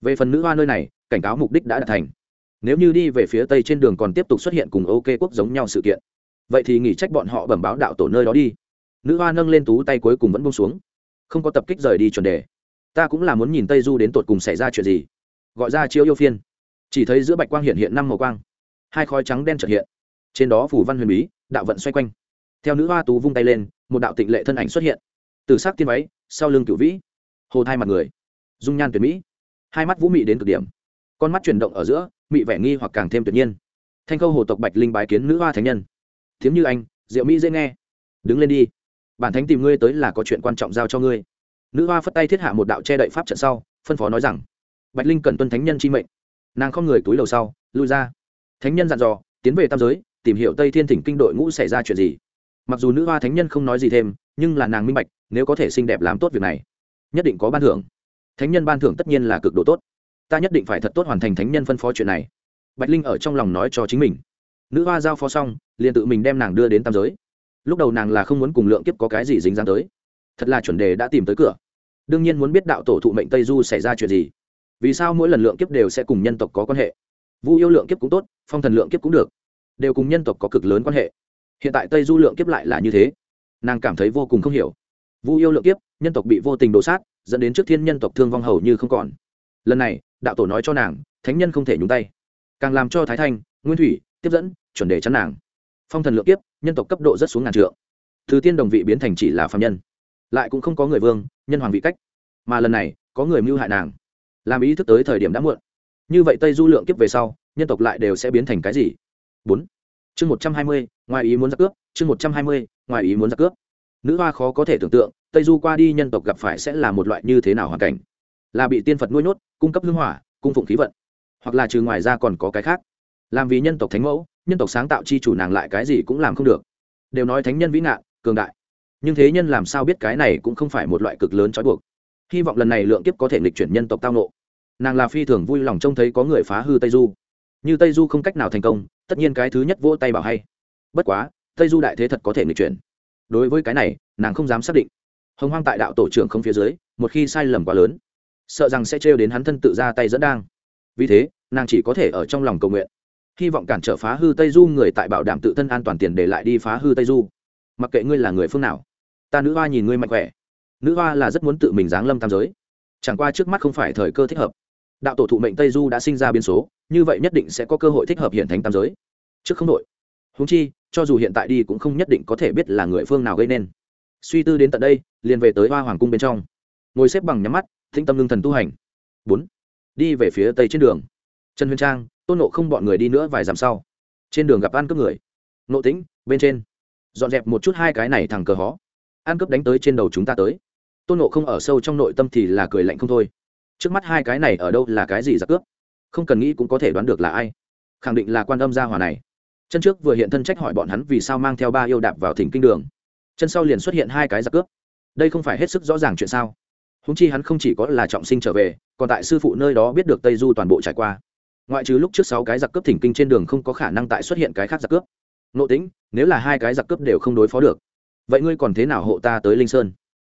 Về phần nữ hoa nơi này, cảnh cáo mục đích đã đạt thành. Nếu như đi về phía tây trên đường còn tiếp tục xuất hiện cùng ok quốc giống nhau sự kiện, vậy thì nghỉ trách bọn họ bẩm báo đạo tổ nơi đó đi. Nữ hoa nâng lên tú tay cuối cùng vẫn bông xuống. Không có tập kích rời đi chuẩn đề. Ta cũng là muốn nhìn tây du đến tột cùng xảy ra chuyện gì. Gọi ra chiêu yêu phiên. Chỉ thấy giữa bạch quang hiện hiện năm màu quang. Hai khói trắng đen trật hiện. Trên đó phủ văn huyền bí, đạo vận xoay quanh theo nữ hoa tú vung tay lên, một đạo tịnh lệ thân ảnh xuất hiện. Từ sắc tiên váy, sau lưng cửu vĩ. Hồ thai mặt người. Dung nhan tuyệt mỹ. Hai mắt vũ mị đến cực điểm. Con mắt chuyển động ở giữa, mị vẻ nghi hoặc càng thêm tuyệt nhiên. Thanh khâu hồ tộc bạch linh bái kiến nữ hoa thánh nhân. Thiếm như anh, diệu mỹ dễ nghe. Đứng lên đi. Bản thánh tìm ngươi tới là có chuyện quan trọng giao cho ngươi. Nữ hoa phất tay thiết hạ một đạo che đậy pháp trận sau, phân phó nói rằng, bạch linh cần tuân thánh nhân chi mệnh. Nàng không người túi đầu sau, lui ra. Thánh nhân dặn dò, tiến về tam giới, tìm hiểu tây thiên thỉnh kinh đội ngũ xảy ra chuyện gì mặc dù nữ hoa thánh nhân không nói gì thêm, nhưng là nàng minh bạch, nếu có thể xinh đẹp làm tốt việc này, nhất định có ban thưởng. Thánh nhân ban thưởng tất nhiên là cực độ tốt. Ta nhất định phải thật tốt hoàn thành thánh nhân phân phó chuyện này. Bạch linh ở trong lòng nói cho chính mình. Nữ hoa giao phó xong, liền tự mình đem nàng đưa đến tam giới. Lúc đầu nàng là không muốn cùng lượng kiếp có cái gì dính dáng tới. Thật là chuẩn đề đã tìm tới cửa. Đương nhiên muốn biết đạo tổ thụ mệnh tây du xảy ra chuyện gì. Vì sao mỗi lần lượng kiếp đều sẽ cùng nhân tộc có quan hệ? Vu yêu lượng kiếp cũng tốt, phong thần lượng kiếp cũng được. Đều cùng nhân tộc có cực lớn quan hệ hiện tại tây du lượng kiếp lại là như thế nàng cảm thấy vô cùng không hiểu vu yêu lượng kiếp nhân tộc bị vô tình đổ sát dẫn đến trước thiên nhân tộc thương vong hầu như không còn lần này đạo tổ nói cho nàng thánh nhân không thể nhúng tay càng làm cho thái thanh nguyên thủy tiếp dẫn chuẩn đề chắn nàng phong thần lượng kiếp nhân tộc cấp độ rất xuống ngàn trượng thứ tiên đồng vị biến thành chỉ là phạm nhân lại cũng không có người vương nhân hoàng vị cách mà lần này có người mưu hại nàng làm ý thức tới thời điểm đã muộn như vậy tây du lượng kiếp về sau nhân tộc lại đều sẽ biến thành cái gì bốn chương một trăm hai mươi, ngoài ý muốn giặc cướp, chương một trăm hai mươi, ngoài ý muốn giặc cướp. Nữ hoa khó có thể tưởng tượng, tây du qua đi nhân tộc gặp phải sẽ là một loại như thế nào hoàn cảnh. Là bị tiên phật nuôi nhốt, cung cấp hương hỏa, cung phụng khí vận, hoặc là trừ ngoài ra còn có cái khác. Làm vì nhân tộc thánh mẫu, nhân tộc sáng tạo chi chủ nàng lại cái gì cũng làm không được. Đều nói thánh nhân vĩ ngạn, cường đại. Nhưng thế nhân làm sao biết cái này cũng không phải một loại cực lớn trói buộc. Hy vọng lần này lượng kiếp có thể lịch chuyển nhân tộc tao nộ nàng là phi thường vui lòng trông thấy có người phá hư tây du như tây du không cách nào thành công, tất nhiên cái thứ nhất vỗ tay bảo hay. Bất quá, tây du đại thế thật có thể người chuyển. Đối với cái này, nàng không dám xác định. Hồng hoang tại đạo tổ trưởng không phía dưới, một khi sai lầm quá lớn, sợ rằng sẽ trêu đến hắn thân tự ra tay dẫn đang. Vì thế, nàng chỉ có thể ở trong lòng cầu nguyện. Hy vọng cản trở phá hư tây du người tại bảo đảm tự thân an toàn tiền để lại đi phá hư tây du. Mặc kệ ngươi là người phương nào, ta nữ hoa nhìn ngươi mạnh khỏe. Nữ hoa là rất muốn tự mình giáng lâm tam giới. Chẳng qua trước mắt không phải thời cơ thích hợp đạo tổ thụ mệnh tây du đã sinh ra biến số, như vậy nhất định sẽ có cơ hội thích hợp hiện thành tam giới. Trước không đội húng chi, cho dù hiện tại đi cũng không nhất định có thể biết là người phương nào gây nên. Suy tư đến tận đây, liền về tới hoa hoàng cung bên trong. Ngồi xếp bằng nhắm mắt thinh tâm lương thần tu hành. Bốn. Đi về phía tây trên đường. Trần huyền trang, tôn nộ không bọn người đi nữa vài dặm sau. Trên đường gặp ăn cướp người. Nộ tĩnh, bên trên. Dọn dẹp một chút hai cái này thằng cờ hó. Ăn cướp đánh tới trên đầu chúng ta tới. Tôn nộ không ở sâu trong nội tâm thì là cười lạnh không thôi trước mắt hai cái này ở đâu là cái gì giặc cướp? Không cần nghĩ cũng có thể đoán được là ai. Khẳng định là quan âm gia hòa này. Chân trước vừa hiện thân trách hỏi bọn hắn vì sao mang theo ba yêu đạp vào thỉnh kinh đường. Chân sau liền xuất hiện hai cái giặc cướp. Đây không phải hết sức rõ ràng chuyện sao? Húng chi hắn không chỉ có là trọng sinh trở về, còn tại sư phụ nơi đó biết được tây du toàn bộ trải qua. Ngoại trừ lúc trước sáu cái giặc cướp thỉnh kinh trên đường không có khả năng tại xuất hiện cái khác giặc cướp. Nộ tính, nếu là hai cái giặc cướp đều không đối phó được, vậy ngươi còn thế nào hộ ta tới linh sơn?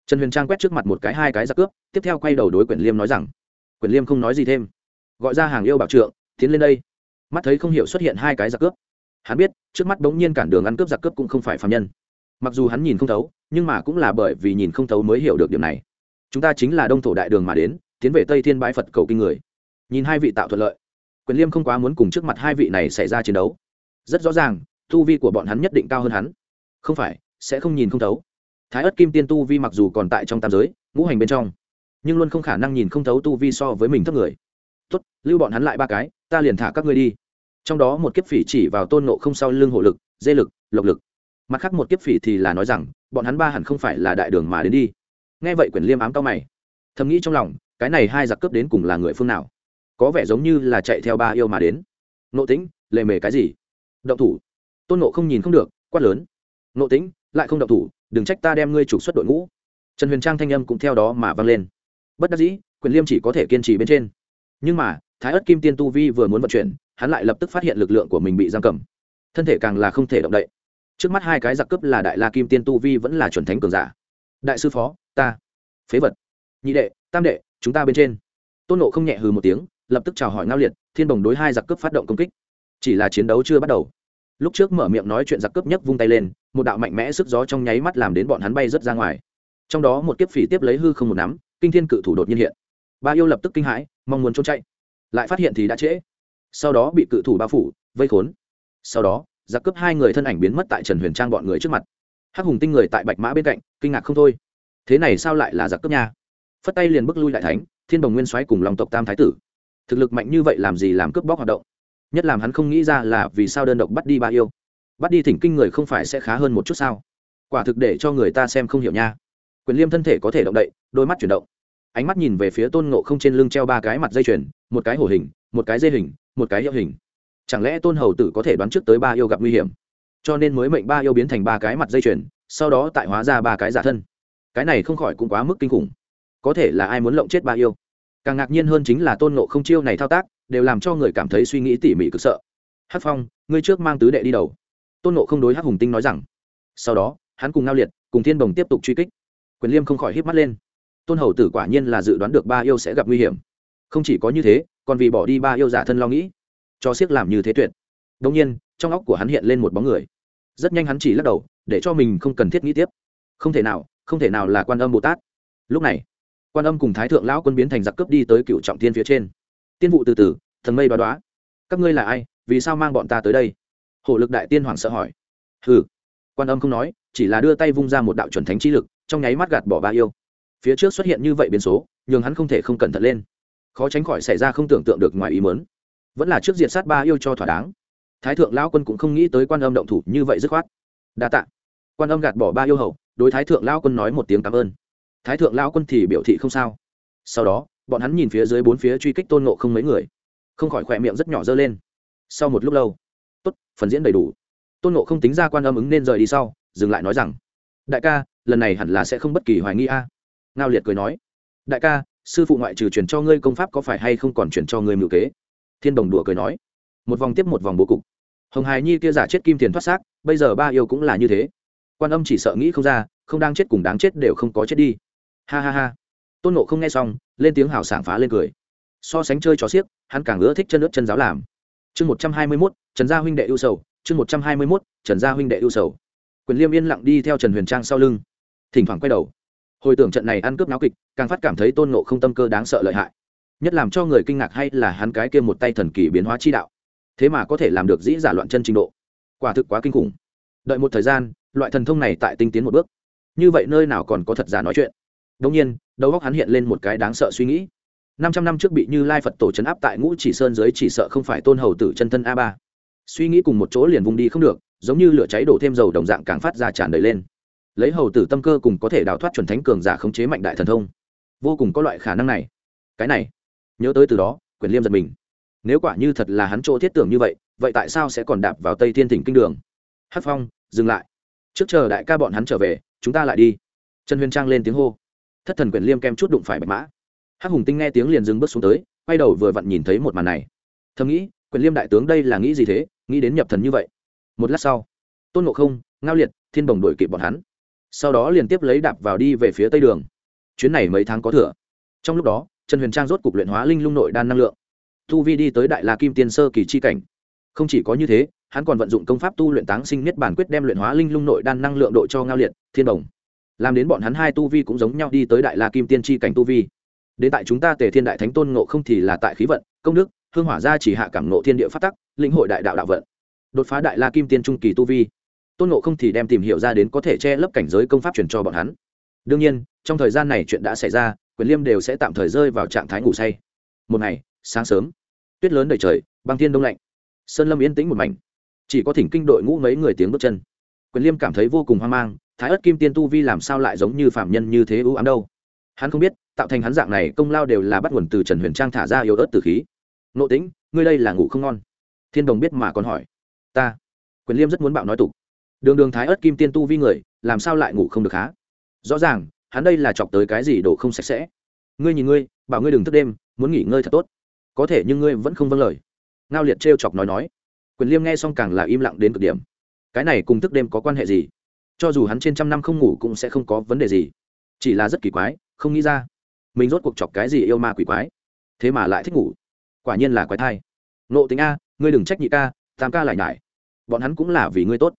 Trần huyền trang quét trước mặt một cái hai cái giặc cướp, tiếp theo quay đầu đối quyển liêm nói rằng, quyển liêm không nói gì thêm. Gọi ra hàng yêu bảo trượng, tiến lên đây. Mắt thấy không hiểu xuất hiện hai cái giặc cướp. Hắn biết, trước mắt bỗng nhiên cản đường ăn cướp giặc cướp cũng không phải phạm nhân. Mặc dù hắn nhìn không thấu, nhưng mà cũng là bởi vì nhìn không thấu mới hiểu được điểm này. Chúng ta chính là đông thổ đại đường mà đến, tiến về tây thiên bãi phật cầu kinh người. Nhìn hai vị tạo thuận lợi. Quyền liêm không quá muốn cùng trước mặt hai vị này xảy ra chiến đấu. Rất rõ ràng thu vi của bọn hắn nhất định cao hơn hắn. Không phải, sẽ không nhìn không thấu thái ớt kim tiên tu vi mặc dù còn tại trong tam giới, ngũ hành bên trong, nhưng luôn không khả năng nhìn không thấu tu vi so với mình thấp người. Tốt, lưu bọn hắn lại ba cái, ta liền thả các ngươi đi. Trong đó một kiếp phỉ chỉ vào tôn nộ không sau lưng hộ lực, dê lực, lộc lực. Mặt khác một kiếp phỉ thì là nói rằng, bọn hắn ba hẳn không phải là đại đường mà đến đi. Nghe vậy quyển liêm ám cao mày. Thầm nghĩ trong lòng, cái này hai giặc cướp đến cùng là người phương nào? Có vẻ giống như là chạy theo ba yêu mà đến. Nộ tĩnh, lề mề cái gì? Động thủ. Tôn nộ không nhìn không được, quát lớn. Nộ tĩnh, lại không động thủ đừng trách ta đem ngươi trục xuất đội ngũ. Trần huyền trang thanh âm cũng theo đó mà vang lên. Bất đắc dĩ, quyền liêm chỉ có thể kiên trì bên trên. Nhưng mà, thái ớt kim tiên tu vi vừa muốn vận chuyển, hắn lại lập tức phát hiện lực lượng của mình bị giam cầm. Thân thể càng là không thể động đậy. Trước mắt hai cái giặc cướp là đại la kim tiên tu vi vẫn là chuẩn thánh cường giả. Đại sư phó, ta. Phế vật. Nhị đệ, tam đệ, chúng ta bên trên. Tôn nộ không nhẹ hừ một tiếng, lập tức chào hỏi ngao liệt, thiên bồng đối hai giặc cướp phát động công kích. Chỉ là chiến đấu chưa bắt đầu. Lúc trước mở miệng nói chuyện giặc cướp nhất vung tay lên một đạo mạnh mẽ sức gió trong nháy mắt làm đến bọn hắn bay rất ra ngoài. Trong đó một kiếp phỉ tiếp lấy hư không một nắm, kinh thiên cự thủ đột nhiên hiện. Ba yêu lập tức kinh hãi, mong muốn trốn chạy. Lại phát hiện thì đã trễ. Sau đó bị cự thủ bao phủ, vây khốn. Sau đó, giặc cướp hai người thân ảnh biến mất tại trần huyền trang bọn người trước mặt. Hắc hùng tinh người tại bạch mã bên cạnh, kinh ngạc không thôi. Thế này sao lại là giặc cướp nha? Phất tay liền bước lui đại thánh, thiên đồng nguyên xoáy cùng lòng tộc tam thái tử. Thực lực mạnh như vậy làm gì làm cướp bóc hoạt động? Nhất làm hắn không nghĩ ra là vì sao đơn độc bắt đi ba yêu bắt đi thỉnh kinh người không phải sẽ khá hơn một chút sao? Quả thực để cho người ta xem không hiểu nha. Quyền liêm thân thể có thể động đậy, đôi mắt chuyển động. Ánh mắt nhìn về phía tôn ngộ không trên lưng treo ba cái mặt dây chuyền, một cái hổ hình, một cái dây hình, một cái hiệu hình. Chẳng lẽ tôn hầu tử có thể đoán trước tới ba yêu gặp nguy hiểm? Cho nên mới mệnh ba yêu biến thành ba cái mặt dây chuyền, sau đó tại hóa ra ba cái giả thân. Cái này không khỏi cũng quá mức kinh khủng. Có thể là ai muốn lộng chết ba yêu? Càng ngạc nhiên hơn chính là tôn ngộ không chiêu này thao tác, đều làm cho người cảm thấy suy nghĩ tỉ mỉ cực sợ. Hát phong, ngươi trước mang tứ đệ đi đầu tôn nộ không đối hắc hùng tinh nói rằng, sau đó, hắn cùng ngao liệt, cùng thiên bồng tiếp tục truy kích. Quyền liêm không khỏi hít mắt lên. Tôn hầu tử quả nhiên là dự đoán được ba yêu sẽ gặp nguy hiểm. Không chỉ có như thế, còn vì bỏ đi ba yêu giả thân lo nghĩ, cho siếc làm như thế tuyệt. Đông nhiên, trong óc của hắn hiện lên một bóng người. Rất nhanh hắn chỉ lắc đầu, để cho mình không cần thiết nghĩ tiếp. Không thể nào, không thể nào là quan âm bồ tát. Lúc này, quan âm cùng thái thượng lão quân biến thành giặc cướp đi tới cựu trọng thiên phía trên. Tiên vụ từ từ, thần mây đoá đoá. Các ngươi là ai? Vì sao mang bọn ta tới đây? Hổ lực đại tiên hoàng sợ hỏi. Hừ. Quan âm không nói, chỉ là đưa tay vung ra một đạo chuẩn thánh chi lực, trong nháy mắt gạt bỏ ba yêu. Phía trước xuất hiện như vậy biến số, nhường hắn không thể không cẩn thận lên. Khó tránh khỏi xảy ra không tưởng tượng được ngoài ý mớn vẫn là trước diện sát ba yêu cho thỏa đáng. Thái thượng lão quân cũng không nghĩ tới quan âm động thủ như vậy dứt khoát. Đa tạ. Quan âm gạt bỏ ba yêu hậu, đối thái thượng lão quân nói một tiếng cảm ơn. Thái thượng lão quân thì biểu thị không sao. Sau đó, bọn hắn nhìn phía dưới bốn phía truy kích tôn nộ không mấy người. Không khỏi khỏe miệng rất nhỏ dơ lên. Sau một lúc lâu tốt, phần diễn đầy đủ. Tôn nộ không tính ra quan âm ứng nên rời đi sau, dừng lại nói rằng, đại ca, lần này hẳn là sẽ không bất kỳ hoài nghi a. Ngao liệt cười nói, đại ca, sư phụ ngoại trừ truyền cho ngươi công pháp có phải hay không còn truyền cho ngươi mưu kế? Thiên đồng đùa cười nói, một vòng tiếp một vòng bố cục. Hồng hài nhi kia giả chết kim tiền thoát xác, bây giờ ba yêu cũng là như thế. Quan âm chỉ sợ nghĩ không ra, không đang chết cùng đáng chết đều không có chết đi. Ha ha ha. Tôn nộ không nghe xong, lên tiếng hào sảng phá lên cười. So sánh chơi trò xiếc, hắn càng ưa thích chân ướt chân giáo làm chương một trăm hai mươi mốt, trần gia huynh đệ ưu sầu. Chương một trăm hai mươi mốt, trần gia huynh đệ ưu sầu. Quyền liêm yên lặng đi theo trần huyền trang sau lưng. Thỉnh thoảng quay đầu. Hồi tưởng trận này ăn cướp náo kịch, càng phát cảm thấy tôn nộ không tâm cơ đáng sợ lợi hại. Nhất làm cho người kinh ngạc hay là hắn cái kia một tay thần kỳ biến hóa chi đạo. Thế mà có thể làm được dĩ giả loạn chân trình độ. Quả thực quá kinh khủng. Đợi một thời gian, loại thần thông này tại tinh tiến một bước. Như vậy nơi nào còn có thật giả nói chuyện. Đông nhiên, đầu óc hắn hiện lên một cái đáng sợ suy nghĩ năm trăm năm trước bị như lai phật tổ c áp tại ngũ chỉ sơn dưới chỉ sợ không phải tôn hầu tử chân thân a ba. Suy nghĩ cùng một chỗ liền vùng đi không được, giống như lửa cháy đổ thêm dầu đồng dạng càng phát ra tràn đầy lên. Lấy hầu tử tâm cơ cùng có thể đào thoát chuẩn thánh cường giả khống chế mạnh đại thần thông. Vô cùng có loại khả năng này. Cái này, nhớ tới từ đó, quyền liêm giật mình. Nếu quả như thật là hắn chỗ thiết tưởng như vậy vậy tại sao sẽ còn đạp vào tây thiên thỉnh kinh đường? Hát phong, dừng lại. Trước chờ đại ca bọn hắn trở về, chúng ta lại đi. Trần huyền trang lên tiếng hô. Thất thần quyền liêm kem chút đụng phải bạch mã hắc hùng tinh nghe tiếng liền dừng bước xuống tới, quay đầu vừa vặn nhìn thấy một màn này. Thầm nghĩ, quyền liêm đại tướng đây là nghĩ gì thế, nghĩ đến nhập thần như vậy. Một lát sau, tôn ngộ không, ngao liệt, thiên bồng đổi kịp bọn hắn. Sau đó liền tiếp lấy đạp vào đi về phía tây đường. Chuyến này mấy tháng có thừa. Trong lúc đó, trần huyền trang rốt cục luyện hóa linh lung nội đan năng lượng. Thu vi đi tới đại la kim tiên sơ kỳ chi cảnh. Không chỉ có như thế, hắn còn vận dụng công pháp tu luyện táng sinh niết bản quyết đem luyện hóa linh lung nội đan năng lượng độ cho ngao liệt, thiên đồng làm đến bọn hắn hai tu vi cũng giống nhau đi tới đại la kim tiên chi cảnh tu vi đến tại chúng ta tề thiên đại thánh tôn ngộ không thì là tại khí vận, công đức, hương hỏa gia chỉ hạ cảm ngộ thiên địa phát tắc, lĩnh hội đại đạo đạo vận. Đột phá đại la kim tiên trung kỳ tu vi, tôn ngộ không thì đem tìm hiểu ra đến có thể che lấp cảnh giới công pháp truyền cho bọn hắn. Đương nhiên, trong thời gian này chuyện đã xảy ra, quyền liêm đều sẽ tạm thời rơi vào trạng thái ngủ say. Một ngày, sáng sớm, tuyết lớn đầy trời, băng thiên đông lạnh. Sơn lâm yên tĩnh một mảnh. Chỉ có thỉnh kinh đội ngũ mấy người tiếng bước chân. Quyền liêm cảm thấy vô cùng hoang mang, thái ất kim tiên tu vi làm sao lại giống như phạm nhân như thế ưu ám đâu? Hắn không biết tạo thành hắn dạng này công lao đều là bắt nguồn từ trần huyền trang thả ra yếu ớt từ khí. Nộ tĩnh, ngươi đây là ngủ không ngon. Thiên đồng biết mà còn hỏi. Ta, quyền liêm rất muốn bạo nói tục. Đường đường thái ớt kim tiên tu vi người, làm sao lại ngủ không được há? Rõ ràng, hắn đây là chọc tới cái gì đồ không sạch sẽ. Ngươi nhìn ngươi, bảo ngươi đừng thức đêm, muốn nghỉ ngơi thật tốt. Có thể nhưng ngươi vẫn không vâng lời. Ngao liệt trêu chọc nói nói. Quyền liêm nghe xong càng là im lặng đến cực điểm. Cái này cùng thức đêm có quan hệ gì? Cho dù hắn trên trăm năm không ngủ cũng sẽ không có vấn đề gì. Chỉ là rất kỳ quái, không nghĩ ra mình rốt cuộc chọc cái gì yêu ma quỷ quái? Thế mà lại thích ngủ. Quả nhiên là quái thai. Nộ tính a, ngươi đừng trách nhị ca, tam ca lại nhải. Bọn hắn cũng là vì ngươi tốt.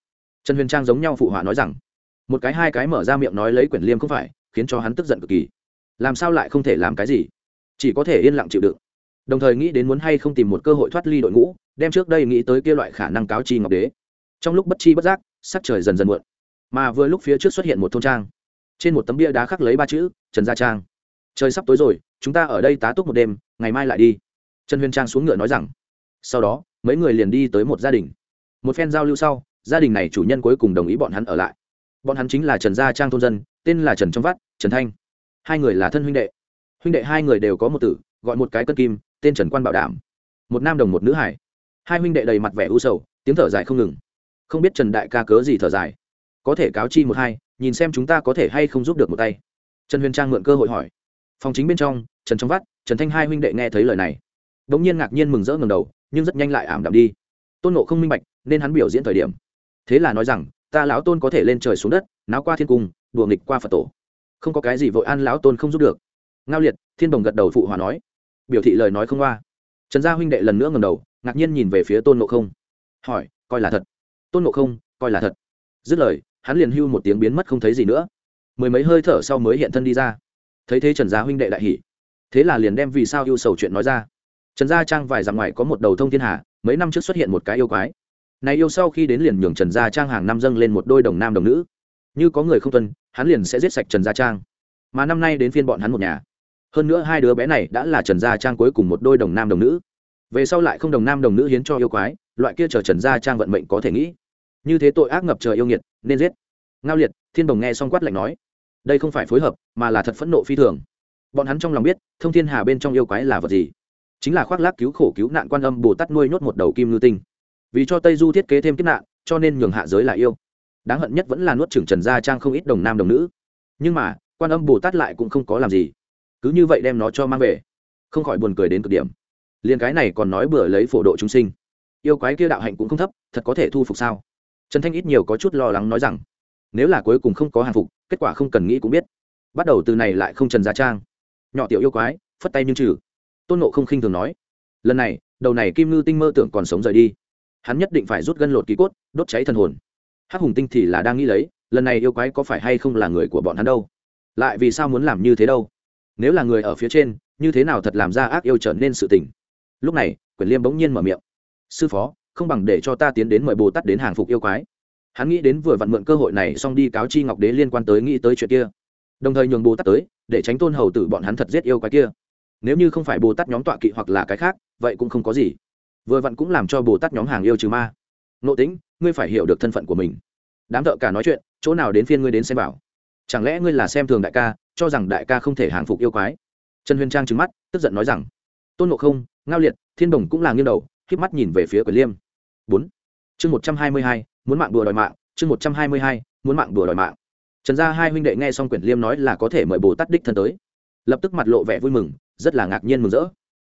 Trần huyền trang giống nhau phụ họa nói rằng, một cái hai cái mở ra miệng nói lấy quyển liêm không phải, khiến cho hắn tức giận cực kỳ. Làm sao lại không thể làm cái gì? Chỉ có thể yên lặng chịu đựng. Đồng thời nghĩ đến muốn hay không tìm một cơ hội thoát ly đội ngũ, đem trước đây nghĩ tới kia loại khả năng cáo chi ngọc đế. Trong lúc bất chi bất giác, sắc trời dần dần muộn. Mà vừa lúc phía trước xuất hiện một thôn trang. Trên một tấm bia đá khắc lấy ba chữ, trần gia trang trời sắp tối rồi, chúng ta ở đây tá túc một đêm, ngày mai lại đi. Trần huyền trang xuống ngựa nói rằng. Sau đó, mấy người liền đi tới một gia đình. Một phen giao lưu sau, gia đình này chủ nhân cuối cùng đồng ý bọn hắn ở lại. Bọn hắn chính là trần gia trang thôn dân, tên là trần trong vắt, trần thanh. Hai người là thân huynh đệ. Huynh đệ hai người đều có một tử, gọi một cái cân kim, tên trần quan bảo đảm. Một nam đồng một nữ hải hai huynh đệ đầy mặt vẻ u sầu, tiếng thở dài không ngừng. Không biết trần đại ca cớ gì thở dài. Có thể cáo chi một hai, nhìn xem chúng ta có thể hay không giúp được một tay. Trần huyền trang mượn cơ hội hỏi phòng chính bên trong, trần trong vắt, trần thanh hai huynh đệ nghe thấy lời này. Đ ỗ n g nhiên ngạc nhiên mừng rỡ ngầm đầu, nhưng rất nhanh lại ảm đạm đi. Tôn nộ không minh bạch, nên hắn biểu diễn thời điểm. Thế là nói rằng, ta lão tôn có thể lên trời xuống đất, náo qua thiên cung, đùa nghịch qua phật tổ. Không có cái gì vội an lão tôn không giúp được. Ngao liệt, thiên đồng gật đầu phụ hòa nói. Biểu thị lời nói không qua. Trần gia huynh đệ lần nữa ngầm đầu, ngạc nhiên nhìn về phía tôn nộ không. Hỏi, coi là thật? Tôn nộ không, coi là thật. Dứt lời, hắn liền hưu một tiếng biến mất không thấy gì nữa. Mười mấy hơi thở sau mới hiện thân đi ra thấy thế trần gia huynh đệ đại hỷ thế là liền đem vì sao yêu sầu chuyện nói ra. Trần gia trang vài dặm ngoài có một đầu thông thiên hà, mấy năm trước xuất hiện một cái yêu quái. Này yêu sau khi đến liền nhường trần gia trang hàng năm dâng lên một đôi đồng nam đồng nữ. Như có người không tuân, hắn liền sẽ giết sạch trần gia trang. Mà năm nay đến phiên bọn hắn một nhà. Hơn nữa hai đứa bé này đã là trần gia trang cuối cùng một đôi đồng nam đồng nữ. Về sau lại không đồng nam đồng nữ hiến cho yêu quái, loại kia chờ trần gia trang vận mệnh có thể nghĩ. Như thế tội ác ngập trời yêu nghiệt, nên giết. Ngao liệt, thiên đồng nghe xong quát lạnh nói đây không phải phối hợp, mà là thật phẫn nộ phi thường. Bọn hắn trong lòng biết, thông thiên hà bên trong yêu quái là vật gì? Chính là khoác lác cứu khổ cứu nạn quan âm bồ tát nuôi nhốt một đầu kim ngư tinh. Vì cho tây du thiết kế thêm kiếp nạn, cho nên nhường hạ giới là yêu. Đáng hận nhất vẫn là nuốt trưởng trần gia trang không ít đồng nam đồng nữ. Nhưng mà, quan âm bồ tát lại cũng không có làm gì. Cứ như vậy đem nó cho mang về. Không khỏi buồn cười đến cực điểm. Liền cái này còn nói bừa lấy phổ độ chúng sinh. Yêu quái kia đạo hạnh cũng không thấp, thật có thể thu phục sao? Trần thanh ít nhiều có chút lo lắng nói rằng nếu là cuối cùng không có hàng phục, kết quả không cần nghĩ cũng biết. Bắt đầu từ này lại không trần gia trang. Nhỏ tiểu yêu quái, phất tay nhưng trừ. Tôn nộ không khinh thường nói, lần này, đầu này kim ngư tinh mơ tưởng còn sống rời đi. Hắn nhất định phải rút gân lột ký cốt, đốt cháy thần hồn. Hắc hùng tinh thì là đang nghĩ lấy, lần này yêu quái có phải hay không là người của bọn hắn đâu? Lại vì sao muốn làm như thế đâu? Nếu là người ở phía trên, như thế nào thật làm ra ác yêu trở nên sự tình? Lúc này, quyền liêm bỗng nhiên mở miệng, sư phó, không bằng để cho ta tiến đến mời bồ tát đến hàng phục yêu quái hắn nghĩ đến vừa vặn mượn cơ hội này xong đi cáo chi ngọc đế liên quan tới nghĩ tới chuyện kia. Đồng thời nhường bồ tát tới, để tránh tôn hầu tử bọn hắn thật giết yêu quái kia. Nếu như không phải bồ tát nhóm tọa kỵ hoặc là cái khác, vậy cũng không có gì. Vừa vặn cũng làm cho bồ tát nhóm hàng yêu trừ ma. Nộ tính ngươi phải hiểu được thân phận của mình. Đám thợ cả nói chuyện, chỗ nào đến phiên ngươi đến xem bảo? Chẳng lẽ ngươi là xem thường đại ca, cho rằng đại ca không thể hàng phục yêu quái? Trần huyền trang trứng mắt, tức giận nói rằng, tôn ngộ không, ngao liệt, thiên đồng cũng là nghiêng đầu k mắt nhìn về phía quyền liêm. Bốn. Chương một trăm hai mươi hai muốn mạng đùa đòi mạng, chương một trăm hai mươi hai, muốn mạng đùa đòi mạng. Trần gia hai huynh đệ nghe xong quyển liêm nói là có thể mời bồ tát đích thân tới. Lập tức mặt lộ vẻ vui mừng, rất là ngạc nhiên mừng rỡ.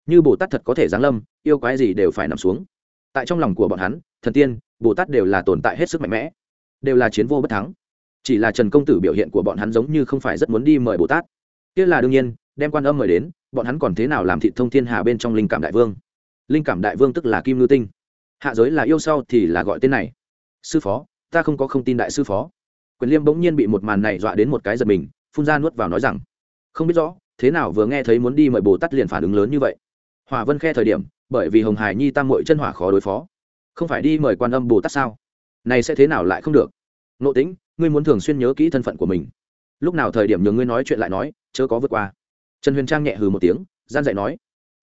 Như bồ tát thật có thể giáng lâm, yêu quái gì đều phải nằm xuống. Tại trong lòng của bọn hắn, thần tiên, bồ tát đều là tồn tại hết sức mạnh mẽ, đều là chiến vô bất thắng. Chỉ là trần công tử biểu hiện của bọn hắn giống như không phải rất muốn đi mời bồ tát. Kia là đương nhiên, đem quan âm mời đến, bọn hắn còn thế nào làm thị thông thiên hà bên trong linh cảm đại vương? Linh cảm đại vương tức là kim ngư tinh. Hạ giới là yêu sau thì là gọi tên này sư phó, ta không có không tin đại sư phó. Quyền liêm bỗng nhiên bị một màn này dọa đến một cái giật mình, phun ra nuốt vào nói rằng, không biết rõ, thế nào vừa nghe thấy muốn đi mời bồ tát liền phản ứng lớn như vậy. Hòa vân khe thời điểm, bởi vì hồng hải nhi tam mội chân hỏa khó đối phó. Không phải đi mời quan âm bồ tát sao? Này sẽ thế nào lại không được? Nộ tính ngươi muốn thường xuyên nhớ kỹ thân phận của mình. Lúc nào thời điểm nhường ngươi nói chuyện lại nói, chớ có vượt qua. Trần huyền trang nhẹ hừ một tiếng, gian dạy nói.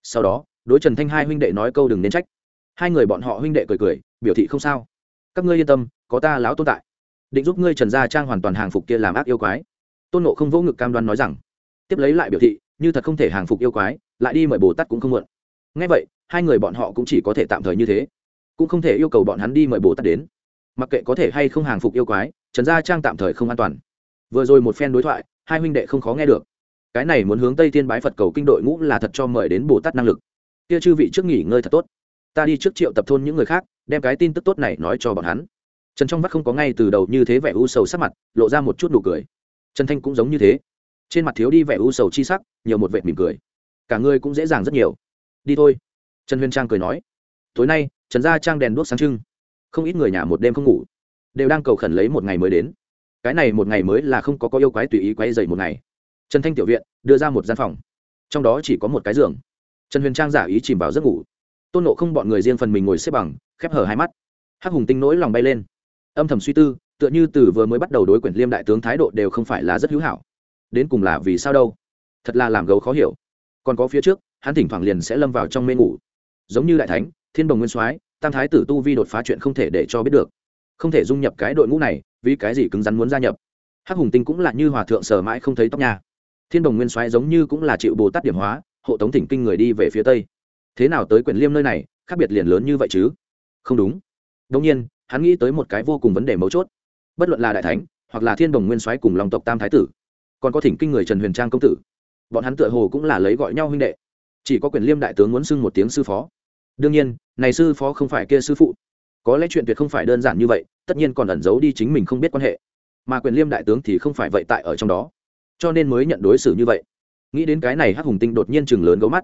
Sau đó, đối trần thanh hai huynh đệ nói câu đừng nên trách. Hai người bọn họ huynh đệ cười cười, biểu thị không sao các ngươi yên tâm, có ta lão tồn tại. Định giúp ngươi trần gia trang hoàn toàn hàng phục kia làm ác yêu quái. Tôn nộ không vỗ ngực cam đoan nói rằng. Tiếp lấy lại biểu thị, như thật không thể hàng phục yêu quái, lại đi mời bồ tát cũng không muộn. Ngay vậy, hai người bọn họ cũng chỉ có thể tạm thời như thế. Cũng không thể yêu cầu bọn hắn đi mời bồ tát đến. Mặc kệ có thể hay không hàng phục yêu quái, trần gia trang tạm thời không an toàn. Vừa rồi một phen đối thoại, hai huynh đệ không khó nghe được. Cái này muốn hướng tây thiên bái phật cầu kinh đội ngũ là thật cho mời đến bồ tát năng lực. Kia chư vị trước nghỉ ngơi thật tốt ta đi trước triệu tập thôn những người khác, đem cái tin tức tốt này nói cho bọn hắn. Trần trong vắt không có ngay từ đầu như thế vẻ u sầu sắc mặt, lộ ra một chút nụ cười. Trần thanh cũng giống như thế. Trên mặt thiếu đi vẻ u sầu chi sắc, nhiều một vệt mỉm cười. Cả người cũng dễ dàng rất nhiều. Đi thôi. Trần huyền trang cười nói. Tối nay, trần gia trang đèn đuốc sáng trưng. Không ít người nhà một đêm không ngủ. Đều đang cầu khẩn lấy một ngày mới đến. Cái này một ngày mới là không có có yêu quái tùy ý quay dậy một ngày. Trần thanh tiểu viện, đưa ra một gian phòng. Trong đó chỉ có một cái giường. Trần huyền trang giả ý chìm vào giấc ngủ tôn nộ không bọn người riêng phần mình ngồi xếp bằng, khép hở hai mắt. Hắc hùng tinh nỗi lòng bay lên. Âm thầm suy tư, tựa như từ vừa mới bắt đầu đối quyển liêm đại tướng thái độ đều không phải là rất hữu hảo. Đến cùng là vì sao đâu? Thật là làm gấu khó hiểu. Còn có phía trước, hắn thỉnh thoảng liền sẽ lâm vào trong mê ngủ. Giống như đại thánh, thiên đồng nguyên soái, tam thái tử tu vi đột phá chuyện không thể để cho biết được. Không thể dung nhập cái đội ngũ này, vì cái gì cứng rắn muốn gia nhập? Hắc hùng tinh cũng là như hòa thượng sở mãi không thấy tóc nhà. Thiên đồng nguyên soái giống như cũng là chịu bồ tát điểm hóa, hộ tống thỉnh kinh người đi về phía tây thế nào tới quyển liêm nơi này, khác biệt liền lớn như vậy chứ? Không đúng. Đông nhiên, hắn nghĩ tới một cái vô cùng vấn đề mấu chốt. Bất luận là đại thánh, hoặc là thiên đồng nguyên soái cùng lòng tộc tam thái tử, còn có thỉnh kinh người trần huyền trang công tử, bọn hắn tựa hồ cũng là lấy gọi nhau huynh đệ. Chỉ có quyền liêm đại tướng muốn xưng một tiếng sư phó. Đương nhiên, này sư phó không phải kia sư phụ. Có lẽ chuyện tuyệt không phải đơn giản như vậy, tất nhiên còn ẩn giấu đi chính mình không biết quan hệ. Mà quyền liêm đại tướng thì không phải vậy tại ở trong đó. Cho nên mới nhận đối xử như vậy. Nghĩ đến cái này hắc hùng tinh đột nhiên chừng lớn gấu mắt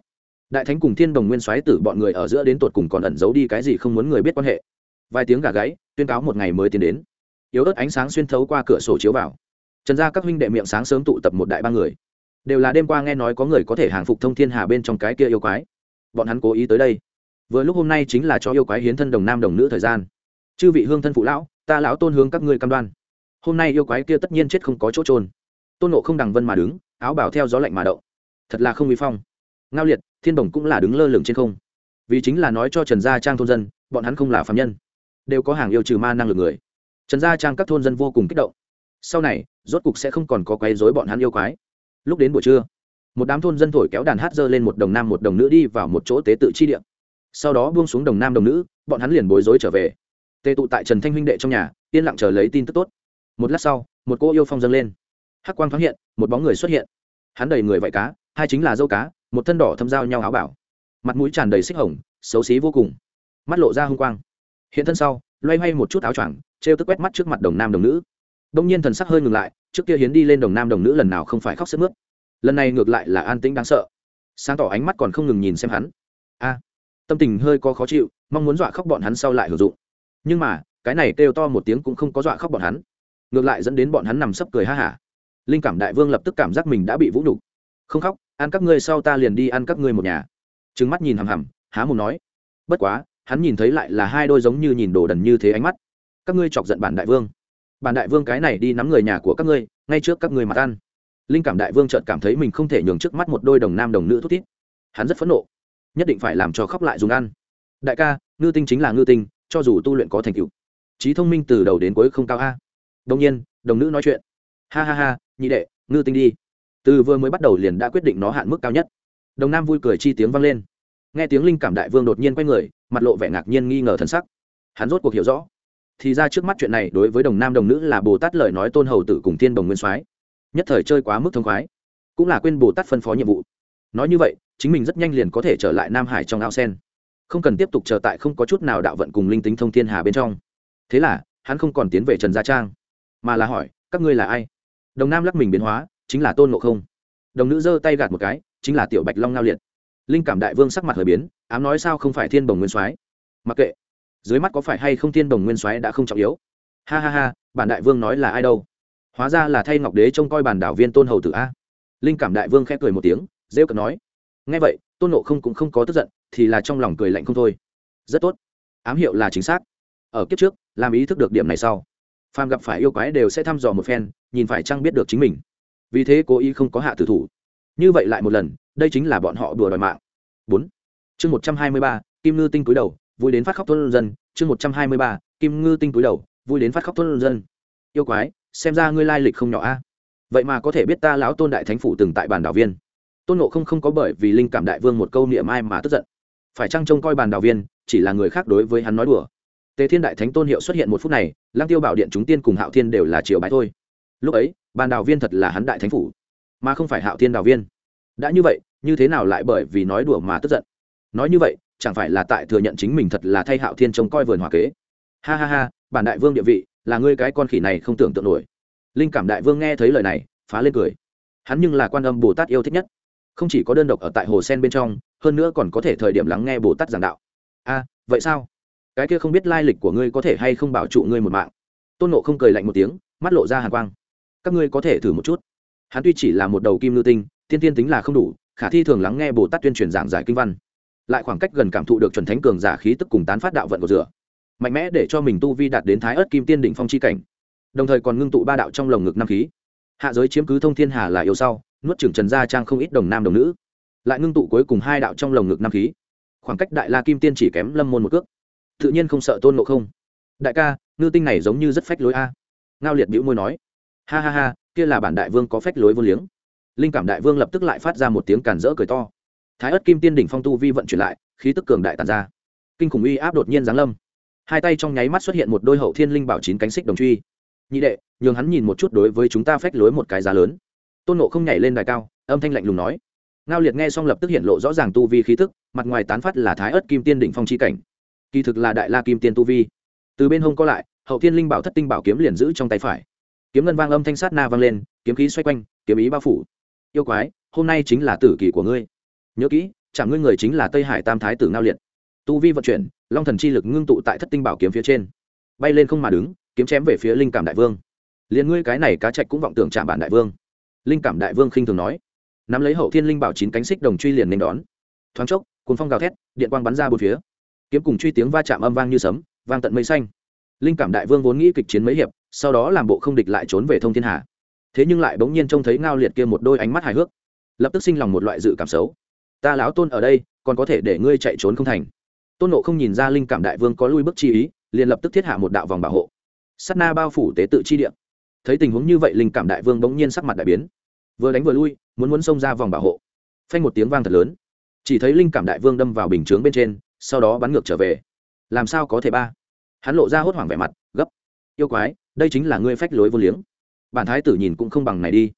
đại thánh cùng thiên đồng nguyên soái tử bọn người ở giữa đến tột cùng còn ẩn giấu đi cái gì không muốn người biết quan hệ. Vài tiếng gà gáy, tuyên cáo một ngày mới tiến đến. Yếu ớt ánh sáng xuyên thấu qua cửa sổ chiếu vào. Trần gia các huynh đệ miệng sáng sớm tụ tập một đại ba người. Đều là đêm qua nghe nói có người có thể hàng phục thông thiên hà bên trong cái kia yêu quái. Bọn hắn cố ý tới đây. Vừa lúc hôm nay chính là cho yêu quái hiến thân đồng nam đồng nữ thời gian. Chư vị hương thân phụ lão, ta lão tôn hướng các ngươi cam đoan. Hôm nay yêu quái kia tất nhiên chết không có chỗ trôn tôn nộ không đằng vân mà đứng, áo bảo theo gió lạnh mà đậu thật là không vi phong. Ngao liệt thiên đồng cũng là đứng lơ lửng trên không. Vì chính là nói cho trần gia trang thôn dân bọn hắn không là phạm nhân đều có hàng yêu trừ ma năng lực người. Trần gia trang các thôn dân vô cùng kích động. Sau này rốt cục sẽ không còn có quấy rối bọn hắn yêu quái. Lúc đến buổi trưa một đám thôn dân thổi kéo đàn hát dơ lên một đồng nam một đồng nữ đi vào một chỗ tế tự chi điện, sau đó buông xuống đồng nam đồng nữ bọn hắn liền bối rối trở về. Tê tụ tại trần thanh huynh đệ trong nhà yên lặng chờ lấy tin tức tốt. Một lát sau một cô yêu phong dâng lên. Hắc quang thoáng hiện một bóng người xuất hiện. Hắn đầy người vạy cá hai chính là dâu cá một thân đỏ thâm giao nhau áo bảo. Mặt mũi tràn đầy xích hồng, xấu xí vô cùng. Mắt lộ ra hung quang. Hiện thân sau, loay hoay một chút áo choàng, trêu tức quét mắt trước mặt đồng nam đồng nữ. Đông nhiên thần sắc hơi ngừng lại, trước kia hiến đi lên đồng nam đồng nữ lần nào không phải khóc sức mướt. Lần này ngược lại là an tĩnh đáng sợ. Sáng tỏ ánh mắt còn không ngừng nhìn xem hắn. A, tâm tình hơi có khó chịu, mong muốn dọa khóc bọn hắn sau lại hưởng dụng. Nhưng mà, cái này kêu to một tiếng cũng không có dọa khóc bọn hắn. Ngược lại dẫn đến bọn hắn nằm sấp cười ha hả. Linh cảm đại vương lập tức cảm giác mình đã bị vũ nhục. Không khóc ăn các ngươi sau ta liền đi ăn các ngươi một nhà. Trứng mắt nhìn hằm hằm, há mồm nói. Bất quá, hắn nhìn thấy lại là hai đôi giống như nhìn đồ đần như thế ánh mắt. Các ngươi chọc giận bản đại vương. Bản đại vương cái này đi nắm người nhà của các ngươi, ngay trước các ngươi mặt ăn. Linh cảm đại vương chợt cảm thấy mình không thể nhường trước mắt một đôi đồng nam đồng nữ thút thít. Hắn rất phẫn nộ. Nhất định phải làm cho khóc lại dùng ăn. Đại ca, ngư tinh chính là ngư tinh, cho dù tu luyện có thành tựu. Trí thông minh từ đầu đến cuối không cao a. Đông nhiên, đồng nữ nói chuyện. Ha ha ha, nhị đệ, ngư tinh đi từ vừa mới bắt đầu liền đã quyết định nó hạn mức cao nhất. Đồng nam vui cười chi tiếng vang lên. Nghe tiếng linh cảm đại vương đột nhiên quay người, mặt lộ vẻ ngạc nhiên nghi ngờ thần sắc. Hắn rốt cuộc hiểu rõ. Thì ra trước mắt chuyện này đối với đồng nam đồng nữ là bồ tát lời nói tôn hầu tử cùng thiên đồng nguyên soái. Nhất thời chơi quá mức thông khoái. Cũng là quên bồ tát phân phó nhiệm vụ. Nói như vậy, chính mình rất nhanh liền có thể trở lại nam hải trong ao sen. Không cần tiếp tục chờ tại không có chút nào đạo vận cùng linh tính thông thiên hà bên trong. Thế là, hắn không còn tiến về trần gia trang. Mà là hỏi, các ngươi là ai? Đồng nam lắc mình biến hóa chính là tôn ngộ không đồng nữ giơ tay gạt một cái chính là tiểu bạch long ngao liệt linh cảm đại vương sắc mặt hơi biến ám nói sao không phải thiên bồng nguyên soái mặc kệ dưới mắt có phải hay không thiên bồng nguyên soái đã không trọng yếu ha ha ha bản đại vương nói là ai đâu hóa ra là thay ngọc đế trông coi bản đảo viên tôn hầu tử a linh cảm đại vương khẽ cười một tiếng rêu cợt nói nghe vậy tôn nộ không cũng không có tức giận thì là trong lòng cười lạnh không thôi rất tốt ám hiệu là chính xác ở kiếp trước làm ý thức được điểm này sau phàm gặp phải yêu quái đều sẽ thăm dò một phen nhìn phải chăng biết được chính mình vì thế cố ý không có hạ tử thủ. Như vậy lại một lần, đây chính là bọn họ đùa đòi mạng. Bốn. Chương một trăm hai mươi ba, kim ngư tinh túi đầu, vui đến phát khóc thôn dân. Chương một trăm hai mươi ba, kim ngư tinh túi đầu, vui đến phát khóc thôn dân. Yêu quái, xem ra ngươi lai lịch không nhỏ a. Vậy mà có thể biết ta lão tôn đại thánh phủ từng tại bàn đảo viên. Tôn nộ không không có bởi vì linh cảm đại vương một câu niệm ai mà tức giận. Phải chăng trông coi bàn đảo viên, chỉ là người khác đối với hắn nói đùa? Tề thiên đại thánh tôn hiệu xuất hiện một phút này lang tiêu bảo điện chúng tiên cùng hạo thiên đều là triều bái thôi lúc ấy bàn đào viên thật là hắn đại thánh phủ, mà không phải hạo thiên đào viên. Đã như vậy, như thế nào lại bởi vì nói đùa mà tức giận? Nói như vậy, chẳng phải là tại thừa nhận chính mình thật là thay hạo thiên trông coi vườn hòa kế? Ha ha ha, bản đại vương địa vị, là ngươi cái con khỉ này không tưởng tượng nổi. Linh cảm đại vương nghe thấy lời này, phá lên cười. Hắn nhưng là quan âm bồ tát yêu thích nhất. Không chỉ có đơn độc ở tại hồ sen bên trong, hơn nữa còn có thể thời điểm lắng nghe bồ tát giảng đạo. A, vậy sao? Cái kia không biết lai lịch của ngươi có thể hay không bảo trụ ngươi một mạng? Tôn nộ không cười lạnh một tiếng, mắt lộ ra hàn quang các ngươi có thể thử một chút. Hắn tuy chỉ là một đầu kim lưu tinh, tiên tiên tính là không đủ, khả thi thường lắng nghe bồ tát tuyên truyền giảng giải kinh văn. Lại khoảng cách gần cảm thụ được chuẩn thánh cường giả khí tức cùng tán phát đạo vận của rửa. Mạnh mẽ để cho mình tu vi đạt đến thái ớt kim tiên đỉnh phong chi cảnh. Đồng thời còn ngưng tụ ba đạo trong lồng ngực năm khí. Hạ giới chiếm cứ thông thiên hà là yêu sau, nuốt trưởng trần gia trang không ít đồng nam đồng nữ. Lại ngưng tụ cuối cùng hai đạo trong lồng ngực năm khí. Khoảng cách đại la kim tiên chỉ kém lâm môn một cước. Tự nhiên không sợ tôn ngộ không. Đại ca, ngư tinh này giống như rất phách lối a. Ngao liệt bĩu môi nói ha ha ha, kia là bản đại vương có phách lối vô liếng. Linh cảm đại vương lập tức lại phát ra một tiếng càn rỡ cười to. Thái ớt kim tiên đỉnh phong tu vi vận chuyển lại, khí tức cường đại tàn ra. Kinh khủng uy áp đột nhiên giáng lâm. Hai tay trong nháy mắt xuất hiện một đôi hậu thiên linh bảo chín cánh xích đồng truy. Nhị đệ, nhường hắn nhìn một chút đối với chúng ta phách lối một cái giá lớn. Tôn nộ không nhảy lên đài cao, âm thanh lạnh lùng nói. Ngao liệt nghe xong lập tức hiện lộ rõ ràng tu vi khí tức, mặt ngoài tán phát là thái ớt kim tiên đỉnh phong chi cảnh. Kỳ thực là đại la kim tiên tu vi. Từ bên hông co lại, hậu thiên linh bảo thất tinh bảo kiếm liền giữ trong tay phải kiếm ngân vang âm thanh sát na vang lên, kiếm khí xoay quanh, kiếm ý bao phủ. Yêu quái, hôm nay chính là tử kỳ của ngươi. Nhớ kỹ chẳng ngươi người chính là tây hải tam thái tử ngao liệt. Tu vi vận chuyển, long thần chi lực ngưng tụ tại thất tinh bảo kiếm phía trên. Bay lên không mà đứng, kiếm chém về phía linh cảm đại vương. Liền ngươi cái này cá trạch cũng vọng tưởng chạm bản đại vương. Linh cảm đại vương khinh thường nói. Nắm lấy hậu thiên linh bảo chín cánh xích đồng truy liền nên đón. Thoáng chốc cuốn phong gào thét, điện quang bắn ra bốn phía. Kiếm cùng truy tiếng va chạm âm vang như sấm, vang tận mây xanh. Linh cảm đại vương vốn nghĩ kịch chiến mấy hiệp sau đó làm bộ không địch lại trốn về thông thiên hà. Thế nhưng lại bỗng nhiên trông thấy ngao liệt kia một đôi ánh mắt hài hước. Lập tức sinh lòng một loại dự cảm xấu. Ta lão tôn ở đây, còn có thể để ngươi chạy trốn không thành. Tôn nộ không nhìn ra linh cảm đại vương có lui bước chi ý, liền lập tức thiết hạ một đạo vòng bảo hộ. Sắt na bao phủ tế tự chi điện thấy tình huống như vậy linh cảm đại vương bỗng nhiên sắc mặt đại biến. Vừa đánh vừa lui, muốn muốn xông ra vòng bảo hộ. Phanh một tiếng vang thật lớn. Chỉ thấy linh cảm đại vương đâm vào bình chướng bên trên, sau đó bắn ngược trở về. Làm sao có thể ba? Hắn lộ ra hốt hoảng vẻ mặt, gấp. Yêu quái đây chính là ngươi phách lối vô liếng. Bản thái tử nhìn cũng không bằng này đi.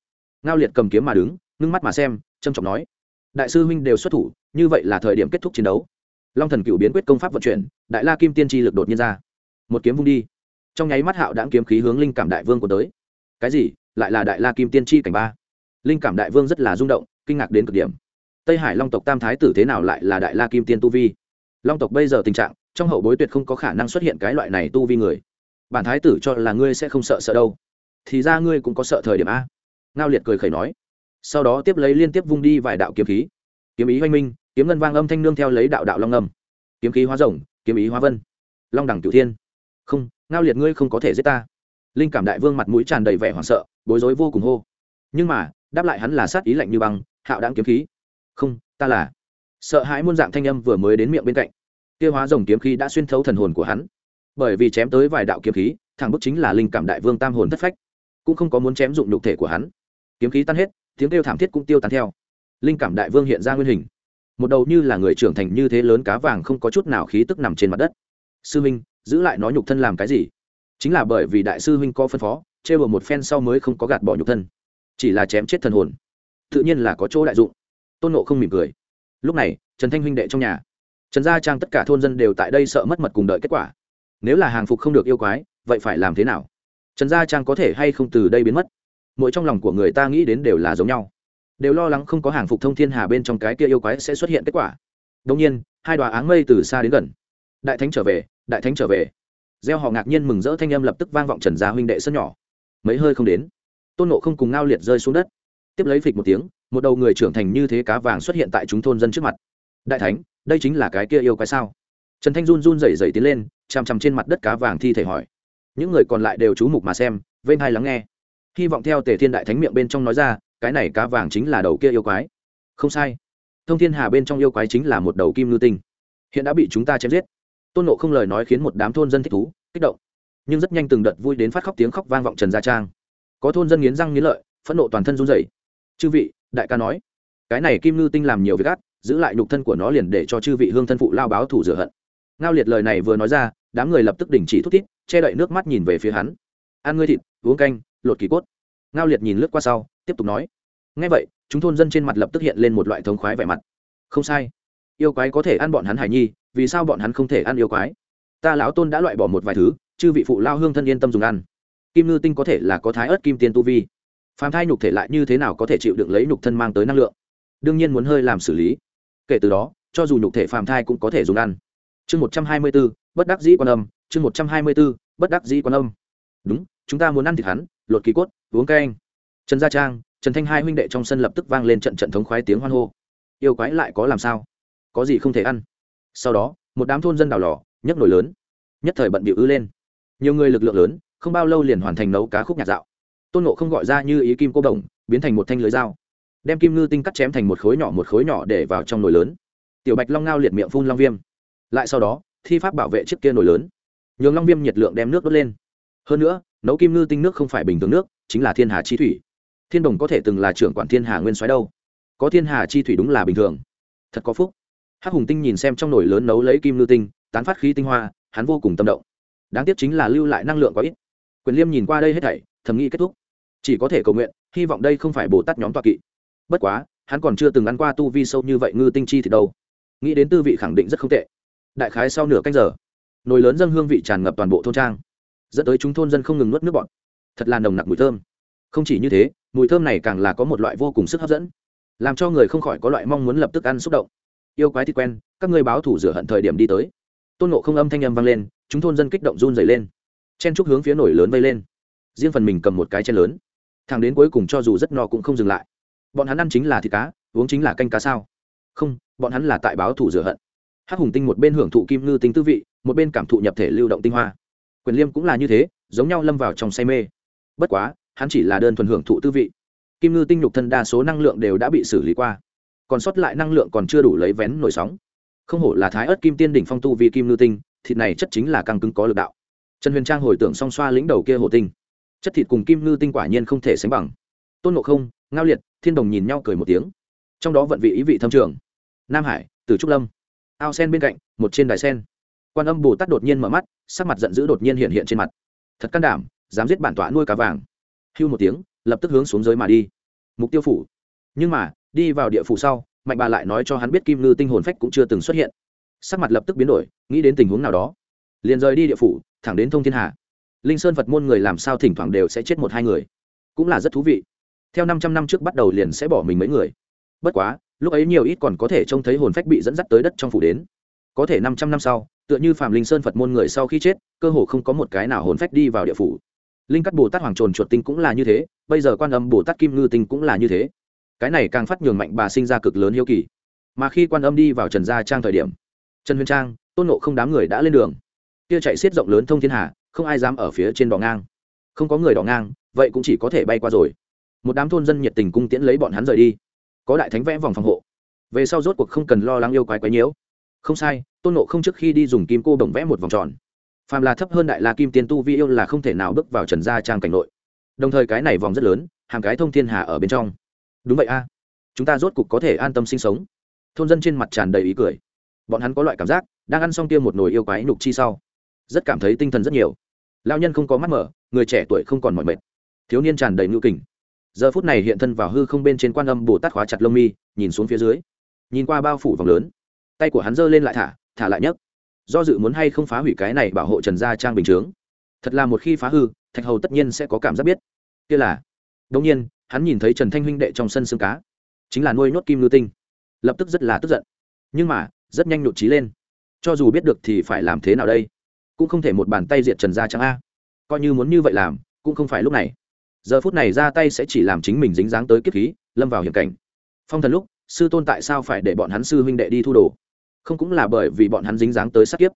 Ngao liệt cầm kiếm mà đứng, ngưng mắt mà xem trâm trọng nói, đại sư huynh đều xuất thủ, như vậy là thời điểm kết thúc chiến đấu. Long thần cựu biến quyết công pháp vận chuyển, đại la kim tiên tri lực đột nhiên ra. Một kiếm vung đi. Trong nháy mắt hạo đãng kiếm khí hướng linh cảm đại vương của tới. Cái gì? Lại là đại la kim tiên tri cảnh ba? Linh cảm đại vương rất là rung động, kinh ngạc đến cực điểm. Tây hải long tộc tam thái tử thế nào lại là đại la kim tiên tu vi? Long tộc bây giờ tình trạng, trong hậu bối tuyệt không có khả năng xuất hiện cái loại này tu vi người bản thái tử cho là ngươi sẽ không sợ sợ đâu. Thì ra ngươi cũng có sợ thời điểm a. Ngao liệt cười khẩy nói. Sau đó tiếp lấy liên tiếp vung đi vài đạo kiếm khí. Kiếm ý hoanh minh, kiếm ngân vang âm thanh nương theo lấy đạo đạo long âm. Kiếm khí hóa rồng, kiếm ý hóa vân. Long đẳng cửu thiên. Không, ngao liệt ngươi không có thể giết ta. Linh cảm đại vương mặt mũi tràn đầy vẻ hoảng sợ, bối rối vô cùng hô. Nhưng mà, đáp lại hắn là sát ý lạnh như băng, hạo đáng kiếm khí. Không, ta là. Sợ hãi muôn dạng thanh âm vừa mới đến miệng bên cạnh. Tiêu hóa rồng kiếm khí đã xuyên thấu thần hồn của hắn bởi vì chém tới vài đạo kiếm khí, thẳng bức chính là linh cảm đại vương tam hồn thất phách. Cũng không có muốn chém dụng nhục thể của hắn. Kiếm khí tan hết, tiếng kêu thảm thiết cũng tiêu tán theo. Linh cảm đại vương hiện ra nguyên hình. Một đầu như là người trưởng thành như thế lớn cá vàng không có chút nào khí tức nằm trên mặt đất. Sư huynh giữ lại nó nhục thân làm cái gì? Chính là bởi vì đại sư huynh có phân phó chê bờ một phen sau mới không có gạt bỏ nhục thân. Chỉ là chém chết thần hồn. Tự nhiên là có chỗ đại dụng. Tôn nộ không mỉm cười. Lúc này, trần thanh huynh đệ trong nhà. Trần gia trang tất cả thôn dân đều tại đây sợ mất mật cùng đợi kết quả nếu là hàng phục không được yêu quái, vậy phải làm thế nào? Trần gia trang có thể hay không từ đây biến mất? Mỗi trong lòng của người ta nghĩ đến đều là giống nhau. Đều lo lắng không có hàng phục thông thiên hà bên trong cái kia yêu quái sẽ xuất hiện kết quả. Đông nhiên, hai đoà áng mây từ xa đến gần. Đại thánh trở về, đại thánh trở về. Gieo họ ngạc nhiên mừng rỡ thanh âm lập tức vang vọng trần gia huynh đệ sân nhỏ. Mấy hơi không đến, tôn nộ không cùng ngao liệt rơi xuống đất. Tiếp lấy phịch một tiếng, một đầu người trưởng thành như thế cá vàng xuất hiện tại chúng thôn dân trước mặt. Đại thánh, đây chính là cái kia yêu quái sao? Trần thanh run run rẩy rẩy tiến lên chằm chằm trên mặt đất cá vàng thi thể hỏi. Những người còn lại đều chú mục mà xem, vênh hai lắng nghe. Hy vọng theo tề thiên đại thánh miệng bên trong nói ra, cái này cá vàng chính là đầu kia yêu quái. Không sai. Thông thiên hà bên trong yêu quái chính là một đầu kim ngư tinh. Hiện đã bị chúng ta chém giết. Tôn nộ không lời nói khiến một đám thôn dân thích thú, kích động. Nhưng rất nhanh từng đợt vui đến phát khóc tiếng khóc vang vọng trần gia trang. Có thôn dân nghiến răng nghiến lợi, phẫn nộ toàn thân run rẩy. Chư vị, đại ca nói, cái này kim ngư tinh làm nhiều việc ác, giữ lại nhục thân của nó liền để cho chư vị hương thân phụ lao báo thủ rửa hận ngao liệt lời này vừa nói ra, đám người lập tức đình chỉ thút thít, che đậy nước mắt nhìn về phía hắn. Ăn ngươi thịt, uống canh, lột kỳ cốt. Ngao liệt nhìn lướt qua sau, tiếp tục nói. Ngay vậy, chúng thôn dân trên mặt lập tức hiện lên một loại thống khoái vẻ mặt. Không sai. Yêu quái có thể ăn bọn hắn hải nhi, vì sao bọn hắn không thể ăn yêu quái? Ta lão tôn đã loại bỏ một vài thứ, chư vị phụ lao hương thân yên tâm dùng ăn. Kim ngư tinh có thể là có thái ớt kim tiên tu vi. Phàm thai nhục thể lại như thế nào có thể chịu đựng lấy nhục thân mang tới năng lượng? Đương nhiên muốn hơi làm xử lý. Kể từ đó, cho dù nhục thể phàm thai cũng có thể dùng ăn chương một trăm hai mươi b ố bất đắc dĩ quan âm, chương một trăm hai mươi b ố bất đắc dĩ quan âm. Đúng, chúng ta muốn ăn thịt hắn, lột kỳ cốt, uống canh. Trần gia trang, trần thanh hai huynh đệ trong sân lập tức vang lên trận trận thống khoái tiếng hoan hô. Yêu quái lại có làm sao? Có gì không thể ăn? Sau đó, một đám thôn dân đào lò, nhấc nổi lớn. Nhất thời bận bịu ư lên. Nhiều người lực lượng lớn, không bao lâu liền hoàn thành nấu cá khúc nhạt dạo. Tôn nộ không gọi ra như ý kim cô đồng, biến thành một thanh lưới dao. Đem kim ngư tinh cắt chém thành một khối nhỏ một khối nhỏ để vào trong nồi lớn. Tiểu bạch long ngao liệt miệng phun long viêm lại sau đó, thi pháp bảo vệ chiếc kia nồi lớn. Nhường long viêm nhiệt lượng đem nước đốt lên. Hơn nữa, nấu kim ngư tinh nước không phải bình thường nước, chính là thiên hà chi thủy. Thiên đồng có thể từng là trưởng quản thiên hà nguyên soái đâu. Có thiên hà chi thủy đúng là bình thường. Thật có phúc. Hắc hùng tinh nhìn xem trong nồi lớn nấu lấy kim ngư tinh, tán phát khí tinh hoa, hắn vô cùng tâm động. Đáng tiếc chính là lưu lại năng lượng quá ít. Quyền liêm nhìn qua đây hết thảy, thầm nghĩ kết thúc. Chỉ có thể cầu nguyện, hy vọng đây không phải bồ tát nhóm toa kỵ. Bất quá, hắn còn chưa từng ăn qua tu vi sâu như vậy ngư tinh chi thì đâu. Nghĩ đến tư vị khẳng định rất không tệ đại khái sau nửa canh giờ, nồi lớn dâng hương vị tràn ngập toàn bộ thôn trang, dẫn tới chúng thôn dân không ngừng nuốt nước bọt. Thật là nồng nặc mùi thơm. Không chỉ như thế, mùi thơm này càng là có một loại vô cùng sức hấp dẫn, làm cho người không khỏi có loại mong muốn lập tức ăn xúc động. Yêu quái thì quen, các ngươi báo thủ rửa hận thời điểm đi tới. Tôn nộ không âm thanh âm vang lên, chúng thôn dân kích động run dày lên. Chen trúc hướng phía nổi lớn vây lên. Riêng phần mình cầm một cái chen lớn. Thằng đến cuối cùng cho dù rất no cũng không dừng lại. Bọn hắn ăn chính là thịt cá, uống chính là canh cá sao? Không, bọn hắn là tại báo thủ rửa hận hắc hùng tinh một bên hưởng thụ kim ngư tinh tư vị, một bên cảm thụ nhập thể lưu động tinh hoa. Quyền liêm cũng là như thế, giống nhau lâm vào trong say mê. Bất quá, hắn chỉ là đơn thuần hưởng thụ tư vị. Kim ngư tinh nhục thân đa số năng lượng đều đã bị xử lý qua. Còn sót lại năng lượng còn chưa đủ lấy vén nổi sóng. Không hổ là thái ớt kim tiên đỉnh phong tu vì kim ngư tinh, thịt này chất chính là căng cứng có lực đạo. Trần huyền trang hồi tưởng song xoa lĩnh đầu kia hồ tinh. Chất thịt cùng kim ngư tinh quả nhiên không thể sánh bằng. Tôn ngộ không, ngao liệt, thiên đồng nhìn nhau cười một tiếng. Trong đó vận vị ý vị thâm trường. Nam hải từ trúc lâm ao sen bên cạnh, một trên đài sen. Quan âm bồ tát đột nhiên mở mắt, sắc mặt giận dữ đột nhiên hiện hiện trên mặt. Thật can đảm, dám giết bản tọa nuôi cá vàng. Hưu một tiếng, lập tức hướng xuống dưới mà đi. Mục tiêu phủ. Nhưng mà, đi vào địa phủ sau, mạnh bà lại nói cho hắn biết kim ngư tinh hồn phách cũng chưa từng xuất hiện. Sắc mặt lập tức biến đổi, nghĩ đến tình huống nào đó. Liền rời đi địa phủ, thẳng đến thông thiên hà. Linh sơn phật môn người làm sao thỉnh thoảng đều sẽ chết một hai người. Cũng là rất thú vị. Theo năm trăm năm trước bắt đầu liền sẽ bỏ mình mấy người. Bất quá lúc ấy nhiều ít còn có thể trông thấy hồn phách bị dẫn dắt tới đất trong phủ đến. Có thể năm trăm năm sau, tựa như phạm linh sơn phật môn người sau khi chết, cơ hồ không có một cái nào hồn phách đi vào địa phủ. Linh cắt bồ tát hoàng trồn chuột tinh cũng là như thế, bây giờ quan âm bồ tát kim ngư tinh cũng là như thế. Cái này càng phát nhường mạnh bà sinh ra cực lớn hiếu kỳ. Mà khi quan âm đi vào trần gia trang thời điểm, trần huyền trang, tôn ngộ không đám người đã lên đường. Kia chạy xiết rộng lớn thông thiên hà, không ai dám ở phía trên đỏ ngang. Không có người đỏ ngang, vậy cũng chỉ có thể bay qua rồi. Một đám thôn dân nhiệt tình cung tiễn lấy bọn hắn rời đi có đại thánh vẽ vòng phòng hộ. Về sau rốt cuộc không cần lo lắng yêu quái quái nhiễu. Không sai, tôn nộ không trước khi đi dùng kim cô bồng vẽ một vòng tròn. Phàm là thấp hơn đại la kim tiên tu vi yêu là không thể nào bước vào trần gia trang cảnh nội. Đồng thời cái này vòng rất lớn, hàng cái thông thiên hà ở bên trong. Đúng vậy a. Chúng ta rốt cục có thể an tâm sinh sống. Thôn dân trên mặt tràn đầy ý cười. Bọn hắn có loại cảm giác, đang ăn xong tiêm một nồi yêu quái nhục chi sau. Rất cảm thấy tinh thần rất nhiều. Lao nhân không có mắt mở, người trẻ tuổi không còn mỏi mệt. Thiếu niên tràn đầy ngưu kình giờ phút này hiện thân vào hư không bên trên quan âm bồ tát khóa chặt lông mi, nhìn xuống phía dưới. Nhìn qua bao phủ vòng lớn. Tay của hắn giơ lên lại thả thả lại nhấc. Do dự muốn hay không phá hủy cái này bảo hộ trần gia trang bình chướng. Thật là một khi phá hư, thạch hầu tất nhiên sẽ có cảm giác biết. Kia là đông nhiên, hắn nhìn thấy trần thanh huynh đệ trong sân xương cá. Chính là nuôi nhốt kim lưu tinh. Lập tức rất là tức giận. Nhưng mà, rất nhanh nhụt trí lên. Cho dù biết được thì phải làm thế nào đây? Cũng không thể một bàn tay diệt trần gia trang a. Coi như muốn như vậy làm, cũng không phải lúc này giờ phút này ra tay sẽ chỉ làm chính mình dính dáng tới kiếp khí, lâm vào hiểm cảnh. Phong thần lúc, sư tôn tại sao phải để bọn hắn sư huynh đệ đi thu đồ? Không cũng là bởi vì bọn hắn dính dáng tới sát kiếp,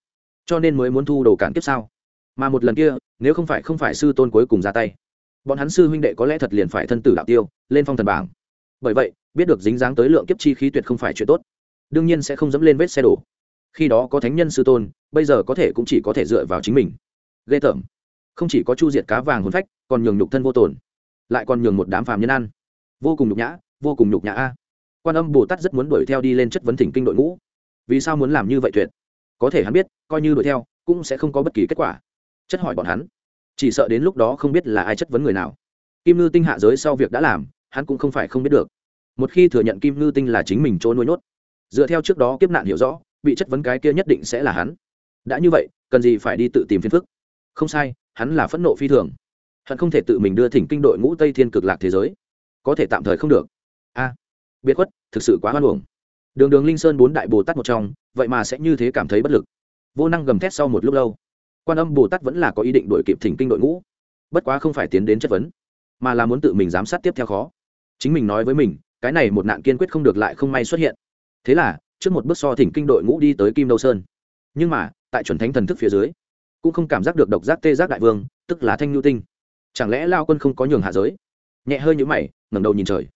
cho nên mới muốn thu đồ cản kiếp sao? Mà một lần kia, nếu không phải không phải sư tôn cuối cùng ra tay, bọn hắn sư huynh đệ có lẽ thật liền phải thân tử đạo tiêu, lên phong thần bảng. Bởi vậy, biết được dính dáng tới lượng kiếp chi khí tuyệt không phải chuyện tốt, đương nhiên sẽ không dẫm lên vết xe đổ. Khi đó có thánh nhân sư tôn, bây giờ có thể cũng chỉ có thể dựa vào chính mình. Ghê tởm không chỉ có chu diệt cá vàng hồn phách, còn nhường nhục thân vô tồn lại còn nhường một đám phàm nhân ăn. Vô cùng nhục nhã, vô cùng nhục nhã a. Quan âm bồ tát rất muốn đuổi theo đi lên chất vấn thỉnh kinh đội ngũ. Vì sao muốn làm như vậy tuyệt? Có thể hắn biết, coi như đuổi theo, cũng sẽ không có bất kỳ kết quả. Chất hỏi bọn hắn. Chỉ sợ đến lúc đó không biết là ai chất vấn người nào. Kim ngư tinh hạ giới sau việc đã làm, hắn cũng không phải không biết được. Một khi thừa nhận kim ngư tinh là chính mình trôi nuôi nhốt, dựa theo trước đó kiếp nạn hiểu rõ, bị chất vấn cái kia nhất định sẽ là hắn. Đã như vậy, cần gì phải đi tự tìm phiền phức? Không sai hắn là phẫn nộ phi thường. Hắn không thể tự mình đưa thỉnh kinh đội ngũ tây thiên cực lạc thế giới. Có thể tạm thời không được. A, biệt khuất, thực sự quá hoan hồng đường đường linh sơn bốn đại bồ tát một trong, vậy mà sẽ như thế cảm thấy bất lực. Vô năng gầm thét sau một lúc lâu. Quan âm bồ tát vẫn là có ý định đổi kịp thỉnh kinh đội ngũ. Bất quá không phải tiến đến chất vấn, mà là muốn tự mình giám sát tiếp theo khó. Chính mình nói với mình, cái này một nạn kiên quyết không được lại không may xuất hiện. Thế là, trước một bước so thỉnh kinh đội ngũ đi tới kim đâu sơn. Nhưng mà, tại chuẩn thánh thần thức phía dưới cũng không cảm giác được độc giác tê giác đại vương, tức là thanh nhu tinh. Chẳng lẽ lao quân không có nhường hạ giới? Nhẹ hơi nhũ mày, ngẩng đầu nhìn trời.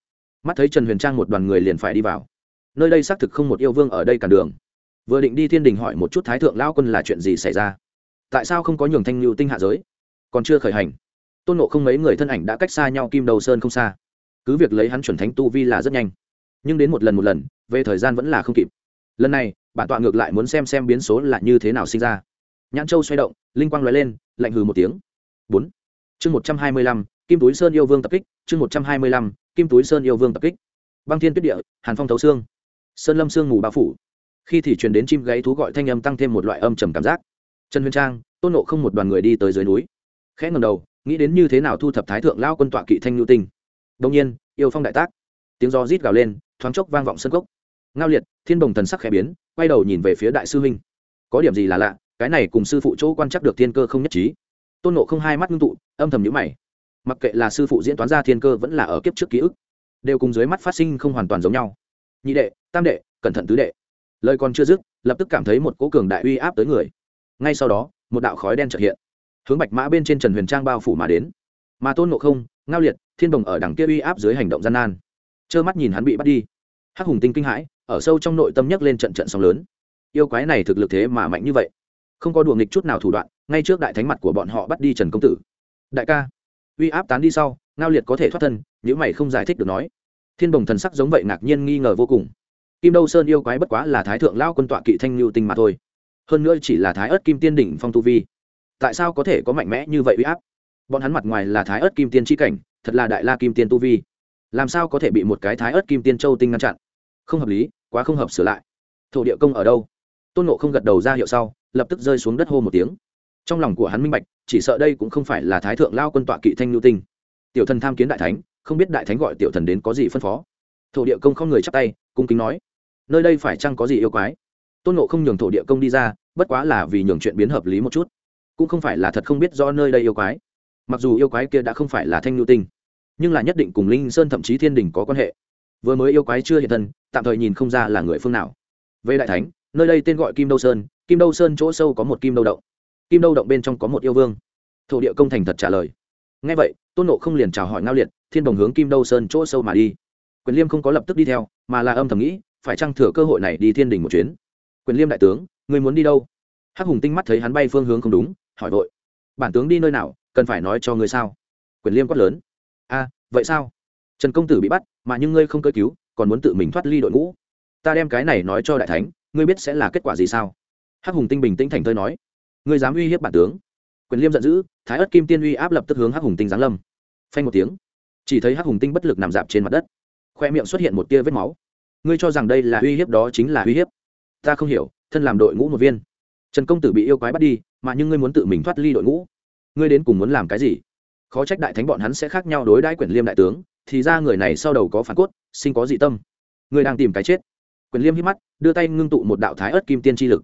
Mắt thấy trần huyền trang một đoàn người liền phải đi vào. Nơi đây xác thực không một yêu vương ở đây cản đường. Vừa định đi thiên đình hỏi một chút thái thượng lao quân là chuyện gì xảy ra? Tại sao không có nhường thanh nhu tinh hạ giới? Còn chưa khởi hành. Tôn nộ không mấy người thân ảnh đã cách xa nhau kim đầu sơn không xa. Cứ việc lấy hắn chuẩn thánh tu vi là rất nhanh. Nhưng đến một lần một lần, về thời gian vẫn là không kịp. Lần này, bản tọa ngược lại muốn xem xem biến số là như thế nào sinh ra nhãn châu xoay động, linh quang loại lên, lạnh hừ một tiếng. Bốn. Chương một trăm hai mươi lăm, kim túi sơn yêu vương tập kích, chương một trăm hai mươi lăm, kim túi sơn yêu vương tập kích. Băng thiên tuyết địa, hàn phong thấu xương. Sơn lâm sương mù bao phủ. Khi thì truyền đến chim gáy thú gọi thanh âm tăng thêm một loại âm trầm cảm giác. Trần huyền trang, tôn nộ không một đoàn người đi tới dưới núi. Khẽ ngầm đầu, nghĩ đến như thế nào thu thập thái thượng lao quân tọa kỵ thanh nhu tinh. Đông nhiên, yêu phong đại tác. Tiếng do rít gào lên, thoáng chốc vang vọng sân cốc. Ngao liệt, thiên đồng thần sắc khẽ biến, quay đầu nhìn về phía đại sư huynh. Có điểm gì là lạ? Cái này cùng sư phụ chỗ quan chắc được thiên cơ không nhất trí. Tôn nộ không hai mắt ngưng tụ, âm thầm nhữ mày. Mặc kệ là sư phụ diễn toán ra thiên cơ vẫn là ở kiếp trước ký ức, đều cùng dưới mắt phát sinh không hoàn toàn giống nhau. Nhị đệ, tam đệ, cẩn thận tứ đệ. Lời còn chưa dứt, lập tức cảm thấy một cỗ cường đại uy áp tới người. Ngay sau đó, một đạo khói đen trợ hiện, hướng bạch mã bên trên trần huyền trang bao phủ mà đến. Mà tôn ngộ không, ngao liệt, thiên đồng ở đằng kia uy áp dưới hành động gian nan. Trơ mắt nhìn hắn bị bắt đi. Hắc hùng tinh kinh hãi, ở sâu trong nội tâm nhấc lên trận trận sóng lớn. Yêu quái này thực lực thế mà mạnh như vậy không có đùa nghịch chút nào thủ đoạn, ngay trước đại thánh mặt của bọn họ bắt đi trần công tử. Đại ca, uy áp tán đi sau, ngao liệt có thể thoát thân, nếu mày không giải thích được nói. Thiên đồng thần sắc giống vậy ngạc nhiên nghi ngờ vô cùng. Kim đâu sơn yêu quái bất quá là thái thượng lao quân tọa kỵ thanh lưu tinh mà thôi. Hơn nữa chỉ là thái ớt kim tiên đỉnh phong tu vi. Tại sao có thể có mạnh mẽ như vậy uy áp? Bọn hắn mặt ngoài là thái ớt kim tiên tri cảnh, thật là đại la kim tiên tu vi. Làm sao có thể bị một cái thái ớt kim tiên châu tinh ngăn chặn? Không hợp lý, quá không hợp sửa lại. Thổ địa công ở đâu? Tôn nộ không gật đầu ra hiệu sau lập tức rơi xuống đất hô một tiếng. Trong lòng của hắn minh bạch, chỉ sợ đây cũng không phải là thái thượng lao quân tọa kỵ thanh lưu tinh. Tiểu thần tham kiến đại thánh, không biết đại thánh gọi tiểu thần đến có gì phân phó. Thổ địa công không người chắp tay, cung kính nói, nơi đây phải chăng có gì yêu quái? Tôn nộ không nhường thổ địa công đi ra, bất quá là vì nhường chuyện biến hợp lý một chút. Cũng không phải là thật không biết do nơi đây yêu quái. Mặc dù yêu quái kia đã không phải là thanh nhu tinh, nhưng là nhất định cùng linh sơn thậm chí thiên đình có quan hệ. Vừa mới yêu quái chưa hiện thân, tạm thời nhìn không ra là người phương nào. Về đại thánh nơi đây tên gọi kim đâu sơn, kim đâu sơn chỗ sâu có một kim đâu động. Kim đâu động bên trong có một yêu vương. Thổ địa công thành thật trả lời. Ngay vậy, tôn nộ không liền chào hỏi ngao liệt, thiên đồng hướng kim đâu sơn chỗ sâu mà đi. Quyền liêm không có lập tức đi theo, mà là âm thầm nghĩ, phải chăng thừa cơ hội này đi thiên đình một chuyến. Quyền liêm đại tướng, người muốn đi đâu? Hắc hùng tinh mắt thấy hắn bay phương hướng không đúng, hỏi vội. Bản tướng đi nơi nào, cần phải nói cho người sao? Quyền liêm quát lớn. A, vậy sao? Trần công tử bị bắt, mà nhưng ngươi không cơ cứu, còn muốn tự mình thoát ly đội ngũ. Ta đem cái này nói cho đại thánh ngươi biết sẽ là kết quả gì sao? Hắc hùng tinh bình tĩnh thành thơi nói. Ngươi dám uy hiếp bản tướng? Quyền liêm giận dữ, thái ất kim tiên uy áp lập tức hướng hắc hùng tinh giáng lâm. Phanh một tiếng, chỉ thấy hắc hùng tinh bất lực nằm dạp trên mặt đất. Khoe miệng xuất hiện một tia vết máu. Ngươi cho rằng đây là uy hiếp đó chính là uy hiếp. Ta không hiểu, thân làm đội ngũ một viên. Trần công tử bị yêu quái bắt đi, mà nhưng ngươi muốn tự mình thoát ly đội ngũ. Ngươi đến cùng muốn làm cái gì? Khó trách đại thánh bọn hắn sẽ khác nhau đối đãi quyền liêm đại tướng, thì ra người này sau đầu có phản cốt, sinh có dị tâm. Ngươi đang tìm cái chết quyền liêm hít mắt, đưa tay ngưng tụ một đạo thái ớt kim tiên tri lực.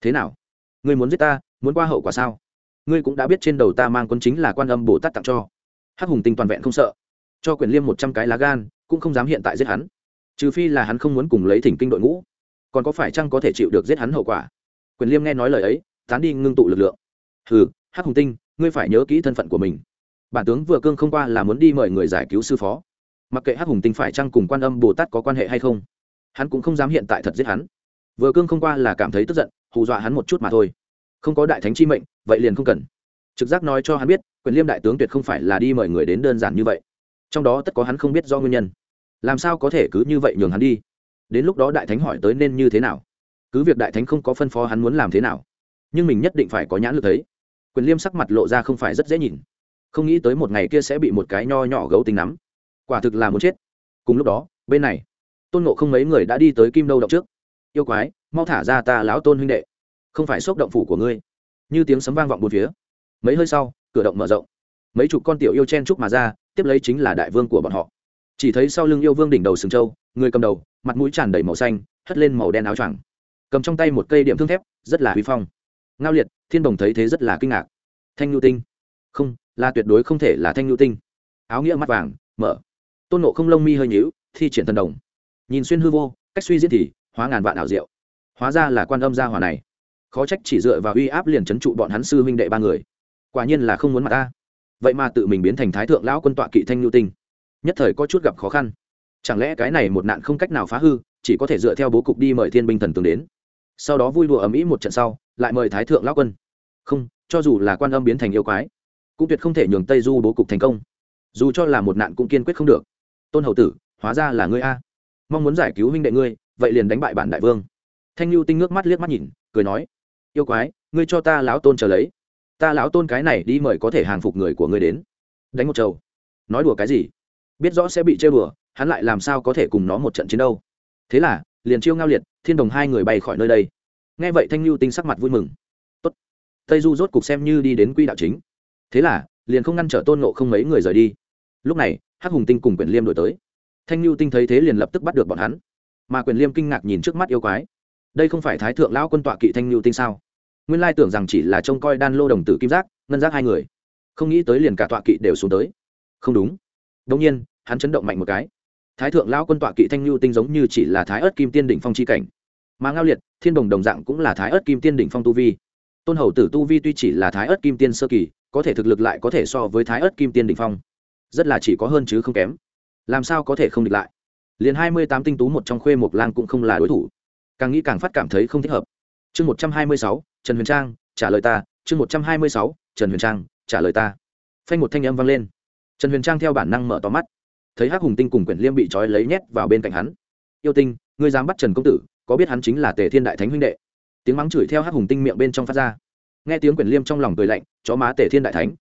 Thế nào? Ngươi muốn giết ta, muốn qua hậu quả sao? Ngươi cũng đã biết trên đầu ta mang quân chính là quan âm bồ tát tặng cho. Hắc hùng tinh toàn vẹn không sợ. Cho quyền liêm một trăm cái lá gan, cũng không dám hiện tại giết hắn. Trừ phi là hắn không muốn cùng lấy thỉnh kinh đội ngũ. Còn có phải chăng có thể chịu được giết hắn hậu quả? Quyền liêm nghe nói lời ấy, tán đi ngưng tụ lực lượng. Hừ, hắc hùng tinh, ngươi phải nhớ kỹ thân phận của mình. Bản tướng vừa cương không qua là muốn đi mời người giải cứu sư phó. Mặc kệ hắc hùng tinh phải chăng cùng quan âm bồ tát có quan hệ hay không hắn cũng không dám hiện tại thật giết hắn. Vừa cương không qua là cảm thấy tức giận, hù dọa hắn một chút mà thôi. Không có đại thánh chi mệnh, vậy liền không cần. Trực giác nói cho hắn biết, quyền liêm đại tướng tuyệt không phải là đi mời người đến đơn giản như vậy. Trong đó tất có hắn không biết do nguyên nhân. Làm sao có thể cứ như vậy nhường hắn đi? Đến lúc đó đại thánh hỏi tới nên như thế nào? Cứ việc đại thánh không có phân phó hắn muốn làm thế nào, nhưng mình nhất định phải có nhãn lực thấy. Quyền liêm sắc mặt lộ ra không phải rất dễ nhìn. Không nghĩ tới một ngày kia sẽ bị một cái nho nhỏ gấu tính nắm. Quả thực là muốn chết. Cùng lúc đó, bên này tôn nộ không mấy người đã đi tới kim đâu động trước. Yêu quái, mau thả ra ta lão tôn huynh đệ. Không phải xốc động phủ của ngươi. Như tiếng sấm vang vọng bốn phía. Mấy hơi sau, cửa động mở rộng. Mấy chục con tiểu yêu chen trúc mà ra, tiếp lấy chính là đại vương của bọn họ. Chỉ thấy sau lưng yêu vương đỉnh đầu sừng trâu, người cầm đầu, mặt mũi tràn đầy màu xanh, hất lên màu đen áo choàng. Cầm trong tay một cây điểm thương thép, rất là huy phong. Ngao liệt, thiên đồng thấy thế rất là kinh ngạc. Thanh nhu tinh. Không, là tuyệt đối không thể là thanh nhu tinh. Áo nghĩa mắt vàng, mở. Tôn nộ không lông mi hơi nhíu, thi triển thần đồng nhìn xuyên hư vô, cách suy diễn thì, hóa ngàn vạn ảo diệu. Hóa ra là quan âm gia hòa này. Khó trách chỉ dựa vào uy áp liền trấn trụ bọn hắn sư huynh đệ ba người. Quả nhiên là không muốn mặt ta. Vậy mà tự mình biến thành thái thượng lão quân tọa kỵ thanh nhu tinh. Nhất thời có chút gặp khó khăn. Chẳng lẽ cái này một nạn không cách nào phá hư, chỉ có thể dựa theo bố cục đi mời thiên binh thần tướng đến. Sau đó vui đùa ầm ĩ một trận sau, lại mời thái thượng lão quân. Không, cho dù là quan âm biến thành yêu quái, cũng tuyệt không thể nhường tây du bố cục thành công. Dù cho là một nạn cũng kiên quyết không được. Tôn hậu tử, hóa ra là ngươi a mong muốn giải cứu huynh đệ ngươi, vậy liền đánh bại bản đại vương. Thanh lưu tinh nước mắt liếc mắt nhìn, cười nói, yêu quái, ngươi cho ta lão tôn chờ lấy. Ta lão tôn cái này đi mời có thể hàng phục người của ngươi đến. Đánh một trầu nói đùa cái gì? Biết rõ sẽ bị chơi đùa, hắn lại làm sao có thể cùng nó một trận chiến đâu? Thế là, liền chiêu ngao liệt, thiên đồng hai người bay khỏi nơi đây. Nghe vậy thanh lưu tinh sắc mặt vui mừng. Tốt. tây du rốt cục xem như đi đến quy đạo chính. Thế là, liền không ngăn trở tôn nộ không mấy người rời đi. Lúc này, hắc hùng tinh cùng quyển liêm đổi tới thanh lưu tinh thấy thế liền lập tức bắt được bọn hắn. Mà quyền liêm kinh ngạc nhìn trước mắt yêu quái. Đây không phải thái thượng lão quân tọa kỵ thanh lưu tinh sao? Nguyên lai tưởng rằng chỉ là trông coi đan lô đồng tử kim giác, ngân giác hai người. Không nghĩ tới liền cả tọa kỵ đều xuống tới. Không đúng. Đông nhiên, hắn chấn động mạnh một cái. Thái thượng lão quân tọa kỵ thanh lưu tinh giống như chỉ là thái ớt kim tiên đỉnh phong c h i cảnh. Mà ngao liệt, thiên đồng đồng dạng cũng là thái ớt kim tiên đỉnh phong tu vi. Tôn hầu tử tu vi tuy chỉ là thái ớt kim tiên sơ kỳ, có thể thực lực lại có thể so với thái ớt kim tiên đỉnh phong. Rất là chỉ có hơn chứ không kém làm sao có thể không địch lại? Liền hai mươi tám tinh tú một trong khuê một lang cũng không là đối thủ. Càng nghĩ càng phát cảm thấy không thích hợp. Chương một trăm hai mươi sáu, trần huyền trang, trả lời ta. Chương một trăm hai mươi sáu, trần huyền trang, trả lời ta. Phanh một thanh âm vang lên. Trần huyền trang theo bản năng mở to mắt. Thấy hắc hùng tinh cùng quyển liêm bị trói lấy nhét vào bên cạnh hắn. Yêu tinh, ngươi dám bắt trần công tử, có biết hắn chính là tề thiên đại thánh huynh đệ? Tiếng mắng chửi theo hắc hùng tinh miệng bên trong phát ra. Nghe tiếng quyển liêm trong lòng cười lạnh, chó má tề thiên đại thánh,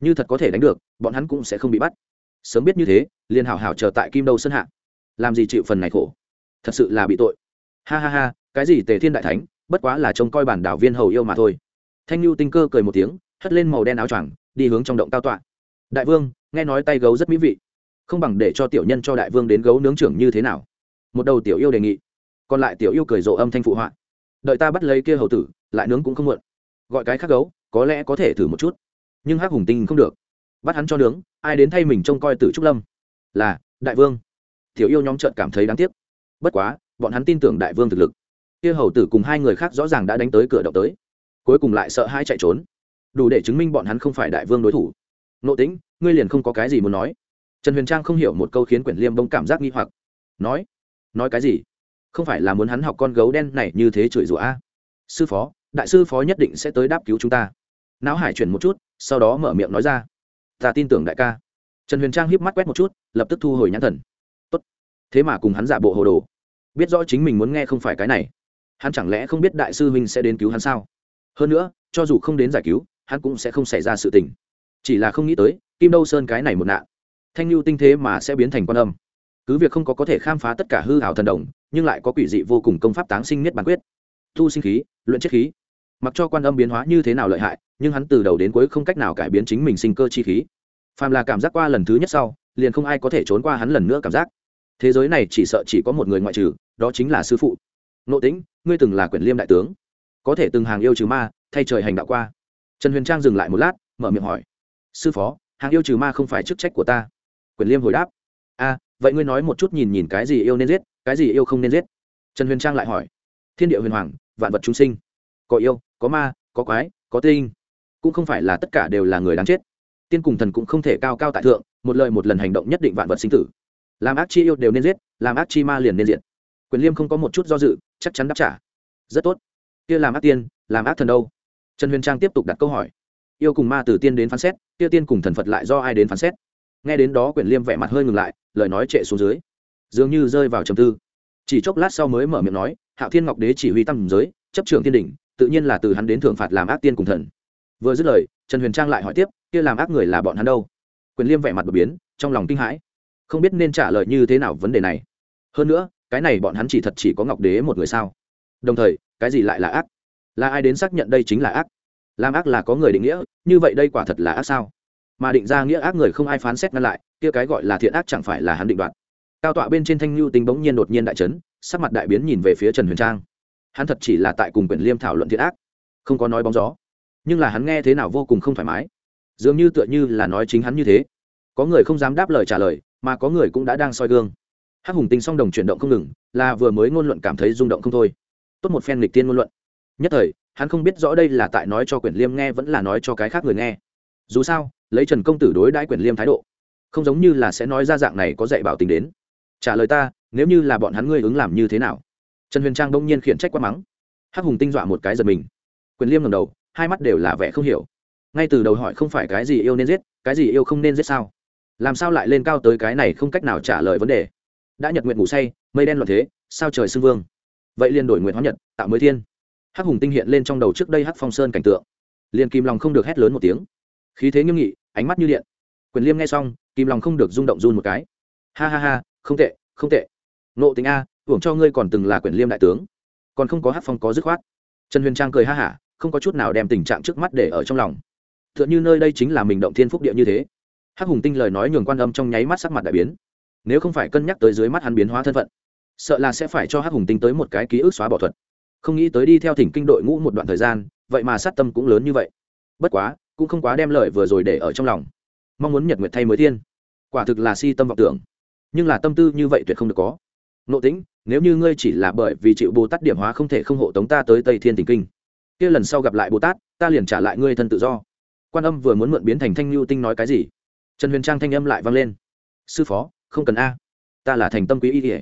như thật có thể đánh được, bọn hắn cũng sẽ không bị bắt. Sớm biết như thế liền hảo hảo chờ tại kim đâu sân hạ. Làm gì chịu phần này khổ? Thật sự là bị tội. Ha ha ha, cái gì tề thiên đại thánh, bất quá là trông coi bản đảo viên hầu yêu mà thôi. Thanh lưu tinh cơ cười một tiếng, hất lên màu đen áo choàng, đi hướng trong động cao tọa. Đại vương, nghe nói tay gấu rất mỹ vị. Không bằng để cho tiểu nhân cho đại vương đến gấu nướng trưởng như thế nào? Một đầu tiểu yêu đề nghị. Còn lại tiểu yêu cười rộ âm thanh phụ họa. Đợi ta bắt lấy kia hầu tử, lại nướng cũng không muộn. Gọi cái khác gấu, có lẽ có thể thử một chút. Nhưng hắc hùng tinh không được. Bắt hắn cho nướng, ai đến thay mình trông coi tử trúc lâm? Là, đại vương. Tiểu yêu nhóm trợn cảm thấy đáng tiếc. Bất quá, bọn hắn tin tưởng đại vương thực lực. Kia hầu tử cùng hai người khác rõ ràng đã đánh tới cửa động tới. Cuối cùng lại sợ hai chạy trốn. Đủ để chứng minh bọn hắn không phải đại vương đối thủ. Nộ tĩnh, ngươi liền không có cái gì muốn nói. Trần huyền trang không hiểu một câu khiến quyển liêm bông cảm giác nghi hoặc. Nói? Nói cái gì? Không phải là muốn hắn học con gấu đen này như thế chửi rủa a? Sư phó, đại sư phó nhất định sẽ tới đáp cứu chúng ta. Não hải chuyển một chút, sau đó mở miệng nói ra. Ta tin tưởng đại ca trần huyền trang híp mắt quét một chút, lập tức thu hồi nhãn thần. Tốt. thế mà cùng hắn giả bộ hồ đồ. Biết rõ chính mình muốn nghe không phải cái này. Hắn chẳng lẽ không biết đại sư huynh sẽ đến cứu hắn sao? Hơn nữa, cho dù không đến giải cứu, hắn cũng sẽ không xảy ra sự tình. Chỉ là không nghĩ tới, kim đâu sơn cái này một nạn. Thanh lưu tinh thế mà sẽ biến thành quan âm. Cứ việc không có có thể khám phá tất cả hư hảo thần đồng, nhưng lại có quỷ dị vô cùng công pháp táng sinh nhất bản quyết. Thu sinh khí, luyện chất khí. Mặc cho quan âm biến hóa như thế nào lợi hại, nhưng hắn từ đầu đến cuối không cách nào cải biến chính mình sinh cơ chi khí phàm là cảm giác qua lần thứ nhất sau, liền không ai có thể trốn qua hắn lần nữa cảm giác. Thế giới này chỉ sợ chỉ có một người ngoại trừ, đó chính là sư phụ. Nộ tĩnh, ngươi từng là quyển liêm đại tướng, có thể từng hàng yêu trừ ma, thay trời hành đạo qua. Trần huyền trang dừng lại một lát, mở miệng hỏi. Sư phó, hàng yêu trừ ma không phải chức trách của ta? Quyển liêm hồi đáp. A, vậy ngươi nói một chút nhìn nhìn cái gì yêu nên giết, cái gì yêu không nên giết? Trần huyền trang lại hỏi. Thiên địa huyền hoàng, vạn vật chúng sinh. Có yêu, có ma, có quái, có tinh. Cũng không phải là tất cả đều là người đáng chết tiên cùng thần cũng không thể cao cao tại thượng, một lời một lần hành động nhất định vạn vật sinh tử. Làm ác chi yêu đều nên giết, làm ác chi ma liền nên diện quyền liêm không có một chút do dự, chắc chắn đáp trả. Rất tốt. Kia làm ác tiên, làm ác thần đâu? Trần huyền trang tiếp tục đặt câu hỏi. Yêu cùng ma từ tiên đến phán xét, kia tiên cùng thần phật lại do ai đến phán xét? Nghe đến đó quyền liêm vẻ mặt hơi ngừng lại, lời nói trệ xuống dưới. Dường như rơi vào trầm tư. Chỉ chốc lát sau mới mở miệng nói, hạo thiên ngọc đế chỉ huy tăng giới, chấp trưởng thiên đình tự nhiên là từ hắn đến thưởng phạt làm ác tiên cùng thần vừa dứt lời, trần huyền trang lại hỏi tiếp, kia làm ác người là bọn hắn đâu? Quyền liêm vẻ mặt đột biến, trong lòng kinh hãi. Không biết nên trả lời như thế nào vấn đề này. Hơn nữa, cái này bọn hắn chỉ thật chỉ có ngọc đế một người sao? Đồng thời, cái gì lại là ác? Là ai đến xác nhận đây chính là ác? Làm ác là có người định nghĩa, như vậy đây quả thật là ác sao? Mà định ra nghĩa ác người không ai phán xét ngăn lại, kia cái gọi là thiện ác chẳng phải là hắn định đoạt. Cao tọa bên trên thanh lưu tính bỗng nhiên đột nhiên đại trấn sắc mặt đại biến nhìn về phía trần huyền trang. Hắn thật chỉ là tại cùng quyển liêm thảo luận thiện ác, không có nói bóng gió nhưng là hắn nghe thế nào vô cùng không thoải mái. Dường như tựa như là nói chính hắn như thế. Có người không dám đáp lời trả lời, mà có người cũng đã đang soi gương. Hắc hùng tinh song đồng chuyển động không ngừng, là vừa mới ngôn luận cảm thấy rung động không thôi. Tốt một phen lịch tiên ngôn luận. Nhất thời, hắn không biết rõ đây là tại nói cho quyển liêm nghe vẫn là nói cho cái khác người nghe. Dù sao, lấy trần công tử đối đãi quyển liêm thái độ, không giống như là sẽ nói ra dạng này có dạy bảo tình đến. Trả lời ta, nếu như là bọn hắn ngươi ứng làm như thế nào? Trần huyền trang đông nhiên khiển trách quá mắng. Hắc hùng tinh dọa một cái giật mình. Quyền liêm ngầm đầu hai mắt đều là vẻ không hiểu. Ngay từ đầu hỏi không phải cái gì yêu nên giết, cái gì yêu không nên giết sao? Làm sao lại lên cao tới cái này không cách nào trả lời vấn đề? Đã nhật nguyện ngủ say, mây đen loạn thế, sao trời xưng vương? Vậy liền đổi nguyện hóa nhật, tạo mới thiên. Hắc hùng tinh hiện lên trong đầu trước đây hắc phong sơn cảnh tượng. Liền kim lòng không được hét lớn một tiếng. Khí thế nghiêm nghị, ánh mắt như điện. Quyền liêm nghe xong, kim lòng không được rung động run một cái. Ha ha ha, không tệ không tệ. Nộ tính a, hưởng cho ngươi còn từng là quyền liêm đại tướng. Còn không có hắc phong có dứt khoát. Trần huyền trang cười ha hả không có chút nào đem tình trạng trước mắt để ở trong lòng. T h ư ợ n h ư nơi đây chính là mình động thiên phúc địa như thế. Hắc hùng tinh lời nói nhường quan âm trong nháy mắt sắc mặt đại biến. Nếu không phải cân nhắc tới dưới mắt hắn biến hóa thân phận, sợ là sẽ phải cho hắc hùng tinh tới một cái ký ức xóa bỏ thuật. Không nghĩ tới đi theo thỉnh kinh đội ngũ một đoạn thời gian, vậy mà sát tâm cũng lớn như vậy. Bất quá, cũng không quá đem lời vừa rồi để ở trong lòng. Mong muốn nhật nguyệt thay mới thiên. Quả thực là si tâm vọng tưởng. Nhưng là tâm tư như vậy tuyệt không được có. Nộ tĩnh, nếu như ngươi chỉ là bởi vì chịu bồ tát điểm hóa không thể không hộ tống ta tới tây thiên tình kinh kia lần sau gặp lại bồ tát, ta liền trả lại ngươi thân tự do. Quan âm vừa muốn mượn biến thành thanh lưu tinh nói cái gì? Trần huyền trang thanh âm lại vang lên. Sư phó, không cần a. Ta là thành tâm quý y ỉa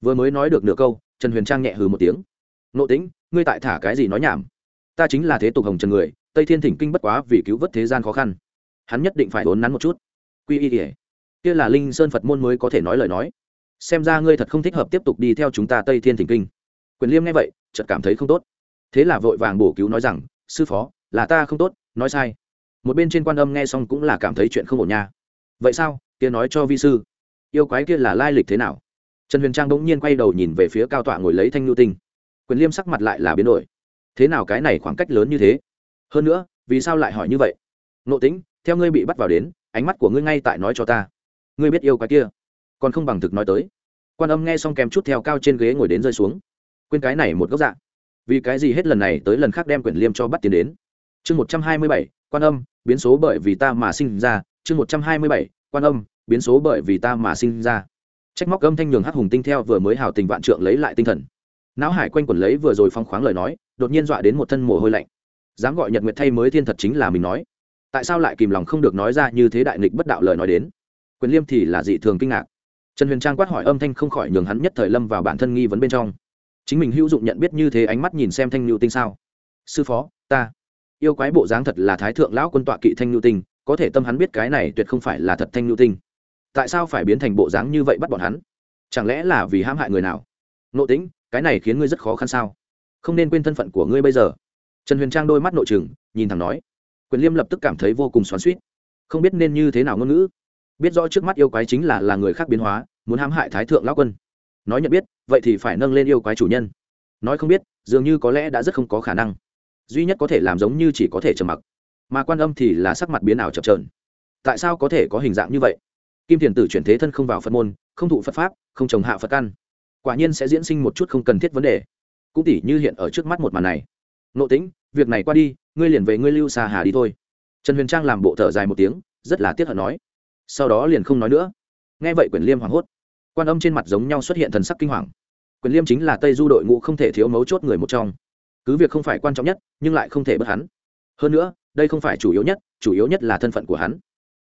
vừa mới nói được nửa câu, trần huyền trang nhẹ hừ một tiếng. Nộ tĩnh, ngươi tại thả cái gì nói nhảm? Ta chính là thế tục hồng trần người, tây thiên thỉnh kinh bất quá vì cứu vớt thế gian khó khăn. Hắn nhất định phải đốn nắn một chút. Quy y ỉa kia là linh sơn phật môn mới có thể nói lời nói. Xem ra ngươi thật không thích hợp tiếp tục đi theo chúng ta tây thiên thỉnh kinh. Quyền liêm nghe vậy, chợt cảm thấy không tốt thế là vội vàng bổ cứu nói rằng, sư phó, là ta không tốt, nói sai. Một bên trên quan âm nghe xong cũng là cảm thấy chuyện không ổn nha. Vậy sao? Kia nói cho vi sư, yêu quái kia là lai lịch thế nào? Trần huyền trang bỗng nhiên quay đầu nhìn về phía cao tọa ngồi lấy thanh nhu tinh. Quyền liêm sắc mặt lại là biến đổi. Thế nào cái này khoảng cách lớn như thế? Hơn nữa, vì sao lại hỏi như vậy? Nộ tính theo ngươi bị bắt vào đến, ánh mắt của ngươi ngay tại nói cho ta. Ngươi biết yêu quái kia, còn không bằng thực nói tới. Quan âm nghe xong kèm chút theo cao trên ghế ngồi đến rơi xuống. Quên cái này một góc dạng vì cái gì hết lần này tới lần khác đem quyển liêm cho bắt tiền đến? Chương một trăm hai mươi bảy, quan âm, biến số bởi vì ta mà sinh ra. Chương một trăm hai mươi bảy, quan âm, biến số bởi vì ta mà sinh ra. Trách móc âm thanh nhường hắc hùng tinh theo vừa mới hào tình vạn trượng lấy lại tinh thần. Não hải quanh quẩn lấy vừa rồi phong khoáng lời nói, đột nhiên dọa đến một thân mồ hôi lạnh. Dám gọi nhật nguyệt thay mới thiên thật chính là mình nói. Tại sao lại kìm lòng không được nói ra như thế đại nghịch bất đạo lời nói đến? Quyền liêm thì là dị thường kinh ngạc. Trần huyền trang quát hỏi âm thanh không khỏi nhường hắn nhất thời lâm vào bản thân nghi vấn bên trong chính mình hữu dụng nhận biết như thế ánh mắt nhìn xem thanh lưu tinh sao? Sư phó, ta. Yêu quái bộ dáng thật là thái thượng lão quân tọa kỵ thanh lưu tinh, có thể tâm hắn biết cái này tuyệt không phải là thật thanh lưu tinh. Tại sao phải biến thành bộ dáng như vậy bắt bọn hắn? Chẳng lẽ là vì hãm hại người nào? Nộ tính cái này khiến ngươi rất khó khăn sao? Không nên quên thân phận của ngươi bây giờ. Trần huyền trang đôi mắt nội chừng nhìn thẳng nói. Quyền liêm lập tức cảm thấy vô cùng xoắn suýt không biết nên như thế nào ngôn ngữ. Biết rõ trước mắt yêu quái chính là là người khác biến hóa, muốn hãm hại thái thượng lão quân. Nói nhận biết vậy thì phải nâng lên yêu quái chủ nhân. Nói không biết, dường như có lẽ đã rất không có khả năng. Duy nhất có thể làm giống như chỉ có thể trầm mặc. Mà quan âm thì là sắc mặt biến ảo chập trờn tại sao có thể có hình dạng như vậy? Kim thiền tử chuyển thế thân không vào phật môn, không thụ phật pháp, không trồng hạ phật căn. Quả nhiên sẽ diễn sinh một chút không cần thiết vấn đề. Cũng tỉ như hiện ở trước mắt một màn này. Nộ tĩnh, việc này qua đi, ngươi liền về ngươi lưu xa hà đi thôi. Trần huyền trang làm bộ thở dài một tiếng, rất là tiếc hận nói. Sau đó liền không nói nữa. Nghe vậy quyền liêm hoảng hốt. Quan âm trên mặt giống nhau xuất hiện thần sắc kinh hoàng quyền liêm chính là tây du đội ngũ không thể thiếu mấu chốt người một trong. Cứ việc không phải quan trọng nhất, nhưng lại không thể bất hắn. Hơn nữa, đây không phải chủ yếu nhất, chủ yếu nhất là thân phận của hắn.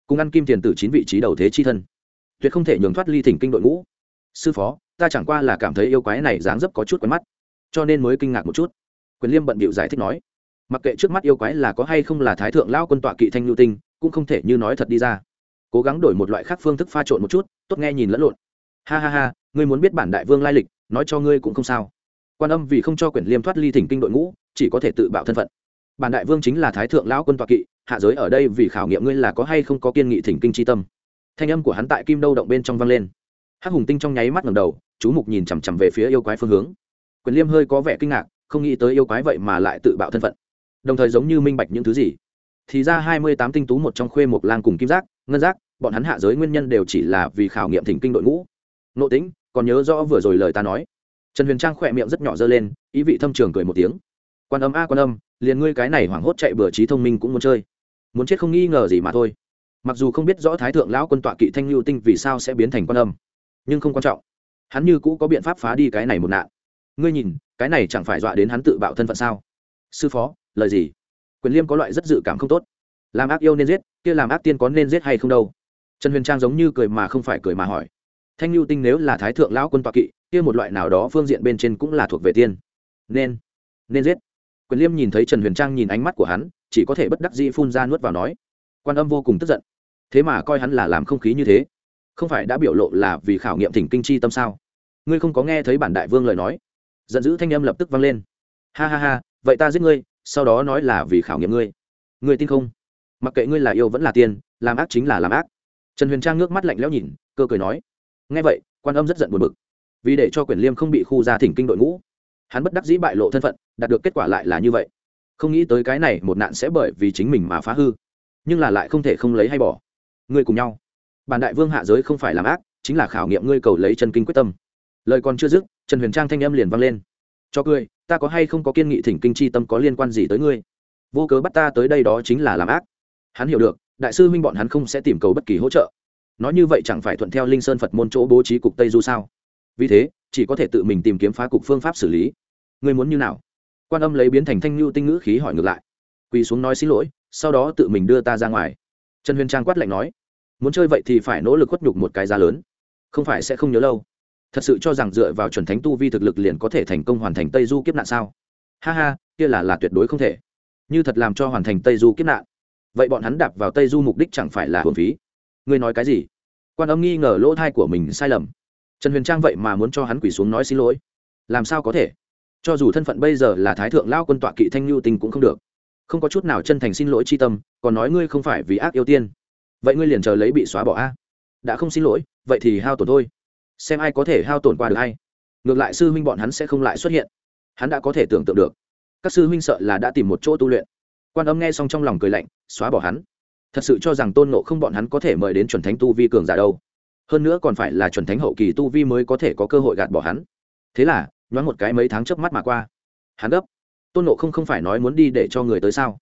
Cùng ăn kim tiền từ chín vị trí đầu thế chi thân. Tuyệt không thể nhường thoát ly thỉnh kinh đội ngũ. Sư phó, ta chẳng qua là cảm thấy yêu quái này dáng dấp có chút quen mắt, cho nên mới kinh ngạc một chút. Quyền liêm bận bịu giải thích nói, mặc kệ trước mắt yêu quái là có hay không là thái thượng lao quân tọa kỵ thanh lưu tinh, cũng không thể như nói thật đi ra. Cố gắng đổi một loại khác phương thức pha trộn một chút, tốt nghe nhìn lẫn lộn. Ha ha ha, ngươi muốn biết bản đại vương lai lịch nói cho ngươi cũng không sao. Quan âm vì không cho quyển liêm thoát ly thỉnh kinh đội ngũ, chỉ có thể tự bạo thân phận. Bản đại vương chính là thái thượng lão quân toạ kỵ, hạ giới ở đây vì khảo nghiệm ngươi là có hay không có kiên nghị thỉnh kinh tri tâm. Thanh âm của hắn tại kim đâu động bên trong vang lên. Hắc hùng tinh trong nháy mắt ngầm đầu, chú mục nhìn chằm chằm về phía yêu quái phương hướng. Quyền liêm hơi có vẻ kinh ngạc, không nghĩ tới yêu quái vậy mà lại tự bạo thân phận. Đồng thời giống như minh bạch những thứ gì. Thì ra hai mươi tám tinh tú một trong khuê mộc lang cùng kim giác, ngân giác, bọn hắn hạ giới nguyên nhân đều chỉ là vì khảo nghiệm thỉnh kinh đội ngũ. Nộ tính còn nhớ rõ vừa rồi lời ta nói. Trần huyền trang khỏe miệng rất nhỏ dơ lên, ý vị thâm trường cười một tiếng. Quan âm a, quan âm, liền ngươi cái này hoảng hốt chạy bừa trí thông minh cũng muốn chơi. Muốn chết không nghi ngờ gì mà thôi. Mặc dù không biết rõ thái thượng lão quân tọa kỵ thanh lưu tinh vì sao sẽ biến thành quan âm, nhưng không quan trọng. Hắn như cũ có biện pháp phá đi cái này một nạn. Ngươi nhìn, cái này chẳng phải dọa đến hắn tự bạo thân phận sao? Sư phó, lời gì? Quyền liêm có loại rất dự cảm không tốt. Làm ác yêu nên giết, kia làm ác tiên có nên giết hay không đâu? Trần huyền trang giống như cười mà không phải cười mà hỏi thanh lưu tinh nếu là thái thượng lão quân tọa kỵ kia một loại nào đó phương diện bên trên cũng là thuộc về tiên. Nên nên giết. Quyền liêm nhìn thấy trần huyền trang nhìn ánh mắt của hắn chỉ có thể bất đắc dĩ phun ra nuốt vào nói. Quan âm vô cùng tức giận. Thế mà coi hắn là làm không khí như thế. Không phải đã biểu lộ là vì khảo nghiệm thỉnh kinh chi tâm sao? Ngươi không có nghe thấy bản đại vương lời nói? Giận dữ thanh âm lập tức vang lên. Ha ha ha vậy ta giết ngươi sau đó nói là vì khảo nghiệm ngươi. Ngươi tin không? Mặc kệ ngươi là yêu vẫn là tiền, làm ác chính là làm ác. Trần huyền trang nước mắt lạnh lẽo nhìn cơ cười nói nghe vậy, quan âm rất giận buồn bực. Vì để cho quyền liêm không bị khu ra thỉnh kinh đội ngũ, hắn bất đắc dĩ bại lộ thân phận, đạt được kết quả lại là như vậy. Không nghĩ tới cái này một nạn sẽ bởi vì chính mình mà phá hư, nhưng là lại không thể không lấy hay bỏ. Ngươi cùng nhau. Bản đại vương hạ giới không phải làm ác, chính là khảo nghiệm ngươi cầu lấy chân kinh quyết tâm. Lời còn chưa dứt, trần huyền trang thanh âm liền vang lên. Cho cười, ta có hay không có kiên nghị thỉnh kinh chi tâm có liên quan gì tới ngươi? Vô cớ bắt ta tới đây đó chính là làm ác. Hắn hiểu được, đại sư huynh bọn hắn không sẽ tìm cầu bất kỳ hỗ trợ nói như vậy chẳng phải thuận theo linh sơn phật môn chỗ bố trí cục tây du sao? Vì thế, chỉ có thể tự mình tìm kiếm phá cục phương pháp xử lý. Ngươi muốn như nào? Quan âm lấy biến thành thanh lưu tinh ngữ khí hỏi ngược lại. Quỳ xuống nói xin lỗi, sau đó tự mình đưa ta ra ngoài. Trần huyền trang quát lạnh nói. Muốn chơi vậy thì phải nỗ lực khuất nhục một cái giá lớn. Không phải sẽ không nhớ lâu. Thật sự cho rằng dựa vào chuẩn thánh tu vi thực lực liền có thể thành công hoàn thành tây du kiếp nạn sao? Ha ha, kia là là tuyệt đối không thể. Như thật làm cho hoàn thành tây du kiếp nạn. Vậy bọn hắn đạp vào tây du mục đích chẳng phải là hồn phí ngươi nói cái gì? Quan âm nghi ngờ lỗ thai của mình sai lầm. Trần huyền trang vậy mà muốn cho hắn quỷ xuống nói xin lỗi. Làm sao có thể? Cho dù thân phận bây giờ là thái thượng lao quân tọa kỵ thanh lưu tình cũng không được. Không có chút nào chân thành xin lỗi chi tâm, còn nói ngươi không phải vì ác yêu tiên. Vậy ngươi liền chờ lấy bị xóa bỏ a. Đã không xin lỗi, vậy thì hao tổn thôi. Xem ai có thể hao tổn qua được hay. Ngược lại sư huynh bọn hắn sẽ không lại xuất hiện. Hắn đã có thể tưởng tượng được. Các sư huynh sợ là đã tìm một chỗ tu luyện. Quan âm nghe xong trong lòng cười lạnh, xóa bỏ hắn thật sự cho rằng tôn nộ không bọn hắn có thể mời đến chuẩn thánh tu vi cường giả đâu. Hơn nữa còn phải là chuẩn thánh hậu kỳ tu vi mới có thể có cơ hội gạt bỏ hắn. Thế là, nhoáng một cái mấy tháng trước mắt mà qua. Hắn gấp. Tôn nộ không không phải nói muốn đi để cho người tới sao?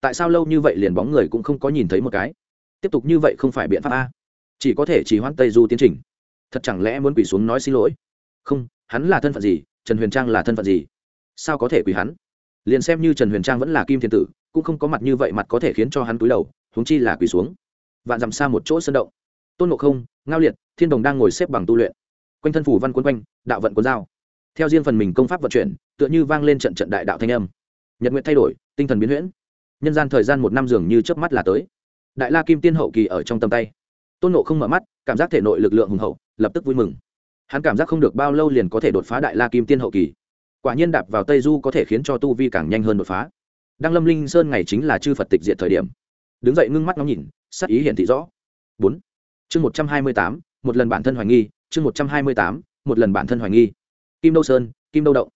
Tại sao lâu như vậy liền bóng người cũng không có nhìn thấy một cái? Tiếp tục như vậy không phải biện pháp a. Chỉ có thể chỉ hoãn tây du tiến trình. Thật chẳng lẽ muốn quỳ xuống nói xin lỗi? Không, hắn là thân phận gì? Trần huyền trang là thân phận gì? Sao có thể quỳ hắn? Liền xem như trần huyền trang vẫn là kim thiên tử, cũng không có mặt như vậy mặt có thể khiến cho hắn cúi đầu huống chi là quỳ xuống. Vạn dặm xa một chỗ sân động. Tôn ngộ không, ngao liệt, thiên đồng đang ngồi xếp bằng tu luyện. Quanh thân phủ văn quân quanh, đạo vận cuốn dao. Theo riêng phần mình công pháp vận chuyển, tựa như vang lên trận trận đại đạo thanh âm. Nhật nguyện thay đổi, tinh thần biến huyễn. Nhân gian thời gian một năm dường như chớp mắt là tới. Đại la kim tiên hậu kỳ ở trong tầm tay. Tôn nộ không mở mắt, cảm giác thể nội lực lượng hùng hậu, lập tức vui mừng. Hắn cảm giác không được bao lâu liền có thể đột phá đại la kim tiên hậu kỳ. Quả nhiên đạp vào tây du có thể khiến cho tu vi càng nhanh hơn đột phá. Đăng lâm linh sơn ngày chính là chư phật tịch diệt thời điểm đứng dậy ngưng mắt ngắm nhìn sắc ý hiển thị rõ. Bốn. Chương một trăm hai mươi tám, một lần bản thân hoài nghi, chương một trăm hai mươi tám, một lần bản thân hoài nghi. Kim đâu sơn, kim đâu động.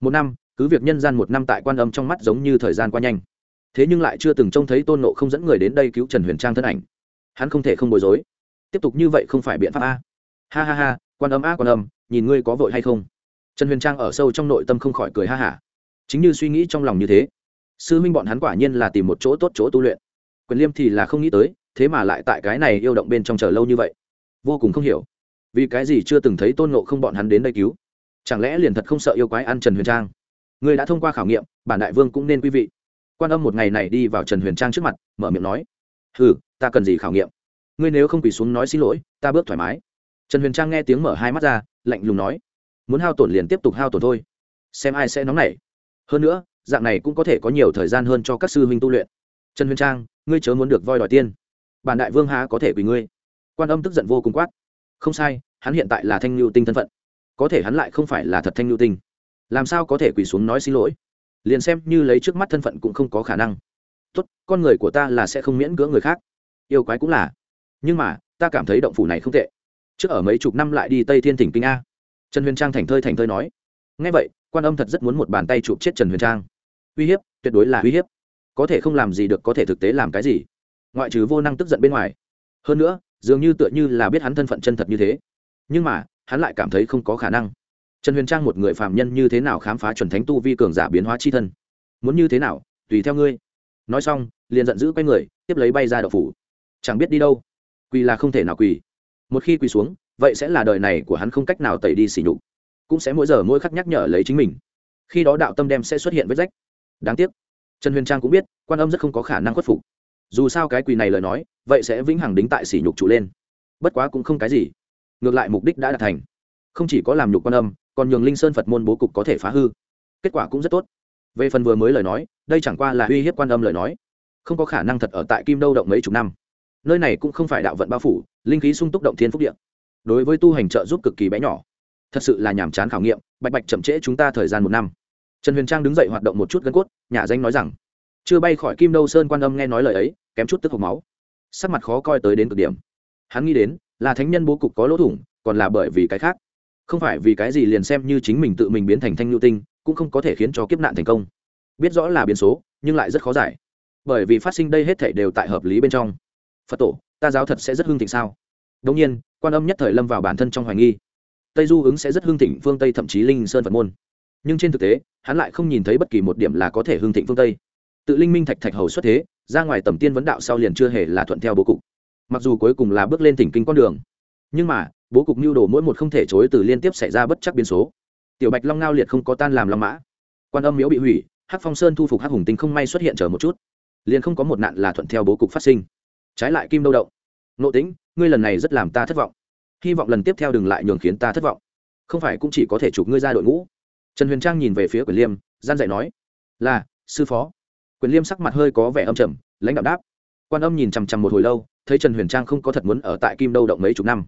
Một năm, cứ việc nhân gian một năm tại quan âm trong mắt giống như thời gian qua nhanh. Thế nhưng lại chưa từng trông thấy tôn nộ không dẫn người đến đây cứu trần huyền trang thân ảnh. Hắn không thể không bối rối. Tiếp tục như vậy không phải biện pháp a. Ha ha ha, quan âm a quan âm, nhìn ngươi có vội hay không? Trần huyền trang ở sâu trong nội tâm không khỏi cười ha hả. Chính như suy nghĩ trong lòng như thế, sư minh bọn hắn quả nhiên là tìm một chỗ tốt chỗ tu luyện quyền liêm thì là không nghĩ tới, thế mà lại tại cái này yêu động bên trong chờ lâu như vậy. Vô cùng không hiểu. Vì cái gì chưa từng thấy tôn nộ không bọn hắn đến đây cứu? Chẳng lẽ liền thật không sợ yêu quái ăn trần huyền trang? Người đã thông qua khảo nghiệm, bản đại vương cũng nên quý vị. Quan âm một ngày này đi vào trần huyền trang trước mặt, mở miệng nói ừ ta cần gì khảo nghiệm? Ngươi nếu không quỳ xuống nói xin lỗi, ta bước thoải mái. Trần huyền trang nghe tiếng mở hai mắt ra, lạnh lùng nói, muốn hao tổn liền tiếp tục hao tổn thôi. Xem ai sẽ nóng nảy. Hơn nữa, dạng này cũng có thể có nhiều thời gian hơn cho các sư huynh tu luyện. Trần huyền trang ngươi chớ muốn được voi đòi tiên. Bản đại vương há có thể quỳ ngươi? Quan âm tức giận vô cùng quát. Không sai, hắn hiện tại là thanh lưu tinh thân phận. Có thể hắn lại không phải là thật thanh lưu tinh. Làm sao có thể quỳ xuống nói xin lỗi? Liền xem như lấy trước mắt thân phận cũng không có khả năng. Tốt, con người của ta là sẽ không miễn cưỡng người khác. Yêu quái cũng là. Nhưng mà, ta cảm thấy động phủ này không tệ. Trước ở mấy chục năm lại đi tây thiên thỉnh kinh a. Trần huyền trang thành thơi thành thơi nói. Ngay vậy, quan âm thật rất muốn một bàn tay chụp chết trần huyền trang. Uy hiếp, tuyệt đối là uy hiếp có thể không làm gì được có thể thực tế làm cái gì. Ngoại trừ vô năng tức giận bên ngoài. Hơn nữa, dường như tựa như là biết hắn thân phận chân thật như thế. Nhưng mà, hắn lại cảm thấy không có khả năng. Trần huyền trang một người phạm nhân như thế nào khám phá chuẩn thánh tu vi cường giả biến hóa c h i thân? Muốn như thế nào? Tùy theo ngươi. Nói xong, liền giận dữ quay người, tiếp lấy bay ra đậu phủ. Chẳng biết đi đâu. Quỳ là không thể nào quỳ. Một khi quỳ xuống, vậy sẽ là đời này của hắn không cách nào tẩy đi xỉ nhục. Cũng sẽ mỗi giờ mỗi khắc nhắc nhở lấy chính mình. Khi đó đạo tâm đem sẽ xuất hiện vết rách. Đáng tiếc trần huyền trang cũng biết, quan âm rất không có khả năng khuất phục. Dù sao cái quỳ này lời nói, vậy sẽ vĩnh hằng đính tại sỉ nhục trụ lên. Bất quá cũng không cái gì. Ngược lại mục đích đã đạt thành. Không chỉ có làm nhục quan âm, còn nhường linh sơn phật môn bố cục có thể phá hư. Kết quả cũng rất tốt. Về phần vừa mới lời nói, đây chẳng qua là uy hiếp quan âm lời nói. Không có khả năng thật ở tại kim đâu động mấy chục năm. Nơi này cũng không phải đạo vận bao phủ, linh khí sung túc động thiên phúc điện đối với tu hành trợ giúp cực kỳ bé nhỏ. Thật sự là nhàm chán khảo nghiệm, bạch bạch chậm trễ chúng ta thời gian một năm trần huyền trang đứng dậy hoạt động một chút gân cốt, nhà danh nói rằng, chưa bay khỏi kim đâu sơn quan âm nghe nói lời ấy, kém chút tức hộc máu. Sắc mặt khó coi tới đến cực điểm. Hắn nghĩ đến, là thánh nhân bố cục có lỗ thủng, còn là bởi vì cái khác. Không phải vì cái gì liền xem như chính mình tự mình biến thành thanh lưu tinh, cũng không có thể khiến cho kiếp nạn thành công. Biết rõ là biến số, nhưng lại rất khó giải. Bởi vì phát sinh đây hết thể đều tại hợp lý bên trong. Phật tổ, ta giáo thật sẽ rất hưng thịnh sao? Đông nhiên, quan âm nhất thời lâm vào bản thân trong hoài nghi. Tây du ứng sẽ rất hưng thịnh phương tây thậm chí linh sơn phật môn nhưng trên thực tế, hắn lại không nhìn thấy bất kỳ một điểm là có thể hưng thịnh phương tây. Tự linh minh thạch thạch hầu xuất thế, ra ngoài tầm tiên vấn đạo sau liền chưa hề là thuận theo bố cục. Mặc dù cuối cùng là bước lên thỉnh kinh con đường, nhưng mà, bố cục mưu đồ mỗi một không thể chối từ liên tiếp xảy ra bất chắc biến số. Tiểu bạch long ngao liệt không có tan làm long mã. Quan âm miếu bị hủy, hắc phong sơn thu phục hắc hùng tinh không may xuất hiện chờ một chút. Liền không có một nạn là thuận theo bố cục phát sinh. Trái lại kim đâu động. Nộ tính ngươi lần này rất làm ta thất vọng. Hy vọng lần tiếp theo đừng lại nhường khiến ta thất vọng. Không phải cũng chỉ có thể chụp ngươi ra đội ngũ trần huyền trang nhìn về phía quyền liêm, gian dạy nói, là, sư phó. Quyền liêm sắc mặt hơi có vẻ âm trầm, lãnh đạo đáp. Quan âm nhìn chằm chằm một hồi lâu, thấy trần huyền trang không có thật muốn ở tại kim đâu động mấy chục năm.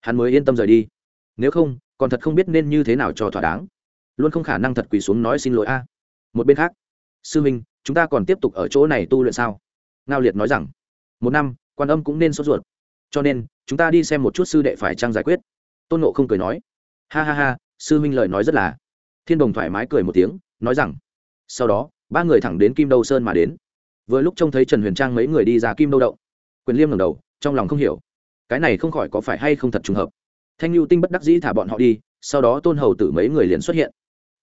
Hắn mới yên tâm rời đi. Nếu không, còn thật không biết nên như thế nào cho thỏa đáng. Luôn không khả năng thật quỳ xuống nói xin lỗi a. Một bên khác, sư minh, chúng ta còn tiếp tục ở chỗ này tu luyện sao? Ngao liệt nói rằng, một năm, quan âm cũng nên sốt ruột. Cho nên, chúng ta đi xem một chút sư đệ phải trang giải quyết. Tôn nộ không cười nói, ha ha ha, sư minh lời nói rất là thiên đồng thoải mái cười một tiếng, nói rằng, sau đó, ba người thẳng đến kim đâu sơn mà đến. Vừa lúc trông thấy trần huyền trang mấy người đi ra kim đâu đậu quyền liêm ngầm đầu, trong lòng không hiểu, cái này không khỏi có phải hay không thật trùng hợp. Thanh lưu tinh bất đắc dĩ thả bọn họ đi, sau đó tôn hầu tử mấy người liền xuất hiện.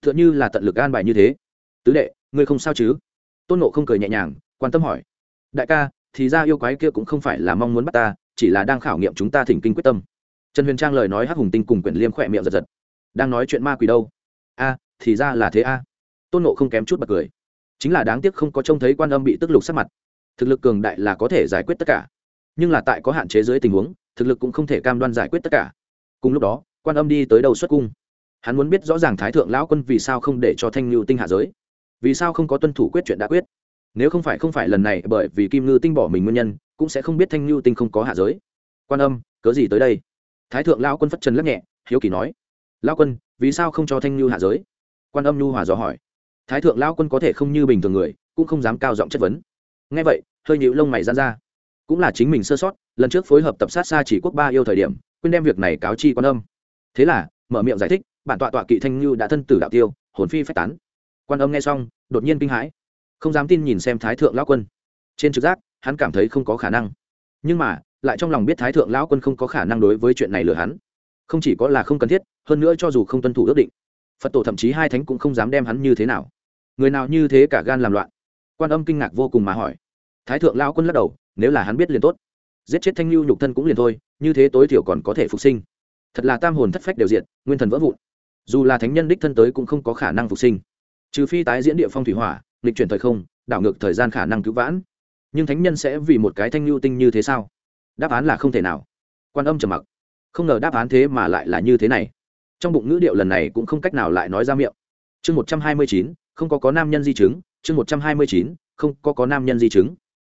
T h ư ợ n như là tận lực an bài như thế. Tứ đệ, ngươi không sao chứ? Tôn nộ không cười nhẹ nhàng, quan tâm hỏi. Đại ca, thì ra yêu quái kia cũng không phải là mong muốn bắt ta, chỉ là đang khảo nghiệm chúng ta thỉnh kinh quyết tâm. Trần huyền trang lời nói hắc hùng tinh cùng quyển liêm khỏe miệng giật giật. Đang nói chuyện ma quỷ đâu? A, thì ra là thế a. Tôn nộ không kém chút bật cười. Chính là đáng tiếc không có trông thấy quan âm bị tức lục sắc mặt. Thực lực cường đại là có thể giải quyết tất cả. Nhưng là tại có hạn chế dưới tình huống, thực lực cũng không thể cam đoan giải quyết tất cả. Cùng lúc đó, quan âm đi tới đầu xuất cung. Hắn muốn biết rõ ràng thái thượng lão quân vì sao không để cho thanh lưu tinh hạ giới. Vì sao không có tuân thủ quyết chuyện đã quyết. Nếu không phải không phải lần này, bởi vì kim ngư tinh bỏ mình nguyên nhân, cũng sẽ không biết thanh lưu tinh không có hạ giới. Quan âm, cớ gì tới đây? Thái thượng lão quân phất trần lắc nhẹ, hiếu kỳ nói. Lão quân vì sao không cho thanh lưu hạ giới? Quan âm nhu hòa dò hỏi. Thái thượng lão quân có thể không như bình thường người, cũng không dám cao giọng chất vấn. Ngay vậy, hơi nhịu lông mày dán ra. Cũng là chính mình sơ sót, lần trước phối hợp tập sát xa chỉ quốc ba yêu thời điểm, quên đem việc này cáo chi quan âm. Thế là, mở miệng giải thích, bản tọa tọa kỵ thanh như đã thân tử đạo tiêu, hồn phi phách tán. Quan âm nghe xong, đột nhiên kinh hãi. Không dám tin nhìn xem thái thượng lão quân. Trên trực giác, hắn cảm thấy không có khả năng. Nhưng mà, lại trong lòng biết thái thượng lão quân không có khả năng đối với chuyện này lừa hắn không chỉ có là không cần thiết, hơn nữa cho dù không tuân thủ ước định, phật tổ thậm chí hai thánh cũng không dám đem hắn như thế nào. Người nào như thế cả gan làm loạn. Quan âm kinh ngạc vô cùng mà hỏi. Thái thượng lão quân lắc đầu, nếu là hắn biết liền tốt. Giết chết thanh lưu nhục thân cũng liền thôi, như thế tối thiểu còn có thể phục sinh. Thật là tam hồn thất phách đều diện nguyên thần vỡ vụn. Dù là thánh nhân đích thân tới cũng không có khả năng phục sinh. Trừ phi tái diễn địa phong thủy hỏa, lịch chuyển thời không, đảo ngược thời gian khả năng cứu vãn. Nhưng thánh nhân sẽ vì một cái thanh lưu tinh như thế sao? Đáp án là không thể nào. Quan âm trầm mặc không ngờ đáp án thế mà lại là như thế này. Trong bụng ngữ điệu lần này cũng không cách nào lại nói ra miệng. Chương một trăm hai mươi chín, không có có nam nhân di chứng. Chương một trăm hai mươi chín, không có có nam nhân di chứng.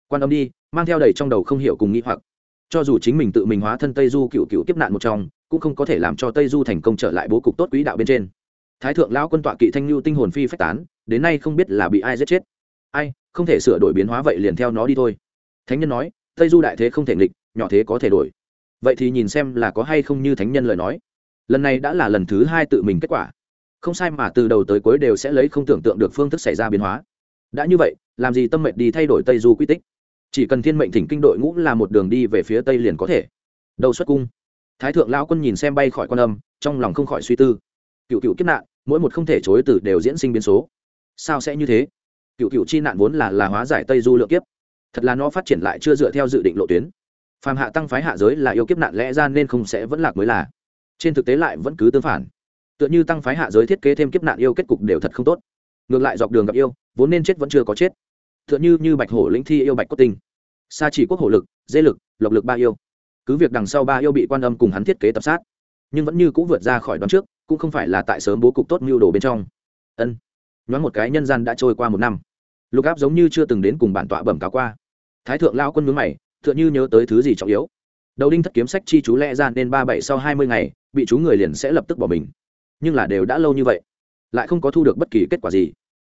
Quan âm đi, mang theo đầy trong đầu không hiểu cùng nghĩ hoặc. Cho dù chính mình tự mình hóa thân tây du cựu cựu kiếp nạn một trong, cũng không có thể làm cho tây du thành công trở lại bố cục tốt quỹ đạo bên trên. Thái thượng lão quân tọa kỵ thanh lưu tinh hồn phi phách tán, đến nay không biết là bị ai giết chết. Ai, không thể sửa đổi biến hóa vậy liền theo nó đi thôi. Thánh nhân nói, tây du đại thế không thể nghịch, nhỏ thế có thể đổi vậy thì nhìn xem là có hay không như thánh nhân lời nói. Lần này đã là lần thứ hai tự mình kết quả. Không sai mà từ đầu tới cuối đều sẽ lấy không tưởng tượng được phương thức xảy ra biến hóa. Đã như vậy, làm gì tâm mệnh đi thay đổi tây du quy tích? Chỉ cần thiên mệnh thỉnh kinh đội ngũ là một đường đi về phía tây liền có thể. Đầu xuất cung. Thái thượng lão quân nhìn xem bay khỏi con âm, trong lòng không khỏi suy tư. Cựu cựu kiếp nạn, mỗi một không thể chối từ đều diễn sinh biến số. Sao sẽ như thế? Cựu cựu chi nạn vốn là là hóa giải tây du lượng kiếp. Thật là nó phát triển lại chưa dựa theo dự định lộ tuyến phàm hạ tăng phái hạ giới là yêu kiếp nạn lẽ ra nên không sẽ vẫn lạc mới là. Trên thực tế lại vẫn cứ tương phản. Tựa như tăng phái hạ giới thiết kế thêm kiếp nạn yêu kết cục đều thật không tốt. Ngược lại dọc đường gặp yêu, vốn nên chết vẫn chưa có chết. Tựa như như bạch hổ lĩnh thi yêu bạch cốt tinh. Sa chỉ quốc hổ lực, dê lực, lộc lực ba yêu. Cứ việc đằng sau ba yêu bị quan âm cùng hắn thiết kế tập sát, nhưng vẫn như cũng vượt ra khỏi đoán trước, cũng không phải là tại sớm bố cục tốt mưu đồ bên trong. Ân. Nhoáng một cái nhân gian đã trôi qua một năm. Lục áp giống như chưa từng đến cùng bản tọa bẩm cáo qua. Thái thượng lao quân mướn mày tựa như nhớ tới thứ gì trọng yếu. Đầu đinh thất kiếm sách chi chú lẽ ra nên ba bảy sau hai mươi ngày, bị chú người liền sẽ lập tức bỏ mình. Nhưng là đều đã lâu như vậy, lại không có thu được bất kỳ kết quả gì.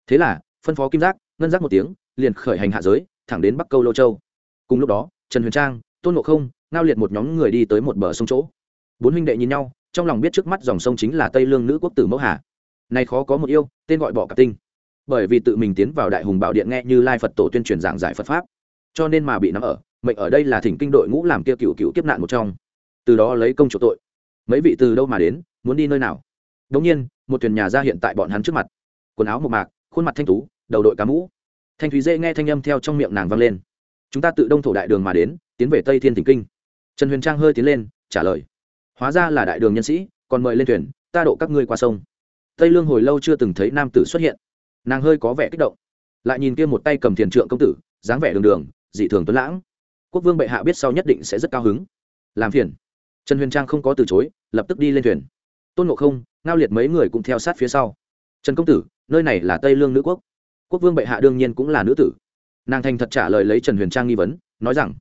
Thế là, phân phó kim giác, ngân giác một tiếng, liền khởi hành hạ giới, thẳng đến bắc câu lô châu. Cùng lúc đó, trần huyền trang, tôn ngộ không, ngao liệt một nhóm người đi tới một bờ sông chỗ. Bốn huynh đệ nhìn nhau, trong lòng biết trước mắt dòng sông chính là tây lương nữ quốc tử mẫu hà. Nay khó có một yêu, tên gọi bỏ cả tinh. Bởi vì tự mình tiến vào đại hùng bảo điện nghe như lai phật tổ tuyên truyền giảng giải phật pháp, cho nên mà bị nắm ở mệnh ở đây là thỉnh kinh đội ngũ làm kia cựu cựu kiếp nạn một trong. Từ đó lấy công chủ tội. Mấy vị từ đâu mà đến, muốn đi nơi nào? Đống nhiên, một thuyền nhà ra hiện tại bọn hắn trước mặt. Quần áo một mạc, khuôn mặt thanh tú, đầu đội cá mũ. Thanh thúy dê nghe thanh âm theo trong miệng nàng vang lên. Chúng ta tự đông thổ đại đường mà đến, tiến về tây thiên thỉnh kinh. Trần huyền trang hơi tiến lên, trả lời. Hóa ra là đại đường nhân sĩ, còn mời lên thuyền, ta độ các ngươi qua sông. Tây lương hồi lâu chưa từng thấy nam tử xuất hiện. Nàng hơi có vẻ kích động. Lại nhìn kia một tay cầm thiền trượng công tử, dáng vẻ đường đường, dị thường tuấn lãng quốc vương bệ hạ biết sau nhất định sẽ rất cao hứng. Làm phiền. Trần huyền trang không có từ chối, lập tức đi lên thuyền. Tôn ngộ không, ngao liệt mấy người cũng theo sát phía sau. Trần công tử, nơi này là tây lương nữ quốc. Quốc vương bệ hạ đương nhiên cũng là nữ tử. Nàng thành thật trả lời lấy trần huyền trang nghi vấn, nói rằng,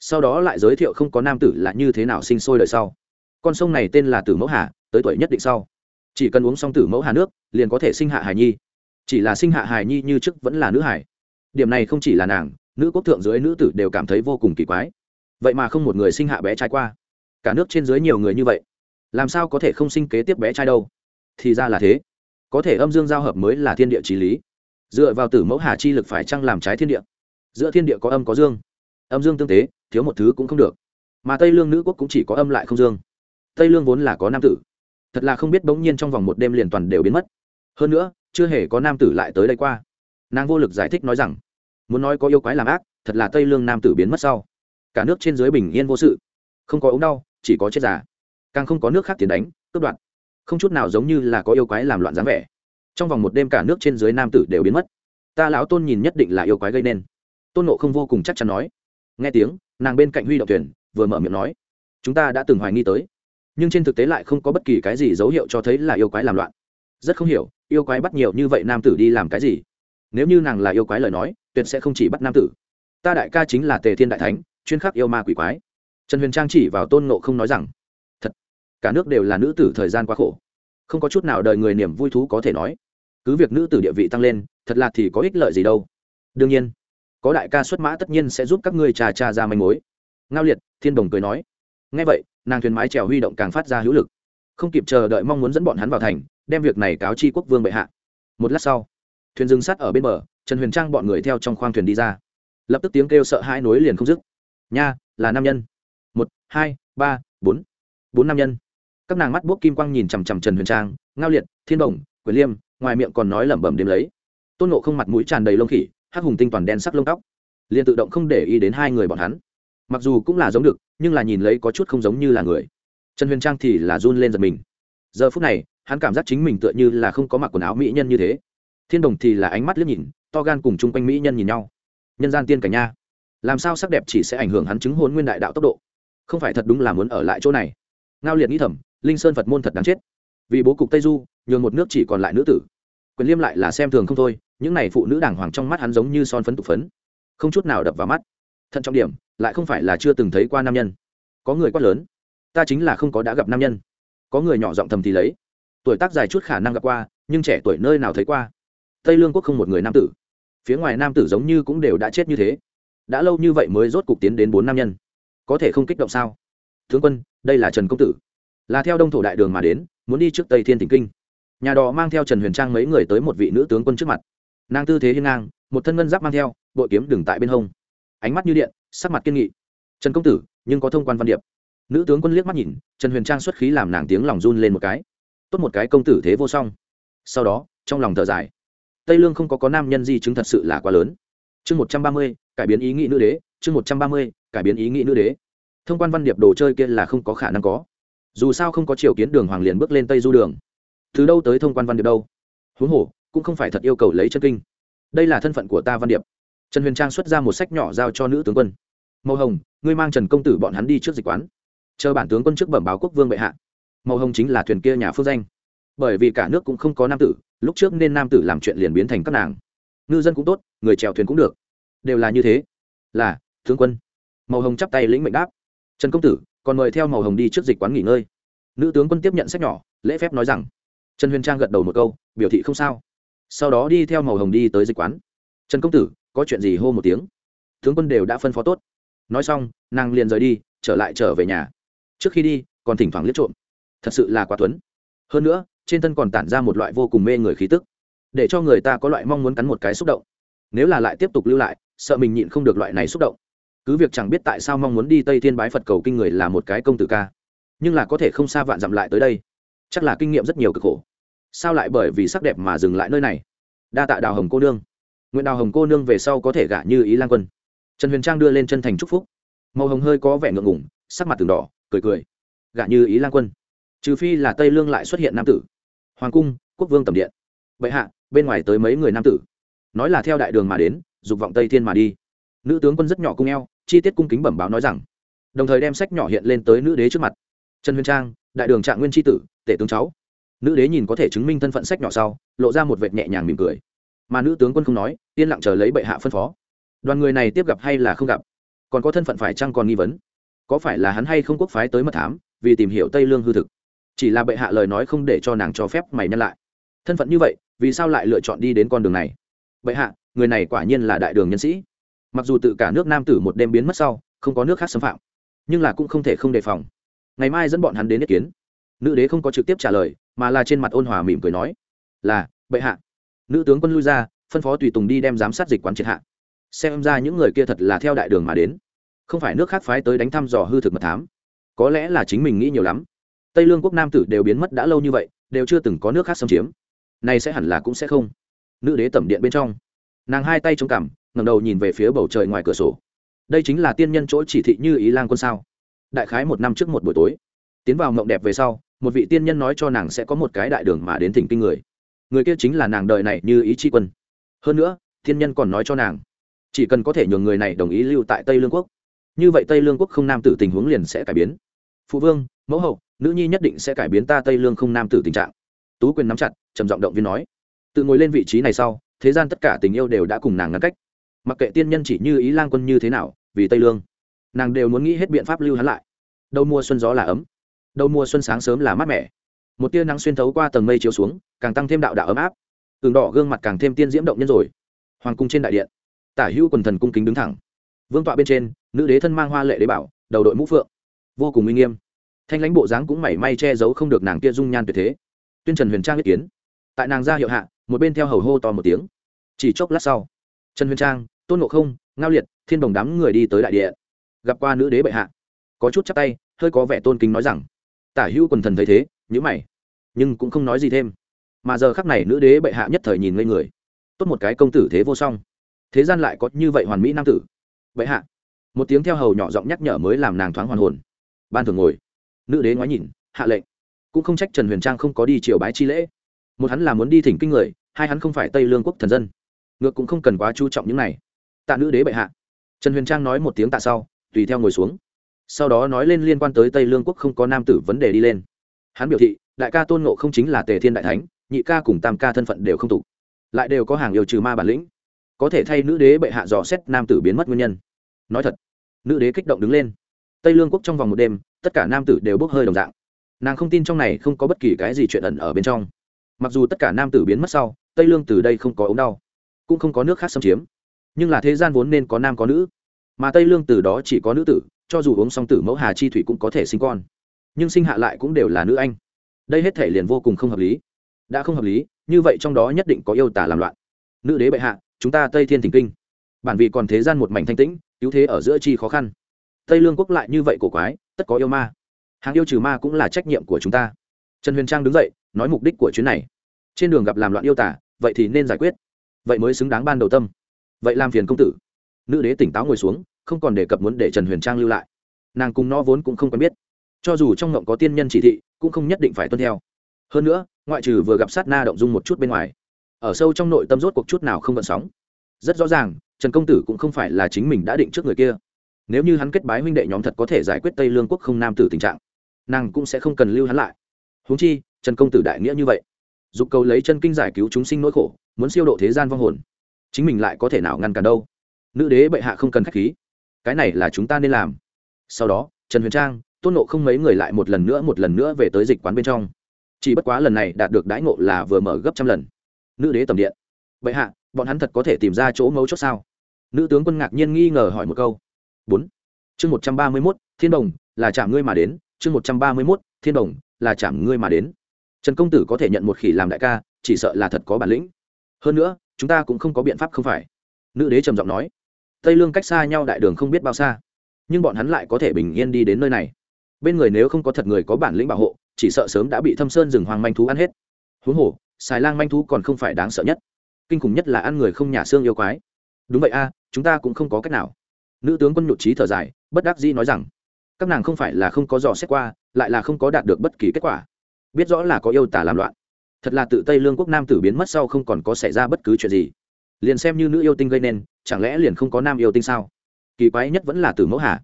sau đó lại giới thiệu không có nam tử là như thế nào sinh sôi đời sau. Con sông này tên là tử mẫu hà, tới tuổi nhất định sau. Chỉ cần uống xong tử mẫu hà nước, liền có thể sinh hạ hài nhi. Chỉ là sinh hạ hài nhi như trước vẫn là nữ hải. Điểm này không chỉ là nàng nữ quốc thượng dưới nữ tử đều cảm thấy vô cùng kỳ quái. Vậy mà không một người sinh hạ bé trai qua. Cả nước trên dưới nhiều người như vậy, làm sao có thể không sinh kế tiếp bé trai đâu? Thì ra là thế. Có thể âm dương giao hợp mới là thiên địa trí lý. Dựa vào tử mẫu hà chi lực phải chăng làm trái thiên địa? Giữa thiên địa có âm có dương. Âm dương tương tế, thiếu một thứ cũng không được. Mà tây lương nữ quốc cũng chỉ có âm lại không dương. Tây lương vốn là có nam tử. Thật là không biết bỗng nhiên trong vòng một đêm liền toàn đều biến mất. Hơn nữa, chưa hề có nam tử lại tới đây qua. Nàng vô lực giải thích nói rằng muốn nói có yêu quái làm ác, thật là tây lương nam tử biến mất sau. Cả nước trên dưới bình yên vô sự. Không có ống đau, chỉ có chết già. Càng không có nước khác tiền đánh, cướp đoạt. Không chút nào giống như là có yêu quái làm loạn dáng vẻ. Trong vòng một đêm cả nước trên dưới nam tử đều biến mất. Ta lão tôn nhìn nhất định là yêu quái gây nên. Tôn nộ không vô cùng chắc chắn nói. Nghe tiếng, nàng bên cạnh huy động thuyền, vừa mở miệng nói. Chúng ta đã từng hoài nghi tới, nhưng trên thực tế lại không có bất kỳ cái gì dấu hiệu cho thấy là yêu quái làm loạn. Rất không hiểu, yêu quái bắt nhiều như vậy nam tử đi làm cái gì? Nếu như nàng là yêu quái lời nói, tuyệt sẽ không chỉ bắt nam tử. Ta đại ca chính là tề thiên đại thánh, chuyên khắc yêu ma quỷ quái. Trần huyền trang chỉ vào tôn nộ không nói rằng, thật, cả nước đều là nữ tử thời gian quá khổ. Không có chút nào đời người niềm vui thú có thể nói. Cứ việc nữ tử địa vị tăng lên, thật là thì có ích lợi gì đâu. Đương nhiên, có đại ca xuất mã tất nhiên sẽ giúp các ngươi trà trà ra manh mối. Ngao liệt, thiên đồng cười nói ngay vậy, nàng thuyền mái trèo huy động càng phát ra hữu lực. Không kịp chờ đợi mong muốn dẫn bọn hắn vào thành, đem việc này cáo chi quốc vương bệ hạ. Một lát sau thuyền dừng sắt ở bên bờ, trần huyền trang bọn người theo trong khoang thuyền đi ra. Lập tức tiếng kêu sợ hai nối liền không dứt. Nha, là nam nhân. Một, hai, ba, bốn. Bốn nam nhân. Các nàng mắt buốc kim quang nhìn chằm chằm trần huyền trang, ngao liệt, thiên đồng quyền liêm, ngoài miệng còn nói lẩm bẩm đếm lấy. Tôn nộ không mặt mũi tràn đầy lông khỉ, hắc hùng tinh toàn đen sắc lông tóc. Liền tự động không để ý đến hai người bọn hắn. Mặc dù cũng là giống được, nhưng là nhìn lấy có chút không giống như là người. Trần huyền trang thì là run lên giật mình. Giờ phút này, hắn cảm giác chính mình tựa như là không có mặc quần áo mỹ nhân như thế thiên đồng thì là ánh mắt liếc nhìn, to gan cùng chung quanh mỹ nhân nhìn nhau. Nhân gian tiên cảnh nha. Làm sao sắc đẹp chỉ sẽ ảnh hưởng hắn chứng hôn nguyên đại đạo tốc độ? Không phải thật đúng là muốn ở lại chỗ này. Ngao liệt nghĩ thầm, linh sơn phật môn thật đáng chết. Vì bố cục tây du, nhường một nước chỉ còn lại nữ tử. Quyền liêm lại là xem thường không thôi, những này phụ nữ đàng hoàng trong mắt hắn giống như son phấn tục phấn. Không chút nào đập vào mắt. Thận trọng điểm, lại không phải là chưa từng thấy qua nam nhân. Có người quát lớn, ta chính là không có đã gặp nam nhân. Có người nhỏ giọng thầm thì lấy, tuổi tác dài chút khả năng gặp qua, nhưng trẻ tuổi nơi nào thấy qua? Tây lương quốc không một người nam tử. Phía ngoài nam tử giống như cũng đều đã chết như thế. Đã lâu như vậy mới rốt cục tiến đến bốn nam nhân. Có thể không kích động sao? Tướng quân, đây là trần công tử. Là theo đông thổ đại đường mà đến, muốn đi trước tây thiên tỉnh kinh. Nhà đò mang theo trần huyền trang mấy người tới một vị nữ tướng quân trước mặt. Nàng tư thế hiên ngang, một thân ngân giáp mang theo, bội kiếm đừng tại bên hông. Ánh mắt như điện, sắc mặt kiên nghị. Trần công tử, nhưng có thông quan văn điệp. Nữ tướng quân liếc mắt nhìn, trần huyền trang xuất khí làm nàng tiếng lòng run lên một cái. Tốt một cái công tử thế vô song. Sau đó, trong lòng thở dài tây lương không có có nam nhân di chứng thật sự là quá lớn. Chương một trăm ba mươi, cải biến ý nghĩ nữ đế. Chương một trăm ba mươi, cải biến ý nghĩ nữ đế. Thông quan văn điệp đồ chơi kia là không có khả năng có. Dù sao không có chiều kiến đường hoàng liền bước lên tây du đường. Từ đâu tới thông quan văn điệp đâu? Huống hồ, cũng không phải thật yêu cầu lấy chân kinh. Đây là thân phận của ta văn điệp. Trần huyền trang xuất ra một sách nhỏ giao cho nữ tướng quân. Màu hồng, ngươi mang trần công tử bọn hắn đi trước dịch quán. Chờ bản tướng quân trước bẩm báo quốc vương bệ hạ. Màu hồng chính là thuyền kia nhà phương danh. Bởi vì cả nước cũng không có nam tử lúc trước nên nam tử làm chuyện liền biến thành các nàng. Ngư dân cũng tốt, người chèo thuyền cũng được. Đều là như thế. Là, tướng quân. Màu hồng chắp tay lĩnh mệnh đáp. Trần công tử, còn mời theo màu hồng đi trước dịch quán nghỉ ngơi. Nữ tướng quân tiếp nhận sách nhỏ, lễ phép nói rằng. Trần huyền trang gật đầu một câu, biểu thị không sao. Sau đó đi theo màu hồng đi tới dịch quán. Trần công tử, có chuyện gì hô một tiếng? Tướng quân đều đã phân phó tốt. Nói xong, nàng liền rời đi, trở lại trở về nhà. Trước khi đi, còn thỉnh thoảng liếc trộm. Thật sự là quá tuấn. Hơn nữa trên thân còn tản ra một loại vô cùng mê người khí tức, để cho người ta có loại mong muốn cắn một cái xúc động. Nếu là lại tiếp tục lưu lại, sợ mình nhịn không được loại này xúc động. Cứ việc chẳng biết tại sao mong muốn đi tây thiên bái phật cầu kinh người là một cái công tử ca, nhưng là có thể không xa vạn dặm lại tới đây. Chắc là kinh nghiệm rất nhiều cực khổ. Sao lại bởi vì sắc đẹp mà dừng lại nơi này? Đa tạ đào hồng cô nương. Nguyện đào hồng cô nương về sau có thể gả như ý lan quân. Trần huyền trang đưa lên chân thành chúc phúc. Màu hồng hơi có vẻ ngượng ngủng sắc mặt từng đỏ, cười cười. Gả như ý lan quân. Trừ phi là tây lương lại xuất hiện nam tử hoàng cung, quốc vương tầm điện. Bệ hạ, bên ngoài tới mấy người nam tử. Nói là theo đại đường mà đến, dục vọng tây thiên mà đi. Nữ tướng quân rất nhỏ cung eo, chi tiết cung kính bẩm báo nói rằng, đồng thời đem sách nhỏ hiện lên tới nữ đế trước mặt. Trần huyền trang, đại đường trạng nguyên tri tử, tể tướng cháu. Nữ đế nhìn có thể chứng minh thân phận sách nhỏ sau, lộ ra một vệt nhẹ nhàng mỉm cười. Mà nữ tướng quân không nói, yên lặng chờ lấy bệ hạ phân phó. Đoàn người này tiếp gặp hay là không gặp? Còn có thân phận phải chăng còn nghi vấn? Có phải là hắn hay không quốc phái tới mật thám, vì tìm hiểu tây lương hư thực? Chỉ là bệ hạ lời nói không để cho nàng cho phép mày nhân lại. Thân phận như vậy, vì sao lại lựa chọn đi đến con đường này? Bệ hạ, người này quả nhiên là đại đường nhân sĩ. Mặc dù tự cả nước nam tử một đêm biến mất sau, không có nước khác xâm phạm, nhưng là cũng không thể không đề phòng. Ngày mai dẫn bọn hắn đến ý kiến. Nữ đế không có trực tiếp trả lời, mà là trên mặt ôn hòa mỉm cười nói, là, bệ hạ. Nữ tướng quân lui ra, phân phó tùy tùng đi đem giám sát dịch quán triệt hạ. Xem ra những người kia thật là theo đại đường mà đến. Không phải nước khác phái tới đánh thăm dò hư thực mật thám. Có lẽ là chính mình nghĩ nhiều lắm tây lương quốc nam tử đều biến mất đã lâu như vậy đều chưa từng có nước khác xâm chiếm nay sẽ hẳn là cũng sẽ không nữ đế tẩm điện bên trong nàng hai tay chống cằm ngầm đầu nhìn về phía bầu trời ngoài cửa sổ đây chính là tiên nhân chỗ chỉ thị như ý lan quân sao đại khái một năm trước một buổi tối tiến vào mộng đẹp về sau một vị tiên nhân nói cho nàng sẽ có một cái đại đường mà đến thỉnh kinh người người kia chính là nàng đời này như ý tri quân hơn nữa tiên nhân còn nói cho nàng chỉ cần có thể nhường người này đồng ý lưu tại tây lương quốc như vậy tây lương quốc không nam tử tình huống liền sẽ cải biến phụ vương mẫu hậu nữ nhi nhất định sẽ cải biến ta tây lương không nam tử tình trạng. Tú quyền nắm chặt, trầm giọng động viên nói. Tự ngồi lên vị trí này sau, thế gian tất cả tình yêu đều đã cùng nàng ngăn cách. Mặc kệ tiên nhân chỉ như ý lang quân như thế nào, vì tây lương, nàng đều muốn nghĩ hết biện pháp lưu hắn lại. Đầu mùa xuân gió là ấm, đầu mùa xuân sáng sớm là mát mẻ. Một tia nắng xuyên thấu qua tầng mây chiếu xuống, càng tăng thêm đạo đạo ấm áp. Tường đỏ gương mặt càng thêm tiên diễm động nhân rồi. Hoàng cung trên đại điện, tả hữu quần thần cung kính đứng thẳng. Vương tọa bên trên, nữ đế thân mang hoa lệ đế bảo, đầu đội mũ phượng. Vô cùng uy nghiêm thanh lãnh bộ dáng cũng mảy may che giấu không được nàng kia dung nhan tuyệt thế. Tuyên trần huyền trang ý kiến. Tại nàng ra hiệu hạ, một bên theo hầu hô to một tiếng. Chỉ chốc lát sau, trần huyền trang, tôn ngộ không, ngao liệt, thiên đồng đám người đi tới đại địa gặp qua nữ đế bệ hạ. Có chút chắc tay, hơi có vẻ tôn kính nói rằng, tả hữu quần thần thấy thế nhữ mày, nhưng cũng không nói gì thêm. Mà giờ khắc này nữ đế bệ hạ nhất thời nhìn ngây người. Tốt một cái công tử thế vô song. Thế gian lại có như vậy hoàn mỹ nam tử. Bệ hạ. Một tiếng theo hầu nhỏ giọng nhắc nhở mới làm nàng thoáng hoàn hồn. Ban thường ngồi nữ đế ngoái nhìn, hạ lệnh. Cũng không trách trần huyền trang không có đi triều bái chi lễ. Một hắn là muốn đi thỉnh kinh người, hai hắn không phải tây lương quốc thần dân. Ngược cũng không cần quá chú trọng những này. Tạ nữ đế bệ hạ. Trần huyền trang nói một tiếng tạ sau, tùy theo ngồi xuống. Sau đó nói lên liên quan tới tây lương quốc không có nam tử vấn đề đi lên. Hắn biểu thị, đại ca tôn nộ không chính là tề thiên đại thánh, nhị ca cùng tam ca thân phận đều không tục lại đều có hàng yêu trừ ma bản lĩnh. Có thể thay nữ đế bệ hạ dò xét nam tử biến mất nguyên nhân. Nói thật, nữ đế kích động đứng lên. Tây lương quốc trong vòng một đêm tất cả nam tử đều bốc hơi đồng dạng. Nàng không tin trong này không có bất kỳ cái gì chuyện ẩn ở bên trong. Mặc dù tất cả nam tử biến mất sau, tây lương từ đây không có ống đau, cũng không có nước khác xâm chiếm. Nhưng là thế gian vốn nên có nam có nữ. Mà tây lương từ đó chỉ có nữ tử, cho dù uống xong tử mẫu hà chi thủy cũng có thể sinh con. Nhưng sinh hạ lại cũng đều là nữ anh. Đây hết thể liền vô cùng không hợp lý. Đã không hợp lý, như vậy trong đó nhất định có yêu tả làm loạn. Nữ đế bệ hạ, chúng ta tây thiên thỉnh kinh. Bản vị còn thế gian một mảnh thanh tĩnh cứu thế ở giữa chi khó khăn. Tây lương quốc lại như vậy cổ quái tất có yêu ma. Hàng yêu trừ ma cũng là trách nhiệm của chúng ta. Trần huyền trang đứng dậy, nói mục đích của chuyến này. Trên đường gặp làm loạn yêu tả, vậy thì nên giải quyết. Vậy mới xứng đáng ban đầu tâm. Vậy làm phiền công tử. Nữ đế tỉnh táo ngồi xuống, không còn đề cập muốn để trần huyền trang lưu lại. Nàng cùng nó vốn cũng không quen biết. Cho dù trong ngộng có tiên nhân chỉ thị, cũng không nhất định phải tuân theo. Hơn nữa, ngoại trừ vừa gặp sát na động dung một chút bên ngoài, ở sâu trong nội tâm rốt cuộc chút nào không gợn sóng. Rất rõ ràng, trần công tử cũng không phải là chính mình đã định trước người kia nếu như hắn kết bái huynh đệ nhóm thật có thể giải quyết tây lương quốc không nam tử tình trạng nàng cũng sẽ không cần lưu hắn lại huống chi trần công tử đại nghĩa như vậy dục cầu lấy chân kinh giải cứu chúng sinh nỗi khổ muốn siêu độ thế gian vong hồn chính mình lại có thể nào ngăn cản đâu nữ đế bệ hạ không cần k h á c h khí cái này là chúng ta nên làm sau đó trần huyền trang tôn nộ không mấy người lại một lần nữa một lần nữa về tới dịch quán bên trong chỉ bất quá lần này đạt được đãi ngộ là vừa mở gấp trăm lần nữ đế tầm điện bệ hạ bọn hắn thật có thể tìm ra chỗ mấu chốt sao nữ tướng quân ngạc nhiên nghi ngờ hỏi một câu bốn. Chương một trăm ba mươi mốt, thiên đồng, là chạm ngươi mà đến. Chương một trăm ba mươi mốt, thiên đồng, là chạm ngươi mà đến. Trần công tử có thể nhận một khỉ làm đại ca, chỉ sợ là thật có bản lĩnh. Hơn nữa, chúng ta cũng không có biện pháp không phải. Nữ đế trầm giọng nói. Tây lương cách xa nhau đại đường không biết bao xa, nhưng bọn hắn lại có thể bình yên đi đến nơi này. Bên người nếu không có thật người có bản lĩnh bảo hộ, chỉ sợ sớm đã bị thâm sơn rừng hoàng manh thú ăn hết. Huống hồ, xài lang manh thú còn không phải đáng sợ nhất. Kinh khủng nhất là ăn người không nhà xương yêu quái. Đúng vậy a, chúng ta cũng không có cách nào nữ tướng quân nhụt trí thở dài, bất đắc dĩ nói rằng, các nàng không phải là không có dò xét qua, lại là không có đạt được bất kỳ kết quả. Biết rõ là có yêu tả làm loạn. Thật là tự tây lương quốc nam tử biến mất sau không còn có xảy ra bất cứ chuyện gì. Liền xem như nữ yêu tinh gây nên, chẳng lẽ liền không có nam yêu tinh sao? Kỳ quái nhất vẫn là tử mẫu hà.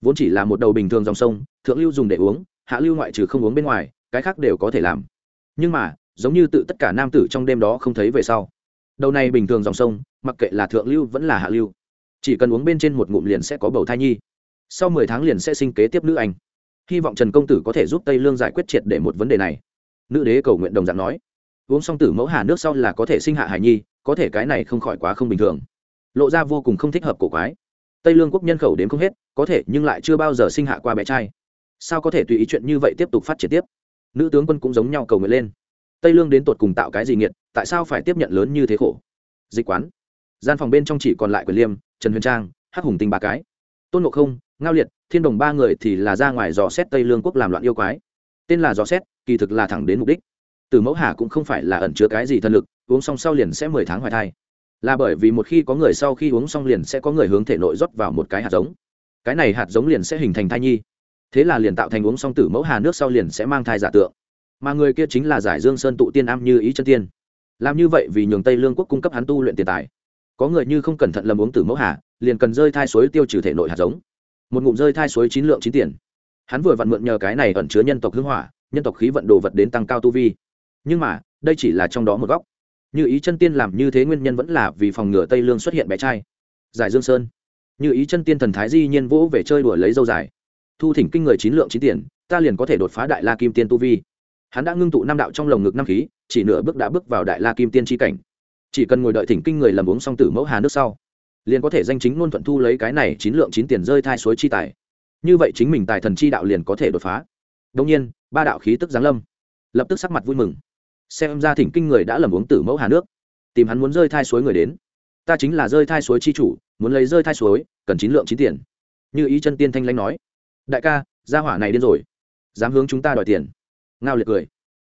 Vốn chỉ là một đầu bình thường dòng sông, thượng lưu dùng để uống, hạ lưu ngoại trừ không uống bên ngoài, cái khác đều có thể làm. Nhưng mà, giống như tự tất cả nam tử trong đêm đó không thấy về sau. Đầu này bình thường dòng sông, mặc kệ là thượng lưu vẫn là hạ lưu chỉ cần uống bên trên một ngụm liền sẽ có bầu thai nhi. Sau mười tháng liền sẽ sinh kế tiếp nữ anh. Hy vọng trần công tử có thể giúp tây lương giải quyết triệt để một vấn đề này. Nữ đế cầu nguyện đồng dạng nói. Uống xong tử mẫu hà nước sau là có thể sinh hạ hải nhi, có thể cái này không khỏi quá không bình thường. Lộ ra vô cùng không thích hợp cổ quái. Tây lương quốc nhân khẩu đến không hết, có thể nhưng lại chưa bao giờ sinh hạ qua bé trai. Sao có thể tùy ý chuyện như vậy tiếp tục phát triển tiếp? Nữ tướng quân cũng giống nhau cầu nguyện lên. Tây lương đến tột cùng tạo cái gì nghiệt, tại sao phải tiếp nhận lớn như thế khổ? Dịch quán. Gian phòng bên trong chỉ còn lại quyền liêm trần huyền trang, hắc hùng tinh ba cái. Tôn ngộ không, ngao liệt, thiên đồng ba người thì là ra ngoài dò xét tây lương quốc làm loạn yêu quái. Tên là dò xét, kỳ thực là thẳng đến mục đích. Từ mẫu hà cũng không phải là ẩn chứa cái gì thân lực, uống xong sau liền sẽ mười tháng hoài thai. Là bởi vì một khi có người sau khi uống xong liền sẽ có người hướng thể nội rót vào một cái hạt giống. Cái này hạt giống liền sẽ hình thành thai nhi. Thế là liền tạo thành uống xong tử mẫu hà nước sau liền sẽ mang thai giả tượng. Mà người kia chính là giải dương sơn tụ tiên am như ý chân tiên. Làm như vậy vì nhường tây lương quốc cung cấp hắn tu luyện tiền tài có người như không cẩn thận lầm uống tử mẫu hà, liền cần rơi thai suối tiêu trừ thể nội hạt giống. Một ngụm rơi thai suối chín lượng chín tiền. Hắn vừa vặn mượn nhờ cái này ẩn chứa nhân tộc hưng hỏa, nhân tộc khí vận đồ vật đến tăng cao tu vi. Nhưng mà, đây chỉ là trong đó một góc. Như ý chân tiên làm như thế nguyên nhân vẫn là vì phòng ngừa tây lương xuất hiện bé trai. Giải dương sơn. Như ý chân tiên thần thái di nhiên vỗ về chơi đuổi lấy dâu dài. Thu thỉnh kinh người chín lượng chín tiền, ta liền có thể đột phá đại la kim tiên tu vi. Hắn đã ngưng tụ năm đạo trong lồng ngực năm khí, chỉ nửa bước đã bước vào đại la kim tiên tri cảnh chỉ cần ngồi đợi thỉnh kinh người làm uống xong tử mẫu hà nước sau, liền có thể danh chính ngôn thuận thu lấy cái này chín lượng chín tiền rơi thai suối chi tài. Như vậy chính mình tài thần chi đạo liền có thể đột phá. Đông nhiên, ba đạo khí tức giáng lâm, lập tức sắc mặt vui mừng. Xem ra thỉnh kinh người đã lầm uống tử mẫu hà nước, tìm hắn muốn rơi thai suối người đến. Ta chính là rơi thai suối chi chủ, muốn lấy rơi thai suối, cần chín lượng chín tiền. Như ý chân tiên thanh lãnh nói, đại ca, gia hỏa này điên rồi, dám hướng chúng ta đòi tiền. Ngao liệt cười.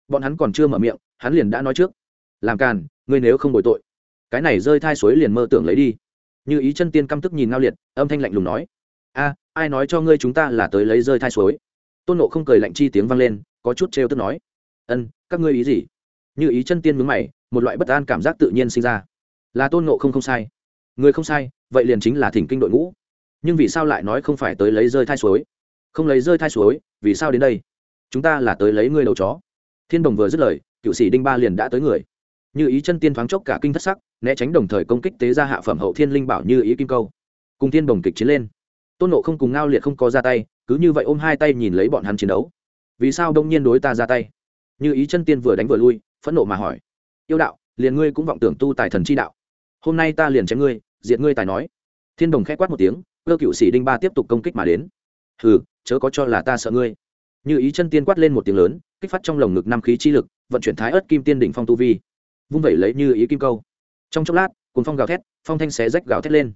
Bọn hắn còn chưa mở miệng, hắn liền đã nói trước. Làm càn ngươi nếu không bồi tội, cái này rơi thai suối liền mơ tưởng lấy đi. Như ý chân tiên căm tức nhìn ngao liệt, âm thanh lạnh lùng nói, a, ai nói cho ngươi chúng ta là tới lấy rơi thai suối? Tôn nộ không cười lạnh chi tiếng vang lên, có chút trêu tức nói, ân, các ngươi ý gì? Như ý chân tiên mướn mày, một loại bất an cảm giác tự nhiên sinh ra. Là tôn nộ không không sai. Người không sai, vậy liền chính là thỉnh kinh đội ngũ. Nhưng vì sao lại nói không phải tới lấy rơi thai suối? Không lấy rơi thai suối, vì sao đến đây? Chúng ta là tới lấy ngươi đầu chó. Thiên đồng vừa dứt lời, cựu sĩ đinh ba liền đã tới người như ý chân tiên thoáng chốc cả kinh thất sắc, né tránh đồng thời công kích tế ra hạ phẩm hậu thiên linh bảo như ý kim câu. Cùng thiên đồng kịch chiến lên. Tôn nộ không cùng ngao liệt không có ra tay, cứ như vậy ôm hai tay nhìn lấy bọn hắn chiến đấu. Vì sao đông nhiên đối ta ra tay? Như ý chân tiên vừa đánh vừa lui, phẫn nộ mà hỏi. Yêu đạo, liền ngươi cũng vọng tưởng tu tài thần chi đạo. Hôm nay ta liền chém ngươi, diệt ngươi tài nói. Thiên đồng k h ẽ quát một tiếng, cơ cựu sĩ đinh ba tiếp tục công kích mà đến. Hừ, chớ có cho là ta sợ ngươi. Như ý chân tiên quát lên một tiếng lớn, kích phát trong lồng ngực năm khí chi lực, vận chuyển thái ớt kim tiên đỉnh phong tu vi vung vẩy lấy như ý kim câu. Trong chốc lát cùng phong gào thét, phong thanh xé rách gào thét lên.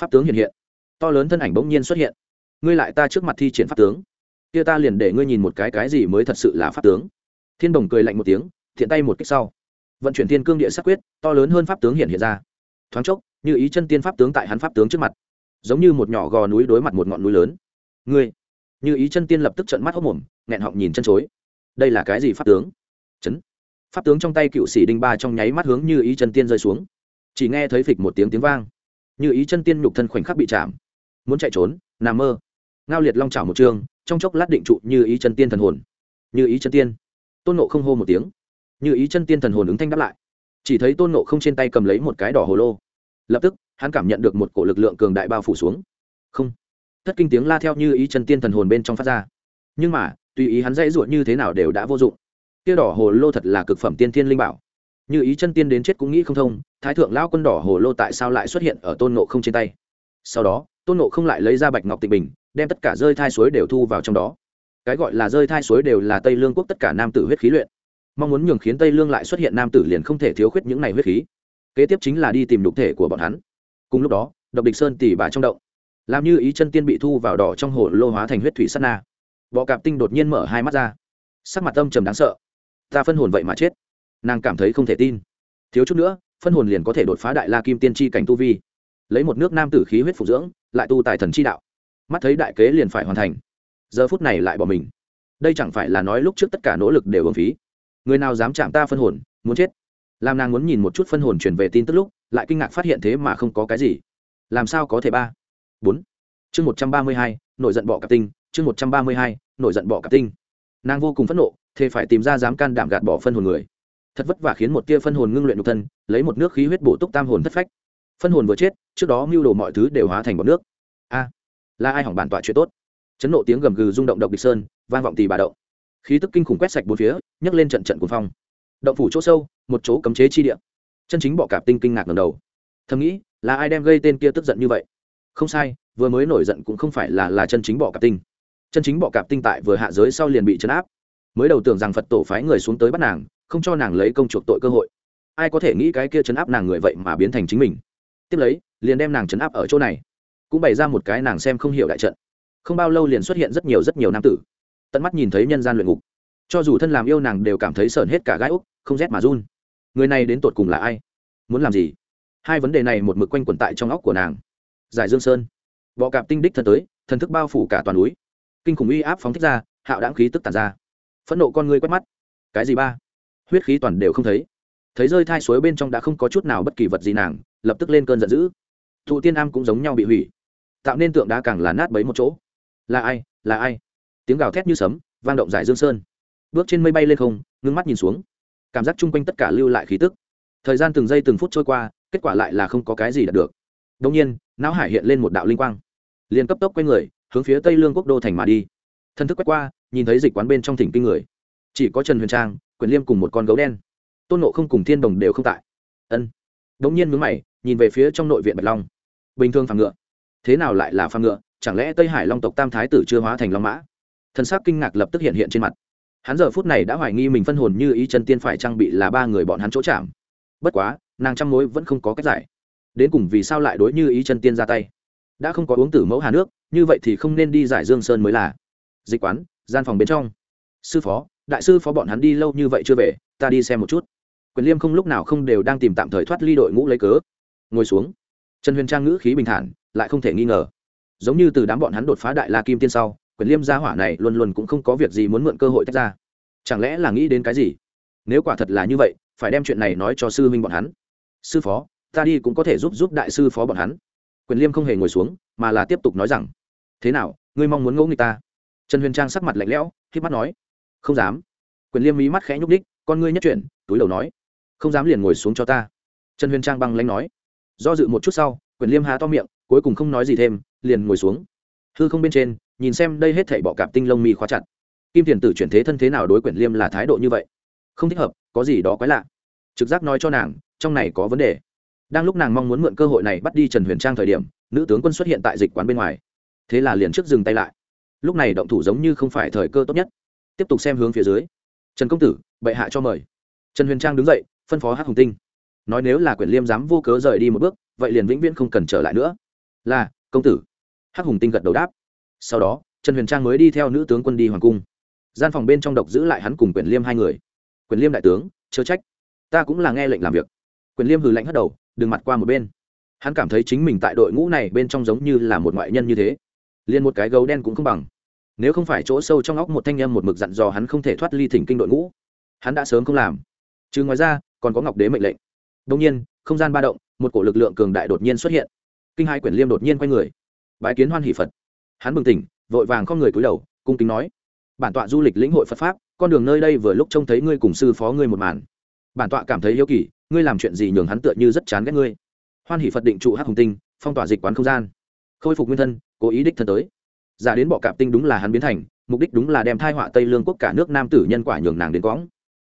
Pháp tướng hiện hiện. To lớn thân ảnh bỗng nhiên xuất hiện. Ngươi lại ta trước mặt thi triển pháp tướng. Kia ta liền để ngươi nhìn một cái cái gì mới thật sự là pháp tướng. Thiên đồng cười lạnh một tiếng, thiện tay một cách sau. Vận chuyển thiên cương địa sắc quyết, to lớn hơn pháp tướng hiện hiện ra. Thoáng chốc, như ý chân tiên pháp tướng tại hắn pháp tướng trước mặt. Giống như một nhỏ gò núi đối mặt một ngọn núi lớn. Ngươi, như ý chân tiên lập tức trận mắt hốc mồm, nghẹn họng nhìn chân chối. Đây là cái gì pháp tướng? Chấn pháp tướng trong tay cựu sĩ đinh ba trong nháy mắt hướng như ý chân tiên rơi xuống. Chỉ nghe thấy phịch một tiếng tiếng vang. Như ý chân tiên nhục thân khoảnh khắc bị chạm. Muốn chạy trốn, nằm mơ. Ngao liệt long trào một trường, trong chốc lát định trụ như ý chân tiên thần hồn. Như ý chân tiên. Tôn nộ không hô một tiếng. Như ý chân tiên thần hồn ứng thanh đáp lại. Chỉ thấy tôn nộ không trên tay cầm lấy một cái đỏ hồ lô. Lập tức, hắn cảm nhận được một cổ lực lượng cường đại bao phủ xuống. Không. Thất kinh tiếng la theo như ý chân tiên thần hồn bên trong phát ra. Nhưng mà, tùy ý hắn dãy ruột như thế nào đều đã vô dụng kia đỏ hồ lô thật là cực phẩm tiên thiên linh bảo. Như ý chân tiên đến chết cũng nghĩ không thông, thái thượng lao quân đỏ hồ lô tại sao lại xuất hiện ở tôn nộ không trên tay? Sau đó, tôn nộ không lại lấy ra bạch ngọc tịnh bình, đem tất cả rơi thai suối đều thu vào trong đó. Cái gọi là rơi thai suối đều là tây lương quốc tất cả nam tử huyết khí luyện. Mong muốn nhường khiến tây lương lại xuất hiện nam tử liền không thể thiếu khuyết những này huyết khí. Kế tiếp chính là đi tìm đục thể của bọn hắn. Cùng lúc đó, độc địch sơn tỉ bà trong động. Làm như ý chân tiên bị thu vào đỏ trong hồ lô hóa thành huyết thủy sắt na. Bọ cạp tinh đột nhiên mở hai mắt ra. Sắc mặt âm trầm đáng sợ ta phân hồn vậy mà chết. Nàng cảm thấy không thể tin. Thiếu chút nữa, phân hồn liền có thể đột phá đại la kim tiên tri cảnh tu vi. Lấy một nước nam tử khí huyết phục dưỡng, lại tu tài thần chi đạo. Mắt thấy đại kế liền phải hoàn thành. Giờ phút này lại bỏ mình. Đây chẳng phải là nói lúc trước tất cả nỗ lực đều ưng phí. Người nào dám chạm ta phân hồn, muốn chết. Làm nàng muốn nhìn một chút phân hồn chuyển về tin tức lúc, lại kinh ngạc phát hiện thế mà không có cái gì. Làm sao có thể ba? Bốn. Chương một trăm ba mươi hai, nổi giận bọ cặp tinh, chương một trăm ba mươi hai, nổi giận bọ cặp tinh. Nàng vô cùng phẫn nộ thế phải tìm ra dám can đảm gạt bỏ phân hồn người. Thật vất vả khiến một tia phân hồn ngưng luyện nhục thân, lấy một nước khí huyết bổ túc tam hồn thất phách. Phân hồn vừa chết, trước đó mưu đồ mọi thứ đều hóa thành bọt nước. A, là ai hỏng bản tọa chuyện tốt? Chấn nộ tiếng gầm gừ rung động độc địch sơn, vang vọng tì bà động. Khí tức kinh khủng quét sạch bốn phía, nhấc lên trận trận cuồng phong. Động phủ chỗ sâu, một chỗ cấm chế chi địa. Chân chính bọ cạp tinh kinh ngạc ngầm đầu. Thầm nghĩ, là ai đem gây tên kia tức giận như vậy? Không sai, vừa mới nổi giận cũng không phải là là chân chính bọ cạp tinh. Chân chính bọ cạp tinh tại vừa hạ giới sau liền bị chấn áp mới đầu tưởng rằng phật tổ phái người xuống tới bắt nàng, không cho nàng lấy công chuộc tội cơ hội. Ai có thể nghĩ cái kia chấn áp nàng người vậy mà biến thành chính mình? Tiếp lấy, liền đem nàng chấn áp ở chỗ này, cũng bày ra một cái nàng xem không hiểu đại trận. Không bao lâu liền xuất hiện rất nhiều rất nhiều nam tử. Tận mắt nhìn thấy nhân gian luyện ngục. Cho dù thân làm yêu nàng đều cảm thấy sờn hết cả gai úc không rét mà run. Người này đến tột cùng là ai? Muốn làm gì? Hai vấn đề này một mực quanh quẩn tại trong óc của nàng. Giải dương sơn. Bọ cạp tinh đích thân tới, thần thức bao phủ cả toàn núi. Kinh khủng uy áp phóng thích ra, hạo đáng khí tức tàn ra phẫn nộ con người quét mắt. Cái gì ba? Huyết khí toàn đều không thấy. Thấy rơi thai suối bên trong đã không có chút nào bất kỳ vật gì nàng, lập tức lên cơn giận dữ. Thụ tiên am cũng giống nhau bị hủy. Tạo nên tượng đá càng là nát bấy một chỗ. Là ai? Là ai? Tiếng gào thét như sấm, vang động giải dương sơn. Bước trên mây bay lên không, ngưng mắt nhìn xuống. Cảm giác chung quanh tất cả lưu lại khí tức. Thời gian từng giây từng phút trôi qua, kết quả lại là không có cái gì đạt được. Đông nhiên, não hải hiện lên một đạo linh quang. Liền cấp tốc quay người, hướng phía tây lương quốc đô thành mà đi. Thân thức quét qua nhìn thấy dịch quán bên trong thỉnh kinh người. Chỉ có trần huyền trang, quyền liêm cùng một con gấu đen. Tôn nộ không cùng thiên đồng đều không tại. Ân. Đống nhiên mướn mày, nhìn về phía trong nội viện bạch long. Bình thường phàm ngựa. Thế nào lại là phàm ngựa? Chẳng lẽ tây hải long tộc tam thái tử chưa hóa thành long mã? Thân xác kinh ngạc lập tức hiện hiện trên mặt. Hắn giờ phút này đã hoài nghi mình phân hồn như ý chân tiên phải trang bị là ba người bọn hắn chỗ chạm. Bất quá, nàng trăm mối vẫn không có cách giải. Đến cùng vì sao lại đối như ý chân tiên ra tay? Đã không có uống tử mẫu hà nước, như vậy thì không nên đi giải dương sơn mới là dịch quán, gian phòng bên trong. Sư phó, đại sư phó bọn hắn đi lâu như vậy chưa về, ta đi xem một chút. Quyền liêm không lúc nào không đều đang tìm tạm thời thoát ly đội ngũ lấy cớ. Ngồi xuống. Trần huyền trang ngữ khí bình thản, lại không thể nghi ngờ. Giống như từ đám bọn hắn đột phá đại la kim tiên sau, quyền liêm gia hỏa này luôn luôn cũng không có việc gì muốn mượn cơ hội tách ra. Chẳng lẽ là nghĩ đến cái gì? Nếu quả thật là như vậy, phải đem chuyện này nói cho sư huynh bọn hắn. Sư phó, ta đi cũng có thể giúp giúp đại sư phó bọn hắn. Quyền liêm không hề ngồi xuống, mà là tiếp tục nói rằng, thế nào, ngươi mong muốn ngẫu người ta? Trần huyền trang sắc mặt lạnh lẽo k mắt nói, không dám. Quyền liêm mí mắt khẽ nhúc đích con ngươi nhất chuyển, túi đầu nói. Không dám liền ngồi xuống cho ta. Trần huyền trang băng lãnh nói. Do dự một chút sau, quyền liêm há to miệng, cuối cùng không nói gì thêm, liền ngồi xuống. Hư không bên trên, nhìn xem đây hết thảy bọ cạp tinh lông mi khóa chặt. Kim thiền tử chuyển thế thân thế nào đối quyển liêm là thái độ như vậy? Không thích hợp, có gì đó quái lạ. Trực giác nói cho nàng, trong này có vấn đề. Đang lúc nàng mong muốn mượn cơ hội này bắt đi trần huyền trang thời điểm, nữ tướng quân xuất hiện tại dịch quán bên ngoài. Thế là liền trước dừng tay lại lúc này động thủ giống như không phải thời cơ tốt nhất. Tiếp tục xem hướng phía dưới. Trần công tử, bệ hạ cho mời. Trần huyền trang đứng dậy, phân phó hát hồng tinh. Nói nếu là quyển liêm dám vô cớ rời đi một bước, vậy liền vĩnh viễn không cần trở lại nữa. Là, công tử. Hắc hùng tinh gật đầu đáp. Sau đó, trần huyền trang mới đi theo nữ tướng quân đi hoàng cung. Gian phòng bên trong độc giữ lại hắn cùng quyển liêm hai người. Quyển liêm đại tướng, chớ trách. Ta cũng là nghe lệnh làm việc. Quyển liêm hừ lạnh hất đầu, đừng mặt qua một bên. Hắn cảm thấy chính mình tại đội ngũ này bên trong giống như là một ngoại nhân như thế. Liền một cái gấu đen cũng không bằng nếu không phải chỗ sâu trong óc một thanh em một mực dặn dò hắn không thể thoát ly thỉnh kinh đội ngũ, hắn đã sớm không làm. Chứ ngoài ra, còn có ngọc đế mệnh lệnh. Đông nhiên, không gian ba động, một cổ lực lượng cường đại đột nhiên xuất hiện. Kinh hai quyển liêm đột nhiên quay người. Bái kiến hoan hỷ phật. Hắn bừng tỉnh, vội vàng con người cúi đầu, cung kính nói, bản tọa du lịch lĩnh hội phật pháp, con đường nơi đây vừa lúc trông thấy ngươi cùng sư phó ngươi một màn. Bản tọa cảm thấy yêu kỳ, ngươi làm chuyện gì nhường hắn tựa như rất chán ghét ngươi? Hoan hỷ phật định trụ hắc hồng tinh, phong tỏa dịch quán không gian. Khôi phục nguyên thân, cố ý đích thân tới giả đến bọ cạp tinh đúng là hắn biến thành, mục đích đúng là đem thai họa tây lương quốc cả nước nam tử nhân quả nhường nàng đến quõng.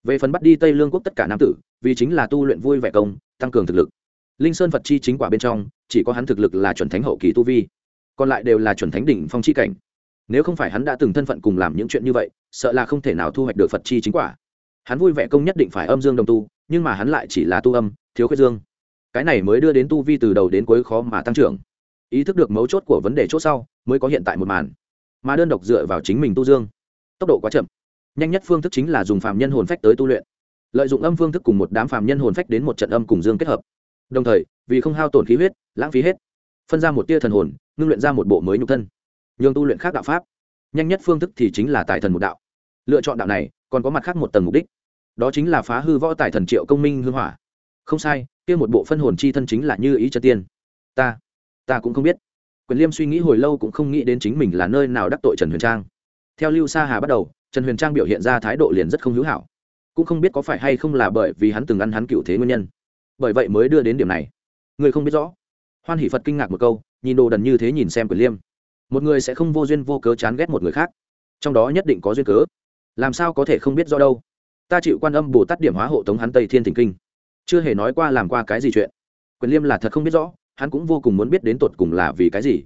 Về phần bắt đi tây lương quốc tất cả nam tử, vì chính là tu luyện vui vẻ công, tăng cường thực lực. Linh sơn phật chi chính quả bên trong, chỉ có hắn thực lực là chuẩn thánh hậu kỳ tu vi. Còn lại đều là chuẩn thánh đỉnh phong chi cảnh. Nếu không phải hắn đã từng thân phận cùng làm những chuyện như vậy, sợ là không thể nào thu hoạch được phật chi chính quả. Hắn vui vẻ công nhất định phải âm dương đồng tu, nhưng mà hắn lại chỉ là tu âm, thiếu khuyết dương. Cái này mới đưa đến tu vi từ đầu đến cuối khó mà tăng trưởng ý thức được mấu chốt của vấn đề chốt sau, mới có hiện tại một màn. Mà đơn độc dựa vào chính mình tu dương, tốc độ quá chậm. Nhanh nhất phương thức chính là dùng phạm nhân hồn phách tới tu luyện. Lợi dụng âm phương thức cùng một đám phạm nhân hồn phách đến một trận âm cùng dương kết hợp. Đồng thời, vì không hao tổn khí huyết, lãng phí hết. Phân ra một tia thần hồn, ngưng luyện ra một bộ mới nhục thân. Nhường tu luyện khác đạo pháp. Nhanh nhất phương thức thì chính là tài thần một đạo. Lựa chọn đạo này, còn có mặt khác một tầng mục đích. Đó chính là phá hư võ tài thần triệu công minh hương hỏa. Không sai, kia một bộ phân hồn chi thân chính là như ý chân tiên. Ta ta cũng không biết. Quyền liêm suy nghĩ hồi lâu cũng không nghĩ đến chính mình là nơi nào đắc tội trần huyền trang. Theo lưu sa hà bắt đầu, trần huyền trang biểu hiện ra thái độ liền rất không hữu hảo. Cũng không biết có phải hay không là bởi vì hắn từng ăn hắn cựu thế nguyên nhân. Bởi vậy mới đưa đến điểm này. Người không biết rõ. Hoan hỷ phật kinh ngạc một câu, nhìn đồ đần như thế nhìn xem quyền liêm. Một người sẽ không vô duyên vô cớ chán ghét một người khác. Trong đó nhất định có duyên cớ. Làm sao có thể không biết do đâu? Ta chịu quan âm bồ tát điểm hóa hộ tống hắn tây thiên thỉnh kinh. Chưa hề nói qua làm qua cái gì chuyện. Quyền liêm là thật không biết rõ hắn cũng vô cùng muốn biết đến tột cùng là vì cái gì.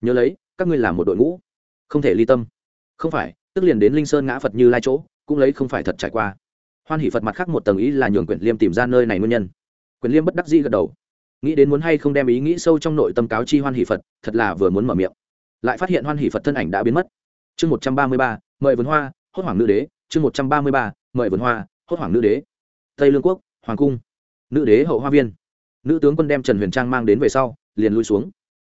Nhớ lấy, các ngươi là một đội ngũ. Không thể ly tâm. Không phải, tức liền đến linh sơn ngã phật như lai chỗ, cũng lấy không phải thật trải qua. Hoan hỷ phật mặt khác một tầng ý là nhường quyền liêm tìm ra nơi này nguyên nhân. Quyền liêm bất đắc dĩ gật đầu. Nghĩ đến muốn hay không đem ý nghĩ sâu trong nội tâm cáo chi hoan hỷ phật, thật là vừa muốn mở miệng. Lại phát hiện hoan hỷ phật thân ảnh đã biến mất. Chương một trăm ba mươi ba, mời vườn hoa, hốt hoảng nữ đế. Chương một trăm ba mươi ba, mời vườn hoa, hốt hoảng nữ đế. Tây lương quốc, hoàng cung. Nữ đế hậu hoa viên nữ tướng quân đem trần huyền trang mang đến về sau, liền lui xuống.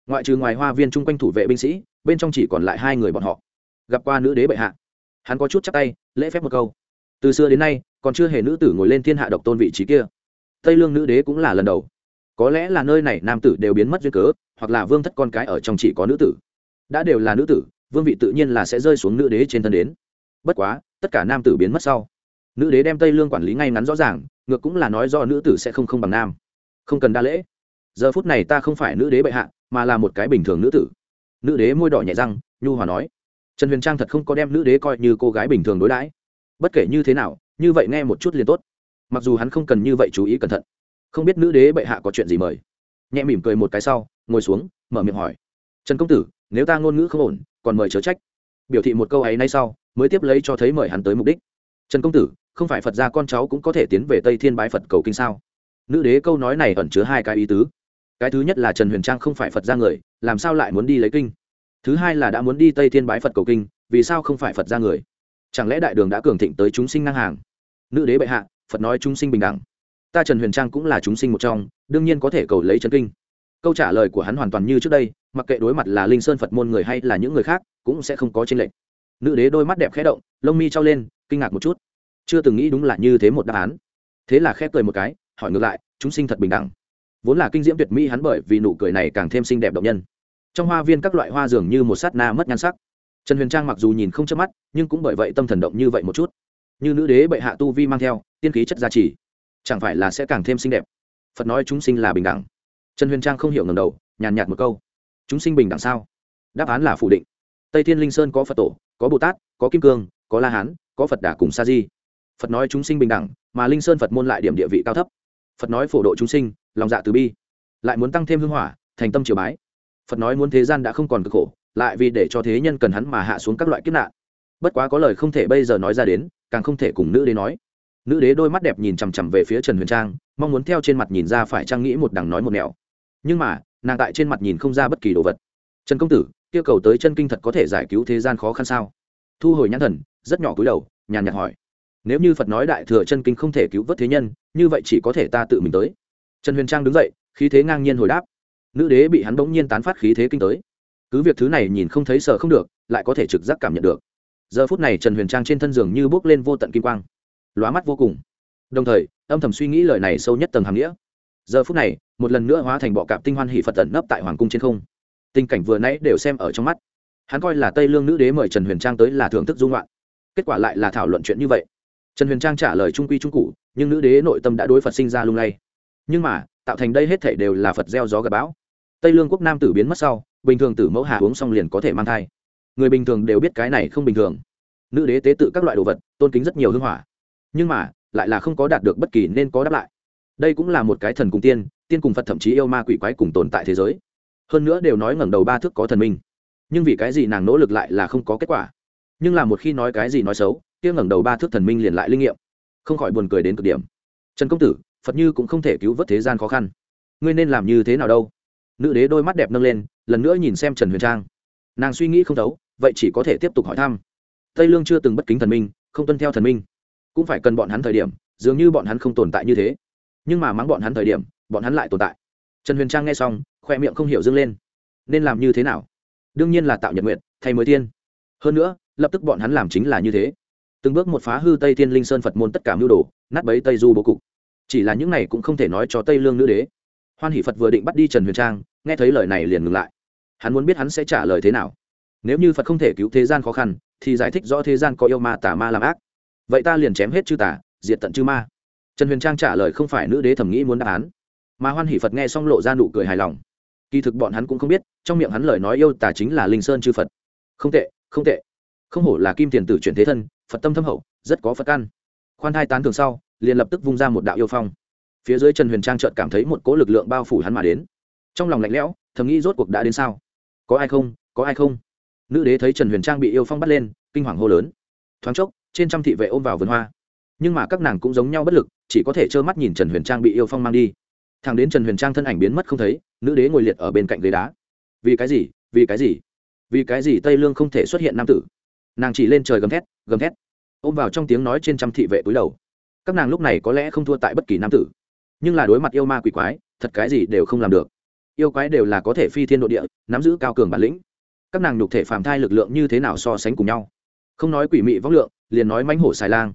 Ngoại trừ ngoài hoa viên chung quanh thủ vệ binh sĩ, bên trong chỉ còn lại hai người bọn họ. Gặp qua nữ đế bệ hạ. Hắn có chút chắc tay, lễ phép một câu. Từ xưa đến nay, còn chưa hề nữ tử ngồi lên thiên hạ độc tôn vị trí kia. Tây lương nữ đế cũng là lần đầu. Có lẽ là nơi này nam tử đều biến mất duyên cớ, hoặc là vương thất con cái ở trong chỉ có nữ tử. Đã đều là nữ tử, vương vị tự nhiên là sẽ rơi xuống nữ đế trên thân đến. Bất quá, tất cả nam tử biến mất sau. Nữ đế đem tây lương quản lý ngay ngắn rõ ràng, ngược cũng là nói do nữ tử sẽ không không bằng nam không cần đa lễ. Giờ phút này ta không phải nữ đế bệ hạ, mà là một cái bình thường nữ tử. Nữ đế môi đỏ nhẹ răng, nhu hòa nói. Trần huyền trang thật không có đem nữ đế coi như cô gái bình thường đối đãi. Bất kể như thế nào, như vậy nghe một chút liền tốt. Mặc dù hắn không cần như vậy chú ý cẩn thận. Không biết nữ đế bệ hạ có chuyện gì mời. Nhẹ mỉm cười một cái sau, ngồi xuống, mở miệng hỏi. Trần công tử, nếu ta ngôn ngữ không ổn, còn mời chớ trách. Biểu thị một câu ấy nay sau, mới tiếp lấy cho thấy mời hắn tới mục đích. Trần công tử, không phải phật gia con cháu cũng có thể tiến về tây thiên bái phật cầu kinh sao? Nữ đế câu nói này ẩn chứa hai cái ý tứ. Cái thứ nhất là trần huyền trang không phải phật ra người, làm sao lại muốn đi lấy kinh? Thứ hai là đã muốn đi tây thiên bái phật cầu kinh, vì sao không phải phật ra người? Chẳng lẽ đại đường đã cường thịnh tới chúng sinh ngang hàng? Nữ đế bệ hạ, phật nói chúng sinh bình đẳng. Ta trần huyền trang cũng là chúng sinh một trong, đương nhiên có thể cầu lấy chân kinh. Câu trả lời của hắn hoàn toàn như trước đây, mặc kệ đối mặt là linh sơn phật môn người hay là những người khác, cũng sẽ không có tranh lệch. Nữ đế đôi mắt đẹp khẽ động, lông mi trao lên, kinh ngạc một chút. Chưa từng nghĩ đúng là như thế một đáp án. Thế là khép cười một cái hỏi ngược lại, chúng sinh thật bình đẳng. Vốn là kinh diễm tuyệt mỹ hắn bởi vì nụ cười này càng thêm xinh đẹp động nhân. Trong hoa viên các loại hoa dường như một sát na mất nhan sắc. Trần huyền trang mặc dù nhìn không chớp mắt, nhưng cũng bởi vậy tâm thần động như vậy một chút. Như nữ đế bệ hạ tu vi mang theo, tiên khí chất gia trì, chẳng phải là sẽ càng thêm xinh đẹp. Phật nói chúng sinh là bình đẳng. Trần huyền trang không hiểu ngầm đầu, nhàn nhạt một câu. Chúng sinh bình đẳng sao? Đáp án là phủ định. Tây thiên linh sơn có phật tổ, có bồ tát, có kim cương, có la hán, có phật đà cùng sa di. Phật nói chúng sinh bình đẳng, mà linh sơn phật môn lại điểm địa vị cao thấp phật nói phổ độ chúng sinh, lòng dạ từ bi, lại muốn tăng thêm hưng hỏa, thành tâm triều bái. Phật nói muốn thế gian đã không còn cực khổ, lại vì để cho thế nhân cần hắn mà hạ xuống các loại kiếp nạn. Bất quá có lời không thể bây giờ nói ra đến, càng không thể cùng nữ đế nói. Nữ đế đôi mắt đẹp nhìn chằm chằm về phía trần huyền trang, mong muốn theo trên mặt nhìn ra phải trang nghĩ một đằng nói một nẻo. Nhưng mà, nàng tại trên mặt nhìn không ra bất kỳ đồ vật. Trần công tử yêu cầu tới chân kinh thật có thể giải cứu thế gian khó khăn sao? Thu hồi nhãn thần, rất nhỏ cúi đầu, nhàn nhạt hỏi nếu như phật nói đại thừa chân kinh không thể cứu vớt thế nhân, như vậy chỉ có thể ta tự mình tới. Trần huyền trang đứng dậy, khí thế ngang nhiên hồi đáp. Nữ đế bị hắn bỗng nhiên tán phát khí thế kinh tới. Cứ việc thứ này nhìn không thấy sợ không được, lại có thể trực giác cảm nhận được. Giờ phút này trần huyền trang trên thân giường như bước lên vô tận kim quang. Lóa mắt vô cùng. Đồng thời, âm thầm suy nghĩ lời này sâu nhất tầng hàm nghĩa. Giờ phút này, một lần nữa hóa thành bọ cạp tinh hoan hỷ phật tận nấp tại hoàng cung trên không. Tình cảnh vừa nãy đều xem ở trong mắt. Hắn coi là tây lương nữ đế mời trần huyền trang tới là thưởng thức dung loạn. Kết quả lại là thảo luận chuyện như vậy trần huyền trang trả lời trung quy trung cụ, nhưng nữ đế nội tâm đã đối phật sinh ra lung lay. Nhưng mà, tạo thành đây hết thể đều là phật gieo gió gặp bão. Tây lương quốc nam tử biến mất sau, bình thường tử mẫu hạ uống xong liền có thể mang thai. Người bình thường đều biết cái này không bình thường. Nữ đế tế tự các loại đồ vật, tôn kính rất nhiều hưng hỏa. Nhưng mà, lại là không có đạt được bất kỳ nên có đáp lại. Đây cũng là một cái thần cùng tiên tiên cùng phật thậm chí yêu ma quỷ quái cùng tồn tại thế giới. Hơn nữa đều nói ngẩng đầu ba thước có thần minh. Nhưng vì cái gì nàng nỗ lực lại là không có kết quả? Nhưng là một khi nói cái gì nói xấu kia ngẩng đầu ba thước thần minh liền lại linh nghiệm. Không khỏi buồn cười đến cực điểm. Trần công tử, phật như cũng không thể cứu vớt thế gian khó khăn. Ngươi nên làm như thế nào đâu? Nữ đế đôi mắt đẹp nâng lên, lần nữa nhìn xem trần huyền trang. Nàng suy nghĩ không thấu, vậy chỉ có thể tiếp tục hỏi thăm. Tây lương chưa từng bất kính thần minh, không tuân theo thần minh. Cũng phải cần bọn hắn thời điểm, dường như bọn hắn không tồn tại như thế. Nhưng mà mắng bọn hắn thời điểm, bọn hắn lại tồn tại. Trần huyền trang nghe xong, khoe miệng không hiểu dâng lên. Nên làm như thế nào? Đương nhiên là tạo nhật nguyện, thay mới tiên. Hơn nữa, lập tức bọn hắn làm chính là như thế từng bước một phá hư tây thiên linh sơn phật môn tất cả mưu đồ, nát bấy tây du bố cục. Chỉ là những này cũng không thể nói cho tây lương nữ đế. Hoan hỷ phật vừa định bắt đi trần huyền trang, nghe thấy lời này liền ngừng lại. Hắn muốn biết hắn sẽ trả lời thế nào. Nếu như phật không thể cứu thế gian khó khăn, thì giải thích rõ thế gian có yêu ma tà ma làm ác. Vậy ta liền chém hết chư tà, diệt tận chư ma. Trần huyền trang trả lời không phải nữ đế thẩm nghĩ muốn đáp án. Mà hoan hỷ phật nghe xong lộ ra nụ cười hài lòng. Kỳ thực bọn hắn cũng không biết, trong miệng hắn lời nói yêu tà chính là linh sơn chư phật. Không tệ không tệ không hổ là kim tiền tử chuyển thế thân, phật tâm thâm hậu, rất có phật căn. Khoan hai tán thường sau, liền lập tức vung ra một đạo yêu phong. Phía dưới trần huyền trang trợt cảm thấy một cỗ lực lượng bao phủ hắn mà đến. Trong lòng lạnh lẽo, thầm nghĩ rốt cuộc đã đến sao? Có ai không? Có ai không? Nữ đế thấy trần huyền trang bị yêu phong bắt lên, kinh hoàng hô lớn. Thoáng chốc, trên trăm thị vệ ôm vào vườn hoa. Nhưng mà các nàng cũng giống nhau bất lực, chỉ có thể trơ mắt nhìn trần huyền trang bị yêu phong mang đi. Thằng đến trần huyền trang thân ảnh biến mất không thấy, nữ đế ngồi liệt ở bên cạnh ghế đá. Vì cái gì? Vì cái gì? Vì cái gì tây lương không thể xuất hiện nam tử? Nàng chỉ lên trời gầm thét gầm thét, ôm vào trong tiếng nói trên trăm thị vệ túi đầu. Các nàng lúc này có lẽ không thua tại bất kỳ nam tử, nhưng là đối mặt yêu ma quỷ quái, thật cái gì đều không làm được. Yêu quái đều là có thể phi thiên nội địa, nắm giữ cao cường bản lĩnh. Các nàng nhục thể phàm thai lực lượng như thế nào so sánh cùng nhau? Không nói quỷ mị vóc lượng, liền nói mánh hổ xài lang.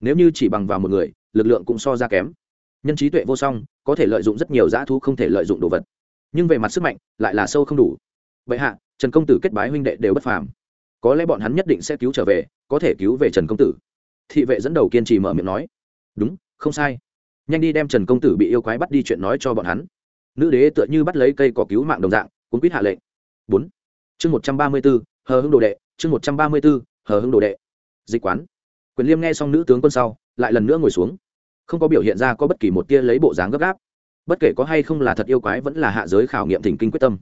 Nếu như chỉ bằng vào một người, lực lượng cũng so ra kém. Nhân trí tuệ vô song, có thể lợi dụng rất nhiều dã thu không thể lợi dụng đồ vật. Nhưng về mặt sức mạnh, lại là sâu không đủ. Vậy hạ, trần công tử kết bái huynh đệ đều bất phàm có lẽ bọn hắn nhất định sẽ cứu trở về, có thể cứu về trần công tử. Thị vệ dẫn đầu kiên trì mở miệng nói, đúng, không sai. Nhanh đi đem trần công tử bị yêu quái bắt đi chuyện nói cho bọn hắn. Nữ đế tựa như bắt lấy cây có cứu mạng đồng dạng, cuốn quýt hạ lệnh. Bốn. Chương một trăm ba mươi b ố hờ hưng đồ đệ, chương một trăm ba mươi b ố hờ hưng đồ đệ. Dịch quán. Quyền liêm nghe xong nữ tướng quân sau, lại lần nữa ngồi xuống. Không có biểu hiện ra có bất kỳ một tia lấy bộ dáng gấp gáp. Bất kể có hay không là thật yêu quái vẫn là hạ giới khảo nghiệm thỉnh kinh quyết tâm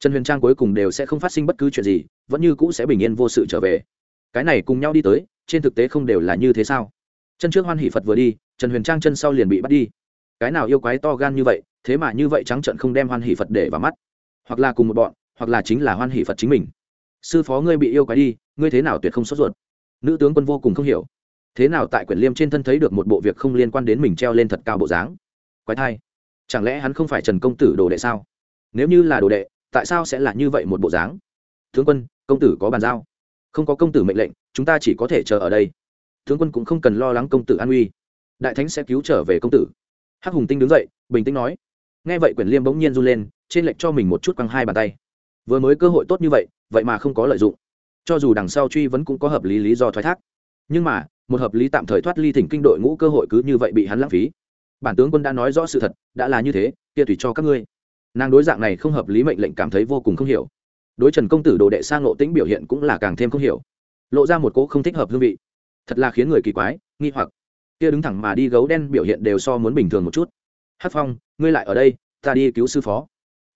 trần huyền trang cuối cùng đều sẽ không phát sinh bất cứ chuyện gì, vẫn như cũ sẽ bình yên vô sự trở về. Cái này cùng nhau đi tới, trên thực tế không đều là như thế sao? Chân trước hoan hỷ phật vừa đi, trần huyền trang chân sau liền bị bắt đi. Cái nào yêu quái to gan như vậy, thế mà như vậy trắng trận không đem hoan hỷ phật để vào mắt. Hoặc là cùng một bọn, hoặc là chính là hoan hỷ phật chính mình. Sư phó ngươi bị yêu quái đi, ngươi thế nào tuyệt không sốt ruột? Nữ tướng quân vô cùng không hiểu. Thế nào tại quyển liêm trên thân thấy được một bộ việc không liên quan đến mình treo lên thật cao bộ dáng? Quái thai. Chẳng lẽ hắn không phải trần công tử đồ đệ sao? Nếu như là đồ đệ tại sao sẽ là như vậy một bộ dáng? Tướng quân, công tử có bàn giao? Không có công tử mệnh lệnh, chúng ta chỉ có thể chờ ở đây. Tướng quân cũng không cần lo lắng công tử an uy. Đại thánh sẽ cứu trở về công tử. Hắc hùng tinh đứng dậy, bình tĩnh nói. Nghe vậy quyển liêm bỗng nhiên run lên, trên lệnh cho mình một chút quăng hai bàn tay. Vừa mới cơ hội tốt như vậy vậy mà không có lợi dụng. Cho dù đằng sau truy vẫn cũng có hợp lý lý do thoái thác. Nhưng mà, một hợp lý tạm thời thoát ly thỉnh kinh đội ngũ cơ hội cứ như vậy bị hắn lãng phí. Bản tướng quân đã nói rõ sự thật, đã là như thế, kia tùy cho các ngươi nàng đối dạng này không hợp lý mệnh lệnh cảm thấy vô cùng không hiểu. Đối trần công tử đồ đệ sang lộ tĩnh biểu hiện cũng là càng thêm không hiểu. Lộ ra một cỗ không thích hợp hương vị. Thật là khiến người kỳ quái, nghi hoặc. Kia đứng thẳng mà đi gấu đen biểu hiện đều so muốn bình thường một chút. Hát phong, ngươi lại ở đây, ta đi cứu sư phó.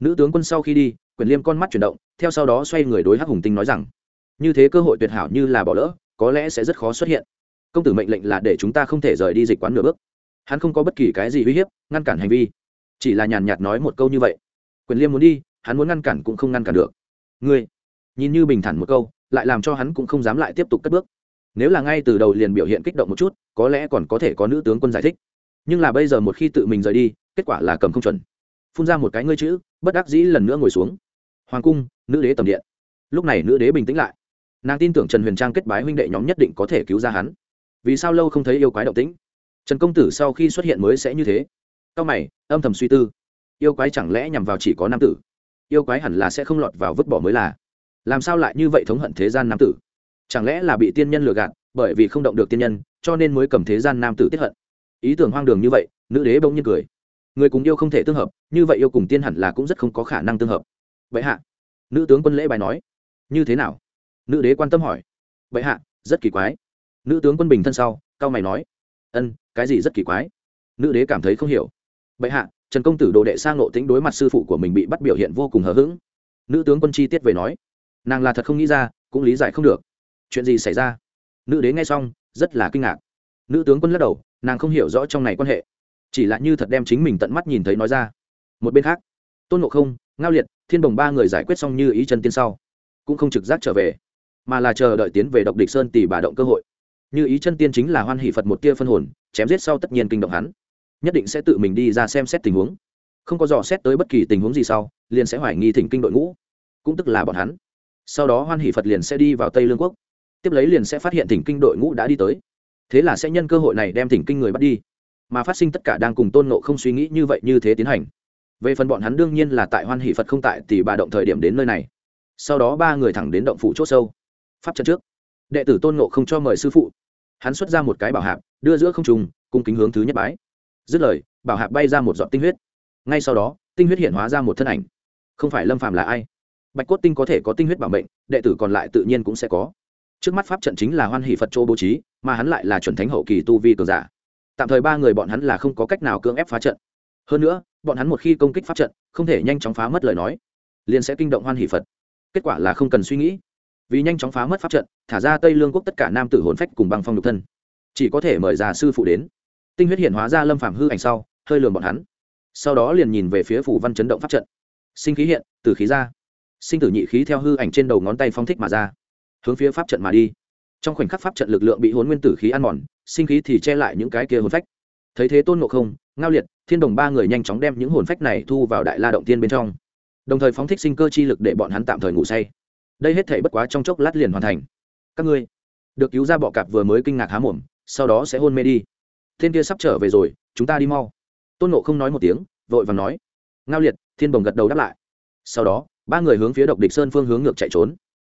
Nữ tướng quân sau khi đi, quyền liêm con mắt chuyển động, theo sau đó xoay người đối hắc hùng tinh nói rằng, như thế cơ hội tuyệt hảo như là bỏ lỡ, có lẽ sẽ rất khó xuất hiện. Công tử mệnh lệnh là để chúng ta không thể rời đi dịch quán nửa bước. Hắn không có bất kỳ cái gì uy hiếp, ngăn cản hành vi, chỉ là nhàn nhạt nói một câu như vậy quyền liêm muốn đi, hắn muốn ngăn cản cũng không ngăn cản được. Ngươi, nhìn như bình thản một câu, lại làm cho hắn cũng không dám lại tiếp tục cất bước. Nếu là ngay từ đầu liền biểu hiện kích động một chút, có lẽ còn có thể có nữ tướng quân giải thích. Nhưng là bây giờ một khi tự mình rời đi, kết quả là cầm không chuẩn. Phun ra một cái ngươi chữ, bất đắc dĩ lần nữa ngồi xuống. Hoàng cung, nữ đế tầm điện. Lúc này nữ đế bình tĩnh lại. Nàng tin tưởng trần huyền trang kết bái huynh đệ nhóm nhất định có thể cứu ra hắn. Vì sao lâu không thấy yêu quái động tĩnh? Trần công tử sau khi xuất hiện mới sẽ như thế. Cao mày, âm thầm suy tư yêu quái chẳng lẽ nhằm vào chỉ có nam tử? Yêu quái hẳn là sẽ không lọt vào vứt bỏ mới là. Làm sao lại như vậy thống hận thế gian nam tử? Chẳng lẽ là bị tiên nhân lừa gạt, bởi vì không động được tiên nhân, cho nên mới cầm thế gian nam tử tiết hận? Ý tưởng hoang đường như vậy, nữ đế bỗng nhiên cười. Người cùng yêu không thể tương hợp, như vậy yêu cùng tiên hẳn là cũng rất không có khả năng tương hợp. Vậy hạ, nữ tướng quân lễ bài nói. Như thế nào? Nữ đế quan tâm hỏi. Vậy hạ, rất kỳ quái. Nữ tướng quân bình thân sau, cao mày nói. Ân, cái gì rất kỳ quái? Nữ đế cảm thấy không hiểu. Bệ hạ trần công tử đồ đệ sang nộ tính đối mặt sư phụ của mình bị bắt biểu hiện vô cùng hờ hững. Nữ tướng quân chi tiết về nói, nàng là thật không nghĩ ra, cũng lý giải không được. Chuyện gì xảy ra? Nữ đế nghe xong, rất là kinh ngạc. Nữ tướng quân lắc đầu, nàng không hiểu rõ trong này quan hệ. Chỉ là như thật đem chính mình tận mắt nhìn thấy nói ra. Một bên khác, tôn ngộ không, ngao liệt, thiên đồng ba người giải quyết xong như ý chân tiên sau, cũng không trực giác trở về, mà là chờ đợi tiến về độc địch sơn tỷ bà động cơ hội. Như ý chân tiên chính là hoan hỷ phật một tia phân hồn, chém giết sau tất nhiên kinh động hắn nhất định sẽ tự mình đi ra xem xét tình huống. Không có dò xét tới bất kỳ tình huống gì sau, liền sẽ hoài nghi thỉnh kinh đội ngũ. Cũng tức là bọn hắn. Sau đó hoan hỷ phật liền sẽ đi vào tây lương quốc. Tiếp lấy liền sẽ phát hiện thỉnh kinh đội ngũ đã đi tới. Thế là sẽ nhân cơ hội này đem thỉnh kinh người bắt đi. Mà phát sinh tất cả đang cùng tôn nộ không suy nghĩ như vậy như thế tiến hành. Về phần bọn hắn đương nhiên là tại hoan hỷ phật không tại thì bà động thời điểm đến nơi này. Sau đó ba người thẳng đến động phủ c h ỗ sâu. Pháp trận trước. Đệ tử tôn nộ không cho mời sư phụ. Hắn xuất ra một cái bảo hạp, đưa giữa không trùng cung kính hướng thứ nhất bái dứt lời, bảo hạc bay ra một giọt tinh huyết. Ngay sau đó, tinh huyết hiện hóa ra một thân ảnh. Không phải lâm phàm là ai? Bạch cốt tinh có thể có tinh huyết bảo mệnh, đệ tử còn lại tự nhiên cũng sẽ có. Trước mắt pháp trận chính là hoan hỷ phật châu bố trí, mà hắn lại là chuẩn thánh hậu kỳ tu vi cường giả. Tạm thời ba người bọn hắn là không có cách nào cưỡng ép phá trận. Hơn nữa, bọn hắn một khi công kích pháp trận, không thể nhanh chóng phá mất lời nói, liền sẽ kinh động hoan hỷ phật. Kết quả là không cần suy nghĩ. Vì nhanh chóng phá mất pháp trận, thả ra tây lương quốc tất cả nam tử hồn phách cùng băng phong độc thân. Chỉ có thể mời già sư phụ đến tinh huyết hiện hóa ra lâm phàm hư ảnh sau, hơi lường bọn hắn. Sau đó liền nhìn về phía phủ văn chấn động pháp trận. Sinh khí hiện từ khí ra. Sinh tử nhị khí theo hư ảnh trên đầu ngón tay phong thích mà ra. Hướng phía pháp trận mà đi. Trong khoảnh khắc pháp trận lực lượng bị hôn nguyên tử khí ăn mòn, sinh khí thì che lại những cái kia hồn phách. Thấy thế tôn ngộ không, ngao liệt, thiên đồng ba người nhanh chóng đem những hồn phách này thu vào đại la động tiên bên trong. Đồng thời phóng thích sinh cơ chi lực để bọn hắn tạm thời ngủ say. Đây hết thể bất quá trong chốc lát liền hoàn thành. Các ngươi, được cứu ra bọ cạp vừa mới kinh ngạc há mồm, sau đó sẽ hôn mê đi tên kia sắp trở về rồi, chúng ta đi mau. Tôn nộ không nói một tiếng, vội và nói. Ngao liệt, thiên bồng gật đầu đáp lại. Sau đó, ba người hướng phía độc địch sơn phương hướng ngược chạy trốn.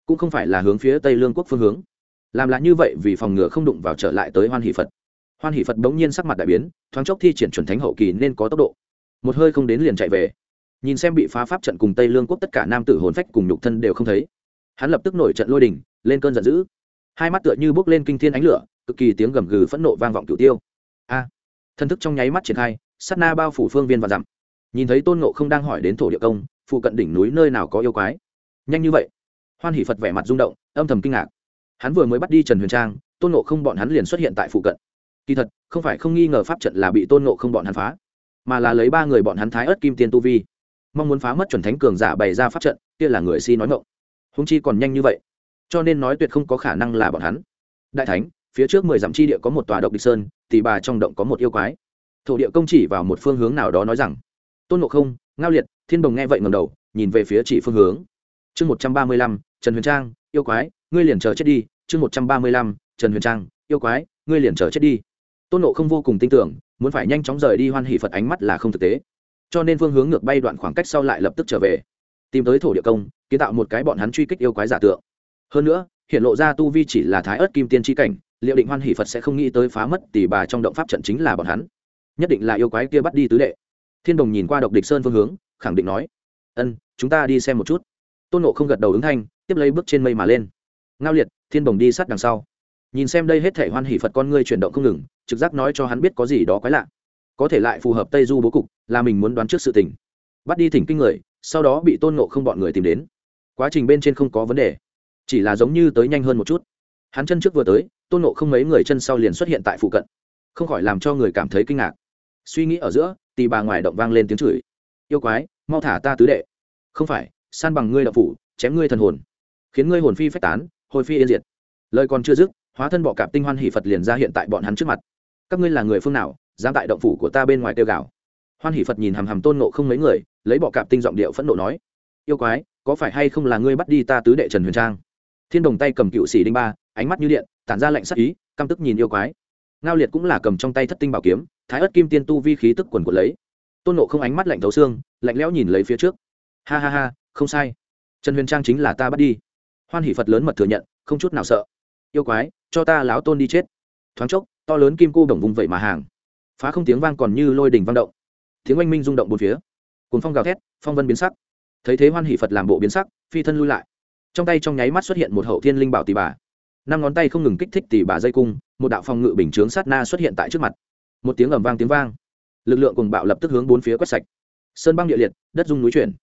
Cũng không phải là hướng phía tây lương quốc phương hướng. Làm lại như vậy vì phòng ngừa không đụng vào trở lại tới hoan hỷ phật. Hoan hỷ phật bỗng nhiên sắc mặt đại biến, thoáng chốc thi triển chuẩn thánh hậu kỳ nên có tốc độ. Một hơi không đến liền chạy về. Nhìn xem bị phá pháp trận cùng tây lương quốc tất cả nam tử hồn phách cùng nhục thân đều không thấy. Hắn lập tức nổi trận lôi đình, lên cơn giận dữ. Hai mắt tựa như bốc lên kinh thiên ánh lửa, cực kỳ tiếng gầm gừ phẫn nộ vang vọng cửu tiêu a. Thần thức trong nháy mắt triển khai, sát na bao phủ phương viên và dặm. Nhìn thấy tôn ngộ không đang hỏi đến thổ địa công, phụ cận đỉnh núi nơi nào có yêu quái? Nhanh như vậy. Hoan hỷ phật vẻ mặt rung động, âm thầm kinh ngạc. Hắn vừa mới bắt đi trần huyền trang, tôn ngộ không bọn hắn liền xuất hiện tại phụ cận. Kỳ thật, không phải không nghi ngờ pháp trận là bị tôn ngộ không bọn hắn phá, mà là lấy ba người bọn hắn thái ớt kim tiên tu vi. Mong muốn phá mất chuẩn thánh cường giả bày ra pháp trận, kia là người si nói ngộng húng chi còn nhanh như vậy, cho nên nói tuyệt không có khả năng là bọn hắn. Đại thánh, phía trước mười dặm chi địa có một tòa độc địch sơn tỷ bà trong động có một yêu quái. Thổ địa công chỉ vào một phương hướng nào đó nói rằng, tôn ngộ không, ngao liệt, thiên đồng nghe vậy ngầm đầu, nhìn về phía chỉ phương hướng. Chương một trăm ba mươi lăm, trần huyền trang, yêu quái, ngươi liền chờ chết đi. Chương một trăm ba mươi lăm, trần huyền trang, yêu quái, ngươi liền chờ chết đi. Tôn nộ không vô cùng tin tưởng, muốn phải nhanh chóng rời đi hoan hỷ phật ánh mắt là không thực tế. Cho nên phương hướng ngược bay đoạn khoảng cách sau lại lập tức trở về, tìm tới thổ địa công, kiến tạo một cái bọn hắn truy kích yêu quái giả tượng. Hơn nữa, hiện lộ ra tu vi chỉ là thái ớt kim tiên tri cảnh liệu định hoan hỷ phật sẽ không nghĩ tới phá mất tỷ bà trong động pháp trận chính là bọn hắn. Nhất định là yêu quái kia bắt đi tứ đệ. Thiên đồng nhìn qua độc địch sơn phương hướng, khẳng định nói, ân, chúng ta đi xem một chút. Tôn nộ không gật đầu ứng thanh, tiếp lấy bước trên mây mà lên. Ngao liệt, thiên đồng đi sát đằng sau. Nhìn xem đây hết thể hoan hỷ phật con ngươi chuyển động không ngừng, trực giác nói cho hắn biết có gì đó quái lạ. Có thể lại phù hợp tây du bố cục, là mình muốn đoán trước sự tình. Bắt đi thỉnh kinh người, sau đó bị tôn nộ không bọn người tìm đến. Quá trình bên trên không có vấn đề, chỉ là giống như tới nhanh hơn một chút. Hắn chân trước vừa tới tôn nộ không mấy người chân sau liền xuất hiện tại phụ cận. Không khỏi làm cho người cảm thấy kinh ngạc. Suy nghĩ ở giữa tì bà ngoài động vang lên tiếng chửi. Yêu quái, mau thả ta tứ đệ. Không phải, san bằng ngươi đạo phủ, chém ngươi thần hồn. Khiến ngươi hồn phi phách tán, hồi phi yên diệt. Lời còn chưa dứt, hóa thân bọ cạp tinh hoan hỷ phật liền ra hiện tại bọn hắn trước mặt. Các ngươi là người phương nào, dám tại động phủ của ta bên ngoài tiêu gạo hoan hỷ phật nhìn hàm hàm tôn nộ không mấy người, lấy bọ cạp tinh giọng điệu phẫn nộ nói. Yêu quái, có phải hay không là ngươi bắt đi ta tứ đệ trần huyền trang? Thiên đồng tay cầm cựu sĩ đinh ba ánh mắt như điện, tản ra lệnh sắc ý, căm tức nhìn yêu quái. Ngao liệt cũng là cầm trong tay thất tinh bảo kiếm, thái ớt kim tiên tu vi khí tức quần quật lấy. Tôn nộ không ánh mắt lạnh thấu xương, lạnh lẽo nhìn lấy phía trước. Ha ha ha, không sai. Trần huyền trang chính là ta bắt đi. Hoan hỷ phật lớn mật thừa nhận, không chút nào sợ. Yêu quái, cho ta láo tôn đi chết. Thoáng chốc, to lớn kim cô đồng vùng vậy mà hàng. Phá không tiếng vang còn như lôi đình vang động. Tiếng oanh minh rung động bốn phía. Cuốn phong gào thét, phong vân biến sắc. Thấy thế hoan hỷ phật làm bộ biến sắc, phi thân lui lại. Trong tay trong nháy mắt xuất hiện một hậu thiên linh bảo tỷ bà năm ngón tay không ngừng kích thích tỉ bà dây cung một đạo phong ngự bình chướng sát na xuất hiện tại trước mặt. Một tiếng ầm vang tiếng vang. Lực lượng cùng bạo lập tức hướng bốn phía quét sạch. Sơn băng địa liệt đất dung núi chuyển.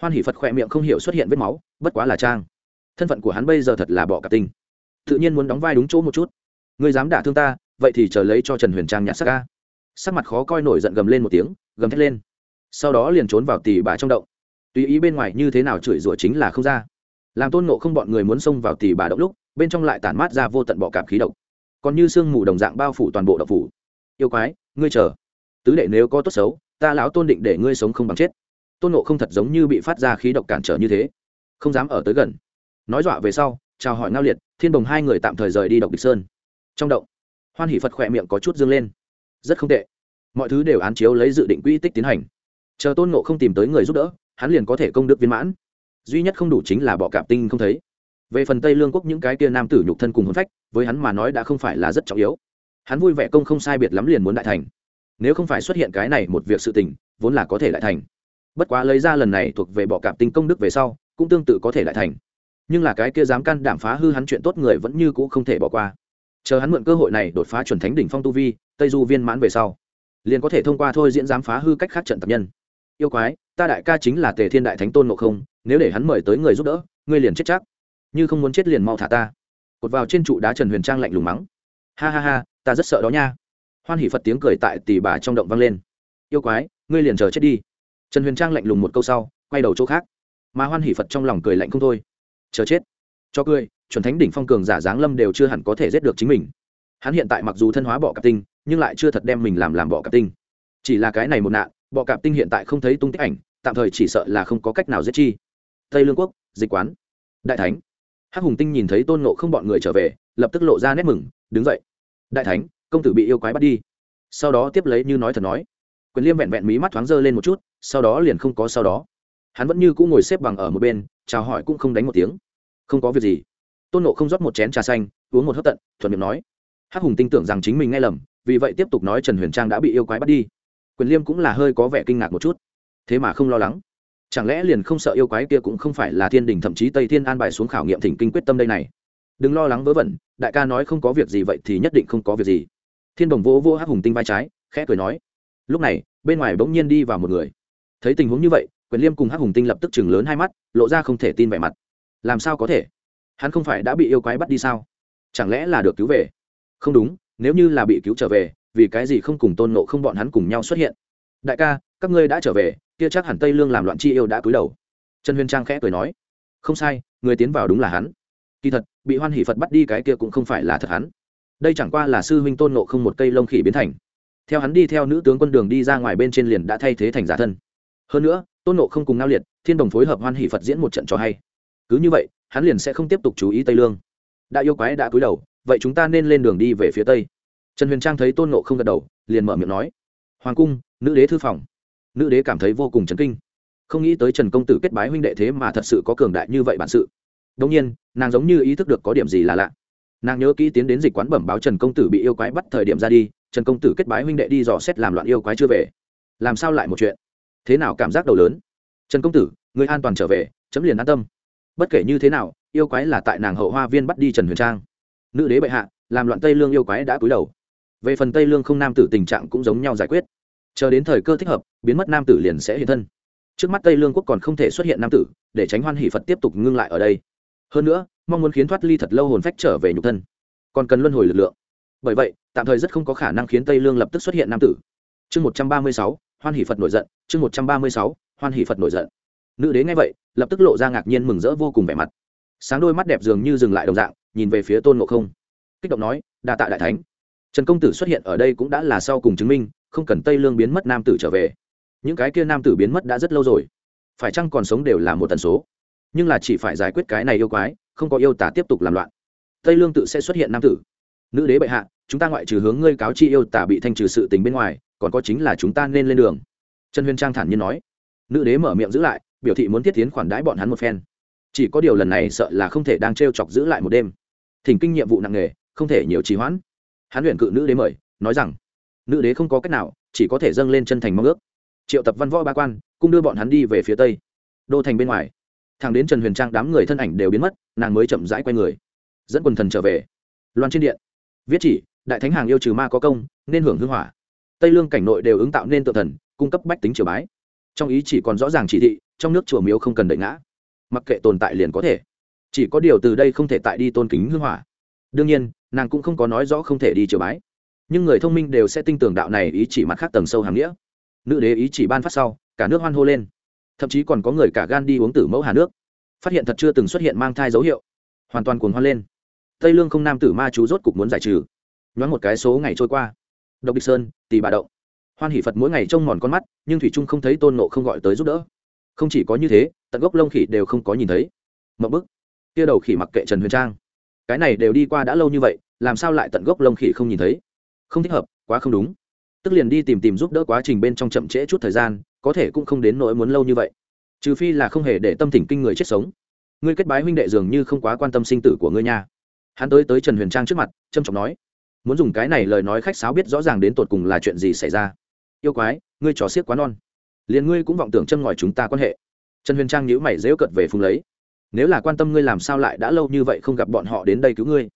Hoan hỷ phật khỏe miệng không hiểu xuất hiện vết máu bất quá là trang. Thân phận của hắn bây giờ thật là bỏ cả tình, tự nhiên muốn đóng vai đúng chỗ một chút. Người dám đả thương ta vậy thì chờ lấy cho trần huyền trang nhặt sắc ca. Sắc mặt khó coi nổi giận gầm lên một tiếng gầm thét lên. Sau đó liền trốn vào tỉ bà trong động. Tùy ý bên ngoài như thế nào chửi rủa chính là không ra. Làm tôn nộ không bọn người muốn xông vào tỉ bà động lúc bên trong lại tản mát ra vô tận bọ cạp khí độc. Còn như sương mù đồng dạng bao phủ toàn bộ động phủ. Yêu quái, ngươi chờ. Tứ đệ nếu có tốt xấu, ta lão tôn định để ngươi sống không bằng chết. Tôn nộ không thật giống như bị phát ra khí độc cản trở như thế. Không dám ở tới gần. Nói dọa về sau, chào hỏi ngao liệt, thiên đồng hai người tạm thời rời đi độc địch sơn. Trong động, hoan hỷ phật khỏe miệng có chút dương lên. Rất không tệ. Mọi thứ đều án chiếu lấy dự định quỹ tích tiến hành. Chờ tôn nộ không tìm tới người giúp đỡ, hắn liền có thể công đức viên mãn. Duy nhất không đủ chính là bọ cạp tinh không thấy về phần tây lương quốc những cái kia nam tử nhục thân cùng hôn phách, với hắn mà nói đã không phải là rất trọng yếu. Hắn vui vẻ công không sai biệt lắm liền muốn đại thành. Nếu không phải xuất hiện cái này một việc sự tình, vốn là có thể đại thành. Bất quá lấy ra lần này thuộc về bọ cạp tinh công đức về sau, cũng tương tự có thể đại thành. Nhưng là cái kia dám can đảm phá hư hắn chuyện tốt người vẫn như cũ không thể bỏ qua. Chờ hắn mượn cơ hội này đột phá chuẩn thánh đỉnh phong tu vi, tây du viên mãn về sau, liền có thể thông qua thôi diễn dám phá hư cách khác trận tập nhân. Yêu quái, ta đại ca chính là tề thiên đại thánh tôn ngộ không, nếu để hắn mời tới người giúp đỡ, ngươi liền chết chắc như không muốn chết liền mau thả ta. Cột vào trên trụ đá trần huyền trang lạnh lùng mắng. Ha ha ha, ta rất sợ đó nha. Hoan hỷ phật tiếng cười tại tỷ bà trong động vang lên. Yêu quái, ngươi liền chờ chết đi. Trần huyền trang lạnh lùng một câu sau, quay đầu chỗ khác. Mà hoan hỷ phật trong lòng cười lạnh không thôi. Chờ chết. Cho cười, chuẩn thánh đỉnh phong cường giả giáng lâm đều chưa hẳn có thể giết được chính mình. Hắn hiện tại mặc dù thân hóa bọ cạp tinh, nhưng lại chưa thật đem mình làm làm bọ cạp tinh. Chỉ là cái này một nạn, bọ cạp tinh hiện tại không thấy tung tích ảnh, tạm thời chỉ sợ là không có cách nào giết chi. Tây lương quốc, dịch quán. Đại thánh hắc hùng tinh nhìn thấy tôn nộ không bọn người trở về, lập tức lộ ra nét mừng, đứng dậy, đại thánh, công tử bị yêu quái bắt đi. Sau đó tiếp lấy như nói thật nói. Quyền liêm vẹn vẹn mí mắt thoáng dơ lên một chút, sau đó liền không có sau đó. Hắn vẫn như cũng ngồi xếp bằng ở một bên, chào hỏi cũng không đánh một tiếng. Không có việc gì. Tôn nộ không rót một chén trà xanh, uống một hớp tận, thuận miệng nói. Hắc hùng tin tưởng rằng chính mình nghe lầm, vì vậy tiếp tục nói trần huyền trang đã bị yêu quái bắt đi. Quyền liêm cũng là hơi có vẻ kinh ngạc một chút, thế mà không lo lắng chẳng lẽ liền không sợ yêu quái kia cũng không phải là thiên đình, thậm chí tây thiên an bài xuống khảo nghiệm thỉnh kinh quyết tâm đây này? Đừng lo lắng vớ vẩn, đại ca nói không có việc gì vậy thì nhất định không có việc gì. Thiên đồng vỗ vô hắc hùng tinh vai trái, khẽ cười nói. Lúc này, bên ngoài bỗng nhiên đi vào một người. Thấy tình huống như vậy, quyền liêm cùng hắc hùng tinh lập tức chừng lớn hai mắt, lộ ra không thể tin vẻ mặt. Làm sao có thể? Hắn không phải đã bị yêu quái bắt đi sao? Chẳng lẽ là được cứu về? Không đúng, nếu như là bị cứu trở về, vì cái gì không cùng tôn nộ không bọn hắn cùng nhau xuất hiện? Đại ca, các ngươi đã trở về kia chắc hẳn tây lương làm loạn chi yêu đã cúi đầu. Trần huyền trang khẽ cười nói, không sai, người tiến vào đúng là hắn. Kỳ thật, bị hoan hỷ phật bắt đi cái kia cũng không phải là thật hắn. Đây chẳng qua là sư huynh tôn nộ không một cây lông khỉ biến thành. Theo hắn đi theo nữ tướng quân đường đi ra ngoài bên trên liền đã thay thế thành giả thân. Hơn nữa, tôn nộ không cùng ngao liệt, thiên đồng phối hợp hoan hỷ phật diễn một trận cho hay. Cứ như vậy, hắn liền sẽ không tiếp tục chú ý tây lương. Đã yêu quái đã cúi đầu, vậy chúng ta nên lên đường đi về phía tây. Trần huyền trang thấy tôn nộ không gật đầu, liền mở miệng nói, hoàng cung, nữ đế thư phòng nữ đế cảm thấy vô cùng chấn kinh. Không nghĩ tới trần công tử kết bái huynh đệ thế mà thật sự có cường đại như vậy bản sự. Đông nhiên, nàng giống như ý thức được có điểm gì là lạ. Nàng nhớ kỹ tiến đến dịch quán bẩm báo trần công tử bị yêu quái bắt thời điểm ra đi, trần công tử kết bái huynh đệ đi dò xét làm loạn yêu quái chưa về. Làm sao lại một chuyện? Thế nào cảm giác đầu lớn? Trần công tử, người an toàn trở về, chấm liền an tâm. Bất kể như thế nào, yêu quái là tại nàng hậu hoa viên bắt đi trần huyền trang. Nữ đế bệ hạ, làm loạn tây lương yêu quái đã cúi đầu. Về phần tây lương không nam tử tình trạng cũng giống nhau giải quyết chờ đến thời cơ thích hợp, biến mất nam tử liền sẽ hiện thân. Trước mắt tây lương quốc còn không thể xuất hiện nam tử, để tránh hoan hỷ phật tiếp tục ngưng lại ở đây. Hơn nữa, mong muốn khiến thoát ly thật lâu hồn phách trở về nhục thân. Còn cần luân hồi lực lượng. Bởi vậy, tạm thời rất không có khả năng khiến tây lương lập tức xuất hiện nam tử. Chương một trăm ba mươi sáu, hoan hỷ phật nổi giận. Chương một trăm ba mươi sáu, hoan hỷ phật nổi giận. Nữ đế nghe vậy, lập tức lộ ra ngạc nhiên mừng rỡ vô cùng vẻ mặt. Sáng đôi mắt đẹp dường như dừng lại đồng dạng, nhìn về phía tôn ngộ không. Kích động nói, đa tạ đại thánh. Trần công tử xuất hiện ở đây cũng đã là sau cùng chứng minh không cần tây lương biến mất nam tử trở về những cái kia nam tử biến mất đã rất lâu rồi phải chăng còn sống đều là một tần số nhưng là chỉ phải giải quyết cái này yêu quái không có yêu tả tiếp tục làm loạn tây lương tự sẽ xuất hiện nam tử nữ đế bệ hạ chúng ta ngoại trừ hướng ngươi cáo chi yêu tả bị thanh trừ sự tình bên ngoài còn có chính là chúng ta nên lên đường trần huyền trang thản nhiên nói nữ đế mở miệng giữ lại biểu thị muốn thiết tiến khoản đãi bọn hắn một phen chỉ có điều lần này sợ là không thể đang t r e o chọc giữ lại một đêm thỉnh kinh nhiệm vụ nặng nề không thể nhiều trì hoãn hắn luyện cự nữ đế mời nói rằng nữ đế không có cách nào, chỉ có thể dâng lên chân thành mong ước. Triệu tập văn võ ba quan cung đưa bọn hắn đi về phía tây. Đô thành bên ngoài thằng đến trần huyền trang đám người thân ảnh đều biến mất, nàng mới chậm rãi quay người, dẫn quần thần trở về. Loan trên điện, viết chỉ, đại thánh hàng yêu trừ ma có công, nên hưởng hưng hỏa. Tây lương cảnh nội đều ứng tạo nên tự thần, cung cấp bách tính triều bái. Trong ý chỉ còn rõ ràng chỉ thị, trong nước chùa miếu không cần đợi ngã. Mặc kệ tồn tại liền có thể. Chỉ có điều từ đây không thể tại đi tôn kính hưng hỏa. Đương nhiên, nàng cũng không có nói rõ không thể đi triều bái nhưng người thông minh đều sẽ tin tưởng đạo này ý chỉ mặt khác tầng sâu hàm nghĩa. Nữ đế ý chỉ ban phát sau, cả nước hoan hô lên. Thậm chí còn có người cả gan đi uống tử mẫu hà nước. Phát hiện thật chưa từng xuất hiện mang thai dấu hiệu. Hoàn toàn cuồng hoan lên. Tây lương không nam tử ma chú rốt cục muốn giải trừ. Nhoáng một cái số ngày trôi qua. Độc địch sơn tì bà động. Hoan hỷ phật mỗi ngày trông mòn con mắt, nhưng thủy trung không thấy tôn nộ không gọi tới giúp đỡ. Không chỉ có như thế, tận gốc lông khỉ đều không có nhìn thấy. Mậu bức. Kia đầu khỉ mặc kệ trần huyền trang. Cái này đều đi qua đã lâu như vậy, làm sao lại tận gốc lông khỉ không nhìn thấy? Không thích hợp, quá không đúng. Tức liền đi tìm tìm giúp đỡ quá trình bên trong chậm trễ chút thời gian, có thể cũng không đến nỗi muốn lâu như vậy. Trừ phi là không hề để tâm thỉnh kinh người chết sống. Ngươi kết bái huynh đệ dường như không quá quan tâm sinh tử của ngươi nha. Hắn tới tới trần huyền trang trước mặt trâm trọng nói, muốn dùng cái này lời nói khách sáo biết rõ ràng đến tột cùng là chuyện gì xảy ra. Yêu quái, ngươi trò xiếc quá non. Liền ngươi cũng vọng tưởng châm ngòi chúng ta quan hệ. Trần huyền trang nhíu mày dễu cận về phùng lấy, nếu là quan tâm ngươi làm sao lại đã lâu như vậy không gặp bọn họ đến đây cứu ngươi?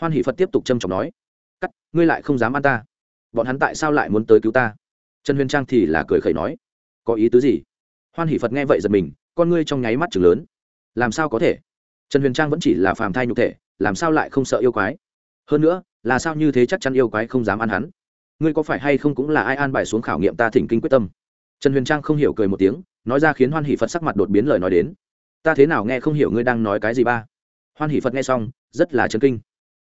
Hoan hỷ phật tiếp tục trâm trọng nói cắt, ngươi lại không dám ăn ta. Bọn hắn tại sao lại muốn tới cứu ta? Trần huyền trang thì là cười khẩy nói, có ý tứ gì? Hoan hỷ phật nghe vậy giật mình, con ngươi trong nháy mắt chừng lớn. Làm sao có thể? Trần huyền trang vẫn chỉ là phàm thai nhục thể, làm sao lại không sợ yêu quái? Hơn nữa, là sao như thế chắc chắn yêu quái không dám ăn hắn? Ngươi có phải hay không cũng là ai an bài xuống khảo nghiệm ta thỉnh kinh quyết tâm? Trần huyền trang không hiểu cười một tiếng, nói ra khiến hoan hỷ phật sắc mặt đột biến lời nói đến. Ta thế nào nghe không hiểu ngươi đang nói cái gì ba? Hoan hỷ phật nghe xong, rất là chấn kinh.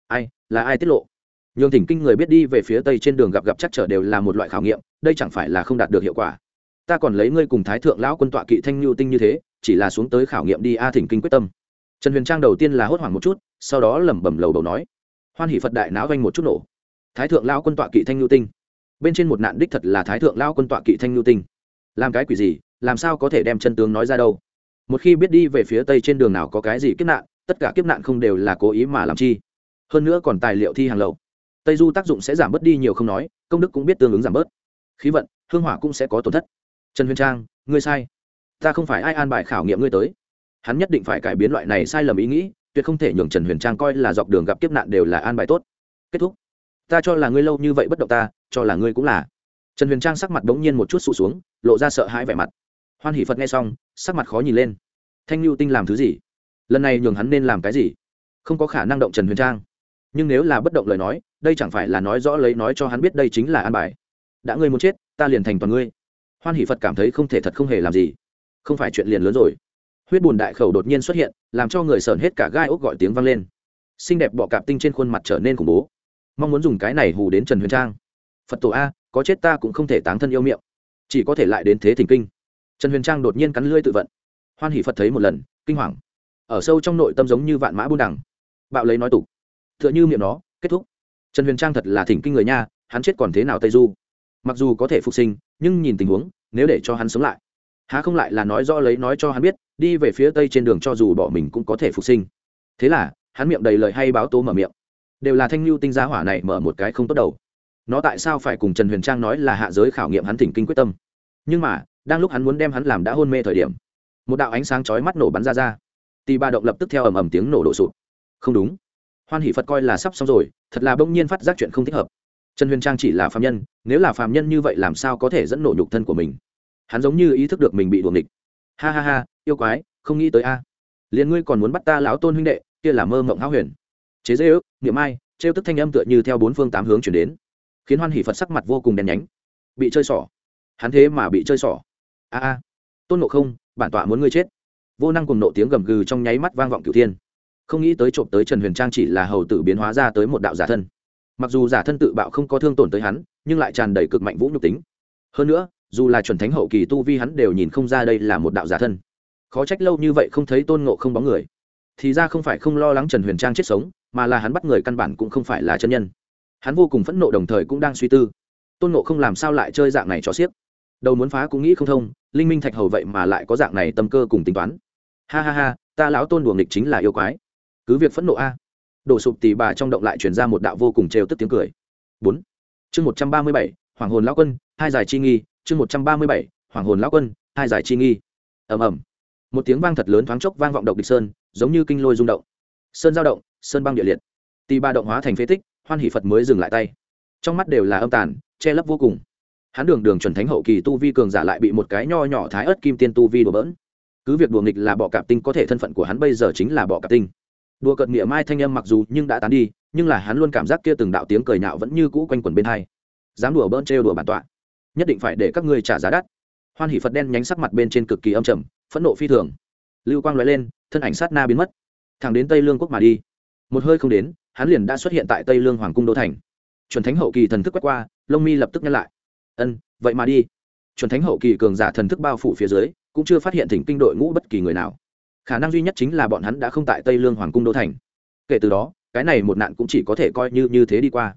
Ai, là ai tiết lộ? Nhường thỉnh kinh người biết đi về phía tây trên đường gặp gặp chắc trở đều là một loại khảo nghiệm, đây chẳng phải là không đạt được hiệu quả. Ta còn lấy ngươi cùng thái thượng lão quân tọa kỵ thanh nhu tinh như thế, chỉ là xuống tới khảo nghiệm đi a thỉnh kinh quyết tâm. Trần huyền trang đầu tiên là hốt hoảng một chút, sau đó lẩm bẩm lầu đầu nói, hoan hỷ phật đại não doanh một chút nổ. Thái thượng lao quân tọa kỵ thanh nhu tinh. Bên trên một nạn đích thật là thái thượng lao quân tọa kỵ thanh nhu tinh. Làm cái quỷ gì, làm sao có thể đem chân tướng nói ra đâu? Một khi biết đi về phía tây trên đường nào có cái gì kiếp nạn, tất cả kiếp nạn không đều là cố ý mà làm chi. Hơn nữa còn tài liệu thi hàng lậu tây du tác dụng sẽ giảm bớt đi nhiều không nói công đức cũng biết tương ứng giảm bớt khí vận hương hỏa cũng sẽ có tổn thất trần huyền trang ngươi sai ta không phải ai an bài khảo nghiệm ngươi tới hắn nhất định phải cải biến loại này sai lầm ý nghĩ tuyệt không thể nhường trần huyền trang coi là dọc đường gặp kiếp nạn đều là an bài tốt kết thúc ta cho là ngươi lâu như vậy bất động ta cho là ngươi cũng là trần huyền trang sắc mặt bỗng nhiên một chút sụt xuống lộ ra sợ hãi vẻ mặt hoan hỷ phật nghe xong sắc mặt khó nhìn lên thanh lưu tinh làm thứ gì lần này nhường hắn nên làm cái gì không có khả năng động trần huyền trang nhưng nếu là bất động lời nói, đây chẳng phải là nói rõ lấy nói cho hắn biết đây chính là an bài. Đã ngươi muốn chết, ta liền thành toàn ngươi. Hoan hỷ phật cảm thấy không thể thật không hề làm gì. Không phải chuyện liền lớn rồi. Huyết bùn đại khẩu đột nhiên xuất hiện, làm cho người sờn hết cả gai ốc gọi tiếng vang lên. Xinh đẹp bọ cạp tinh trên khuôn mặt trở nên khủng bố. Mong muốn dùng cái này hù đến trần huyền trang. Phật tổ a, có chết ta cũng không thể tán thân yêu miệng. Chỉ có thể lại đến thế thỉnh kinh. Trần huyền trang đột nhiên cắn lưỡi tự vận. Hoan hỷ phật thấy một lần, kinh hoàng. Ở sâu trong nội tâm giống như vạn mã buôn đằng. Bạo lấy nói tục t h ư ợ n h ư miệng nó, kết thúc. Trần huyền trang thật là thỉnh kinh người nha, hắn chết còn thế nào tây du? Mặc dù có thể phục sinh, nhưng nhìn tình huống, nếu để cho hắn sống lại, há không lại là nói rõ lấy nói cho hắn biết, đi về phía tây trên đường cho dù bỏ mình cũng có thể phục sinh. Thế là, hắn miệng đầy lời hay báo tố mở miệng. Đều là thanh lưu tinh giá hỏa này mở một cái không tốt đầu. Nó tại sao phải cùng trần huyền trang nói là hạ giới khảo nghiệm hắn thỉnh kinh quyết tâm? Nhưng mà, đang lúc hắn muốn đem hắn làm đã hôn mê thời điểm, một đạo ánh sáng chói mắt nổ bắn ra ra. Tì ba động lập tức theo ầm ầm tiếng nổ đổ sụp. Không đúng hoan hỷ phật coi là sắp xong rồi, thật là bỗng nhiên phát giác chuyện không thích hợp. Trần huyền trang chỉ là phạm nhân, nếu là phạm nhân như vậy làm sao có thể dẫn nổ nhục thân của mình? Hắn giống như ý thức được mình bị đuồng địch ha ha ha, yêu quái, không nghĩ tới a. À. liền ngươi còn muốn bắt ta lão tôn huynh đệ, kia là mơ mộng háo huyền. Chế dễ ước, niệm ai, trêu tức thanh âm tựa như theo bốn phương tám hướng chuyển đến. Khiến hoan hỷ phật sắc mặt vô cùng đen nhánh. Bị chơi xỏ. Hắn thế mà bị chơi xỏ. A a. Tôn nộ không, bản tọa muốn ngươi chết. Vô năng cùng nộ tiếng gầm gừ trong nháy mắt vang vọng cửu thiên không nghĩ tới trộm tới trần huyền trang chỉ là hầu tử biến hóa ra tới một đạo giả thân. Mặc dù giả thân tự bạo không có thương tổn tới hắn, nhưng lại tràn đầy cực mạnh vũ nhục tính. Hơn nữa, dù là chuẩn thánh hậu kỳ tu vi hắn đều nhìn không ra đây là một đạo giả thân. Khó trách lâu như vậy không thấy tôn ngộ không bóng người. Thì ra không phải không lo lắng trần huyền trang chết sống, mà là hắn bắt người căn bản cũng không phải là chân nhân. Hắn vô cùng phẫn nộ đồng thời cũng đang suy tư. Tôn ngộ không làm sao lại chơi dạng này cho xiếc? Đầu muốn phá cũng nghĩ không thông, linh minh thạch hầu vậy mà lại có dạng này tâm cơ cùng tính toán. Ha ha ha, ta lão tôn đùa nghịch chính là yêu quái cứ việc phẫn nộ a. Đổ sụp tỉ bà trong động lại truyền ra một đạo vô cùng trêu tức tiếng cười. Bốn. Chương một trăm ba mươi bảy, hoàng hồn lão quân, hai giải chi nghi. Chương một trăm ba mươi bảy, hoàng hồn lão quân, hai giải chi nghi. Ầm ầm. Một tiếng vang thật lớn thoáng chốc vang vọng độc địch sơn, giống như kinh lôi rung động. Sơn giao động, sơn băng địa liệt. Tì ba động hóa thành phế tích, hoan hỷ phật mới dừng lại tay. Trong mắt đều là âm tàn, che lấp vô cùng. Hắn đường đường chuẩn thánh hậu kỳ tu vi cường giả lại bị một cái nho nhỏ thái ớt kim tiên tu vi đổ bỡn. Cứ việc đùa nghịch là bọ cạp tinh có thể thân phận của hắn bây giờ chính là bọ cạp tinh đùa cợt nghĩa mai thanh âm mặc dù nhưng đã tán đi, nhưng là hắn luôn cảm giác kia từng đạo tiếng cười nhạo vẫn như cũ quanh quẩn bên hai. Dám đùa bỡn trêu đùa bản tọa. Nhất định phải để các ngươi trả giá đắt. Hoan hỷ phật đen nhánh sắc mặt bên trên cực kỳ âm trầm, phẫn nộ phi thường. Lưu quang nói lên, thân ảnh sát na biến mất. Thẳng đến tây lương quốc mà đi. Một hơi không đến, hắn liền đã xuất hiện tại tây lương hoàng cung đô thành. Chuẩn thánh hậu kỳ thần thức quét qua, lông mi lập tức nhắc lại. Ân, vậy mà đi. Chuẩn thánh hậu kỳ cường giả thần thức bao phủ phía dưới, cũng chưa phát hiện thỉnh kinh đội ngũ bất kỳ người nào khả năng duy nhất chính là bọn hắn đã không tại tây lương hoàng cung đô thành. Kể từ đó, cái này một nạn cũng chỉ có thể coi như như thế đi qua.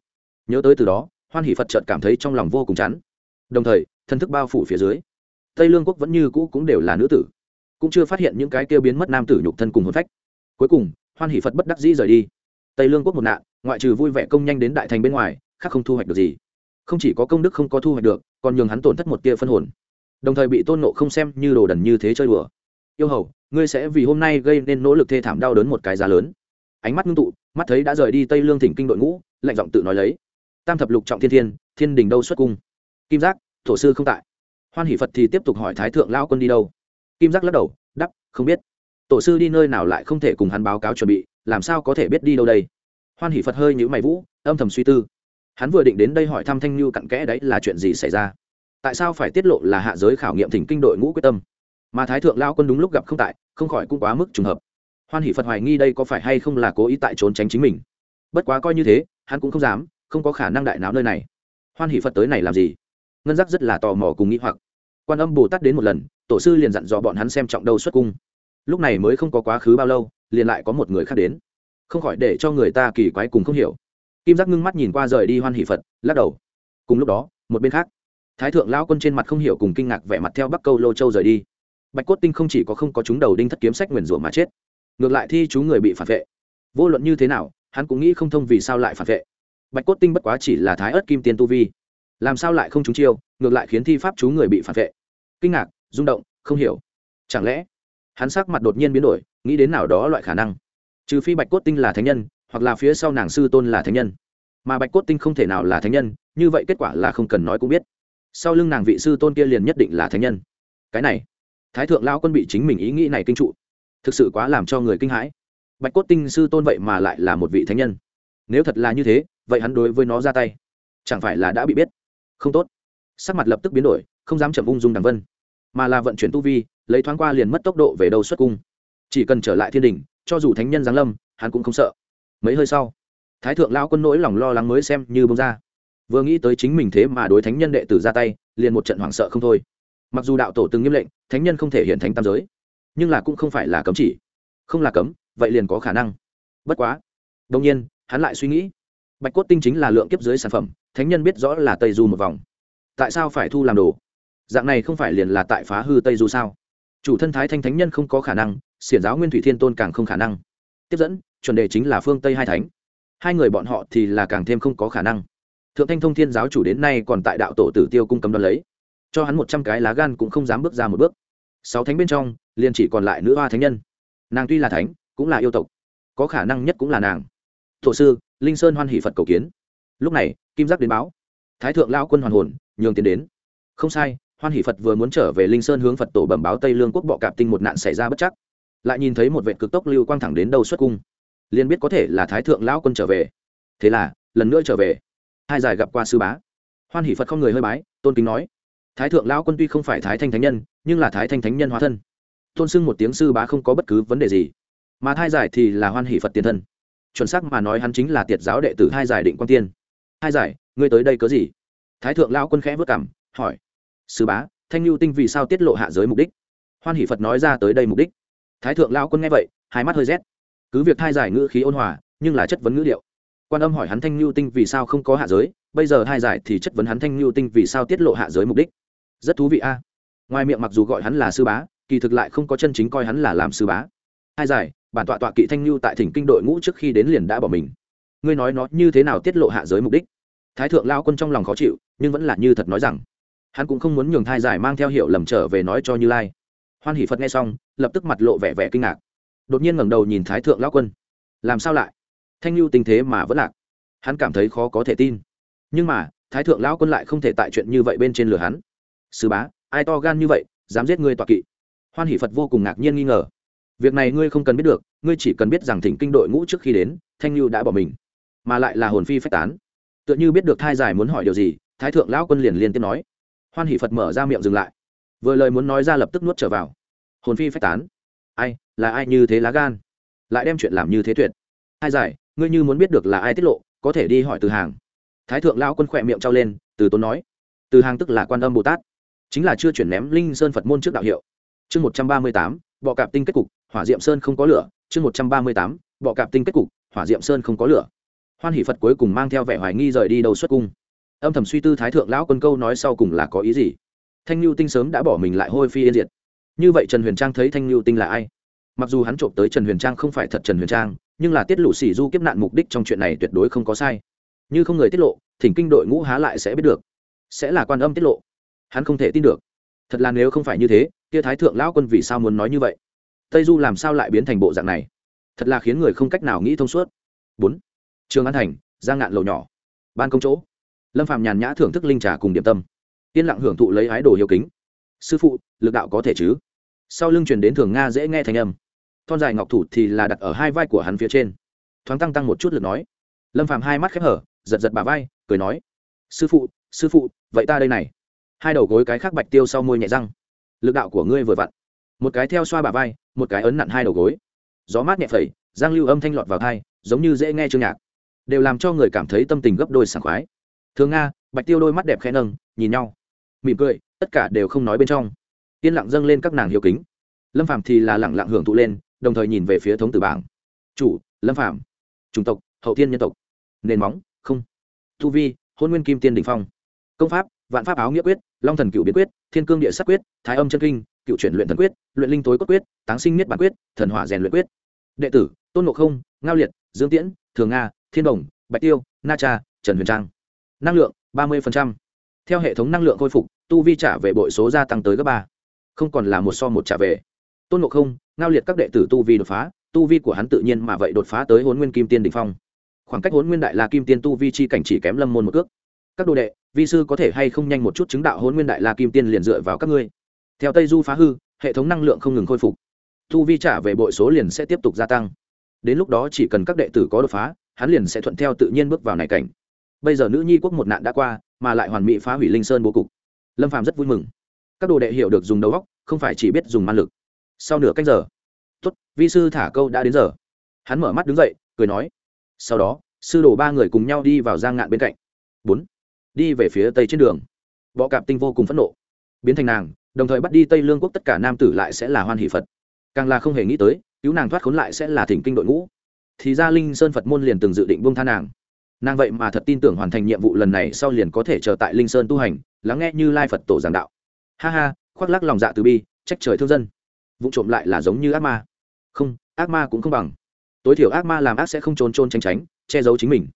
Nhớ tới từ đó, hoan hỷ phật trợt cảm thấy trong lòng vô cùng chắn đồng thời, thân thức bao phủ phía dưới, tây lương quốc vẫn như cũ cũng đều là nữ tử, cũng chưa phát hiện những cái kêu biến mất nam tử nhục thân cùng hôn phách. Cuối cùng, hoan hỷ phật bất đắc dĩ rời đi. Tây lương quốc một nạn, ngoại trừ vui vẻ công nhanh đến đại thành bên ngoài, khác không thu hoạch được gì. Không chỉ có công đức không có thu hoạch được, còn nhường hắn tổn thất một tia phân hồn. Đồng thời bị tôn nộ không xem như đồ đần như thế chơi đùa yêu hầu, ngươi sẽ vì hôm nay gây nên nỗ lực thê thảm đau đớn một cái giá lớn. Ánh mắt ngưng tụ, mắt thấy đã rời đi tây lương thỉnh kinh đội ngũ, lạnh giọng tự nói lấy. Tam thập lục trọng thiên thiên thiên đình đâu xuất cung? Kim giác, thổ sư không tại. Hoan hỷ phật thì tiếp tục hỏi thái thượng lao quân đi đâu? Kim giác lắc đầu đắp không biết. Tổ sư đi nơi nào lại không thể cùng hắn báo cáo chuẩn bị, làm sao có thể biết đi đâu đây? Hoan hỷ phật hơi nhữ mày vũ, âm thầm suy tư. Hắn vừa định đến đây hỏi thăm thanh như cặn kẽ đấy là chuyện gì xảy ra? Tại sao phải tiết lộ là hạ giới khảo nghiệm thỉnh kinh đội ngũ quyết tâm? Mà thái thượng lao quân đúng lúc gặp không tại, không khỏi cũng quá mức trùng hợp. Hoan hỷ phật hoài nghi đây có phải hay không là cố ý tại trốn tránh chính mình. Bất quá coi như thế, hắn cũng không dám, không có khả năng đại não nơi này. Hoan hỷ phật tới này làm gì? Ngân giác rất là tò mò cùng nghĩ hoặc. Quan âm bồ tát đến một lần, tổ sư liền dặn dò bọn hắn xem trọng đâu xuất cung. Lúc này mới không có quá khứ bao lâu, liền lại có một người khác đến. Không khỏi để cho người ta kỳ quái cùng không hiểu. Kim giác ngưng mắt nhìn qua rời đi hoan hỷ phật, lắc đầu. Cùng lúc đó, một bên khác, thái thượng lao quân trên mặt không hiểu cùng kinh ngạc vẻ mặt theo bắc câu lô châu rời đi bạch cốt tinh không chỉ có không có chúng đầu đinh thất kiếm sách nguyền rủa mà chết, ngược lại thi chú người bị phản vệ. Vô luận như thế nào, hắn cũng nghĩ không thông vì sao lại phản vệ. Bạch cốt tinh bất quá chỉ là thái ớt kim tiên tu vi, làm sao lại không trúng chiêu, ngược lại khiến thi pháp chú người bị phản vệ. Kinh ngạc, rung động, không hiểu. Chẳng lẽ, hắn sắc mặt đột nhiên biến đổi, nghĩ đến nào đó loại khả năng? Trừ phi bạch cốt tinh là thánh nhân, hoặc là phía sau nàng sư tôn là thánh nhân. Mà bạch cốt tinh không thể nào là thánh nhân, như vậy kết quả là không cần nói cũng biết. Sau lưng nàng vị sư tôn kia liền nhất định là thánh nhân. Cái này thái thượng lao quân bị chính mình ý nghĩ này kinh trụ, thực sự quá làm cho người kinh hãi. Bạch cốt tinh sư tôn vậy mà lại là một vị thánh nhân. Nếu thật là như thế, vậy hắn đối với nó ra tay, chẳng phải là đã bị biết? Không tốt. Sắc mặt lập tức biến đổi, không dám chậm ung dung đằng vân, mà là vận chuyển tu vi, lấy thoáng qua liền mất tốc độ về đâu xuất cung. Chỉ cần trở lại thiên đình, cho dù thánh nhân giáng lâm, hắn cũng không sợ. Mấy hơi sau, thái thượng lao quân nỗi lòng lo lắng mới xem như bông ra. Vừa nghĩ tới chính mình thế mà đối thánh nhân đệ tử ra tay, liền một trận hoảng sợ không thôi. Mặc dù đạo tổ từng nghiêm lệnh thánh nhân không thể hiện thánh tam giới, nhưng là cũng không phải là cấm chỉ. Không là cấm, vậy liền có khả năng. Bất quá đông nhiên, hắn lại suy nghĩ, bạch cốt tinh chính là lượng kiếp dưới sản phẩm, thánh nhân biết rõ là tây du một vòng. Tại sao phải thu làm đồ? Dạng này không phải liền là tại phá hư tây du sao? Chủ thân thái thanh thánh nhân không có khả năng, xiển giáo nguyên thủy thiên tôn càng không khả năng. Tiếp dẫn, chuẩn đề chính là phương tây hai thánh. Hai người bọn họ thì là càng thêm không có khả năng. Thượng thanh thông thiên giáo chủ đến nay còn tại đạo tổ tử tiêu cung cấm đoán lấy cho hắn một trăm cái lá gan cũng không dám bước ra một bước. Sáu thánh bên trong, liền chỉ còn lại nữ hoa thánh nhân. Nàng tuy là thánh, cũng là yêu tộc, có khả năng nhất cũng là nàng. Thổ sư, linh sơn hoan hỷ phật cầu kiến. Lúc này, kim giác đến báo. Thái thượng lao quân hoàn hồn, nhường tiến đến. Không sai, hoan hỷ phật vừa muốn trở về linh sơn hướng phật tổ bẩm báo tây lương quốc bọ cạp tinh một nạn xảy ra bất chắc. Lại nhìn thấy một vệ cực tốc lưu quang thẳng đến đầu xuất cung. Liền biết có thể là thái thượng lão quân trở về. Thế là, lần nữa trở về. Hai giải gặp qua sư bá. Hoan hỷ phật không người hơi bái, tôn kính nói thái thượng lão quân tuy không phải thái thanh thánh nhân, nhưng là thái thanh thánh nhân hóa thân. Tôn xưng một tiếng sư bá không có bất cứ vấn đề gì. Mà thai giải thì là hoan hỷ phật tiền thân. Chuẩn xác mà nói hắn chính là tiệt giáo đệ tử Thai giải định quan tiên. Thai giải, ngươi tới đây có gì? Thái thượng lão quân khẽ vất cảm, hỏi. Sư bá, thanh lưu tinh vì sao tiết lộ hạ giới mục đích? Hoan hỷ phật nói ra tới đây mục đích. Thái thượng lão quân nghe vậy, hai mắt hơi rét. Cứ việc thai giải ngữ khí ôn hòa, nhưng là chất vấn ngữ liệu quan âm hỏi hắn thanh lưu tinh vì sao không có hạ giới, bây giờ Thai giải thì chất vấn hắn thanh lưu tinh vì sao tiết lộ hạ giới mục đích rất thú vị a. Ngoài miệng mặc dù gọi hắn là sư bá, kỳ thực lại không có chân chính coi hắn là làm sư bá. Hai giải, bản tọa tọa kỵ thanh lưu tại thỉnh kinh đội ngũ trước khi đến liền đã bỏ mình. Ngươi nói nó như thế nào tiết lộ hạ giới mục đích? Thái thượng lao quân trong lòng khó chịu, nhưng vẫn là như thật nói rằng, hắn cũng không muốn nhường thai giải mang theo hiệu lầm trở về nói cho như lai. Hoan hỷ phật nghe xong, lập tức mặt lộ vẻ vẻ kinh ngạc. Đột nhiên ngẩng đầu nhìn thái thượng lao quân. Làm sao lại? Thanh lưu tình thế mà vẫn lạc. Hắn cảm thấy khó có thể tin. Nhưng mà, thái thượng lao quân lại không thể tại chuyện như vậy bên trên lửa hắn sư bá, ai to gan như vậy, dám giết ngươi tọa kỵ? Hoan hỷ phật vô cùng ngạc nhiên nghi ngờ. Việc này ngươi không cần biết được, ngươi chỉ cần biết rằng thỉnh kinh đội ngũ trước khi đến, thanh lưu đã bỏ mình, mà lại là hồn phi phách tán. Tựa như biết được thai giải muốn hỏi điều gì, thái thượng lão quân liền liên tiếp nói. Hoan hỷ phật mở ra miệng dừng lại. Vừa lời muốn nói ra lập tức nuốt trở vào. Hồn phi phách tán. Ai, là ai như thế lá gan? Lại đem chuyện làm như thế tuyệt. Hai giải ngươi như muốn biết được là ai tiết lộ, có thể đi hỏi từ hàng. Thái thượng lão quân khỏe miệng trao lên, từ tốn nói. Từ hàng tức là quan âm bồ tát chính là chưa chuyển ném linh sơn phật môn trước đạo hiệu. Chương một trăm ba mươi tám, bọ cạp tinh kết cục, hỏa diệm sơn không có lửa. Chương một trăm ba mươi tám, bọ cạp tinh kết cục, hỏa diệm sơn không có lửa. Hoan hỷ phật cuối cùng mang theo vẻ hoài nghi rời đi đầu xuất cung. Âm thầm suy tư thái thượng lão quân câu nói sau cùng là có ý gì? Thanh lưu tinh sớm đã bỏ mình lại hôi phi yên diệt. Như vậy trần huyền trang thấy thanh lưu tinh là ai? Mặc dù hắn trộm tới trần huyền trang không phải thật trần huyền trang, nhưng là tiết lộ xỉ du kiếp nạn mục đích trong chuyện này tuyệt đối không có sai. Như không người tiết lộ, thỉnh kinh đội ngũ há lại sẽ biết được. Sẽ là quan âm tiết lộ hắn không thể tin được. Thật là nếu không phải như thế, kia thái thượng lão quân vì sao muốn nói như vậy? Tây du làm sao lại biến thành bộ dạng này? Thật là khiến người không cách nào nghĩ thông suốt. Bốn, trường an thành, giang ngạn lầu nhỏ, ban công chỗ. Lâm phạm nhàn nhã thưởng thức linh trà cùng điểm tâm. Yên lặng hưởng thụ lấy ái đồ hiệu kính. Sư phụ, lực đạo có thể chứ? Sau lưng truyền đến thường nga dễ nghe thành âm. Thon dài ngọc thủ thì là đặt ở hai vai của hắn phía trên. Thoáng tăng tăng một chút lượt nói. Lâm phạm hai mắt khép hở, giật giật bà vai, cười nói. Sư phụ sư phụ, vậy ta đây này hai đầu gối cái khác bạch tiêu sau môi nhẹ răng. Lực đạo của ngươi vừa vặn. Một cái theo xoa bà vai, một cái ấn nặn hai đầu gối. Gió mát nhẹ phẩy, giang lưu âm thanh lọt vào thai, giống như dễ nghe chương nhạc. Đều làm cho người cảm thấy tâm tình gấp đôi sảng khoái. Thường nga, bạch tiêu đôi mắt đẹp khẽ nâng, nhìn nhau. Mỉm cười, tất cả đều không nói bên trong. Yên lặng dâng lên các nàng hiếu kính. Lâm phàm thì là lẳng lặng hưởng thụ lên, đồng thời nhìn về phía thống tử bảng. Chủ, lâm phàm. Chủng tộc, hậu thiên nhân tộc. Nền móng, không. Tu vi, hôn nguyên kim tiên đình phong. Công pháp, vạn pháp áo nghĩa quyết long thần cựu biến quyết, thiên cương địa sắc quyết, thái âm chân kinh, cựu chuyển luyện thần quyết, luyện linh tối cốt quyết, táng sinh miết bản quyết, thần hỏa rèn luyện quyết. Đệ tử, tôn ngộ không, ngao liệt, dương tiễn, thường nga, thiên đồng, bạch tiêu, na cha, trần huyền trang. Năng lượng, ba mươi theo hệ thống năng lượng khôi phục, tu vi trả về bội số gia tăng tới gấp ba. Không còn là một so một trả về. Tôn ngộ không, ngao liệt các đệ tử tu vi đột phá, tu vi của hắn tự nhiên mà vậy đột phá tới hôn nguyên kim tiên đình phong. Khoảng cách hôn nguyên đại la kim tiên tu vi chi cảnh chỉ kém lâm môn một cước. Các đồ đệ vi sư có thể hay không nhanh một chút chứng đạo hôn nguyên đại la kim tiên liền dựa vào các ngươi. Theo tây du phá hư, hệ thống năng lượng không ngừng khôi phục. Thu vi trả về bội số liền sẽ tiếp tục gia tăng. Đến lúc đó chỉ cần các đệ tử có đột phá, hắn liền sẽ thuận theo tự nhiên bước vào này cảnh. Bây giờ nữ nhi quốc một nạn đã qua, mà lại hoàn mỹ phá hủy linh sơn bố cục. Lâm phàm rất vui mừng. Các đồ đệ hiểu được dùng đầu góc không phải chỉ biết dùng man lực. Sau nửa cách giờ tuất vi sư thả câu đã đến giờ. Hắn mở mắt đứng dậy, cười nói, sau đó, sư đồ ba người cùng nhau đi vào giang ngạn bên cạnh. Bốn đi về phía tây trên đường. Bọ cạp tinh vô cùng phẫn nộ. Biến thành nàng, đồng thời bắt đi tây lương quốc tất cả nam tử lại sẽ là hoan hỷ phật. Càng là không hề nghĩ tới, cứu nàng thoát khốn lại sẽ là thỉnh kinh đội ngũ. Thì ra linh sơn phật môn liền từng dự định buông tha nàng. Nàng vậy mà thật tin tưởng hoàn thành nhiệm vụ lần này sau liền có thể trở tại linh sơn tu hành, lắng nghe như lai phật tổ giảng đạo. Ha ha, khoác lắc lòng dạ từ bi, trách trời thương dân. Vụ trộm lại là giống như ác ma. Không, ác ma cũng không bằng. Tối thiểu ác ma làm ác sẽ không trốn trôn tránh tránh, che giấu chính mình.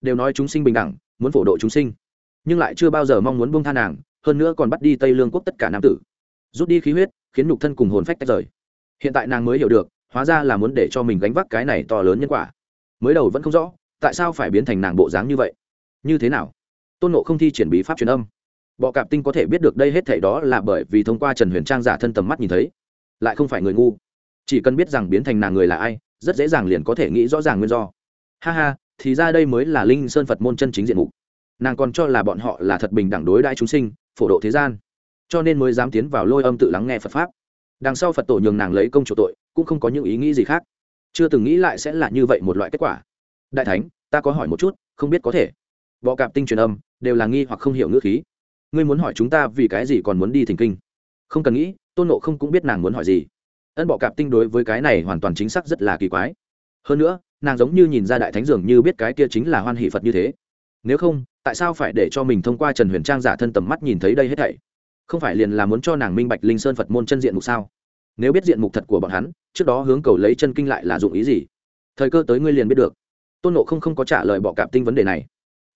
Đều nói chúng sinh bình đẳng, muốn phổ độ chúng sinh nhưng lại chưa bao giờ mong muốn buông tha nàng, hơn nữa còn bắt đi tây lương quốc tất cả nam tử. Rút đi khí huyết, khiến nhục thân cùng hồn phách tách rời. Hiện tại nàng mới hiểu được, hóa ra là muốn để cho mình gánh vác cái này to lớn nhân quả. Mới đầu vẫn không rõ, tại sao phải biến thành nàng bộ dáng như vậy? Như thế nào? Tôn nộ không thi triển bí pháp truyền âm. Bọ cạp tinh có thể biết được đây hết thảy đó là bởi vì thông qua trần huyền trang giả thân tầm mắt nhìn thấy. Lại không phải người ngu. Chỉ cần biết rằng biến thành nàng người là ai, rất dễ dàng liền có thể nghĩ rõ ràng nguyên do. Ha ha, thì ra đây mới là linh sơn phật môn chân chính diện mục nàng còn cho là bọn họ là thật bình đẳng đối đãi chúng sinh, phổ độ thế gian. Cho nên mới dám tiến vào lôi âm tự lắng nghe phật pháp. Đằng sau phật tổ nhường nàng lấy công chủ tội, cũng không có những ý nghĩ gì khác. Chưa từng nghĩ lại sẽ là như vậy một loại kết quả. Đại thánh, ta có hỏi một chút, không biết có thể. Bọ cạp tinh truyền âm, đều là nghi hoặc không hiểu ngữ khí. Ngươi muốn hỏi chúng ta vì cái gì còn muốn đi thỉnh kinh? Không cần nghĩ, tôn nộ không cũng biết nàng muốn hỏi gì. Ân bọ cạp tinh đối với cái này hoàn toàn chính xác rất là kỳ quái. Hơn nữa, nàng giống như nhìn ra đại thánh dường như biết cái kia chính là hoan hỷ phật như thế nếu không, tại sao phải để cho mình thông qua trần huyền trang giả thân tầm mắt nhìn thấy đây hết thảy? Không phải liền là muốn cho nàng minh bạch linh sơn phật môn chân diện mục sao? Nếu biết diện mục thật của bọn hắn, trước đó hướng cầu lấy chân kinh lại là dụng ý gì? Thời cơ tới ngươi liền biết được. Tôn nộ không không có trả lời bọ cạp tinh vấn đề này.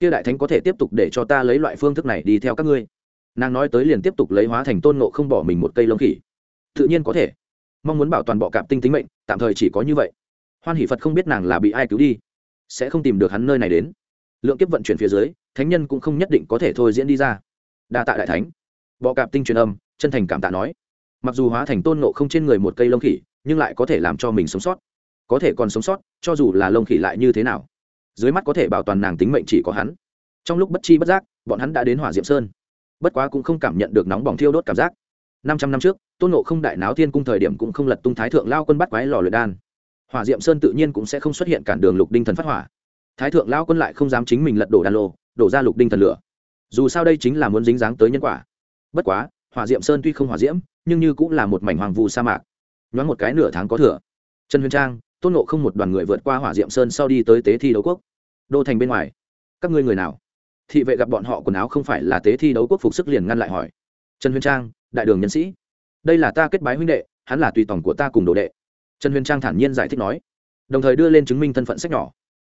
Kia đại thánh có thể tiếp tục để cho ta lấy loại phương thức này đi theo các ngươi. Nàng nói tới liền tiếp tục lấy hóa thành tôn nộ không bỏ mình một cây lông khỉ. Tự nhiên có thể. Mong muốn bảo toàn bọ cạp tinh tính mệnh, tạm thời chỉ có như vậy. Hoan hỷ phật không biết nàng là bị ai cứu đi, sẽ không tìm được hắn nơi này đến lượng kiếp vận chuyển phía dưới, thánh nhân cũng không nhất định có thể thôi diễn đi ra. Đa tạ đại thánh. Bọ cạp tinh truyền âm, chân thành cảm tạ nói. Mặc dù hóa thành tôn nộ không trên người một cây lông khỉ, nhưng lại có thể làm cho mình sống sót. Có thể còn sống sót, cho dù là lông khỉ lại như thế nào. Dưới mắt có thể bảo toàn nàng tính mệnh chỉ có hắn. Trong lúc bất chi bất giác, bọn hắn đã đến hỏa diệm sơn. Bất quá cũng không cảm nhận được nóng bỏng thiêu đốt cảm giác. Năm trăm năm trước, tôn nộ không đại náo thiên cung thời điểm cũng không lật tung thái thượng lao quân bắt quái lò luyện đan. Hỏa diệm sơn tự nhiên cũng sẽ không xuất hiện cản đường lục đinh thần phát hỏa thái thượng lao quân lại không dám chính mình lật đổ đan lô, đổ ra lục đinh thần lửa. Dù sao đây chính là muốn dính dáng tới nhân quả. Bất quá, hỏa diệm sơn tuy không hỏa diễm, nhưng như cũng là một mảnh hoàng vu sa mạc. Nhoáng một cái nửa tháng có thừa. Trần huyền trang, tôn nộ không một đoàn người vượt qua hỏa diệm sơn sau đi tới tế thi đấu quốc. Đô thành bên ngoài. Các ngươi người nào? Thị vệ gặp bọn họ quần áo không phải là tế thi đấu quốc phục sức liền ngăn lại hỏi. Trần huyền trang, đại đường nhân sĩ. Đây là ta kết bái huynh đệ, hắn là tùy tổng của ta cùng đồ đệ. Trần huyền trang thản nhiên giải thích nói. Đồng thời đưa lên chứng minh thân phận sách nhỏ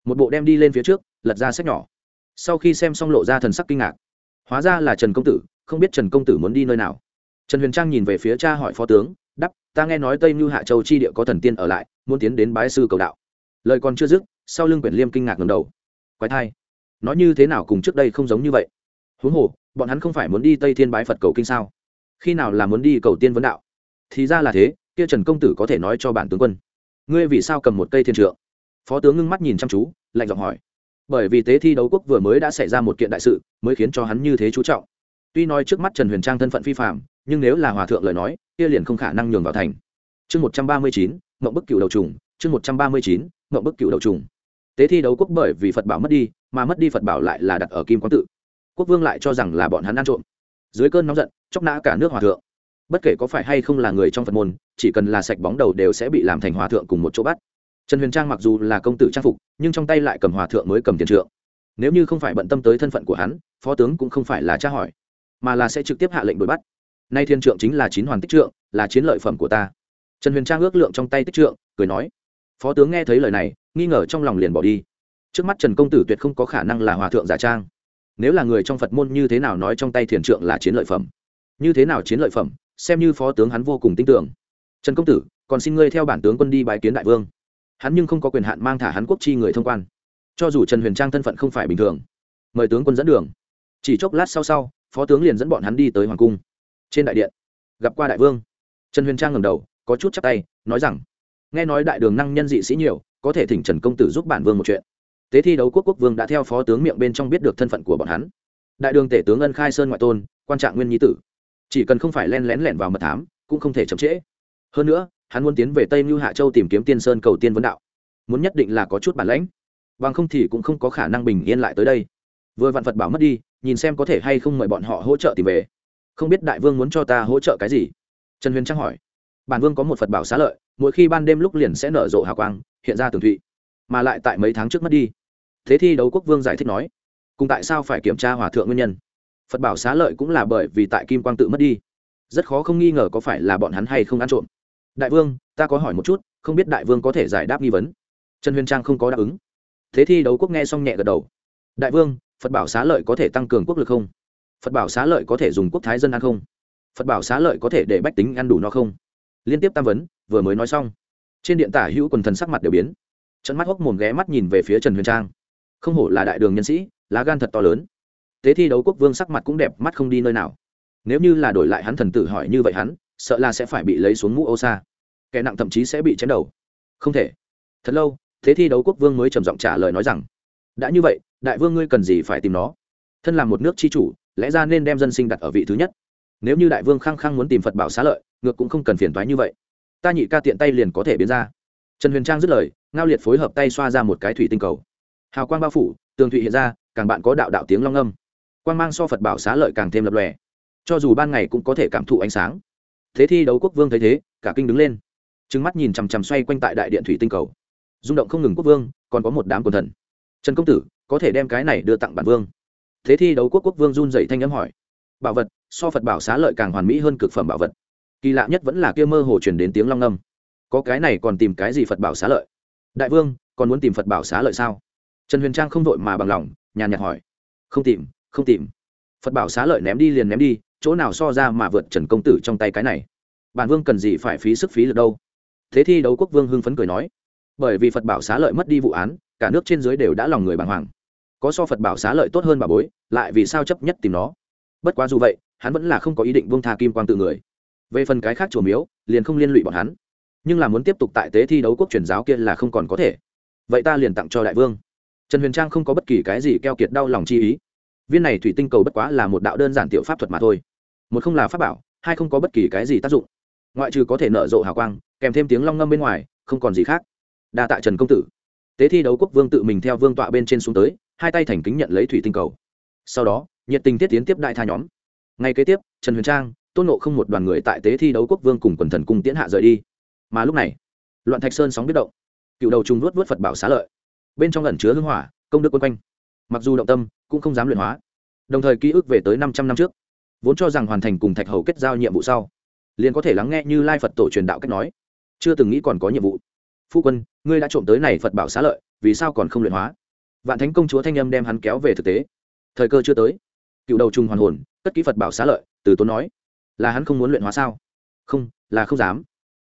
một bộ đem đi lên phía trước, lật ra sách nhỏ. Sau khi xem xong lộ ra thần sắc kinh ngạc. Hóa ra là trần công tử, không biết trần công tử muốn đi nơi nào. Trần huyền trang nhìn về phía cha hỏi phó tướng, đắp, ta nghe nói tây như hạ châu chi địa có thần tiên ở lại, muốn tiến đến bái sư cầu đạo. Lời còn chưa dứt, sau lưng quyển liêm kinh ngạc ngầm đầu. Quái thai nói như thế nào cùng trước đây không giống như vậy? Huống hồ, bọn hắn không phải muốn đi tây thiên bái phật cầu kinh sao? Khi nào là muốn đi cầu tiên vấn đạo? Thì ra là thế, kia trần công tử có thể nói cho bản tướng quân. Ngươi vì sao cầm một cây thiên trượng? Phó tướng ngưng mắt nhìn chăm chú, lạnh giọng hỏi. Bởi vì tế thi đấu quốc vừa mới đã xảy ra một kiện đại sự, mới khiến cho hắn như thế chú trọng. Tuy nói trước mắt trần huyền trang thân phận phi phạm nhưng nếu là hòa thượng lời nói, kia liền không khả năng nhường vào thành. Chương một trăm ba mươi chín, mộng bức cựu đầu trùng, chương một trăm ba mươi chín, mộng bức cựu đầu trùng. Tế thi đấu quốc bởi vì phật bảo mất đi, mà mất đi phật bảo lại là đặt ở kim quán tự. Quốc vương lại cho rằng là bọn hắn ăn trộm. Dưới cơn nóng giận chóc nã cả nước hòa thượng. Bất kể có phải hay không là người trong phật môn, chỉ cần là sạch bóng đầu đều sẽ bị làm thành hòa thượng cùng một chỗ bắt trần huyền trang mặc dù là công tử trang phục, nhưng trong tay lại cầm hòa thượng mới cầm tiền trượng. Nếu như không phải bận tâm tới thân phận của hắn, phó tướng cũng không phải là tra hỏi, mà là sẽ trực tiếp hạ lệnh đuổi bắt. Nay thiên trượng chính là chín hoàn tích trượng, là chiến lợi phẩm của ta. Trần huyền trang ước lượng trong tay tích trượng, cười nói, phó tướng nghe thấy lời này, nghi ngờ trong lòng liền bỏ đi. Trước mắt trần công tử tuyệt không có khả năng là hòa thượng giả trang. Nếu là người trong phật môn như thế nào nói trong tay thiền trượng là chiến lợi phẩm? Như thế nào chiến lợi phẩm? Xem như phó tướng hắn vô cùng tin tưởng. Trần công tử, còn xin ngươi theo bản tướng quân đi bái kiến đại vương hắn nhưng không có quyền hạn mang thả hắn quốc chi người thông quan. Cho dù trần huyền trang thân phận không phải bình thường, mời tướng quân dẫn đường. Chỉ chốc lát sau sau, phó tướng liền dẫn bọn hắn đi tới hoàng cung. Trên đại điện, gặp qua đại vương. Trần huyền trang ngầm đầu, có chút chắc tay, nói rằng, nghe nói đại đường năng nhân dị sĩ nhiều, có thể thỉnh trần công tử giúp bản vương một chuyện. Tế thi đấu quốc quốc vương đã theo phó tướng miệng bên trong biết được thân phận của bọn hắn. Đại đường tể tướng ân khai sơn ngoại tôn, quan trạng nguyên nhi tử. Chỉ cần không phải len lén lẻn vào mật thám, cũng không thể chậm trễ. Hơn nữa hắn muốn tiến về tây mưu hạ châu tìm kiếm tiên sơn cầu tiên vấn đạo. Muốn nhất định là có chút bản lãnh. Bằng không thì cũng không có khả năng bình yên lại tới đây. Vừa vạn phật bảo mất đi, nhìn xem có thể hay không mời bọn họ hỗ trợ tìm về. Không biết đại vương muốn cho ta hỗ trợ cái gì? Trần huyền trang hỏi. Bản vương có một phật bảo xá lợi, mỗi khi ban đêm lúc liền sẽ nở rộ hào quang, hiện ra tường thụy, mà lại tại mấy tháng trước mất đi. Thế thi đấu quốc vương giải thích nói, cùng tại sao phải kiểm tra hòa thượng nguyên nhân? Phật bảo xá lợi cũng là bởi vì tại kim quang tự mất đi. Rất khó không nghi ngờ có phải là bọn hắn hay không ăn trộm đại vương, ta có hỏi một chút, không biết đại vương có thể giải đáp nghi vấn. Trần huyền trang không có đáp ứng. Thế thi đấu quốc nghe xong nhẹ gật đầu. Đại vương, phật bảo xá lợi có thể tăng cường quốc lực không? Phật bảo xá lợi có thể dùng quốc thái dân ăn không? Phật bảo xá lợi có thể để bách tính ăn đủ no không? Liên tiếp tam vấn, vừa mới nói xong. Trên điện tả hữu quần thần sắc mặt đều biến. Trận mắt hốc mồm ghé mắt nhìn về phía trần huyền trang. Không hổ là đại đường nhân sĩ, lá gan thật to lớn. Tế thi đấu quốc vương sắc mặt cũng đẹp, mắt không đi nơi nào. Nếu như là đổi lại hắn thần tử hỏi như vậy hắn sợ là sẽ phải bị lấy xuống mũ ô xa kẻ nặng thậm chí sẽ bị chém đầu. Không thể. Thật lâu, thế thi đấu quốc vương mới trầm giọng trả lời nói rằng, đã như vậy, đại vương ngươi cần gì phải tìm nó? Thân là một nước tri chủ, lẽ ra nên đem dân sinh đặt ở vị thứ nhất. Nếu như đại vương khăng khăng muốn tìm phật bảo xá lợi, ngược cũng không cần phiền toái như vậy. Ta nhị ca tiện tay liền có thể biến ra. Trần huyền trang dứt lời, ngao liệt phối hợp tay xoa ra một cái thủy tinh cầu. Hào quang bao phủ, tường thụy hiện ra, càng bạn có đạo đạo tiếng long âm. Quang mang so phật bảo xá lợi càng thêm lập lòe. Cho dù ban ngày cũng có thể cảm thụ ánh sáng thế thi đấu quốc vương thấy thế, cả kinh đứng lên. Trứng mắt nhìn chằm chằm xoay quanh tại đại điện thủy tinh cầu. Rung động không ngừng quốc vương, còn có một đám quần thần. Trần công tử, có thể đem cái này đưa tặng bản vương. Thế thi đấu quốc quốc vương run dậy thanh âm hỏi. Bảo vật, so phật bảo xá lợi càng hoàn mỹ hơn cực phẩm bảo vật. Kỳ lạ nhất vẫn là kia mơ hồ truyền đến tiếng long ngâm. Có cái này còn tìm cái gì phật bảo xá lợi? Đại vương, còn muốn tìm phật bảo xá lợi sao? Trần huyền trang không vội mà bằng lòng, nhàn nhạt hỏi. Không tìm không tìm. Phật bảo xá lợi ném đi liền ném đi chỗ nào so ra mà vượt trần công tử trong tay cái này? Bản vương cần gì phải phí sức phí lực đâu? Thế thi đấu quốc vương hưng phấn cười nói. Bởi vì phật bảo xá lợi mất đi vụ án, cả nước trên dưới đều đã lòng người bàng hoàng. Có so phật bảo xá lợi tốt hơn bà bối, lại vì sao chấp nhất tìm nó? Bất quá dù vậy, hắn vẫn là không có ý định vương tha kim quang tự người. Về phần cái khác chùa miếu, liền không liên lụy bọn hắn. Nhưng là muốn tiếp tục tại tế thi đấu quốc truyền giáo kia là không còn có thể. Vậy ta liền tặng cho đại vương. Trần huyền trang không có bất kỳ cái gì keo kiệt đau lòng chi ý. Viên này thủy tinh cầu bất quá là một đạo đơn giản tiểu pháp thuật mà thôi một không là pháp bảo, hai không có bất kỳ cái gì tác dụng. Ngoại trừ có thể nở rộ hào quang, kèm thêm tiếng long ngâm bên ngoài, không còn gì khác. Đa tạ trần công tử. Tế thi đấu quốc vương tự mình theo vương tọa bên trên xuống tới, hai tay thành kính nhận lấy thủy tinh cầu. Sau đó, nhiệt tình tiết tiến tiếp đại tha nhóm. Ngay kế tiếp, trần huyền trang, tôn nộ không một đoàn người tại tế thi đấu quốc vương cùng quần thần cung tiễn hạ rời đi. Mà lúc này, loạn thạch sơn sóng biết động. Cựu đầu trùng nuốt vớt phật bảo xá lợi. Bên trong ẩn chứa hưng hỏa, công đức quân quanh. Mặc dù động tâm, cũng không dám luyện hóa. Đồng thời ký ức về tới năm trăm năm trước vốn cho rằng hoàn thành cùng thạch hầu kết giao nhiệm vụ sau, liền có thể lắng nghe như lai phật tổ truyền đạo cách nói. Chưa từng nghĩ còn có nhiệm vụ. Phu quân, ngươi đã trộm tới này phật bảo xá lợi, vì sao còn không luyện hóa? Vạn thánh công chúa thanh âm đem hắn kéo về thực tế. Thời cơ chưa tới. Cựu đầu trùng hoàn hồn tất ký phật bảo xá lợi, từ tốn nói. Là hắn không muốn luyện hóa sao? Không, là không dám.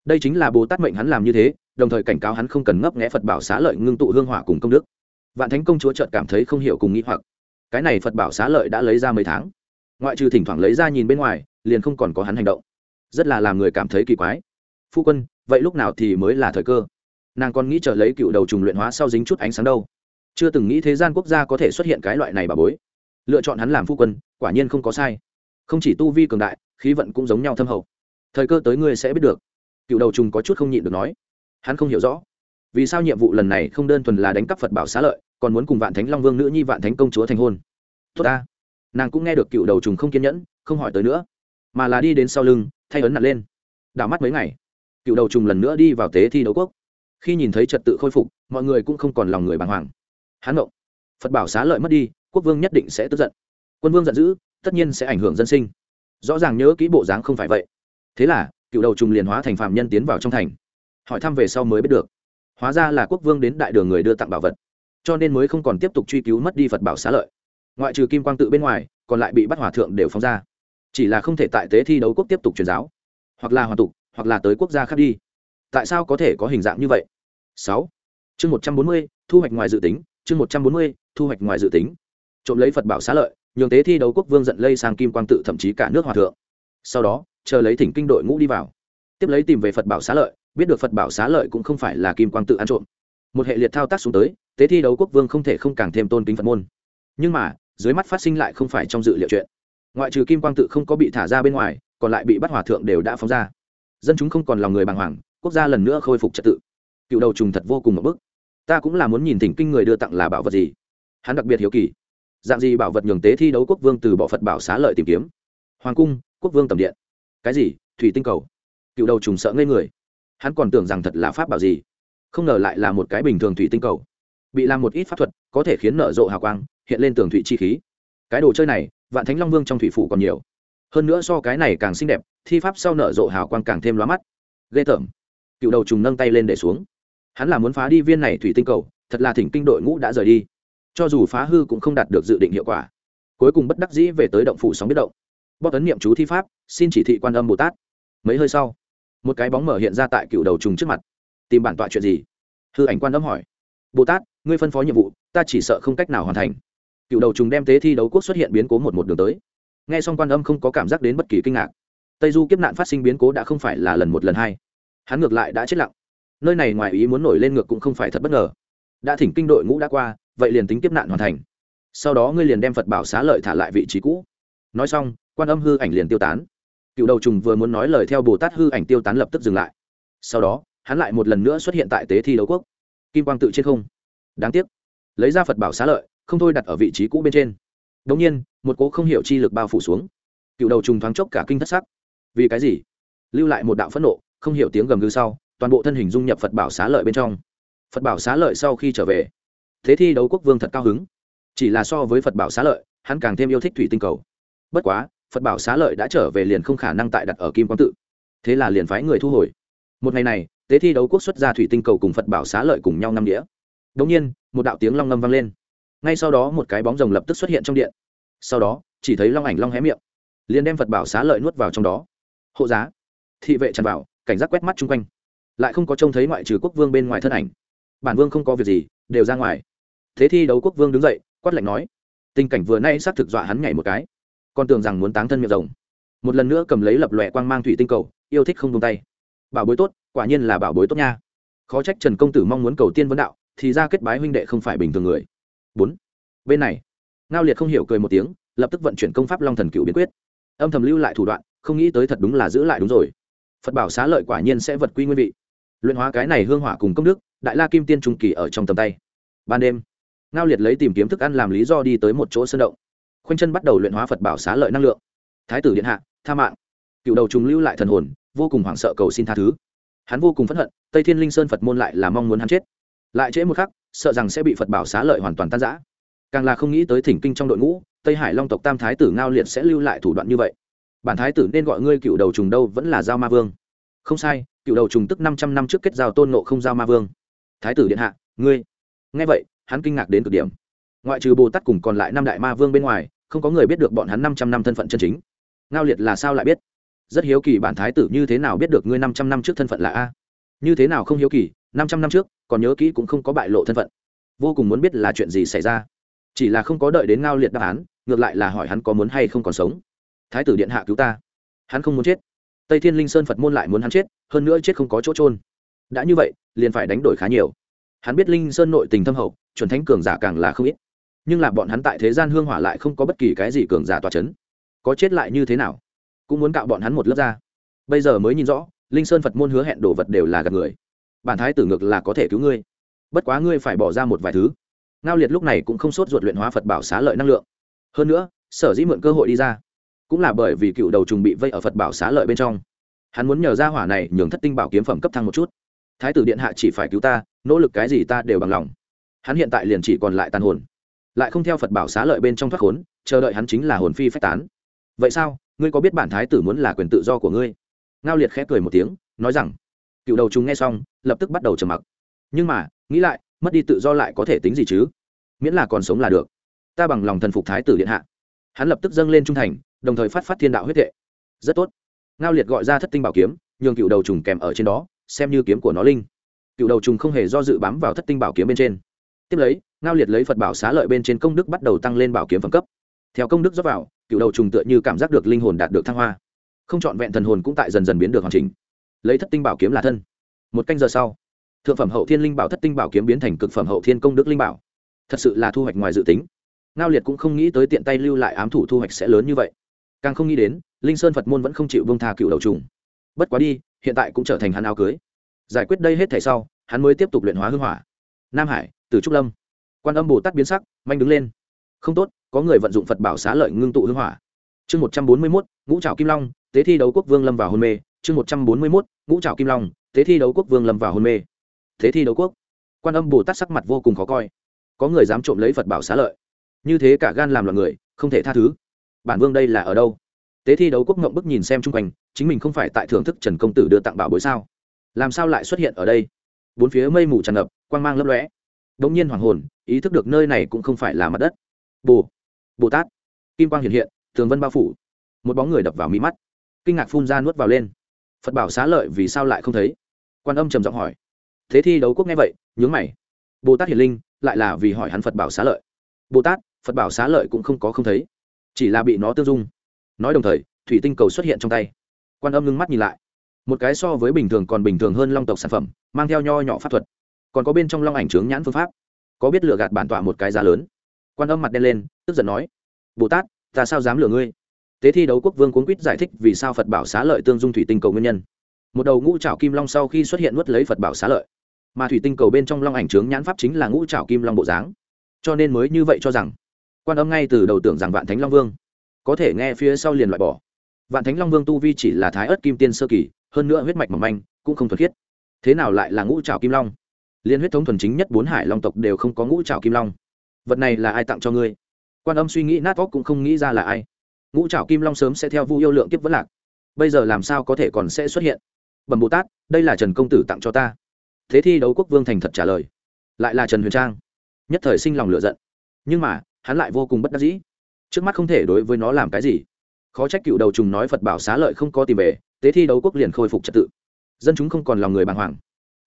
Đây chính là bồ tát mệnh hắn làm như thế, đồng thời cảnh cáo hắn không cần ngấp nghẽ phật bảo xá lợi ngưng tụ hương hỏa cùng công đức. Vạn thánh công chúa chợt cảm thấy không hiểu cùng nghĩ hoặc. Cái này phật bảo xá lợi đã lấy ra mấy tháng ngoại trừ thỉnh thoảng lấy ra nhìn bên ngoài, liền không còn có hắn hành động. Rất là làm người cảm thấy kỳ quái. Phu quân, vậy lúc nào thì mới là thời cơ? Nàng còn nghĩ chờ lấy cựu đầu trùng luyện hóa sau dính chút ánh sáng đâu. Chưa từng nghĩ thế gian quốc gia có thể xuất hiện cái loại này bà bối. Lựa chọn hắn làm phu quân, quả nhiên không có sai. Không chỉ tu vi cường đại, khí vận cũng giống nhau thâm hậu. Thời cơ tới ngươi sẽ biết được. Cựu đầu trùng có chút không nhịn được nói. Hắn không hiểu rõ. Vì sao nhiệm vụ lần này không đơn thuần là đánh cắp phật bảo xá lợi, còn muốn cùng vạn thánh long vương nữ nhi vạn thánh công chúa thành hôn? Tốt ta nàng cũng nghe được cựu đầu trùng không kiên nhẫn, không hỏi tới nữa, mà là đi đến sau lưng, thay ấn nặn lên. Đảo mắt mấy ngày, cựu đầu trùng lần nữa đi vào tế thi đấu quốc. Khi nhìn thấy trật tự khôi phục, mọi người cũng không còn lòng người bàng hoàng. Hán động phật bảo xá lợi mất đi, quốc vương nhất định sẽ tức giận. Quân vương giận dữ, tất nhiên sẽ ảnh hưởng dân sinh. Rõ ràng nhớ kỹ bộ dáng không phải vậy. Thế là, cựu đầu trùng liền hóa thành phạm nhân tiến vào trong thành. Hỏi thăm về sau mới biết được. Hóa ra là quốc vương đến đại đường người đưa tặng bảo vật. Cho nên mới không còn tiếp tục truy cứu mất đi phật bảo xá lợi ngoại trừ kim quang tự bên ngoài, còn lại bị bắt hòa thượng đều phóng ra. Chỉ là không thể tại tế thi đấu quốc tiếp tục truyền giáo, hoặc là hoàn tục, hoặc là tới quốc gia khác đi. Tại sao có thể có hình dạng như vậy? Sáu. Chương một trăm bốn mươi, thu hoạch ngoài dự tính, chương một trăm bốn mươi, thu hoạch ngoài dự tính. Trộm lấy phật bảo xá lợi, nhường tế thi đấu quốc vương giận lây sang kim quang tự thậm chí cả nước hòa thượng. Sau đó, chờ lấy thỉnh kinh đội ngũ đi vào. Tiếp lấy tìm về phật bảo xá lợi, biết được phật bảo xá lợi cũng không phải là kim quang tự ăn trộm. Một hệ liệt thao tác xuống tới, tế thi đấu quốc vương không thể không càng thêm tôn kính phật môn. Nhưng mà dưới mắt phát sinh lại không phải trong dự liệu chuyện. Ngoại trừ kim quang tự không có bị thả ra bên ngoài, còn lại bị bắt hòa thượng đều đã phóng ra. Dân chúng không còn lòng người bàng hoàng, quốc gia lần nữa khôi phục trật tự. Cựu đầu trùng thật vô cùng một bức. Ta cũng là muốn nhìn thỉnh kinh người đưa tặng là bảo vật gì. Hắn đặc biệt hiếu kỳ. Dạng gì bảo vật nhường tế thi đấu quốc vương từ bỏ phật bảo xá lợi tìm kiếm? Hoàng cung, quốc vương tầm điện. Cái gì? Thủy tinh cầu. Cựu đầu trùng sợ ngây người. Hắn còn tưởng rằng thật là pháp bảo gì. Không ngờ lại là một cái bình thường thủy tinh cầu. Bị làm một ít pháp thuật, có thể khiến nở rộ hào quang hiện lên tường thủy chi khí. Cái đồ chơi này, vạn thánh long vương trong thủy phủ còn nhiều. Hơn nữa so cái này càng xinh đẹp, thi pháp sau nở rộ hào quang càng thêm lóa mắt. Ghê tởm. Cựu đầu trùng nâng tay lên để xuống. Hắn là muốn phá đi viên này thủy tinh cầu, thật là thỉnh kinh đội ngũ đã rời đi. Cho dù phá hư cũng không đạt được dự định hiệu quả. Cuối cùng bất đắc dĩ về tới động phủ sóng biết động. Bóp tấn niệm chú thi pháp, xin chỉ thị quan âm bồ tát. Mấy hơi sau, một cái bóng mở hiện ra tại cựu đầu trùng trước mặt. Tìm bản tọa chuyện gì? Hư ảnh quan âm hỏi. Bồ tát, ngươi phân phó nhiệm vụ, ta chỉ sợ không cách nào hoàn thành cựu đầu trùng đem tế thi đấu quốc xuất hiện biến cố một một đường tới. Nghe xong quan âm không có cảm giác đến bất kỳ kinh ngạc. Tây du kiếp nạn phát sinh biến cố đã không phải là lần một lần hai. Hắn ngược lại đã chết lặng. Nơi này ngoài ý muốn nổi lên ngược cũng không phải thật bất ngờ. Đã thỉnh kinh đội ngũ đã qua, vậy liền tính kiếp nạn hoàn thành. Sau đó ngươi liền đem phật bảo xá lợi thả lại vị trí cũ. Nói xong, quan âm hư ảnh liền tiêu tán. Cựu đầu trùng vừa muốn nói lời theo bồ tát hư ảnh tiêu tán lập tức dừng lại. Sau đó, hắn lại một lần nữa xuất hiện tại tế thi đấu quốc. Kim quang tự trên không. Đáng tiếc. Lấy ra phật bảo xá lợi không thôi đặt ở vị trí cũ bên trên. Đống nhiên, một cố không hiểu chi lực bao phủ xuống. Cựu đầu trùng thoáng chốc cả kinh thất sắc. Vì cái gì? Lưu lại một đạo phẫn nộ, không hiểu tiếng gầm gừ sau, toàn bộ thân hình dung nhập phật bảo xá lợi bên trong. Phật bảo xá lợi sau khi trở về, thế thi đấu quốc vương thật cao hứng. Chỉ là so với phật bảo xá lợi, hắn càng thêm yêu thích thủy tinh cầu. Bất quá, phật bảo xá lợi đã trở về liền không khả năng tại đặt ở kim quang tự. Thế là liền phái người thu hồi. Một ngày này tế thi đấu quốc xuất ra thủy tinh cầu cùng phật bảo xá lợi cùng nhau năm đĩa đống nhiên, một đạo tiếng long ngâm vang lên ngay sau đó một cái bóng rồng lập tức xuất hiện trong điện. Sau đó, chỉ thấy long ảnh long hé miệng, liền đem phật bảo xá lợi nuốt vào trong đó. Hộ giá, thị vệ tràn vào cảnh giác quét mắt chung quanh. Lại không có trông thấy ngoại trừ quốc vương bên ngoài thân ảnh. Bản vương không có việc gì, đều ra ngoài. Thế thi đấu quốc vương đứng dậy, quát lạnh nói. Tình cảnh vừa nay xác thực dọa hắn nhảy một cái. Con tưởng rằng muốn táng thân miệng rồng. Một lần nữa cầm lấy lập lòe quang mang thủy tinh cầu, yêu thích không tung tay. Bảo bối tốt, quả nhiên là bảo bối tốt nha. Khó trách trần công tử mong muốn cầu tiên vấn đạo, thì ra kết bái huynh đệ không phải bình thường người bốn. Bên này, ngao liệt không hiểu cười một tiếng, lập tức vận chuyển công pháp long thần cựu biến quyết. Âm thầm lưu lại thủ đoạn, không nghĩ tới thật đúng là giữ lại đúng rồi. Phật bảo xá lợi quả nhiên sẽ vật quy nguyên vị. Luyện hóa cái này hương hỏa cùng công đức, đại la kim tiên trung kỳ ở trong tầm tay. Ban đêm, ngao liệt lấy tìm kiếm thức ăn làm lý do đi tới một chỗ sơn động. Khoanh chân bắt đầu luyện hóa phật bảo xá lợi năng lượng. Thái tử điện hạ, tha mạng. Cựu đầu trùng lưu lại thần hồn, vô cùng hoảng sợ cầu xin tha thứ. Hắn vô cùng phẫn hận, tây thiên linh sơn phật môn lại là mong muốn hắn chết. Lại trễ một khắc sợ rằng sẽ bị phật bảo xá lợi hoàn toàn tan giã càng là không nghĩ tới thỉnh kinh trong đội ngũ, tây hải long tộc tam thái tử ngao liệt sẽ lưu lại thủ đoạn như vậy. Bản thái tử nên gọi ngươi cựu đầu trùng đâu vẫn là giao ma vương. Không sai, cựu đầu trùng tức năm trăm năm trước kết giao tôn nộ không giao ma vương. Thái tử điện hạ, ngươi. Nghe vậy, hắn kinh ngạc đến cực điểm. Ngoại trừ bồ tát cùng còn lại năm đại ma vương bên ngoài, không có người biết được bọn hắn năm trăm năm thân phận chân chính. Ngao liệt là sao lại biết? Rất hiếu kỳ bản thái tử như thế nào biết được ngươi năm trăm năm trước thân phận là a? Như thế nào không hiếu kỳ, năm trăm năm trước còn nhớ kỹ cũng không có bại lộ thân phận. Vô cùng muốn biết là chuyện gì xảy ra. Chỉ là không có đợi đến ngao liệt đáp án, ngược lại là hỏi hắn có muốn hay không còn sống. Thái tử điện hạ cứu ta. Hắn không muốn chết. Tây thiên linh sơn phật môn lại muốn hắn chết, hơn nữa chết không có chỗ trôn đã như vậy, liền phải đánh đổi khá nhiều. Hắn biết linh sơn nội tình thâm hậu, chuẩn thánh cường giả càng là không ít. Nhưng là bọn hắn tại thế gian hương hỏa lại không có bất kỳ cái gì cường giả tòa c h ấ n có chết lại như thế nào? Cũng muốn cạo bọn hắn một lớp ra. Bây giờ mới nhìn rõ, linh sơn phật môn hứa hẹn đồ vật đều là gặp người bản thái tử ngược là có thể cứu ngươi. Bất quá ngươi phải bỏ ra một vài thứ. Ngao liệt lúc này cũng không sốt ruột luyện hóa phật bảo xá lợi năng lượng. Hơn nữa, sở dĩ mượn cơ hội đi ra, cũng là bởi vì cựu đầu trùng bị vây ở phật bảo xá lợi bên trong. Hắn muốn nhờ ra hỏa này nhường thất tinh bảo kiếm phẩm cấp thăng một chút. Thái tử điện hạ chỉ phải cứu ta, nỗ lực cái gì ta đều bằng lòng. Hắn hiện tại liền chỉ còn lại tàn hồn, lại không theo phật bảo xá lợi bên trong thoát khốn, chờ đợi hắn chính là hồn phi phách tán. Vậy sao? Ngươi có biết bản thái tử muốn là quyền tự do của ngươi? Ngao liệt khẽ cười một tiếng, nói rằng cựu đầu chúng nghe xong, lập tức bắt đầu trầm mặc. Nhưng mà, nghĩ lại, mất đi tự do lại có thể tính gì chứ? Miễn là còn sống là được. Ta bằng lòng thần phục thái tử điện hạ. Hắn lập tức dâng lên trung thành, đồng thời phát phát thiên đạo huyết thệ rất tốt. Ngao liệt gọi ra thất tinh bảo kiếm, nhường cựu đầu trùng kèm ở trên đó, xem như kiếm của nó linh. Cựu đầu trùng không hề do dự bám vào thất tinh bảo kiếm bên trên. Tiếp lấy, ngao liệt lấy phật bảo xá lợi bên trên công đức bắt đầu tăng lên bảo kiếm phẩm cấp. Theo công đức dốc vào, cựu đầu trùng tựa như cảm giác được linh hồn đạt được thăng hoa. Không c h ọ n vẹn thần hồn cũng tại dần dần biến được hoàn chỉnh lấy thất tinh bảo kiếm là thân. Một canh giờ sau, thượng phẩm hậu thiên linh bảo thất tinh bảo kiếm biến thành cực phẩm hậu thiên công đức linh bảo. Thật sự là thu hoạch ngoài dự tính. Ngao liệt cũng không nghĩ tới tiện tay lưu lại ám thủ thu hoạch sẽ lớn như vậy. Càng không nghĩ đến, linh sơn phật môn vẫn không chịu bông tha cựu đầu trùng. Bất quá đi, hiện tại cũng trở thành hắn áo cưới. Giải quyết đây hết thể sau, hắn mới tiếp tục luyện hóa hư hỏa. Nam hải, từ trúc lâm. Quan âm bồ tát biến sắc, manh đứng lên. Không tốt, có người vận dụng phật bảo xá lợi ngưng tụ hư hỏa. Chương một trăm bốn mươi mốt, ngũ trào kim long, tế thi đấu quốc vương lâm vào hôn mê chương một trăm bốn mươi mốt, ngũ trảo kim long, thế thi đấu quốc vương lâm vào hôn mê. Thế thi đấu quốc. Quan âm bồ tát sắc mặt vô cùng khó coi. Có người dám trộm lấy phật bảo xá lợi. Như thế cả gan làm loạn người, không thể tha thứ. Bản vương đây là ở đâu? Tế thi đấu quốc ngộng bức nhìn xem chung quanh, chính mình không phải tại thưởng thức trần công tử đưa tặng bảo bối sao? Làm sao lại xuất hiện ở đây? Bốn phía mây mù tràn ngập, quang mang lấp lóe. Đ ỗ n g nhiên hoàng hồn, ý thức được nơi này cũng không phải là mặt đất. Bồ bồ tát. Kim quang hiện hiện, tường vân bao phủ. Một bóng người đập vào mỹ mắt. Kinh ngạc phun ra nuốt vào lên phật bảo xá lợi vì sao lại không thấy? Quan âm trầm giọng hỏi. Thế thi đấu quốc nghe vậy, nhướng mày. Bồ tát hiền linh lại là vì hỏi hắn phật bảo xá lợi. Bồ tát, phật bảo xá lợi cũng không có không thấy, chỉ là bị nó tương dung. Nói đồng thời, thủy tinh cầu xuất hiện trong tay. Quan âm ngưng mắt nhìn lại. Một cái so với bình thường còn bình thường hơn long tộc sản phẩm, mang theo nho nhỏ pháp thuật. Còn có bên trong long ảnh trướng nhãn phương pháp. Có biết lựa gạt bản tọa một cái giá lớn. Quan âm mặt đen lên, tức giận nói. Bồ tát, ta sao dám lừa ngươi? Tế thi đấu quốc vương cuốn quýt giải thích vì sao phật bảo xá lợi tương dung thủy tinh cầu nguyên nhân. Một đầu ngũ trảo kim long sau khi xuất hiện nuốt lấy phật bảo xá lợi. Mà thủy tinh cầu bên trong long ảnh trướng nhãn pháp chính là ngũ trảo kim long bộ dáng. Cho nên mới như vậy cho rằng, quan âm ngay từ đầu tưởng rằng vạn thánh long vương có thể nghe phía sau liền loại bỏ. Vạn thánh long vương tu vi chỉ là thái ớt kim tiên sơ kỳ, hơn nữa huyết mạch mỏng manh, cũng không thuật khiết. Thế nào lại là ngũ trào kim long? Liên huyết thống thuần chính nhất bốn hải long tộc đều không có ngũ trào kim long. Vật này là ai tặng cho ngươi? Quan âm suy nghĩ nát óc cũng không nghĩ ra là ai ngũ trảo kim long sớm sẽ theo vu yêu lượng kiếp vẫn lạc. Bây giờ làm sao có thể còn sẽ xuất hiện? Bẩm bồ tát, đây là trần công tử tặng cho ta. Thế thi đấu quốc vương thành thật trả lời. Lại là trần huyền trang. Nhất thời sinh lòng lựa giận. Nhưng mà, hắn lại vô cùng bất đắc dĩ. Trước mắt không thể đối với nó làm cái gì. Khó trách cựu đầu trùng nói phật bảo xá lợi không có tìm về tế thi đấu quốc liền khôi phục trật tự. Dân chúng không còn lòng người bàng hoàng.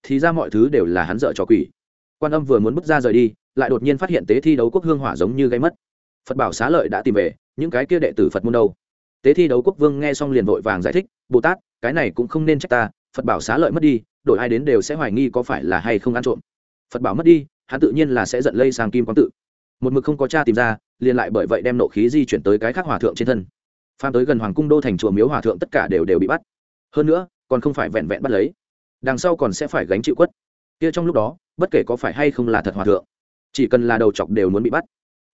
Thì ra mọi thứ đều là hắn dợ cho quỷ. Quan âm vừa muốn bước ra rời đi, lại đột nhiên phát hiện tế thi đấu quốc hương hỏa giống như gây mất. Phật bảo xá lợi đã tìm về những cái kia đệ tử phật môn đâu? Tế thi đấu quốc vương nghe xong liền vội vàng giải thích, bồ tát, cái này cũng không nên trách ta, phật bảo xá lợi mất đi, đổi ai đến đều sẽ hoài nghi có phải là hay không ăn trộm. Phật bảo mất đi, hắn tự nhiên là sẽ giận lây sang kim quang tự. Một mực không có cha tìm ra, liền lại bởi vậy đem nộ khí di chuyển tới cái khác hòa thượng trên thân. Phan tới gần hoàng cung đô thành chùa miếu hòa thượng tất cả đều đều bị bắt. Hơn nữa, còn không phải vẹn vẹn bắt lấy. Đằng sau còn sẽ phải gánh chịu quất. Kia trong lúc đó, bất kể có phải hay không là thật hòa thượng, chỉ cần là đầu chọc đều muốn bị bắt.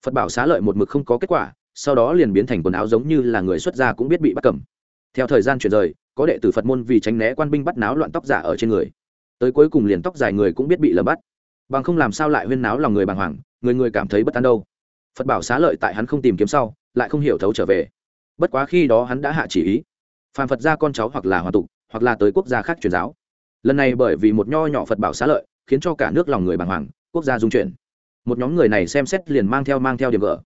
Phật bảo xá lợi một mực không có kết quả sau đó liền biến thành quần áo giống như là người xuất gia cũng biết bị bắt cầm. Theo thời gian chuyển rời, có đệ tử phật môn vì tránh né quan binh bắt náo loạn tóc giả ở trên người. Tới cuối cùng liền tóc dài người cũng biết bị lầm bắt. Bằng không làm sao lại huyên náo lòng người bàng hoàng, người người cảm thấy bất an đâu. Phật bảo xá lợi tại hắn không tìm kiếm sau, lại không hiểu thấu trở về. Bất quá khi đó hắn đã hạ chỉ ý. Phàm phật ra con cháu hoặc là hoàn tục, hoặc là tới quốc gia khác truyền giáo. Lần này bởi vì một nho nhỏ phật bảo xá lợi, khiến cho cả nước lòng người bàng hoàng, quốc gia dung chuyển. Một nhóm người này xem xét liền mang theo mang theo điểm gỡ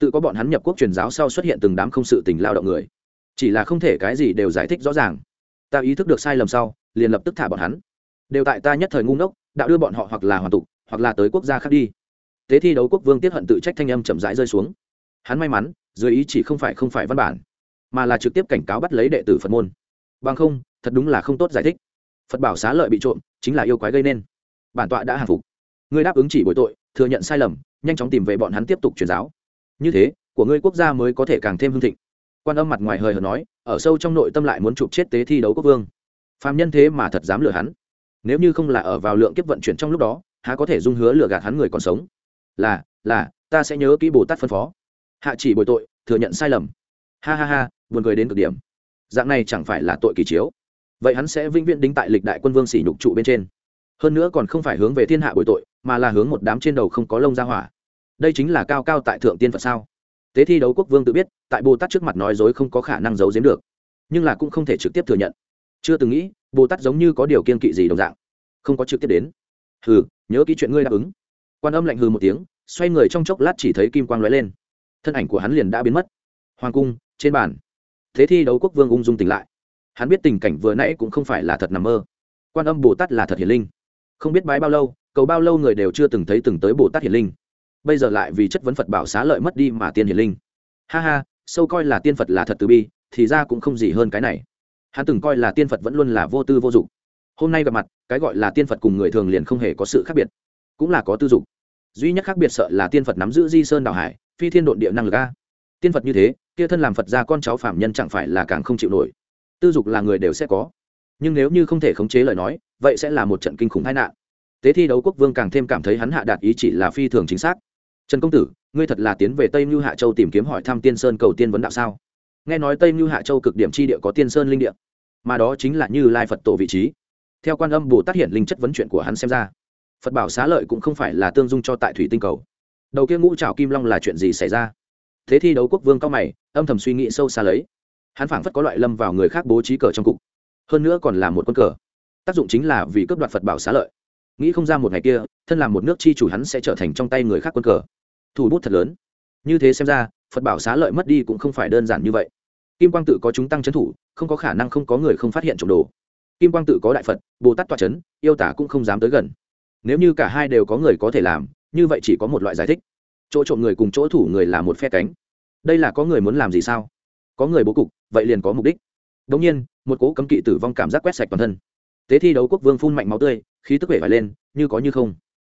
tự có bọn hắn nhập quốc truyền giáo sau xuất hiện từng đám không sự tình lao động người. Chỉ là không thể cái gì đều giải thích rõ ràng. Ta ý thức được sai lầm sau, liền lập tức thả bọn hắn. Đều tại ta nhất thời ngu ngốc, đạo đưa bọn họ hoặc là hoàn tục, hoặc là tới quốc gia khác đi. Tế thi đấu quốc vương tiếp hận tự trách thanh âm chậm rãi rơi xuống. Hắn may mắn, dưới ý chỉ không phải không phải văn bản, mà là trực tiếp cảnh cáo bắt lấy đệ tử phật môn. Bằng không, thật đúng là không tốt giải thích. Phật bảo xá lợi bị trộm, chính là yêu quái gây nên. Bản tọa đã hàng phục. Ngươi đáp ứng chỉ bồi tội, thừa nhận sai lầm, nhanh chóng tìm về bọn hắn tiếp tục truyền giáo như thế, của ngươi quốc gia mới có thể càng thêm hưng thịnh. Quan âm mặt ngoài hời hợt nói, ở sâu trong nội tâm lại muốn chụp chết tế thi đấu quốc vương. Phạm nhân thế mà thật dám lừa hắn. Nếu như không là ở vào lượng kiếp vận chuyển trong lúc đó, há có thể dung hứa lừa gạt hắn người còn sống? Là là, ta sẽ nhớ kỹ bồ tát phân phó. Hạ chỉ bồi tội, thừa nhận sai lầm. Ha ha ha, buồn cười đến cực điểm. Dạng này chẳng phải là tội kỳ chiếu. Vậy hắn sẽ vĩnh viễn đính tại lịch đại quân vương sỉ nhục trụ bên trên. Hơn nữa còn không phải hướng về thiên hạ bồi tội, mà là hướng một đám trên đầu không có lông ra hỏa đây chính là cao cao tại thượng tiên phật sao? Tế thi đấu quốc vương tự biết, tại bồ tát trước mặt nói dối không có khả năng giấu giếm được, nhưng là cũng không thể trực tiếp thừa nhận. Chưa từng nghĩ, bồ tát giống như có điều kiên kỵ gì đồng dạng, không có trực tiếp đến. Hừ, nhớ ký chuyện ngươi đáp ứng. Quan âm lạnh hừ một tiếng, xoay người trong chốc lát chỉ thấy kim quang lóe lên. Thân ảnh của hắn liền đã biến mất. Hoàng cung, trên bàn. Thế thi đấu quốc vương ung dung tỉnh lại. Hắn biết tình cảnh vừa nãy cũng không phải là thật nằm mơ. Quan âm bồ tát là thật hiền linh. Không biết bái bao lâu, cầu bao lâu người đều chưa từng thấy từng tới bồ tát hiền linh bây giờ lại vì chất vấn phật bảo xá lợi mất đi mà tiên hiền linh. Ha ha, sâu coi là tiên phật là thật từ bi, thì ra cũng không gì hơn cái này. Hắn từng coi là tiên phật vẫn luôn là vô tư vô dụng. Hôm nay gặp mặt, cái gọi là tiên phật cùng người thường liền không hề có sự khác biệt, cũng là có tư dục. Duy nhất khác biệt sợ là tiên phật nắm giữ di sơn đảo hải, phi thiên độn địa năng lực a. Tiên phật như thế, kia thân làm phật ra con cháu phạm nhân chẳng phải là càng không chịu nổi. Tư dục là người đều sẽ có. Nhưng nếu như không thể khống chế lời nói, vậy sẽ là một trận kinh khủng tai nạn. Tế thi đấu quốc vương càng thêm cảm thấy hắn hạ đạt ý chỉ là phi thường chính xác trần công tử, ngươi thật là tiến về tây mưu hạ châu tìm kiếm hỏi thăm tiên sơn cầu tiên vấn đạo sao? Nghe nói tây mưu hạ châu cực điểm tri địa có tiên sơn linh địa, mà đó chính là như lai phật tổ vị trí. Theo quan âm bồ tát hiện linh chất vấn chuyện của hắn xem ra, phật bảo xá lợi cũng không phải là tương dung cho tại thủy tinh cầu. Đầu kia ngũ trào kim long là chuyện gì xảy ra? Thế thi đấu quốc vương cao mày, âm thầm suy nghĩ sâu xa lấy. Hắn phảng phất có loại lâm vào người khác bố trí cờ trong cục. Hơn nữa còn là một con cờ. Tác dụng chính là vì cướp đoạt phật bảo xá lợi. Nghĩ không ra một ngày kia, thân làm một nước chi chủ hắn sẽ trở thành trong tay người khác quân cờ thủ bút thật lớn. Như thế xem ra, phật bảo xá lợi mất đi cũng không phải đơn giản như vậy. Kim quang tự có chúng tăng c thủ, không có khả năng không có người không phát hiện trộm đồ. Kim quang tự có đại phật, bồ tát toa c h ấ n yêu tả cũng không dám tới gần. Nếu như cả hai đều có người có thể làm, như vậy chỉ có một loại giải thích. Chỗ trộm người cùng chỗ thủ người là một phe cánh. Đây là có người muốn làm gì sao? Có người bố cục, vậy liền có mục đích. Đ nhiên, một cố cấm kỵ tử vong cảm giác quét sạch toàn thân. Tế thi đấu quốc vương phun mạnh máu tươi, khí tức vẻ vải lên, như có như không.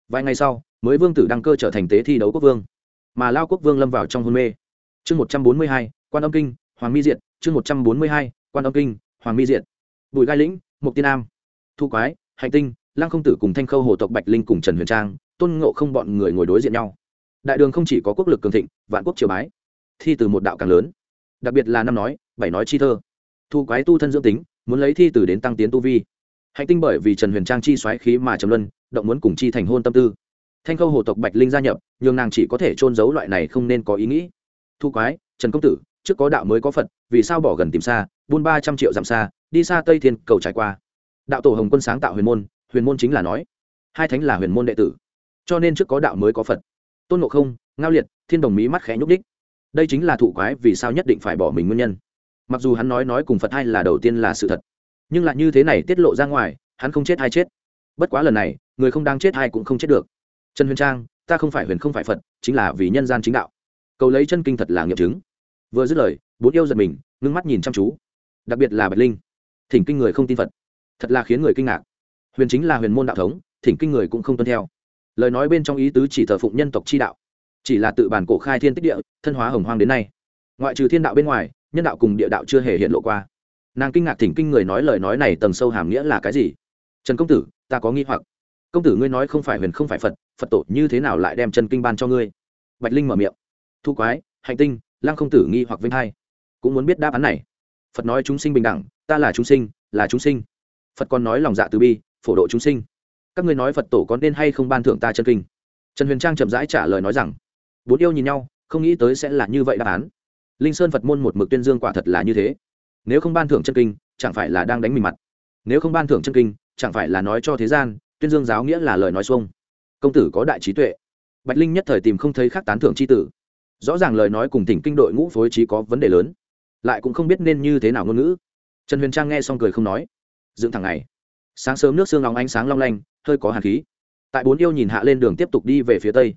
Vài ngày sau mới vương tử đăng cơ trở thành tế thi đấu quốc vương, mà lao quốc vương lâm vào trong hôn mê. Chương một trăm bốn mươi hai, quan âm kinh, hoàng mi diện chương một trăm bốn mươi hai, quan âm kinh, hoàng mi diện bùi gai lĩnh, mục tiên nam thu quái hành tinh, lăng không tử cùng thanh khâu hồ tộc bạch linh cùng trần huyền trang, tôn ngộ không bọn người ngồi đối diện nhau. Đại đường không chỉ có quốc lực cường thịnh, vạn quốc triều bái, thi từ một đạo càng lớn. Đặc biệt là năm nói, bảy nói chi thơ. Thu quái tu thân dưỡng tính, muốn lấy thi từ đến tăng tiến tu vi. Hành tinh bởi vì trần huyền trang chi xoáy khí mà trầm luân, động muốn cùng chi thành hôn tâm tư thanh khâu hồ tộc bạch linh gia nhập, nhường nàng chỉ có thể trôn giấu loại này không nên có ý nghĩ. Thu quái, trần công tử, trước có đạo mới có phật, vì sao bỏ gần tìm xa, buôn ba trăm triệu dặm xa, đi xa tây thiên, cầu trải qua. Đạo tổ hồng quân sáng tạo huyền môn huyền môn chính là nói, hai thánh là huyền môn đệ tử, cho nên trước có đạo mới có phật. Tôn ngộ không, ngao liệt, thiên đồng mỹ mắt khẽ nhúc đích đây chính là thụ quái, vì sao nhất định phải bỏ mình nguyên nhân. Mặc dù hắn nói nói cùng phật hai là đầu tiên là sự thật, nhưng lại như thế này tiết lộ ra ngoài, hắn không chết hay chết. Bất quá lần này, người không đang chết hay cũng không chết được trần huyền trang, ta không phải huyền không phải phật, chính là vì nhân gian chính đạo. Cầu lấy chân kinh thật là nghiệm chứng. Vừa dứt lời, bốn yêu giật mình, ngưng mắt nhìn chăm chú. Đặc biệt là bạch linh. Thỉnh kinh người không tin phật. Thật là khiến người kinh ngạc. Huyền chính là huyền môn đạo thống, thỉnh kinh người cũng không tuân theo. Lời nói bên trong ý tứ chỉ thờ phụng nhân tộc chi đạo. Chỉ là tự bản cổ khai thiên tích địa, thân hóa hồng hoang đến nay. Ngoại trừ thiên đạo bên ngoài, nhân đạo cùng địa đạo chưa hề hiện lộ qua. Nàng kinh ngạc thỉnh kinh người nói lời nói này tầng sâu hàm nghĩa là cái gì? Trần công tử, ta có nghi hoặc công tử ngươi nói không phải huyền không phải phật phật tổ như thế nào lại đem chân kinh ban cho ngươi bạch linh mở miệng thu quái hành tinh lăng không tử nghi hoặc vinh hai cũng muốn biết đáp án này phật nói chúng sinh bình đẳng ta là chúng sinh là chúng sinh phật còn nói lòng dạ từ bi phổ độ chúng sinh các ngươi nói phật tổ có nên hay không ban thưởng ta chân kinh trần huyền trang chậm rãi trả lời nói rằng bốn yêu nhìn nhau không nghĩ tới sẽ là như vậy đáp án linh sơn phật môn một mực tuyên dương quả thật là như thế nếu không ban thưởng chân kinh chẳng phải là đang đánh mình mặt nếu không ban thưởng chân kinh chẳng phải là nói cho thế gian tuyên dương giáo nghĩa là lời nói xuông. Công tử có đại trí tuệ. Bạch linh nhất thời tìm không thấy khác tán thưởng c h i tử. Rõ ràng lời nói cùng tỉnh kinh đội ngũ phối trí có vấn đề lớn, lại cũng không biết nên như thế nào ngôn ngữ. Trần huyền trang nghe xong cười không nói. Dựng thẳng này sáng sớm nước sương lòng ánh sáng long lanh, hơi có hàn khí. Tại bốn yêu nhìn hạ lên đường tiếp tục đi về phía tây.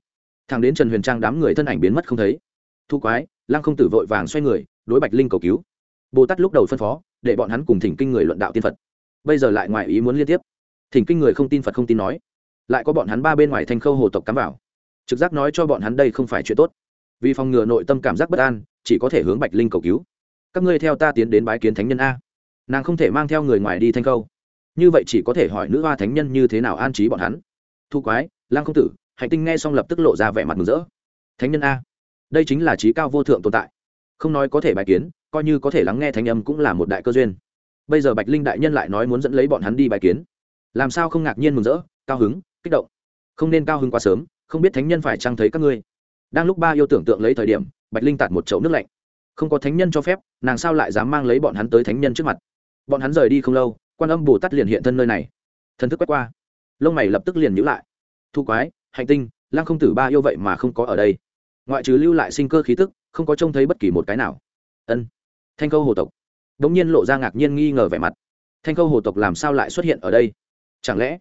Thằng đến trần huyền trang đám người thân ảnh biến mất không thấy. Thu quái, lăng không tử vội vàng xoay người, đối bạch linh cầu cứu. Bồ tát lúc đầu phân phó, để bọn hắn cùng thỉnh kinh người luận đạo tiên phật. Bây giờ lại ngoài ý muốn liên tiếp thỉnh kinh người không tin phật không tin nói. Lại có bọn hắn ba bên ngoài thành khâu hồ tộc cắm vào. Trực giác nói cho bọn hắn đây không phải chuyện tốt. Vì phòng ngừa nội tâm cảm giác bất an, chỉ có thể hướng bạch linh cầu cứu. Các ngươi theo ta tiến đến bái kiến thánh nhân a. Nàng không thể mang theo người ngoài đi thanh câu như vậy chỉ có thể hỏi nữ hoa thánh nhân như thế nào an trí bọn hắn. Thu quái lang không tử Hành tinh nghe xong lập tức lộ ra vẻ mặt mừng rỡ. Thánh nhân a, đây chính là trí cao vô thượng tồn tại. Không nói có thể bài kiến, coi như có thể lắng nghe thánh âm cũng là một đại cơ duyên. Bây giờ bạch linh đại nhân lại nói muốn dẫn lấy bọn hắn đi bài kiến làm sao không ngạc nhiên mừng rỡ, cao hứng, kích động? Không nên cao hứng quá sớm, không biết thánh nhân phải trăng thấy các ngươi. Đang lúc ba yêu tưởng tượng lấy thời điểm, bạch linh tạt một chậu nước lạnh. Không có thánh nhân cho phép, nàng sao lại dám mang lấy bọn hắn tới thánh nhân trước mặt? Bọn hắn rời đi không lâu, quan âm bồ tát liền hiện thân nơi này. Thần thức quét qua, lông mày lập tức liền nhữ lại. Thu quái, hành tinh lang không tử ba yêu vậy mà không có ở đây. Ngoại trừ lưu lại sinh cơ khí tức, không có trông thấy bất kỳ một cái nào. Ân. Thanh câu hồ tộc. Đ ỗ n g nhiên lộ ra ngạc nhiên nghi ngờ vẻ mặt. Thanh câu hồ tộc làm sao lại xuất hiện ở đây? Chẳng lẽ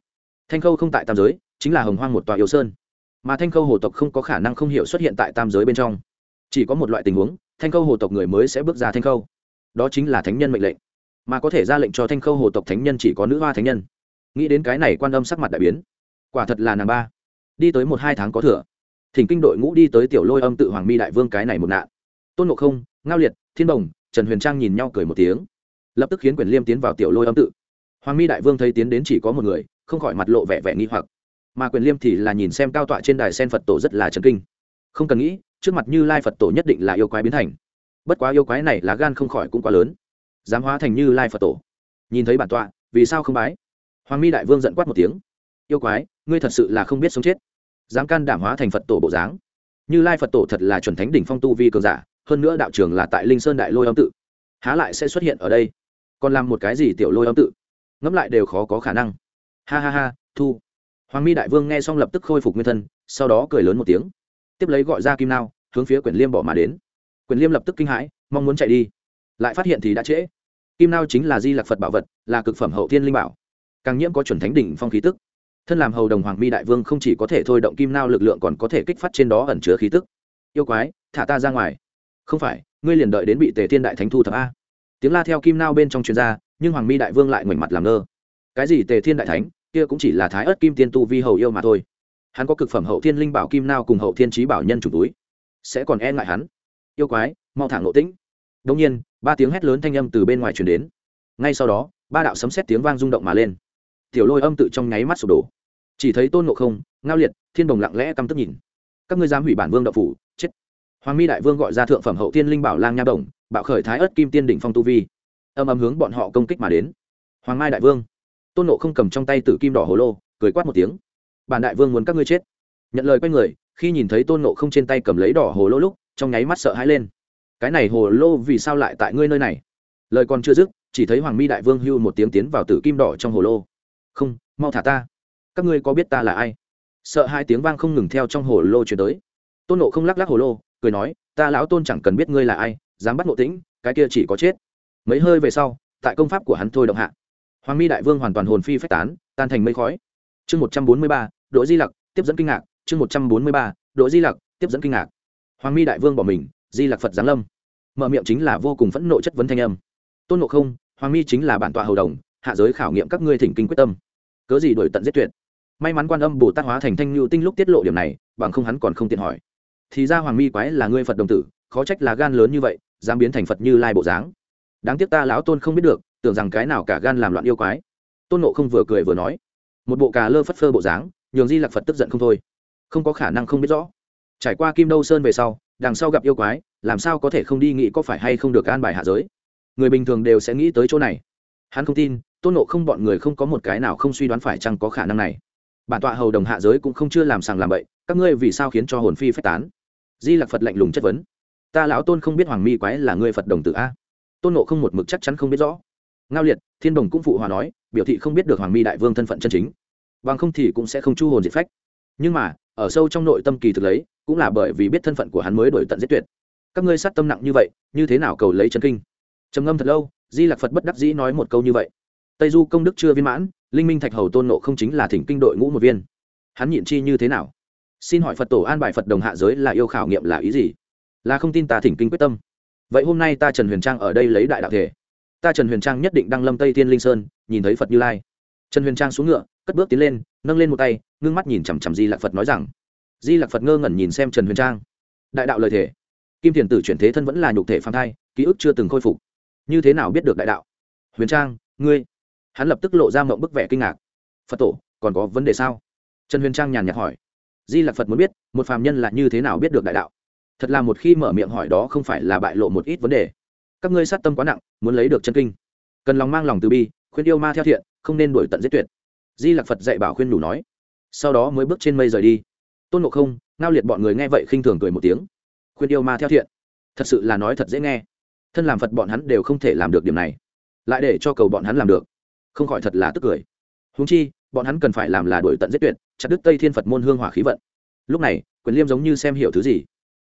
thanh khâu không tại tam giới, chính là hồng hoang một tòa yêu sơn? Mà thanh khâu hồ tộc không có khả năng không hiểu xuất hiện tại tam giới bên trong. Chỉ có một loại tình huống, thanh khâu hồ tộc người mới sẽ bước ra thanh khâu. Đó chính là thánh nhân mệnh lệnh. Mà có thể ra lệnh cho thanh khâu hồ tộc thánh nhân chỉ có nữ hoa thánh nhân. Nghĩ đến cái này quan âm sắc mặt đại biến. Quả thật là nàng ba. Đi tới một hai tháng có thừa. Thỉnh kinh đội ngũ đi tới tiểu lôi âm tự hoàng mi đại vương cái này một nạn. Tôn ngộ không, ngao liệt, thiên đồng, trần huyền trang nhìn nhau cười một tiếng. Lập tức khiến quyền liêm tiến vào tiểu lôi âm tự hoàng mi đại vương thấy tiến đến chỉ có một người, không khỏi mặt lộ vẻ vẻ nghi hoặc. Mà quyền liêm thì là nhìn xem cao tọa trên đài sen phật tổ rất là trần kinh. Không cần nghĩ, trước mặt như lai phật tổ nhất định là yêu quái biến thành. Bất quá yêu quái này là gan không khỏi cũng quá lớn. Dám hóa thành như lai phật tổ. Nhìn thấy bản tọa, vì sao không bái? Hoàng mi đại vương giận quát một tiếng. Yêu quái, ngươi thật sự là không biết sống chết. Dám can đảm hóa thành phật tổ bộ dáng. Như lai phật tổ thật là chuẩn thánh đỉnh phong tu vi cường giả, hơn nữa đạo trường là tại linh sơn đại lôi âm tự. Há lại sẽ xuất hiện ở đây? Còn làm một cái gì tiểu lôi âm tự? Ngẫm lại đều khó có khả năng. Ha ha ha, thu. Hoàng mi đại vương nghe xong lập tức khôi phục nguyên thân, sau đó cười lớn một tiếng. Tiếp lấy gọi ra kim nao, hướng phía quyển liêm bỏ mà đến. Quyển liêm lập tức kinh hãi, mong muốn chạy đi. Lại phát hiện thì đã trễ. Kim nao chính là di lạc phật bảo vật, là cực phẩm hậu thiên linh bảo. Càng nhiễm có chuẩn thánh đỉnh phong khí tức. Thân làm hầu đồng hoàng mi đại vương không chỉ có thể thôi động kim nao lực lượng còn có thể kích phát trên đó ẩn chứa khí tức. Yêu quái, thả ta ra ngoài. Không phải, ngươi liền đợi đến bị tề thiên đại thánh thu thập a. Tiếng la theo kim nao bên trong chuyên gia nhưng hoàng mi đại vương lại ngoảnh mặt làm ngơ. Cái gì tề thiên đại thánh, kia cũng chỉ là thái ớt kim tiên tu vi hầu yêu mà thôi. Hắn có cực phẩm hậu thiên linh bảo kim nao cùng hậu thiên trí bảo nhân chủ túi. Sẽ còn e ngại hắn. Yêu quái, mau thẳng nộ tĩnh. Đông nhiên, ba tiếng hét lớn thanh âm từ bên ngoài truyền đến. Ngay sau đó, ba đạo sấm xét tiếng vang rung động mà lên. Tiểu lôi âm tự trong nháy mắt sụp đổ. Chỉ thấy tôn ngộ không, ngao liệt, thiên đồng lặng lẽ căm tức nhìn. Các ngươi dám hủy bản vương đậu phủ, chết. Hoàng mi đại vương gọi ra thượng phẩm hậu tiên linh bảo lang nha đồng, bạo khởi thái ớt kim tiên đỉnh phong tu vi âm âm hướng bọn họ công kích mà đến. Hoàng mai đại vương, tôn nộ không cầm trong tay tử kim đỏ hồ lô, cười quát một tiếng. Bản đại vương muốn các ngươi chết. Nhận lời quay người, khi nhìn thấy tôn nộ không trên tay cầm lấy đỏ hồ lô lúc, trong nháy mắt sợ hãi lên. Cái này hồ lô vì sao lại tại ngươi nơi này? Lời còn chưa dứt, chỉ thấy hoàng mi đại vương hưu một tiếng tiến vào tử kim đỏ trong hồ lô. Không, mau thả ta. Các ngươi có biết ta là ai? Sợ hai tiếng vang không ngừng theo trong hồ lô chuyển tới. Tôn nộ không lắc lắc hồ lô, cười nói, ta lão tôn chẳng cần biết ngươi là ai, dám bắt nộ tĩnh, cái kia chỉ có chết mấy hơi về sau, tại công pháp của hắn thôi động hạ. Hoàng mi đại vương hoàn toàn hồn phi phách tán, tan thành mây khói. Chương một trăm bốn mươi ba, đỗ di lặc, tiếp dẫn kinh ngạc. Chương một trăm bốn mươi ba, đỗ di lặc, tiếp dẫn kinh ngạc. Hoàng mi đại vương bỏ mình, di lặc phật giáng lâm. Mở miệng chính là vô cùng phẫn nộ chất vấn thanh âm. Tôn nộ không, hoàng mi chính là bản tọa hầu đồng, hạ giới khảo nghiệm các ngươi thỉnh kinh quyết tâm. Cớ gì đổi tận giết tuyệt? May mắn quan âm bồ tát hóa thành thanh lưu tinh lúc tiết lộ điểm này, bằng không hắn còn không tiện hỏi. Thì ra hoàng mi quái là ngươi phật đồng tử, khó trách là gan lớn như vậy, dám biến thành phật như lai bộ dáng đáng tiếc ta lão tôn không biết được, tưởng rằng cái nào cả gan làm loạn yêu quái. Tôn nộ không vừa cười vừa nói, một bộ cà lơ phất phơ bộ dáng, nhường di lạc phật tức giận không thôi. Không có khả năng không biết rõ. Trải qua kim đâu sơn về sau, đằng sau gặp yêu quái, làm sao có thể không đi nghĩ có phải hay không được an bài hạ giới. Người bình thường đều sẽ nghĩ tới chỗ này. Hắn không tin, tôn nộ không bọn người không có một cái nào không suy đoán phải chăng có khả năng này. Bản tọa hầu đồng hạ giới cũng không chưa làm sàng làm bậy, các ngươi vì sao khiến cho hồn phi phách tán? Di lặc phật lạnh lùng chất vấn, ta lão tôn không biết hoàng mi quái là ngươi phật đồng tử a tôn nộ không một mực chắc chắn không biết rõ. Ngao liệt, thiên đồng cũng phụ hòa nói, biểu thị không biết được hoàng mi đại vương thân phận chân chính. Bằng không thì cũng sẽ không chu hồn diệt phách. Nhưng mà, ở sâu trong nội tâm kỳ thực lấy, cũng là bởi vì biết thân phận của hắn mới đổi tận giết tuyệt. Các ngươi sát tâm nặng như vậy, như thế nào cầu lấy chân kinh? Trầm ngâm thật lâu, di lạc phật bất đắc dĩ nói một câu như vậy. Tây du công đức chưa viên mãn, linh minh thạch hầu tôn nộ không chính là thỉnh kinh đội ngũ một viên. Hắn nhịn chi như thế nào? Xin hỏi phật tổ an bài phật đồng hạ giới là yêu khảo nghiệm là ý gì? Là không tin ta thỉnh kinh quyết tâm vậy hôm nay ta trần huyền trang ở đây lấy đại đạo thể. Ta trần huyền trang nhất định đăng lâm tây thiên linh sơn, nhìn thấy phật như lai. Trần huyền trang xuống ngựa, cất bước tiến lên, nâng lên một tay, ngưng mắt nhìn chằm chằm di lạc phật nói rằng, di lạc phật ngơ ngẩn nhìn xem trần huyền trang. Đại đạo lời thể. Kim thiền tử chuyển thế thân vẫn là nhục thể phạm thai, ký ức chưa từng khôi phục. Như thế nào biết được đại đạo? Huyền trang, ngươi. Hắn lập tức lộ ra mộng bức vẻ kinh ngạc. Phật tổ, còn có vấn đề sao? Trần huyền trang nhàn nhạt hỏi. Di lạc phật muốn biết, một phàm nhân là như thế nào biết được đại đạo? Thật là một khi mở miệng hỏi đó không phải là bại lộ một ít vấn đề. Các ngươi sát tâm quá nặng, muốn lấy được chân kinh. Cần lòng mang lòng từ bi, khuyên yêu ma theo thiện, không nên đổi tận giết tuyệt. Di lạc phật dạy bảo khuyên đủ nói. Sau đó mới bước trên mây rời đi. Tôn ngộ không, ngao liệt bọn người nghe vậy khinh thường cười một tiếng. Khuyên yêu ma theo thiện. Thật sự là nói thật dễ nghe. Thân làm phật bọn hắn đều không thể làm được điểm này. Lại để cho cầu bọn hắn làm được. Không khỏi thật là tức cười. Húng chi, bọn hắn cần phải làm là đổi tận giết tuyệt, chặt đứt tây thiên phật môn hương hỏa khí vận. Lúc này, quyền liêm giống như xem hiểu thứ gì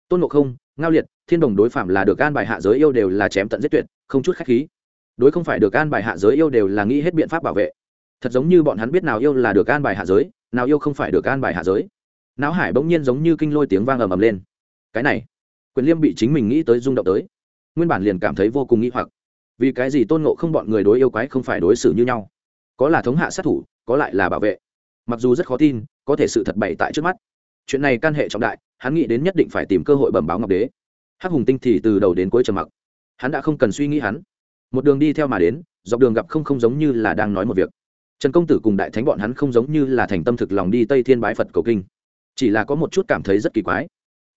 tôn ngộ không, ngao liệt, thiên đồng đối phạm là được an bài hạ giới yêu đều là chém tận giết tuyệt, không chút khách khí. Đối không phải được an bài hạ giới yêu đều là nghĩ hết biện pháp bảo vệ. Thật giống như bọn hắn biết nào yêu là được an bài hạ giới, nào yêu không phải được an bài hạ giới. Não hải bỗng nhiên giống như kinh lôi tiếng vang ầm ầm lên. Cái này, quyền liêm bị chính mình nghĩ tới rung động tới. Nguyên bản liền cảm thấy vô cùng nghĩ hoặc. Vì cái gì tôn ngộ không bọn người đối yêu quái không phải đối xử như nhau? Có là thống hạ sát thủ, có lại là bảo vệ. Mặc dù rất khó tin, có thể sự thật bày tại trước mắt. Chuyện này can hệ trọng đại hắn nghĩ đến nhất định phải tìm cơ hội bẩm báo ngọc đế. Hắc hùng tinh thì từ đầu đến cuối trầm mặc. Hắn đã không cần suy nghĩ hắn. Một đường đi theo mà đến, dọc đường gặp không không giống như là đang nói một việc. Trần công tử cùng đại thánh bọn hắn không giống như là thành tâm thực lòng đi tây thiên bái phật cầu kinh. Chỉ là có một chút cảm thấy rất kỳ quái.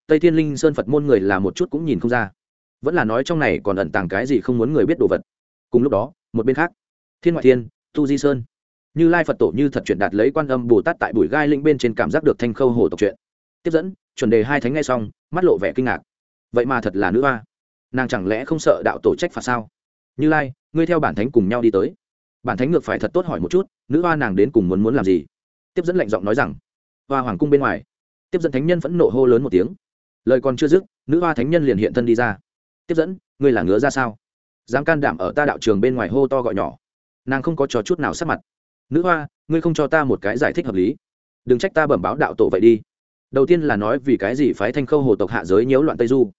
Tây thiên linh sơn phật môn người là một chút cũng nhìn không ra. Vẫn là nói trong này còn ẩn tàng cái gì không muốn người biết đồ vật. Cùng lúc đó, một bên khác, thiên ngoại thiên, tu di sơn. Như lai phật tổ như thật chuyện đạt lấy quan âm bồ tát tại bụi gai linh bên trên cảm giác được thanh khâu hồ tộc chuyện. Tiếp dẫn chuẩn đề hai thánh ngay xong, mắt lộ vẻ kinh ngạc. Vậy mà thật là nữ hoa. Nàng chẳng lẽ không sợ đạo tổ trách phạt sao? Như lai, ngươi theo bản thánh cùng nhau đi tới. Bản thánh ngược phải thật tốt hỏi một chút, nữ hoa nàng đến cùng muốn muốn làm gì? Tiếp dẫn lạnh giọng nói rằng, hoa hoàng cung bên ngoài. Tiếp dẫn thánh nhân phẫn nộ hô lớn một tiếng. Lời còn chưa dứt, nữ hoa thánh nhân liền hiện thân đi ra. Tiếp dẫn, ngươi là ngứa ra sao? Dám can đảm ở ta đạo trường bên ngoài hô to gọi nhỏ. Nàng không có trò chút nào sắc mặt. Nữ hoa, ngươi không cho ta một cái giải thích hợp lý. Đừng trách ta bẩm báo đạo tổ vậy đi đầu tiên là nói vì cái gì phái thanh khâu hồ tộc hạ giới nhiễu loạn tây du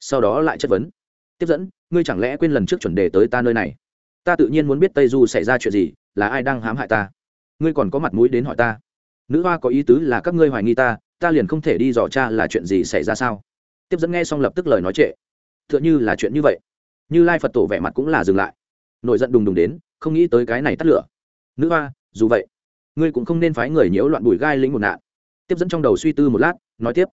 sau đó lại chất vấn tiếp dẫn ngươi chẳng lẽ quên lần trước chuẩn đề tới ta nơi này ta tự nhiên muốn biết tây du xảy ra chuyện gì là ai đang hãm hại ta ngươi còn có mặt mũi đến hỏi ta nữ hoa có ý tứ là các ngươi hoài nghi ta ta liền không thể đi dò cha là chuyện gì xảy ra sao tiếp dẫn nghe xong lập tức lời nói trệ t h ư ợ n h ư là chuyện như vậy như lai phật tổ vẻ mặt cũng là dừng lại nổi giận đùng đùng đến không nghĩ tới cái này tắt lửa nữ hoa dù vậy ngươi cũng không nên phái người nhiễu loạn bùi gai lĩnh một nạn tiếp dẫn trong đầu suy tư một lát, nói tiếp.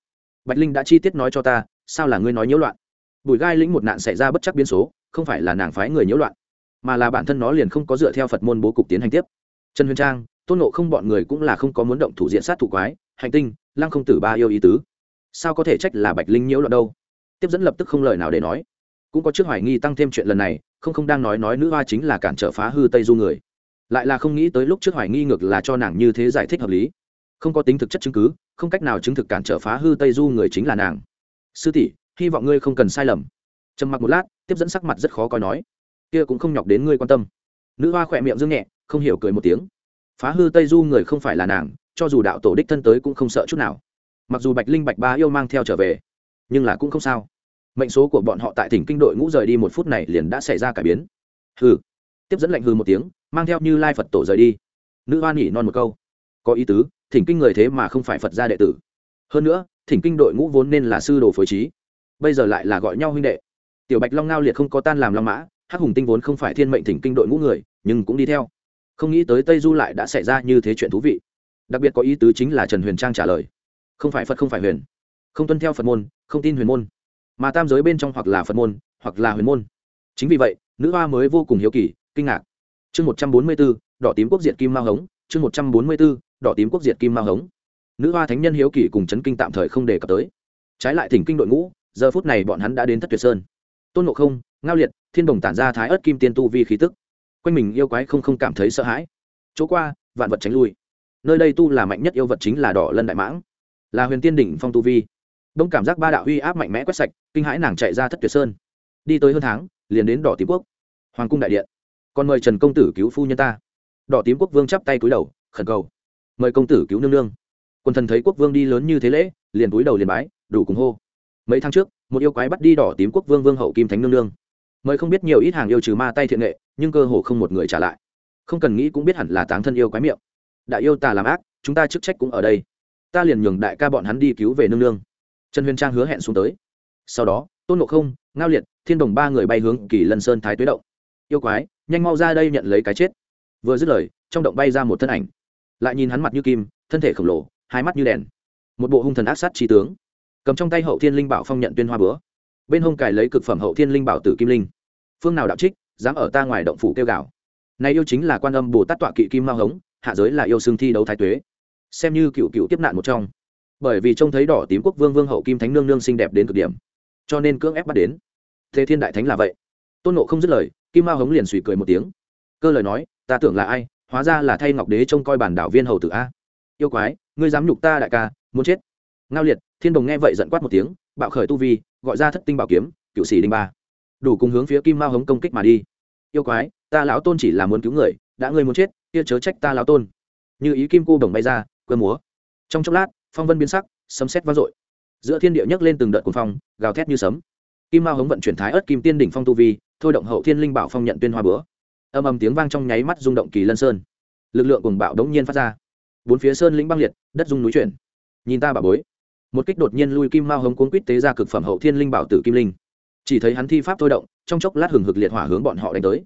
Bạch linh đã chi tiết nói cho ta, sao là ngươi nói nhiễu loạn? Bùi gai lĩnh một nạn xảy ra bất chắc biến số, không phải là nàng phái người nhiễu loạn, mà là bản thân nó liền không có dựa theo phật môn bố cục tiến hành tiếp. Trần huyền trang, tôn nộ không bọn người cũng là không có muốn động thủ diện sát thủ quái, hành tinh, lăng không tử ba yêu ý tứ. Sao có thể trách là bạch linh nhiễu loạn đâu? Tiếp dẫn lập tức không lời nào để nói. Cũng có trước hoài nghi tăng thêm chuyện lần này, không không đang nói nói nữ hoa chính là cản trở phá hư tây du người. Lại là không nghĩ tới lúc trước hoài nghi ngược là cho nàng như thế giải thích hợp lý không có tính thực chất chứng cứ, không cách nào chứng thực cản trở phá hư tây du người chính là nàng. Sư tỷ, hy vọng ngươi không cần sai lầm. Trầm mặc một lát, tiếp dẫn sắc mặt rất khó coi nói. Kia cũng không nhọc đến ngươi quan tâm. Nữ hoa khỏe miệng dương nhẹ, không hiểu cười một tiếng. Phá hư tây du người không phải là nàng, cho dù đạo tổ đích thân tới cũng không sợ chút nào. Mặc dù bạch linh, bạch ba yêu mang theo trở về, nhưng là cũng không sao. Mệnh số của bọn họ tại tỉnh kinh đội ngũ rời đi một phút này liền đã xảy ra cải biến. Hừ. Tiếp dẫn lệnh hư một tiếng, mang theo như lai phật tổ rời đi. Nữ hoa nhỉ non một câu. Có ý tứ thỉnh kinh người thế mà không phải phật gia đệ tử. Hơn nữa, thỉnh kinh đội ngũ vốn nên là sư đồ phối trí. Bây giờ lại là gọi nhau huynh đệ. Tiểu bạch long ngao liệt không có tan làm long mã, hắc hùng tinh vốn không phải thiên mệnh thỉnh kinh đội ngũ người, nhưng cũng đi theo. Không nghĩ tới tây du lại đã xảy ra như thế chuyện thú vị. Đặc biệt có ý tứ chính là trần huyền trang trả lời. Không phải phật không phải huyền. Không tuân theo phật môn, không tin huyền môn. Mà tam giới bên trong hoặc là phật môn, hoặc là huyền môn. Chính vì vậy, nữ hoa mới vô cùng hiếu kỳ, kinh ngạc. Chương một trăm bốn mươi b ố đỏ tím quốc diện kim ma hống, chương một trăm bốn mươi b ố đỏ tím quốc diệt kim ma hống. Nữ hoa thánh nhân hiếu kỳ cùng chấn kinh tạm thời không đề cập tới. Trái lại thỉnh kinh đội ngũ, giờ phút này bọn hắn đã đến thất tuyệt sơn. Tôn ngộ không, ngao liệt, thiên đồng tản ra thái ớt kim tiên tu vi khí tức. Quanh mình yêu quái không không cảm thấy sợ hãi. Chỗ qua, vạn vật tránh lui. Nơi đây tu là mạnh nhất yêu vật chính là đỏ lân đại mãng. Là huyền tiên đỉnh phong tu vi. Đông cảm giác ba đạo uy áp mạnh mẽ quét sạch, kinh hãi nàng chạy ra thất tuyệt sơn. Đi tới hơn tháng, liền đến đỏ tím quốc. Hoàng cung đại điện. Còn mời trần công tử cứu phu nhân ta. Đỏ tím quốc vương chắp tay cúi đầu, khẩn cầu mời công tử cứu nương nương. Quân thần thấy quốc vương đi lớn như thế lễ, liền cúi đầu liền bái, đủ cùng hô. Mấy tháng trước, một yêu quái bắt đi đỏ tím quốc vương vương hậu kim thánh nương nương. Mới không biết nhiều ít hàng yêu trừ ma tay thiện nghệ, nhưng cơ hồ không một người trả lại. Không cần nghĩ cũng biết hẳn là táng thân yêu quái miệng. Đại yêu tà làm ác, chúng ta chức trách cũng ở đây. Ta liền nhường đại ca bọn hắn đi cứu về nương nương. Trần huyền trang hứa hẹn xuống tới. Sau đó, tôn ngộ không, ngao liệt, thiên đồng ba người bay hướng kỳ lân sơn thái tuế động. Yêu quái, nhanh mau ra đây nhận lấy cái chết. Vừa dứt lời, trong động bay ra một thân ảnh lại nhìn hắn mặt như kim, thân thể khổng lồ, hai mắt như đèn. Một bộ hung thần ác sát trí tướng. Cầm trong tay hậu thiên linh bảo phong nhận tuyên hoa bữa bên hông cài lấy cực phẩm hậu thiên linh bảo tử kim linh. Phương nào đạo trích, dám ở ta ngoài động phủ kêu gạo này yêu chính là quan âm bồ tát tọa kỵ kim ma hống, hạ giới là yêu xương thi đấu thái tuế. Xem như cựu cựu tiếp nạn một trong. Bởi vì trông thấy đỏ tím quốc vương vương hậu kim thánh nương nương xinh đẹp đến cực điểm, cho nên cưỡng ép bắt đến. Thế thiên đại thánh là vậy. Tôn nộ không dứt lời, kim mao hống liền suy cười một tiếng. Cơ lời nói, ta tưởng là ai? Hóa ra là thay ngọc đế trông coi bản đảo viên hầu tử a. Yêu quái, ngươi dám nhục ta đại ca, muốn chết. Ngao liệt, thiên đồng nghe vậy giận quát một tiếng, bạo khởi tu vi, gọi ra thất tinh bảo kiếm, cựu sĩ đinh ba. Đủ cùng hướng phía kim mao hống công kích mà đi. Yêu quái, ta lão tôn chỉ là muốn cứu người, đã ngươi muốn chết, kia chớ trách ta lão tôn. Như ý kim cô đồng bay ra cơ múa. Trong chốc lát, phong vân biến sắc, sấm sét vang dội. Giữa thiên địa nhấc lên từng đợt cuồng phong, gào thét như sấm. Kim mao hống vận chuyển thái ớt kim tiên đỉnh phong tu vi, thôi động hậu thiên linh bảo phong nhận tuyên hoa bữa âm âm tiếng vang trong nháy mắt rung động kỳ lân sơn. Lực lượng cùng bạo đống nhiên phát ra. Bốn phía sơn lĩnh băng liệt, đất rung núi chuyển. Nhìn ta bà bối. Một kích đột nhiên lui kim mao hống cuốn quýt tế ra cực phẩm hậu thiên linh bảo tử kim linh. Chỉ thấy hắn thi pháp thôi động, trong chốc lát hừng hực liệt hỏa hướng bọn họ đánh tới.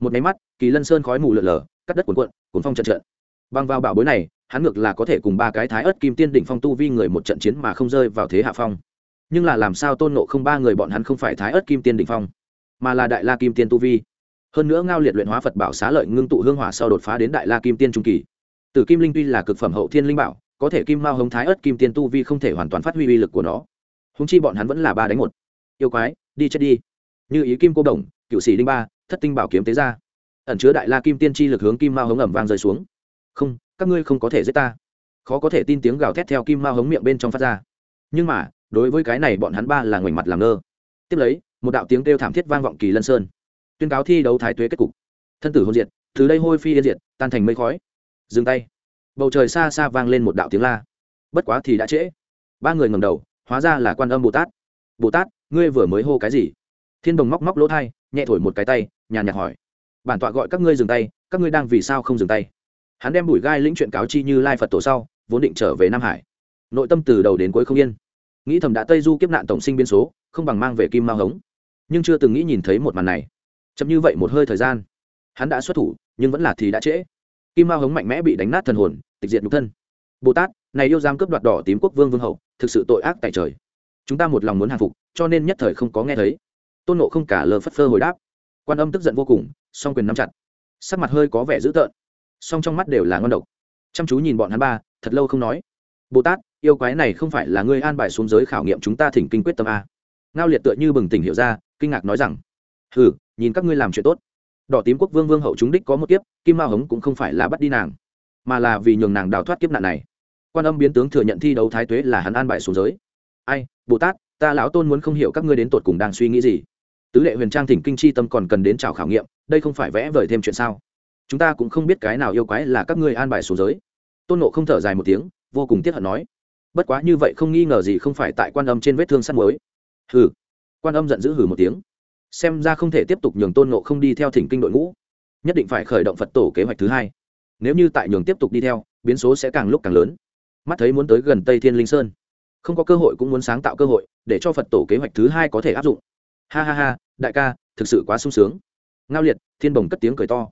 Một máy mắt, kỳ lân sơn khói mù lượn lờ, cắt đất cuồn cuộn, cuốn phong trận trận. Băng vào bảo bối này, hắn ngược là có thể cùng ba cái thái ớt kim tiên đỉnh phong tu vi người một trận chiến mà không rơi vào thế hạ phong. Nhưng là làm sao tôn nộ không ba người bọn hắn không phải thái ớt kim tiên đỉnh phong, mà là đại la kim tiên tu vi? Hơn nữa ngao liệt luyện hóa phật bảo xá lợi ngưng tụ hương hỏa sau đột phá đến đại la kim tiên trung kỳ tử kim linh tuy là cực phẩm hậu thiên linh bảo có thể kim mao hống thái ớt kim tiên tu vi không thể hoàn toàn phát huy uy lực của nó húng chi bọn hắn vẫn là ba đánh một yêu quái đi chết đi như ý kim cô đồng cựu sĩ linh ba thất tinh bảo kiếm tế ra ẩn chứa đại la kim tiên chi lực hướng kim mao hống ẩm vang rơi xuống không các ngươi không có thể giết ta khó có thể tin tiếng gào thét theo kim mao hống miệng bên trong phát ra nhưng mà đối với cái này bọn hắn ba là ngoảnh mặt làm ngơ tiếp lấy một đạo tiếng kêu thảm thiết vang vọng kỳ lân sơn tuyên cáo thi đấu thái tuế kết cục. Thân tử hôn diệt, từ đây hôi phi yên diệt, tan thành mây khói. Dừng tay. Bầu trời xa xa vang lên một đạo tiếng la. Bất quá thì đã trễ. Ba người ngầm đầu, hóa ra là quan âm bồ tát. Bồ tát, ngươi vừa mới hô cái gì? Thiên đồng móc móc lỗ thai, nhẹ thổi một cái tay, nhàn nhạt hỏi. Bản tọa gọi các ngươi dừng tay, các ngươi đang vì sao không dừng tay? Hắn đem bụi gai lĩnh chuyện cáo chi như lai phật tổ sau, vốn định trở về nam hải. Nội tâm từ đầu đến cuối không yên. Nghĩ thầm đã tây du kiếp nạn tổng sinh biên số, không bằng mang về kim mao hống. Nhưng chưa từng nghĩ nhìn thấy một màn này chậm như vậy một hơi thời gian, hắn đã xuất thủ, nhưng vẫn là thì đã trễ. Kim mao hống mạnh mẽ bị đánh nát thần hồn, tịch diệt nhục thân. Bồ tát, này yêu giam cướp đoạt đỏ tím quốc vương vương hậu, thực sự tội ác tại trời. Chúng ta một lòng muốn hàng phục, cho nên nhất thời không có nghe thấy. Tôn nộ không cả lờ phất phơ hồi đáp. Quan âm tức giận vô cùng, song quyền nắm chặt. Sắc mặt hơi có vẻ dữ tợn, song trong mắt đều là ngon độc. Chăm chú nhìn bọn hắn ba, thật lâu không nói. Bồ tát, yêu quái này không phải là ngươi an bài xuống giới khảo nghiệm chúng ta thỉnh kinh quyết tâm a. Ngao liệt tựa như bừng tỉnh hiểu ra, kinh ngạc nói rằng, hừ nhìn các ngươi làm chuyện tốt. Đỏ tím quốc vương vương hậu chúng đích có một kiếp, kim mao hống cũng không phải là bắt đi nàng, mà là vì nhường nàng đào thoát kiếp nạn này. Quan âm biến tướng thừa nhận thi đấu thái tuế là hắn an bài xuống giới. Ai, bồ tát, ta lão tôn muốn không hiểu các ngươi đến tột cùng đang suy nghĩ gì. Tứ lệ huyền trang thỉnh kinh chi tâm còn cần đến trào khảo nghiệm, đây không phải vẽ vời thêm chuyện sao? Chúng ta cũng không biết cái nào yêu quái là các ngươi an bài xuống giới. Tôn nộ không thở dài một tiếng, vô cùng tiếc hận nói. Bất quá như vậy không nghi ngờ gì không phải tại quan âm trên vết thương sắt mới hừ. Quan âm giận dữ hừ một tiếng xem ra không thể tiếp tục nhường tôn nộ không đi theo thỉnh kinh đội ngũ. Nhất định phải khởi động phật tổ kế hoạch thứ hai. Nếu như tại nhường tiếp tục đi theo, biến số sẽ càng lúc càng lớn. Mắt thấy muốn tới gần tây thiên linh sơn. Không có cơ hội cũng muốn sáng tạo cơ hội, để cho phật tổ kế hoạch thứ hai có thể áp dụng. Ha ha ha, đại ca, thực sự quá sung sướng. Ngao liệt, thiên bồng cất tiếng cười to.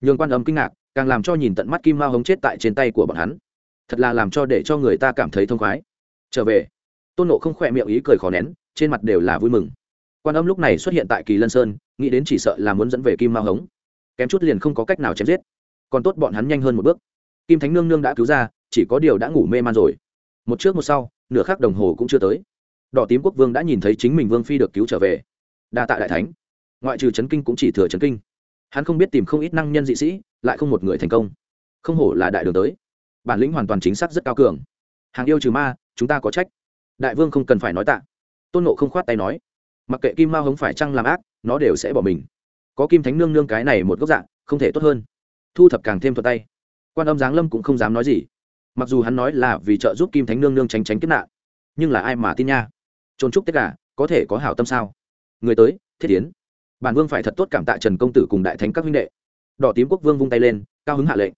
Nhường quan âm kinh ngạc, càng làm cho nhìn tận mắt kim mao hống chết tại trên tay của bọn hắn. Thật là làm cho để cho người ta cảm thấy thông khoái. Trở về. Tôn nộ không khỏe miệng ý cười khó nén, trên mặt đều là vui mừng quan âm lúc này xuất hiện tại kỳ lân sơn, nghĩ đến chỉ sợ là muốn dẫn về kim mao hống. Kém chút liền không có cách nào chém giết. Còn tốt bọn hắn nhanh hơn một bước. Kim thánh nương nương đã cứu ra, chỉ có điều đã ngủ mê man rồi. Một trước một sau, nửa khắc đồng hồ cũng chưa tới. Đỏ tím quốc vương đã nhìn thấy chính mình vương phi được cứu trở về. Đa tạ đại thánh. Ngoại trừ trấn kinh cũng chỉ thừa trấn kinh. Hắn không biết tìm không ít năng nhân dị sĩ, lại không một người thành công. Không hổ là đại đường tới. Bản lĩnh hoàn toàn chính xác rất cao cường. Hàng yêu trừ ma, chúng ta có trách. Đại vương không cần phải nói tạ. Tôn nộ không khoát tay nói mặc kệ kim mao hống phải chăng làm ác, nó đều sẽ bỏ mình. Có kim thánh nương nương cái này một góc dạng không thể tốt hơn. Thu thập càng thêm thuật tay. Quan âm giáng lâm cũng không dám nói gì. Mặc dù hắn nói là vì trợ giúp kim thánh nương nương tránh tránh kiếp nạn, nhưng là ai mà tin nha? Trôn trúc tất cả có thể có hảo tâm sao? Người tới, thiết tiến bản vương phải thật tốt cảm tạ trần công tử cùng đại thánh các huynh đệ. Đỏ tím quốc vương vung tay lên, cao hứng hạ lệnh.